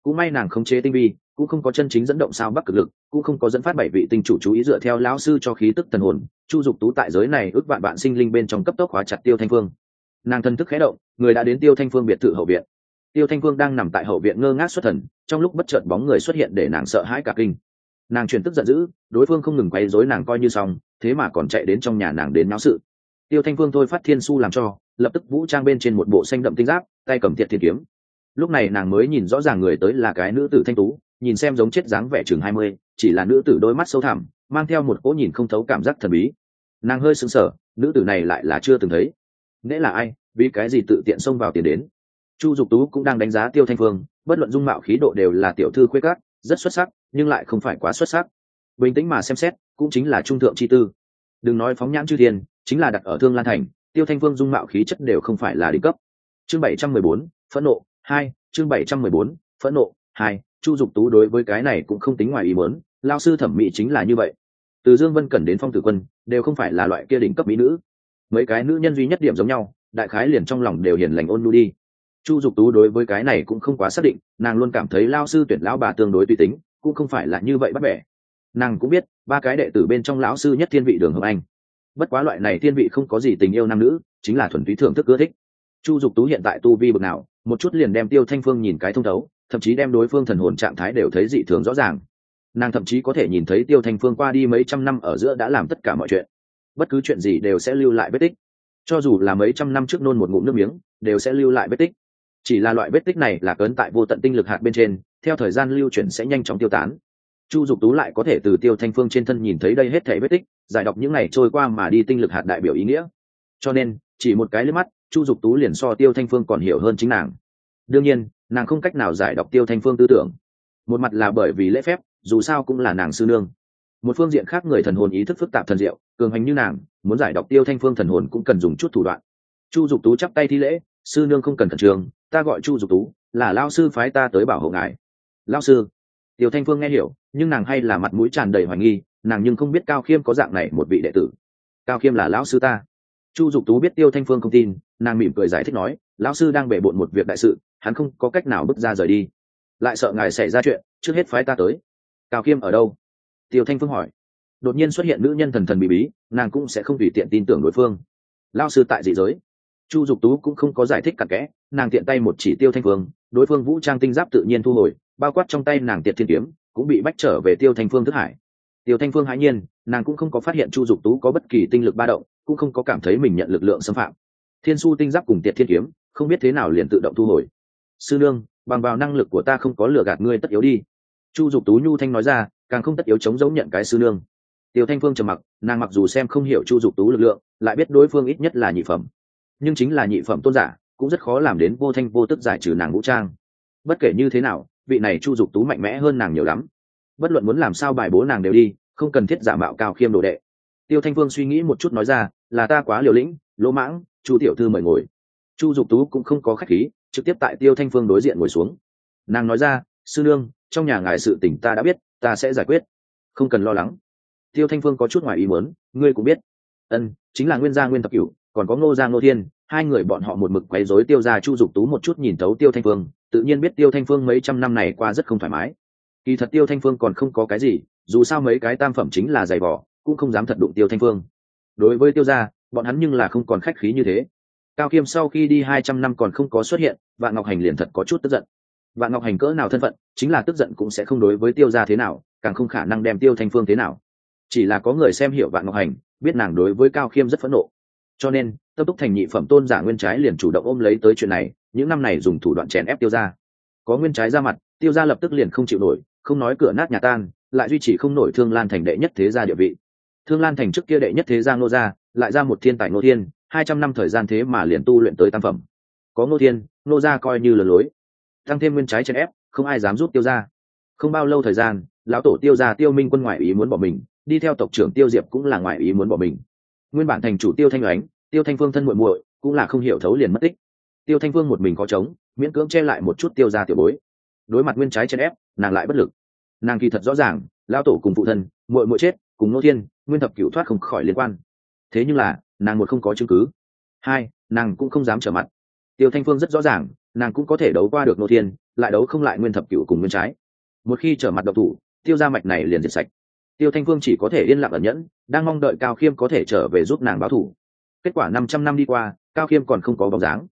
Cũng may nàng không chế tinh vi, cũng không có chân chính dẫn động sao bắc cực lực, cũng không có dẫn phát bảy vị tinh chủ chú ý dựa theo lão sư cho khí tức thần hồn, chu dục tú tại giới này ước vạn bạn sinh linh bên trong cấp tốc hóa chặt tiêu thanh phương. Nàng thân thức khẽ động, người đã đến tiêu thanh phương biệt thự hậu viện. Tiêu thanh phương đang nằm tại hậu viện ngơ ngác xuất thần, trong lúc bất chợt bóng người xuất hiện để nàng sợ hãi cả kinh nàng chuyển tức giận dữ, đối phương không ngừng quay dối nàng coi như xong, thế mà còn chạy đến trong nhà nàng đến náo sự. Tiêu thanh phương thôi phát thiên su làm cho, lập tức vũ trang bên trên một bộ xanh đậm tinh giáp, tay cầm thiệt thiệt kiếm. Lúc này nàng mới nhìn rõ ràng người tới là cái nữ tử thanh tú, nhìn xem giống chết dáng vẻ chừng hai mươi, chỉ là nữ tử đôi mắt sâu thẳm, mang theo một cỗ nhìn không thấu cảm giác thần bí. Nàng hơi sững sờ, nữ tử này lại là chưa từng thấy. Nễ là ai, vì cái gì tự tiện xông vào tiền đến? Chu dục tú cũng đang đánh giá tiêu thanh phương, bất luận dung mạo khí độ đều là tiểu thư khuê cát rất xuất sắc, nhưng lại không phải quá xuất sắc. Bình tĩnh mà xem xét, cũng chính là trung thượng chi tư. Đừng nói phóng nhãn chư thiên, chính là đặt ở thương lan thành, tiêu thanh phương dung mạo khí chất đều không phải là đỉnh cấp. Chương bảy trăm mười bốn, phẫn nộ, hai, chương bảy trăm mười bốn, phẫn nộ, hai, chu dục tú đối với cái này cũng không tính ngoài ý mớn lao sư thẩm mỹ chính là như vậy. Từ dương vân cẩn đến phong tử quân, đều không phải là loại kia đỉnh cấp mỹ nữ. Mấy cái nữ nhân duy nhất điểm giống nhau, đại khái liền trong lòng đều hiền lành ôn nu đi chu dục tú đối với cái này cũng không quá xác định, nàng luôn cảm thấy lao sư tuyển lão bà tương đối tùy tính, cũng không phải là như vậy bắt bẻ. Nàng cũng biết, ba cái đệ tử bên trong lão sư nhất thiên vị đường hồng anh. Bất quá loại này thiên vị không có gì tình yêu nam nữ, chính là thuần túy thưởng thức ưa thích. Chu dục tú hiện tại tu vi bực nào, một chút liền đem tiêu thanh phương nhìn cái thông thấu, thậm chí đem đối phương thần hồn trạng thái đều thấy dị thường rõ ràng. Nàng thậm chí có thể nhìn thấy tiêu thanh phương qua đi mấy trăm năm ở giữa đã làm tất cả mọi chuyện. Bất cứ chuyện gì đều sẽ lưu lại vết tích. Cho dù là mấy trăm năm trước nôn một ngụm nước miếng, đều sẽ lưu lại vết tích chỉ là loại vết tích này là cấn tại vô tận tinh lực hạt bên trên, theo thời gian lưu chuyển sẽ nhanh chóng tiêu tán. Chu dục tú lại có thể từ tiêu thanh phương trên thân nhìn thấy đây hết thể vết tích, giải đọc những ngày trôi qua mà đi tinh lực hạt đại biểu ý nghĩa. Cho nên, chỉ một cái lên mắt, chu dục tú liền so tiêu thanh phương còn hiểu hơn chính nàng. Đương nhiên, nàng không cách nào giải đọc tiêu thanh phương tư tưởng. Một mặt là bởi vì lễ phép, dù sao cũng là nàng sư nương. Một phương diện khác người thần hồn ý thức phức tạp thần diệu, cường hành như nàng, muốn giải đọc tiêu thanh phương thần hồn cũng cần dùng chút thủ đoạn. Chu dục tú chắp tay thi lễ, sư nương không cần thần trường ta gọi chu dục tú, là lao sư phái ta tới bảo hộ ngài. Lao sư? Tiêu thanh phương nghe hiểu, nhưng nàng hay là mặt mũi tràn đầy hoài nghi, nàng nhưng không biết cao khiêm có dạng này một vị đệ tử. Cao khiêm là lão sư ta. Chu dục tú biết tiêu thanh phương không tin, nàng mỉm cười giải thích nói, lão sư đang bể bộn một việc đại sự, hắn không có cách nào bước ra rời đi. Lại sợ ngài xảy ra chuyện, trước hết phái ta tới. Cao khiêm ở đâu? Tiêu thanh phương hỏi. Đột nhiên xuất hiện nữ nhân thần thần bị bí, nàng cũng sẽ không tùy tiện tin tưởng đối phương. Lao sư tại dị giới chu dục tú cũng không có giải thích cặn kẽ, nàng tiện tay một chỉ tiêu thanh phương, đối phương vũ trang tinh giáp tự nhiên thu hồi, bao quát trong tay nàng tiệt thiên kiếm, cũng bị bách trở về tiêu thanh phương thức hải. Tiêu thanh phương hãi nhiên, nàng cũng không có phát hiện chu dục tú có bất kỳ tinh lực ba động, cũng không có cảm thấy mình nhận lực lượng xâm phạm. Thiên su tinh giáp cùng tiệt thiên kiếm, không biết thế nào liền tự động thu hồi. Sư nương, bằng vào năng lực của ta không có lừa gạt ngươi tất yếu đi. Chu dục tú nhu thanh nói ra, càng không tất yếu chống giấu nhận cái sư nương. Tiêu thanh phương trầm mặc, nàng mặc dù xem không hiểu chu dục tú lực lượng, lại biết đối phương ít nhất là nhị phẩm nhưng chính là nhị phẩm tôn giả, cũng rất khó làm đến vô thanh vô tức giải trừ nàng vũ trang. Bất kể như thế nào, vị này chu dục tú mạnh mẽ hơn nàng nhiều lắm. Bất luận muốn làm sao bài bố nàng đều đi, không cần thiết giả mạo cao khiêm đồ đệ. Tiêu thanh phương suy nghĩ một chút nói ra, là ta quá liều lĩnh, lỗ mãng, chu tiểu thư mời ngồi. Chu dục tú cũng không có khách khí, trực tiếp tại tiêu thanh phương đối diện ngồi xuống. Nàng nói ra, sư nương, trong nhà ngài sự tỉnh ta đã biết, ta sẽ giải quyết. Không cần lo lắng. Tiêu thanh phương có chút ngoài ý muốn, ngươi cũng biết. Ân, chính là nguyên gia nguyên tập cửu còn có ngô Giang, ngô thiên hai người bọn họ một mực quấy rối tiêu ra chu dục tú một chút nhìn thấu tiêu thanh phương tự nhiên biết tiêu thanh phương mấy trăm năm này qua rất không thoải mái. Kỳ thật tiêu thanh phương còn không có cái gì dù sao mấy cái tam phẩm chính là giày vỏ cũng không dám thật đụng tiêu thanh phương. Đối với tiêu gia bọn hắn nhưng là không còn khách khí như thế. Cao khiêm sau khi đi hai trăm năm còn không có xuất hiện vạn ngọc hành liền thật có chút tức giận. Vạn ngọc hành cỡ nào thân phận chính là tức giận cũng sẽ không đối với tiêu gia thế nào càng không khả năng đem tiêu thanh phương thế nào. Chỉ là có người xem hiểu vạn ngọc hành biết nàng đối với cao khiêm rất phẫn nộ cho nên, tâm túc thành nhị phẩm tôn giả nguyên trái liền chủ động ôm lấy tới chuyện này, những năm này dùng thủ đoạn chèn ép tiêu ra có nguyên trái ra mặt, tiêu ra lập tức liền không chịu nổi, không nói cửa nát nhà tan, lại duy trì không nổi thương lan thành đệ nhất thế gia địa vị. Thương lan thành trước kia đệ nhất thế gia ngô gia, lại ra một thiên tài ngô thiên, hai trăm năm thời gian thế mà liền tu luyện tới tam phẩm. Có ngô thiên, ngô gia coi như lừa lối. Tăng thêm nguyên trái chèn ép, không ai dám rút tiêu ra không bao lâu thời gian, lão tổ tiêu gia tiêu minh quân ngoại ý muốn bỏ mình, đi theo tộc trưởng tiêu diệp cũng là ngoại ý muốn bỏ mình nguyên bản thành chủ tiêu thanh ánh tiêu thanh phương thân muội muội, cũng là không hiểu thấu liền mất tích. Tiêu thanh phương một mình có trống, miễn cưỡng che lại một chút tiêu ra tiểu bối. Đối mặt nguyên trái chen ép, nàng lại bất lực. Nàng kỳ thật rõ ràng lao tổ cùng phụ thân, muội muội chết, cùng nô thiên, nguyên thập cựu thoát không khỏi liên quan. Thế nhưng là, nàng một không có chứng cứ. Hai, nàng cũng không dám trở mặt. Tiêu thanh phương rất rõ ràng, nàng cũng có thể đấu qua được nô thiên, lại đấu không lại nguyên thập cựu cùng nguyên trái. Một khi trở mặt độc thủ, tiêu ra mạch này liền diệt sạch. Tiêu thanh phương chỉ có thể yên lặng ẩn nhẫn đang mong đợi cao khiêm có thể trở về giúp nàng báo thủ. Kết quả năm trăm năm đi qua, cao khiêm còn không có bóng dáng.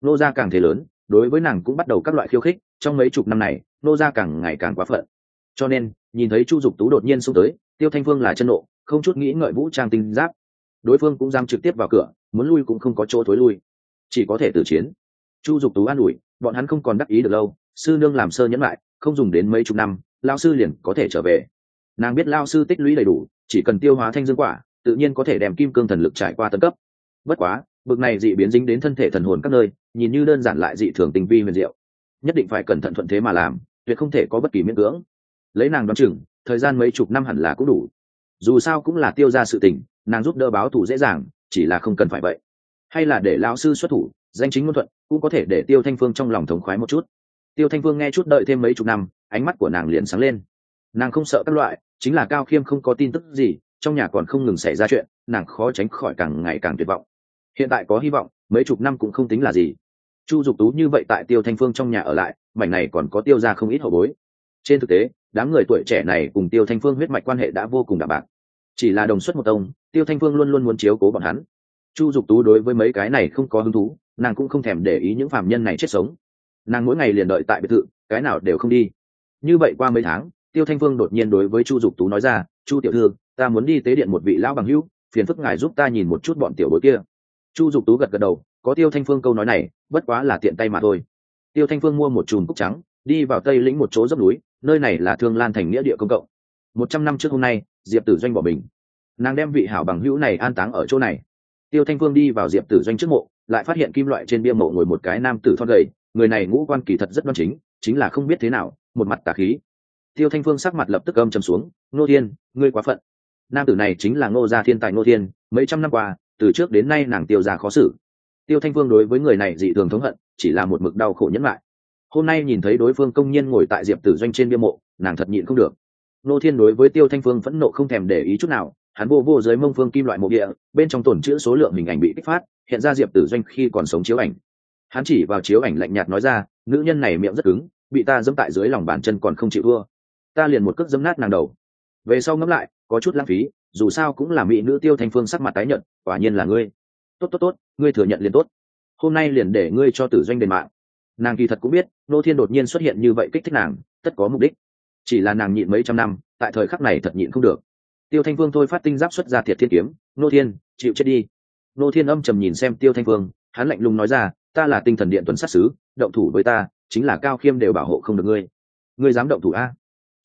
Nô gia càng thế lớn, đối với nàng cũng bắt đầu các loại khiêu khích, trong mấy chục năm này, nô gia càng ngày càng quá phận. Cho nên, nhìn thấy chu dục tú đột nhiên xông tới, tiêu thanh phương là chân nộ, không chút nghĩ ngợi vũ trang tinh giáp. Đối phương cũng giam trực tiếp vào cửa, muốn lui cũng không có chỗ thối lui. Chỉ có thể tử chiến. Chu dục tú an ủi, bọn hắn không còn đắc ý được lâu, sư nương làm sơ nhẫn lại, không dùng đến mấy chục năm lao sư liền có thể trở về nàng biết lao sư tích lũy đầy đủ, chỉ cần tiêu hóa thanh dương quả, tự nhiên có thể đem kim cương thần lực trải qua tân cấp. Bất quá, bực này dị biến dính đến thân thể thần hồn các nơi, nhìn như đơn giản lại dị thường tình vi huyền diệu. Nhất định phải cẩn thận thuận thế mà làm, tuyệt không thể có bất kỳ miễn cưỡng. Lấy nàng đoán chừng, thời gian mấy chục năm hẳn là cũng đủ. Dù sao cũng là tiêu ra sự tình, nàng giúp đỡ báo thù dễ dàng, chỉ là không cần phải vậy. Hay là để lão sư xuất thủ, danh chính ngôn thuận, cũng có thể để tiêu thanh phương trong lòng thống khoái một chút. Tiêu thanh phương nghe chút đợi thêm mấy chục năm, ánh mắt của nàng liền sáng lên nàng không sợ các loại, chính là cao khiêm không có tin tức gì, trong nhà còn không ngừng xảy ra chuyện, nàng khó tránh khỏi càng ngày càng tuyệt vọng. Hiện tại có hy vọng, mấy chục năm cũng không tính là gì. Chu dục tú như vậy tại tiêu thanh phương trong nhà ở lại, mảnh này còn có tiêu ra không ít hậu bối. Trên thực tế, đám người tuổi trẻ này cùng tiêu thanh phương huyết mạch quan hệ đã vô cùng đạm bạc. Chỉ là đồng xuất một tông, tiêu thanh phương luôn luôn muốn chiếu cố bọn hắn. Chu dục tú đối với mấy cái này không có hứng thú, nàng cũng không thèm để ý những phạm nhân này chết sống. Nàng mỗi ngày liền đợi tại biệt thự, cái nào đều không đi. Như vậy qua mấy tháng tiêu thanh phương đột nhiên đối với chu dục tú nói ra, chu tiểu thư, ta muốn đi tế điện một vị lão bằng hữu, phiền phức ngài giúp ta nhìn một chút bọn tiểu bối kia. Chu dục tú gật gật đầu, có tiêu thanh phương câu nói này, bất quá là tiện tay mà thôi. Tiêu thanh phương mua một chùm cúc trắng, đi vào tây lĩnh một chỗ dốc núi, nơi này là thương lan thành nghĩa địa công cộng. Một trăm năm trước hôm nay, diệp tử doanh bỏ mình. Nàng đem vị hảo bằng hữu này an táng ở chỗ này. Tiêu thanh phương đi vào diệp tử doanh trước mộ, lại phát hiện kim loại trên bia mộ ngồi một cái nam tử thon gầy, người này ngũ quan kỳ thật rất đoan chính chính là không biết thế nào, một mặt tà khí tiêu thanh phương sắc mặt lập tức âm trầm xuống, ngô thiên, ngươi quá phận. Nam tử này chính là ngô gia thiên tài ngô thiên, mấy trăm năm qua, từ trước đến nay nàng tiêu ra khó xử. Tiêu thanh phương đối với người này dị thường thống hận, chỉ là một mực đau khổ nhẫn lại. Hôm nay nhìn thấy đối phương công nhiên ngồi tại diệp tử doanh trên bia mộ, nàng thật nhịn không được. Nô thiên đối với tiêu thanh phương phẫn nộ không thèm để ý chút nào, hắn vô vô dưới mông phương kim loại mộ địa, bên trong tổn chữ số lượng hình ảnh bị kích phát, hiện ra diệp tử doanh khi còn sống chiếu ảnh. Hắn chỉ vào chiếu ảnh lạnh nhạt nói ra, nữ nhân này miệng rất cứng, bị ta dẫm tại dưới lòng bàn chân còn không chịu thua ta liền một cước dấm nát nàng đầu. Về sau ngẫm lại, có chút lãng phí, dù sao cũng là mỹ nữ tiêu thanh phương sắc mặt tái nhận quả nhiên là ngươi. Tốt tốt tốt, ngươi thừa nhận liền tốt. Hôm nay liền để ngươi cho tử doanh đền mạng. Nàng kỳ thật cũng biết, nô thiên đột nhiên xuất hiện như vậy kích thích nàng, tất có mục đích. Chỉ là nàng nhịn mấy trăm năm, tại thời khắc này thật nhịn không được. Tiêu thanh phương thôi phát tinh giáp xuất ra thiệt thiên kiếm, nô thiên, chịu chết đi. Nô thiên âm trầm nhìn xem tiêu thanh phương, hắn lạnh lùng nói ra, ta là tinh thần điện tuần sát xứ động thủ với ta, chính là cao khiêm đều bảo hộ không được ngươi. Ngươi dám động thủ a?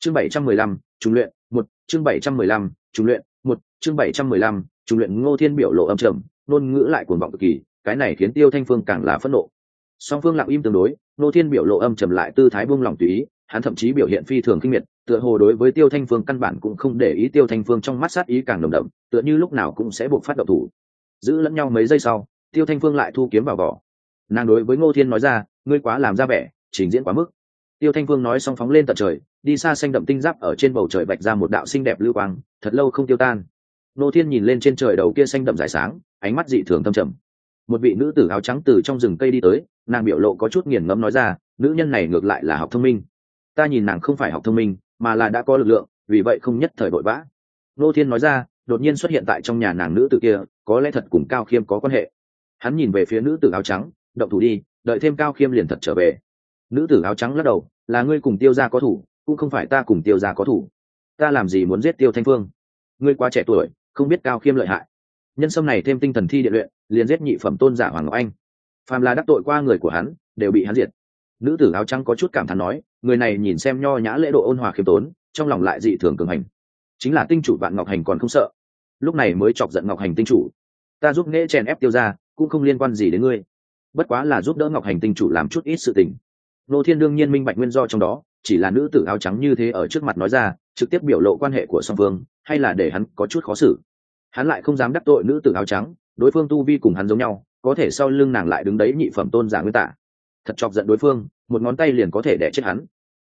Chương bảy trăm mười lăm trung luyện, một, chương bảy trăm mười lăm trung luyện, một, chương bảy trăm mười lăm trung luyện ngô thiên biểu lộ âm trầm, ngôn ngữ lại cuồng vọng cực kỳ, cái này khiến tiêu thanh phương càng là phẫn nộ. Song phương lặng im tương đối, ngô thiên biểu lộ âm trầm lại tư thái buông lỏng tùy ý, hắn thậm chí biểu hiện phi thường kinh miệt, tựa hồ đối với tiêu thanh phương căn bản cũng không để ý tiêu thanh phương trong mắt sát ý càng nồng đậm, tựa như lúc nào cũng sẽ buộc phát động thủ. Giữ lẫn nhau mấy giây sau, tiêu thanh phương lại thu kiếm vào vỏ. Nàng đối với ngô thiên nói ra, ngươi quá làm ra vẻ, trình diễn quá mức. Tiêu thanh phương nói xong phóng lên tận trời đi xa xanh đậm tinh giáp ở trên bầu trời bạch ra một đạo xinh đẹp lưu quang, thật lâu không tiêu tan. Nô thiên nhìn lên trên trời đầu kia xanh đậm dài sáng, ánh mắt dị thường thâm trầm. Một vị nữ tử áo trắng từ trong rừng cây đi tới, nàng biểu lộ có chút nghiền ngẫm nói ra, nữ nhân này ngược lại là học thông minh. Ta nhìn nàng không phải học thông minh, mà là đã có lực lượng, vì vậy không nhất thời vội vã. Nô thiên nói ra, đột nhiên xuất hiện tại trong nhà nàng nữ tử kia, có lẽ thật cùng cao khiêm có quan hệ. Hắn nhìn về phía nữ tử áo trắng, động thủ đi, đợi thêm cao khiêm liền thật trở về. Nữ tử áo trắng lắc đầu, là ngươi cùng tiêu gia có thủ cũng không phải ta cùng tiêu gia có thủ. Ta làm gì muốn giết tiêu thanh phương? Ngươi quá trẻ tuổi, không biết cao khiêm lợi hại. Nhân sâm này thêm tinh thần thi điện luyện, liền giết nhị phẩm tôn giả hoàng ngọc anh. Phàm là đắc tội qua người của hắn, đều bị hắn diệt. Nữ tử áo trắng có chút cảm thán nói, người này nhìn xem nho nhã lễ độ ôn hòa khiêm tốn, trong lòng lại dị thường cường hành. Chính là tinh chủ vạn ngọc hành còn không sợ. Lúc này mới chọc giận ngọc hành tinh chủ. Ta giúp nghễ chèn ép tiêu ra cũng không liên quan gì đến ngươi. Bất quá là giúp đỡ ngọc hành tinh chủ làm chút ít sự tình. Nô thiên đương nhiên minh bạch nguyên do trong đó chỉ là nữ tử áo trắng như thế ở trước mặt nói ra, trực tiếp biểu lộ quan hệ của song phương, hay là để hắn có chút khó xử. Hắn lại không dám đắc tội nữ tử áo trắng, đối phương tu vi cùng hắn giống nhau, có thể sau lưng nàng lại đứng đấy nhị phẩm tôn giả nguyên tả. Thật chọc giận đối phương, một ngón tay liền có thể đẻ chết hắn.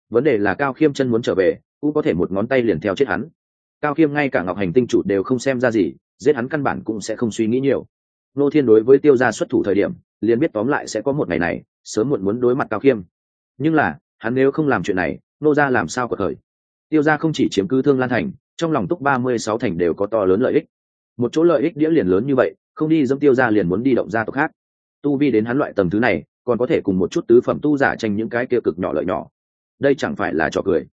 Vấn đề là cao khiêm chân muốn trở về, cũng có thể một ngón tay liền theo chết hắn. Cao khiêm ngay cả ngọc hành tinh chủ đều không xem ra gì, giết hắn căn bản cũng sẽ không suy nghĩ nhiều. Nô thiên đối với tiêu g i a xuất thủ thời điểm, liền biết tóm lại sẽ có một ngày này, sớm muộn muốn đối mặt cao khiêm. Nhưng là hắn nếu không làm chuyện này, nô ra làm sao có thời? Tiêu ra không chỉ chiếm cứ thương lan thành, trong lòng túc ba mươi sáu thành đều có to lớn lợi ích. Một chỗ lợi ích đĩa liền lớn như vậy, không đi dâm tiêu ra liền muốn đi động gia tộc khác. Tu vi đến hắn loại tầm thứ này, còn có thể cùng một chút tứ phẩm tu giả tranh những cái kia cực nhỏ lợi nhỏ. Đây chẳng phải là trò cười.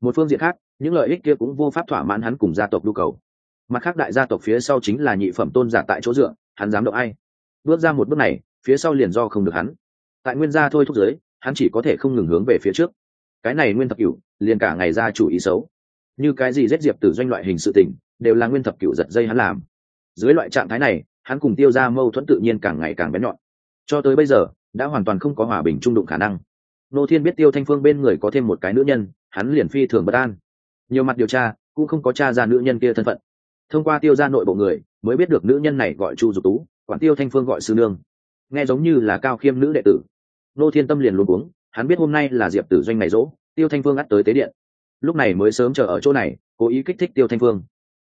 Một phương diện khác, những lợi ích kia cũng vô pháp thỏa mãn hắn cùng gia tộc nhu cầu. Mặt khác đại gia tộc phía sau chính là nhị phẩm tôn giả tại chỗ dựa, hắn dám động ai? Bước ra một bước này, phía sau liền do không được hắn. Tại nguyên gia thôi thúc giới hắn chỉ có thể không ngừng hướng về phía trước. Cái này nguyên thập cửu, liền cả ngày ra chủ ý xấu. Như cái gì rét diệp từ doanh loại hình sự tình, đều là nguyên thập cửu giật dây hắn làm. Dưới loại trạng thái này, hắn cùng tiêu ra mâu thuẫn tự nhiên càng ngày càng bén nhọn. Cho tới bây giờ, đã hoàn toàn không có hòa bình trung đụng khả năng. Nô thiên biết tiêu thanh phương bên người có thêm một cái nữ nhân, hắn liền phi thường bất an. Nhiều mặt điều tra, cũng không có t r a ra nữ nhân kia thân phận. Thông qua tiêu ra nội bộ người, mới biết được nữ nhân này gọi chu dục tú, quản tiêu thanh phương gọi sư nương. Nghe giống như là cao khiêm nữ đệ tử nô thiên tâm liền luôn uống hắn biết hôm nay là diệp tử doanh ngày rỗ, tiêu thanh phương ắt tới tế điện. Lúc này mới sớm chờ ở chỗ này, cố ý kích thích tiêu thanh phương.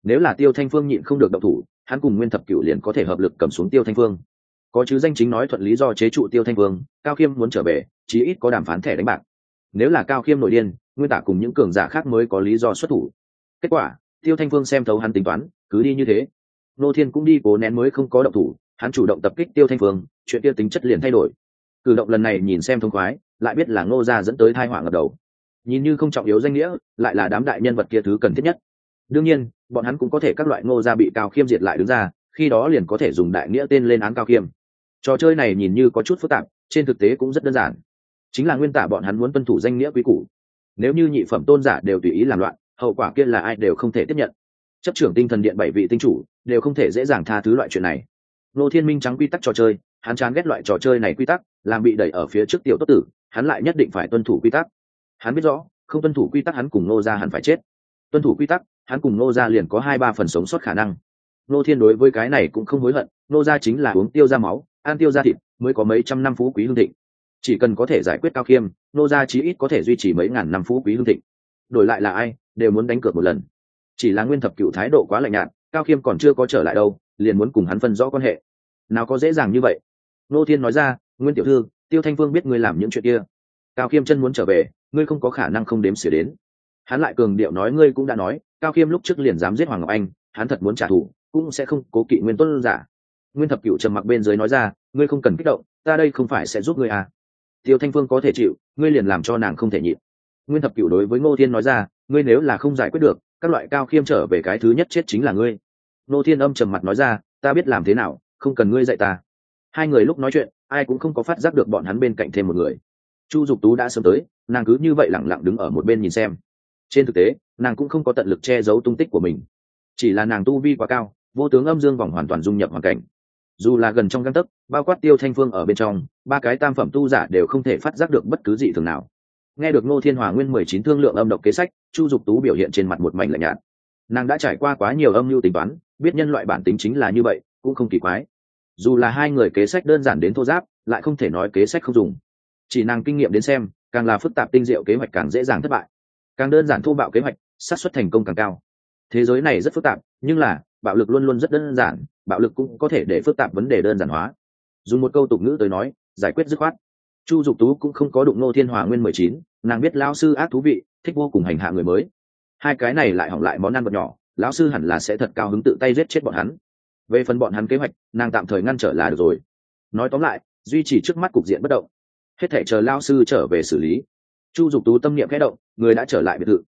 Nếu là tiêu thanh phương nhịn không được độc thủ, hắn cùng nguyên thập cửu liền có thể hợp lực cầm xuống tiêu thanh phương. Có chứ danh chính nói thuận lý do chế trụ tiêu thanh vương cao khiêm muốn trở về, chí ít có đàm phán thẻ đánh bạc. Nếu là cao khiêm nội điên, nguyên tả cùng những cường giả khác mới có lý do xuất thủ. Kết quả, tiêu thanh vương xem thấu hắn tính toán, cứ đi như thế. Nô thiên cũng đi cố nén mới không có động thủ, hắn chủ động tập kích tiêu thanh vương chuyện tiêu tính chất liền thay đổi cử động lần này nhìn xem thông khoái, lại biết là ngô gia dẫn tới thai họa ngập đầu. Nhìn như không trọng yếu danh nghĩa, lại là đám đại nhân vật kia thứ cần thiết nhất. Đương nhiên, bọn hắn cũng có thể các loại ngô gia bị cao khiêm diệt lại đứng ra, khi đó liền có thể dùng đại nghĩa tên lên án cao khiêm. Trò chơi này nhìn như có chút phức tạp, trên thực tế cũng rất đơn giản. Chính là nguyên tả bọn hắn muốn tuân thủ danh nghĩa quý củ. Nếu như nhị phẩm tôn giả đều tùy ý làm loạn, hậu quả kia là ai đều không thể tiếp nhận. Chấp trưởng tinh thần điện bảy vị tinh chủ, đều không thể dễ dàng tha thứ loại chuyện này. Nô thiên minh trắng quy tắc trò chơi, hắn chán ghét loại trò chơi này quy tắc làm bị đẩy ở phía trước tiểu tốt tử, hắn lại nhất định phải tuân thủ quy tắc. Hắn biết rõ, không tuân thủ quy tắc hắn cùng nô ra hẳn phải chết. Tuân thủ quy tắc, hắn cùng nô ra liền có hai ba phần sống sót khả năng. Nô thiên đối với cái này cũng không hối hận nô ra chính là uống tiêu ra máu, ăn tiêu ra thịt mới có mấy trăm năm phú quý hương thịnh. Chỉ cần có thể giải quyết cao khiêm nô ra chí ít có thể duy trì mấy ngàn năm phú quý hương thịnh. Đổi lại là ai, đều muốn đánh cược một lần. Chỉ là nguyên thập cựu thái độ quá lạnh nhạt, cao khiêm còn chưa có trở lại đâu, liền muốn cùng hắn phân rõ quan hệ. Nào có dễ dàng như vậy? Nô thiên nói ra nguyên tiểu thư, tiêu thanh phương biết ngươi làm những chuyện kia. Cao khiêm chân muốn trở về, ngươi không có khả năng không đếm xỉa đến. Hắn lại cường điệu nói ngươi cũng đã nói, cao khiêm lúc trước liền dám giết hoàng ngọc anh, hắn thật muốn trả thù, cũng sẽ không cố kỵ nguyên tuân giả. Nguyên thập cựu trầm mặc bên dưới nói ra, ngươi không cần kích động, ta đây không phải sẽ giúp ngươi à. Tiêu thanh phương có thể chịu, ngươi liền làm cho nàng không thể nhịn. Nguyên thập cựu đối với ngô thiên nói ra, ngươi nếu là không giải quyết được, các loại cao khiêm trở về cái thứ nhất chết chính là ngươi. Ngô thiên âm trầm mặt nói ra, ta biết làm thế nào, không cần ngươi dạy ta hai người lúc nói chuyện, ai cũng không có phát giác được bọn hắn bên cạnh thêm một người. Chu dục tú đã sớm tới, nàng cứ như vậy lẳng lặng đứng ở một bên nhìn xem. Trên thực tế, nàng cũng không có tận lực che giấu tung tích của mình. Chỉ là nàng tu vi quá cao, vô tướng âm dương vòng hoàn toàn dung nhập hoàn cảnh. Dù là gần trong găng tấc, bao quát tiêu thanh phương ở bên trong, ba cái tam phẩm tu giả đều không thể phát giác được bất cứ gì thường nào. Nghe được ngô thiên hòa nguyên mười chín thương lượng âm độc kế sách, chu dục tú biểu hiện trên mặt một mảnh lạnh nhạt. Nàng đã trải qua quá nhiều âm mưu tính toán, biết nhân loại bản tính chính là như vậy, cũng không kỳ quái dù là hai người kế sách đơn giản đến thô giáp, lại không thể nói kế sách không dùng. Chỉ nàng kinh nghiệm đến xem, càng là phức tạp tinh diệu kế hoạch càng dễ dàng thất bại. Càng đơn giản thô bạo kế hoạch, xác suất thành công càng cao. Thế giới này rất phức tạp, nhưng là, bạo lực luôn luôn rất đơn giản, bạo lực cũng có thể để phức tạp vấn đề đơn giản hóa. Dùng một câu tục ngữ tới nói, giải quyết dứt khoát. Chu dục tú cũng không có đụng nô thiên hòa nguyên mười chín, nàng biết Lão sư ác thú vị, thích vô cùng hành hạ người mới. Hai cái này lại hỏng lại món ăn vật nhỏ, lão sư hẳn là sẽ thật cao hứng tự tay giết chết bọn hắn về phần bọn hắn kế hoạch, nàng tạm thời ngăn trở là được rồi. Nói tóm lại, duy trì trước mắt cục diện bất động. Hết thể chờ lao sư trở về xử lý. Chu dục tú tâm niệm khẽ động, người đã trở lại biệt thự.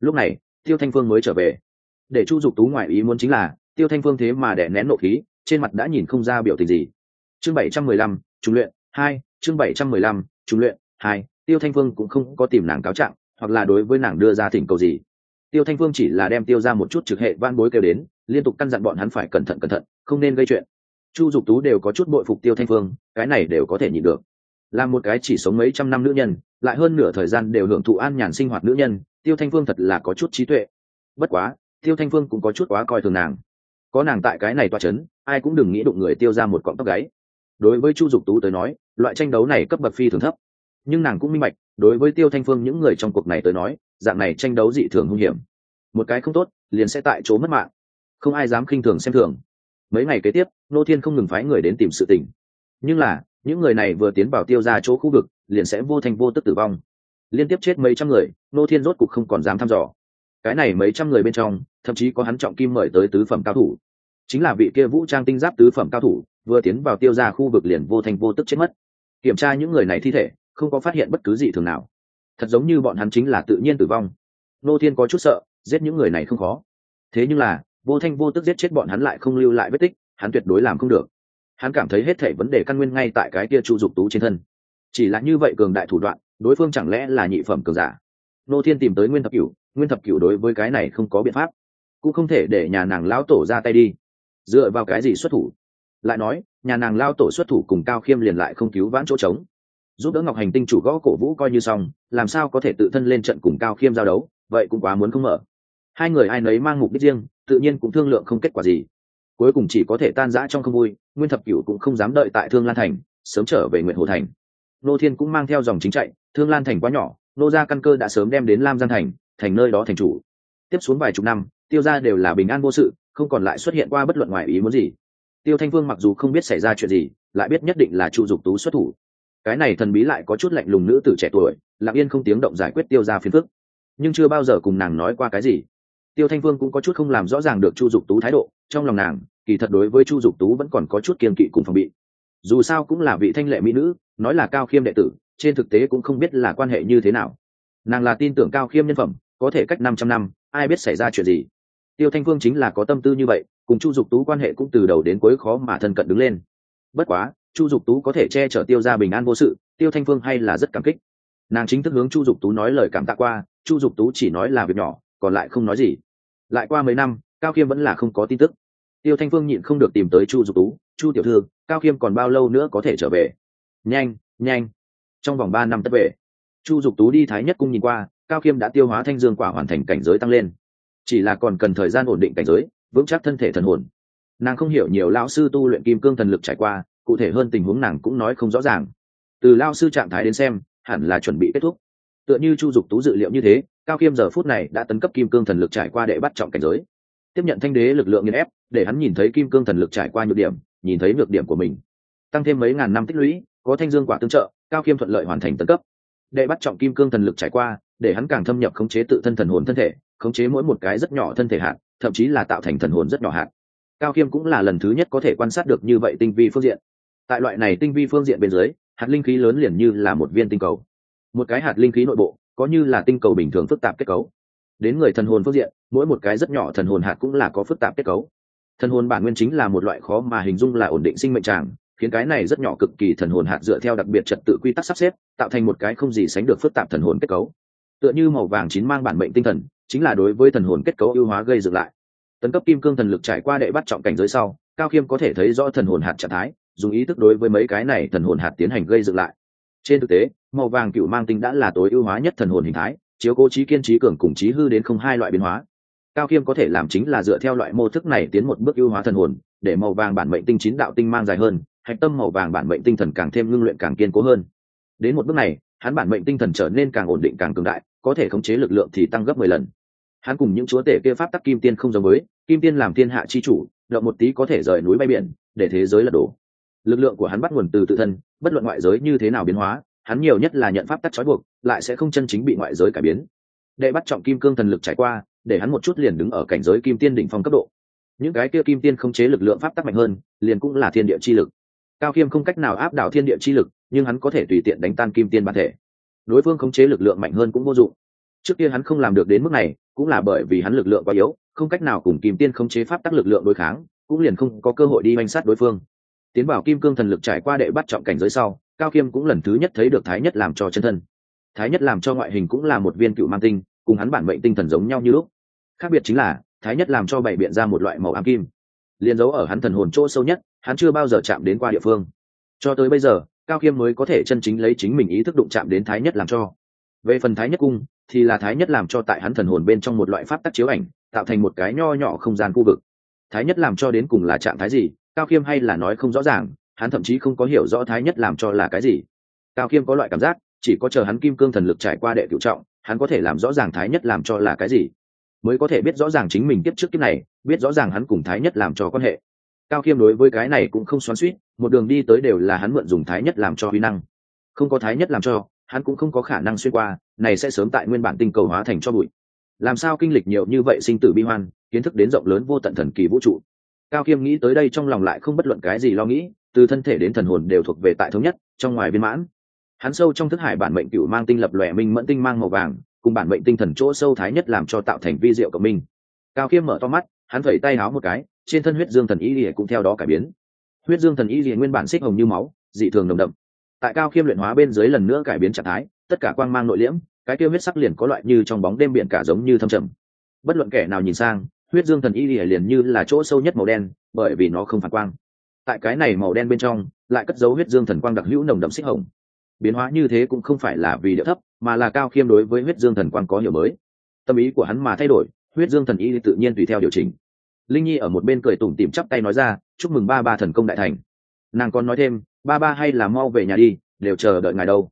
Lúc này, tiêu thanh phương mới trở về. Để chu dục tú ngoại ý muốn chính là, tiêu thanh phương thế mà đẻ nén nộ khí, trên mặt đã nhìn không ra biểu tình gì. Chương bảy trăm mười lăm trung luyện hai, chương bảy trăm mười lăm trung luyện hai, tiêu thanh phương cũng không có tìm nàng cáo trạng, hoặc là đối với nàng đưa ra thỉnh cầu gì tiêu thanh phương chỉ là đem tiêu ra một chút trực hệ van bối kêu đến, liên tục căn dặn bọn hắn phải cẩn thận cẩn thận, không nên gây chuyện. Chu dục tú đều có chút bội phục tiêu thanh phương, cái này đều có thể nhịn được. Là một cái chỉ sống mấy trăm năm nữ nhân, lại hơn nửa thời gian đều hưởng thụ an nhàn sinh hoạt nữ nhân, tiêu thanh phương thật là có chút trí tuệ. Bất quá, tiêu thanh phương cũng có chút quá coi thường nàng. Có nàng tại cái này toa c h ấ n ai cũng đừng nghĩ đụng người tiêu ra một cọng tóc gáy. Đối với chu dục tú tới nói, loại tranh đấu này cấp bậc phi thường thấp. Nhưng nàng cũng minh bạch, đối với tiêu thanh phương những người trong cuộc này tới nói dạng này tranh đấu dị thường hung hiểm. Một cái không tốt, liền sẽ tại chỗ mất mạng. Không ai dám khinh thường xem thường. Mấy ngày kế tiếp, nô thiên không ngừng phái người đến tìm sự tình. Nhưng là, những người này vừa tiến vào tiêu ra chỗ khu vực, liền sẽ vô thành vô tức tử vong. Liên tiếp chết mấy trăm người, nô thiên rốt cục không còn dám thăm dò. Cái này mấy trăm người bên trong, thậm chí có hắn trọng kim mời tới tứ phẩm cao thủ. Chính là vị kia vũ trang tinh giáp tứ phẩm cao thủ, vừa tiến vào tiêu ra khu vực liền vô thành vô tức chết mất. Kiểm tra những người này thi thể, không có phát hiện bất cứ gì thường nào thật giống như bọn hắn chính là tự nhiên tử vong. Nô thiên có chút sợ, giết những người này không khó. Thế nhưng là, vô thanh vô tức giết chết bọn hắn lại không lưu lại vết tích, hắn tuyệt đối làm không được. Hắn cảm thấy hết thể vấn đề căn nguyên ngay tại cái kia chu dục tú trên thân. Chỉ là như vậy cường đại thủ đoạn, đối phương chẳng lẽ là nhị phẩm cường giả? Nô thiên tìm tới nguyên thập cửu, nguyên thập cửu đối với cái này không có biện pháp. Cũng không thể để nhà nàng lão tổ ra tay đi. Dựa vào cái gì xuất thủ? Lại nói, nhà nàng lao tổ xuất thủ cùng cao khiêm liền lại không cứu vãn chỗ trống giúp đỡ ngọc hành tinh chủ gõ cổ vũ coi như xong, làm sao có thể tự thân lên trận cùng cao khiêm giao đấu, vậy cũng quá muốn không mở. Hai người ai nấy mang mục đích riêng, tự nhiên cũng thương lượng không kết quả gì. Cuối cùng chỉ có thể tan rã trong không vui, nguyên thập cửu cũng không dám đợi tại thương lan thành, sớm trở về nguyện hồ thành. Nô thiên cũng mang theo dòng chính chạy, thương lan thành quá nhỏ, nô gia căn cơ đã sớm đem đến lam giang thành thành nơi đó thành chủ. Tiếp xuống vài chục năm, tiêu ra đều là bình an vô sự, không còn lại xuất hiện qua bất luận ngoài ý muốn gì. Tiêu thanh vương mặc dù không biết xảy ra chuyện gì, lại biết nhất định là chu dục tú xuất thủ cái này thần bí lại có chút lạnh lùng nữ tử trẻ tuổi, lặng yên không tiếng động giải quyết tiêu ra phiền phức. Nhưng chưa bao giờ cùng nàng nói qua cái gì. Tiêu thanh vương cũng có chút không làm rõ ràng được chu dục tú thái độ, trong lòng nàng, kỳ thật đối với chu dục tú vẫn còn có chút kiên kỵ cùng phòng bị. Dù sao cũng là vị thanh lệ mỹ nữ, nói là cao khiêm đệ tử, trên thực tế cũng không biết là quan hệ như thế nào. Nàng là tin tưởng cao khiêm nhân phẩm, có thể cách năm trăm năm, ai biết xảy ra chuyện gì. Tiêu thanh phương chính là có tâm tư như vậy, cùng chu dục tú quan hệ cũng từ đầu đến cuối khó mà thân cận đứng lên. Bất quá chu dục tú có thể che chở tiêu ra bình an vô sự, tiêu thanh phương hay là rất cảm kích. Nàng chính thức hướng chu dục tú nói lời cảm tạ qua, chu dục tú chỉ nói là việc nhỏ, còn lại không nói gì. Lại qua mấy năm, cao khiêm vẫn là không có tin tức. Tiêu thanh phương nhịn không được tìm tới chu dục tú, chu tiểu thư, cao khiêm còn bao lâu nữa có thể trở về? Nhanh nhanh. Trong vòng ba năm tất về, chu dục tú đi thái nhất cung nhìn qua, cao khiêm đã tiêu hóa thanh dương quả hoàn thành cảnh giới tăng lên. Chỉ là còn cần thời gian ổn định cảnh giới, vững chắc thân thể thần hồn. Nàng không hiểu nhiều lão sư tu luyện kim cương thần lực trải qua cụ thể hơn tình huống nàng cũng nói không rõ ràng. Từ lao sư trạng thái đến xem hẳn là chuẩn bị kết thúc. Tựa như chu dục tú dự liệu như thế cao khiêm giờ phút này đã tấn cấp kim cương thần lực trải qua để bắt trọng cảnh giới. Tiếp nhận thanh đế lực lượng nghiên ép để hắn nhìn thấy kim cương thần lực trải qua nhược điểm nhìn thấy nhược điểm của mình. Tăng thêm mấy ngàn năm tích lũy có thanh dương quả tương trợ cao khiêm thuận lợi hoàn thành tấn cấp. Đệ bắt trọng kim cương thần lực trải qua để hắn càng thâm nhập khống chế tự thân thần hồn thân thể khống chế mỗi một cái rất nhỏ thân thể hạn, thậm chí là tạo thành thần hồn rất nhỏ hạn. cao khiêm cũng là lần thứ nhất có thể quan sát được như vậy tinh vi phương diện tại loại này tinh vi phương diện bên dưới, hạt linh khí lớn liền như là một viên tinh cầu. Một cái hạt linh khí nội bộ, có như là tinh cầu bình thường phức tạp kết cấu. Đến người thần hồn phương diện, mỗi một cái rất nhỏ thần hồn hạt cũng là có phức tạp kết cấu. Thần hồn bản nguyên chính là một loại khó mà hình dung là ổn định sinh mệnh tràng khiến cái này rất nhỏ cực kỳ thần hồn hạt dựa theo đặc biệt trật tự quy tắc sắp xếp, tạo thành một cái không gì sánh được phức tạp thần hồn kết cấu. Tựa như màu vàng chín mang bản mệnh tinh thần, chính là đối với thần hồn kết cấu ưu hóa gây dựng lại. Tấn cấp kim cương thần lực trải qua đệ bắt trọng cảnh giới sau, cao khiêm có thể thấy rõ thần hồn hạt trạng thái dùng ý thức đối với mấy cái này thần hồn hạt tiến hành gây dựng lại. Trên thực tế, màu vàng cựu mang tinh đã là tối ưu hóa nhất thần hồn hình thái, chiếu cố trí kiên trí cường cùng trí hư đến không hai loại biến hóa. Cao khiêm có thể làm chính là dựa theo loại mô thức này tiến một bước ưu hóa thần hồn, để màu vàng bản mệnh tinh chín đạo tinh mang dài hơn, hạch tâm màu vàng bản mệnh tinh thần càng thêm ngưng luyện càng kiên cố hơn. Đến một bước này, hắn bản mệnh tinh thần trở nên càng ổn định càng cường đại, có thể khống chế lực lượng thì tăng gấp mười lần. Hắn cùng những chúa tể kia pháp tắc kim tiên không giống với, kim tiên làm thiên hạ chi chủ, động một tí có thể rời núi bay biển, để thế giới lật đổ lực lượng của hắn bắt nguồn từ tự thân, bất luận ngoại giới như thế nào biến hóa, hắn nhiều nhất là nhận pháp tắc trói buộc, lại sẽ không chân chính bị ngoại giới cải biến. Đệ bắt trọng kim cương thần lực trải qua, để hắn một chút liền đứng ở cảnh giới kim tiên đỉnh phong cấp độ. Những cái kia kim tiên không chế lực lượng pháp tắc mạnh hơn, liền cũng là thiên địa chi lực. Cao khiêm không cách nào áp đảo thiên địa chi lực, nhưng hắn có thể tùy tiện đánh tan kim tiên bản thể. Đối phương khống chế lực lượng mạnh hơn cũng vô dụng. Trước kia hắn không làm được đến mức này, cũng là bởi vì hắn lực lượng quá yếu, không cách nào cùng kim tiên khống chế pháp tắc lực lượng đối kháng, cũng liền không có cơ hội đi manh sát đối phương tiến vào kim cương thần lực trải qua đệ bắt trọng cảnh giới sau, cao khiêm cũng lần thứ nhất thấy được thái nhất làm cho chân thân. Thái nhất làm cho ngoại hình cũng là một viên cựu mang tinh, cùng hắn bản mệnh tinh thần giống nhau như lúc. Khác biệt chính là, thái nhất làm cho bảy biện ra một loại màu ám kim. Liền giấu ở hắn thần hồn chỗ sâu nhất, hắn chưa bao giờ chạm đến qua địa phương. Cho tới bây giờ, cao khiêm mới có thể chân chính lấy chính mình ý thức đụng chạm đến thái nhất làm cho. Về phần thái nhất cung, thì là thái nhất làm cho tại hắn thần hồn bên trong một loại pháp tắc chiếu ảnh, tạo thành một cái nho nhỏ không gian khu vực. Thái nhất làm cho đến cùng là trạng thái gì? Cao khiêm hay là nói không rõ ràng, hắn thậm chí không có hiểu rõ thái nhất làm cho là cái gì. Cao khiêm có loại cảm giác, chỉ có chờ hắn kim cương thần lực trải qua đệ cựu trọng, hắn có thể làm rõ ràng thái nhất làm cho là cái gì, mới có thể biết rõ ràng chính mình tiếp trước kiếp này, biết rõ ràng hắn cùng thái nhất làm cho quan hệ. Cao khiêm đối với cái này cũng không xoắn suýt một đường đi tới đều là hắn mượn dùng thái nhất làm cho huy năng. Không có thái nhất làm cho, hắn cũng không có khả năng xuyên qua, này sẽ sớm tại nguyên bản tinh cầu hóa thành cho bụi. Làm sao kinh lịch nhiều như vậy sinh tử bi hoan, kiến thức đến rộng lớn vô tận thần kỳ vũ trụ cao khiêm nghĩ tới đây trong lòng lại không bất luận cái gì lo nghĩ, từ thân thể đến thần hồn đều thuộc về tại thống nhất, trong ngoài viên mãn. Hắn sâu trong thức hải bản mệnh cựu mang tinh lập lòe minh mẫn tinh mang màu vàng, cùng bản mệnh tinh thần chỗ sâu thái nhất làm cho tạo thành vi diệu của mình cao khiêm mở to mắt, hắn phẩy tay háo một cái, trên thân huyết dương thần y lìa cũng theo đó cải biến. Huyết dương thần y lìa nguyên bản xích hồng như máu, dị thường nồng đậm. Tại cao khiêm luyện hóa bên dưới lần nữa cải biến trạng thái, tất cả quang mang nội liễm, cái tiêu huyết sắc liền có loại như trong bóng đêm biển cả giống như thâm trầm. Bất luận kẻ nào nhìn sang huyết dương thần y lìa liền như là chỗ sâu nhất màu đen, bởi vì nó không phản quang. Tại cái này màu đen bên trong, lại cất dấu huyết dương thần quang đặc hữu nồng đậm xích hồng. Biến hóa như thế cũng không phải là vì địa thấp, mà là cao khiêm đối với huyết dương thần quang có hiểu mới. Tâm ý của hắn mà thay đổi, huyết dương thần y tự nhiên tùy theo điều chỉnh. Linh nhi ở một bên cười tủm tỉm chắp tay nói ra, chúc mừng ba ba thần công đại thành. Nàng còn nói thêm, ba ba hay là mau về nhà đi, đều chờ đợi ngài đâu.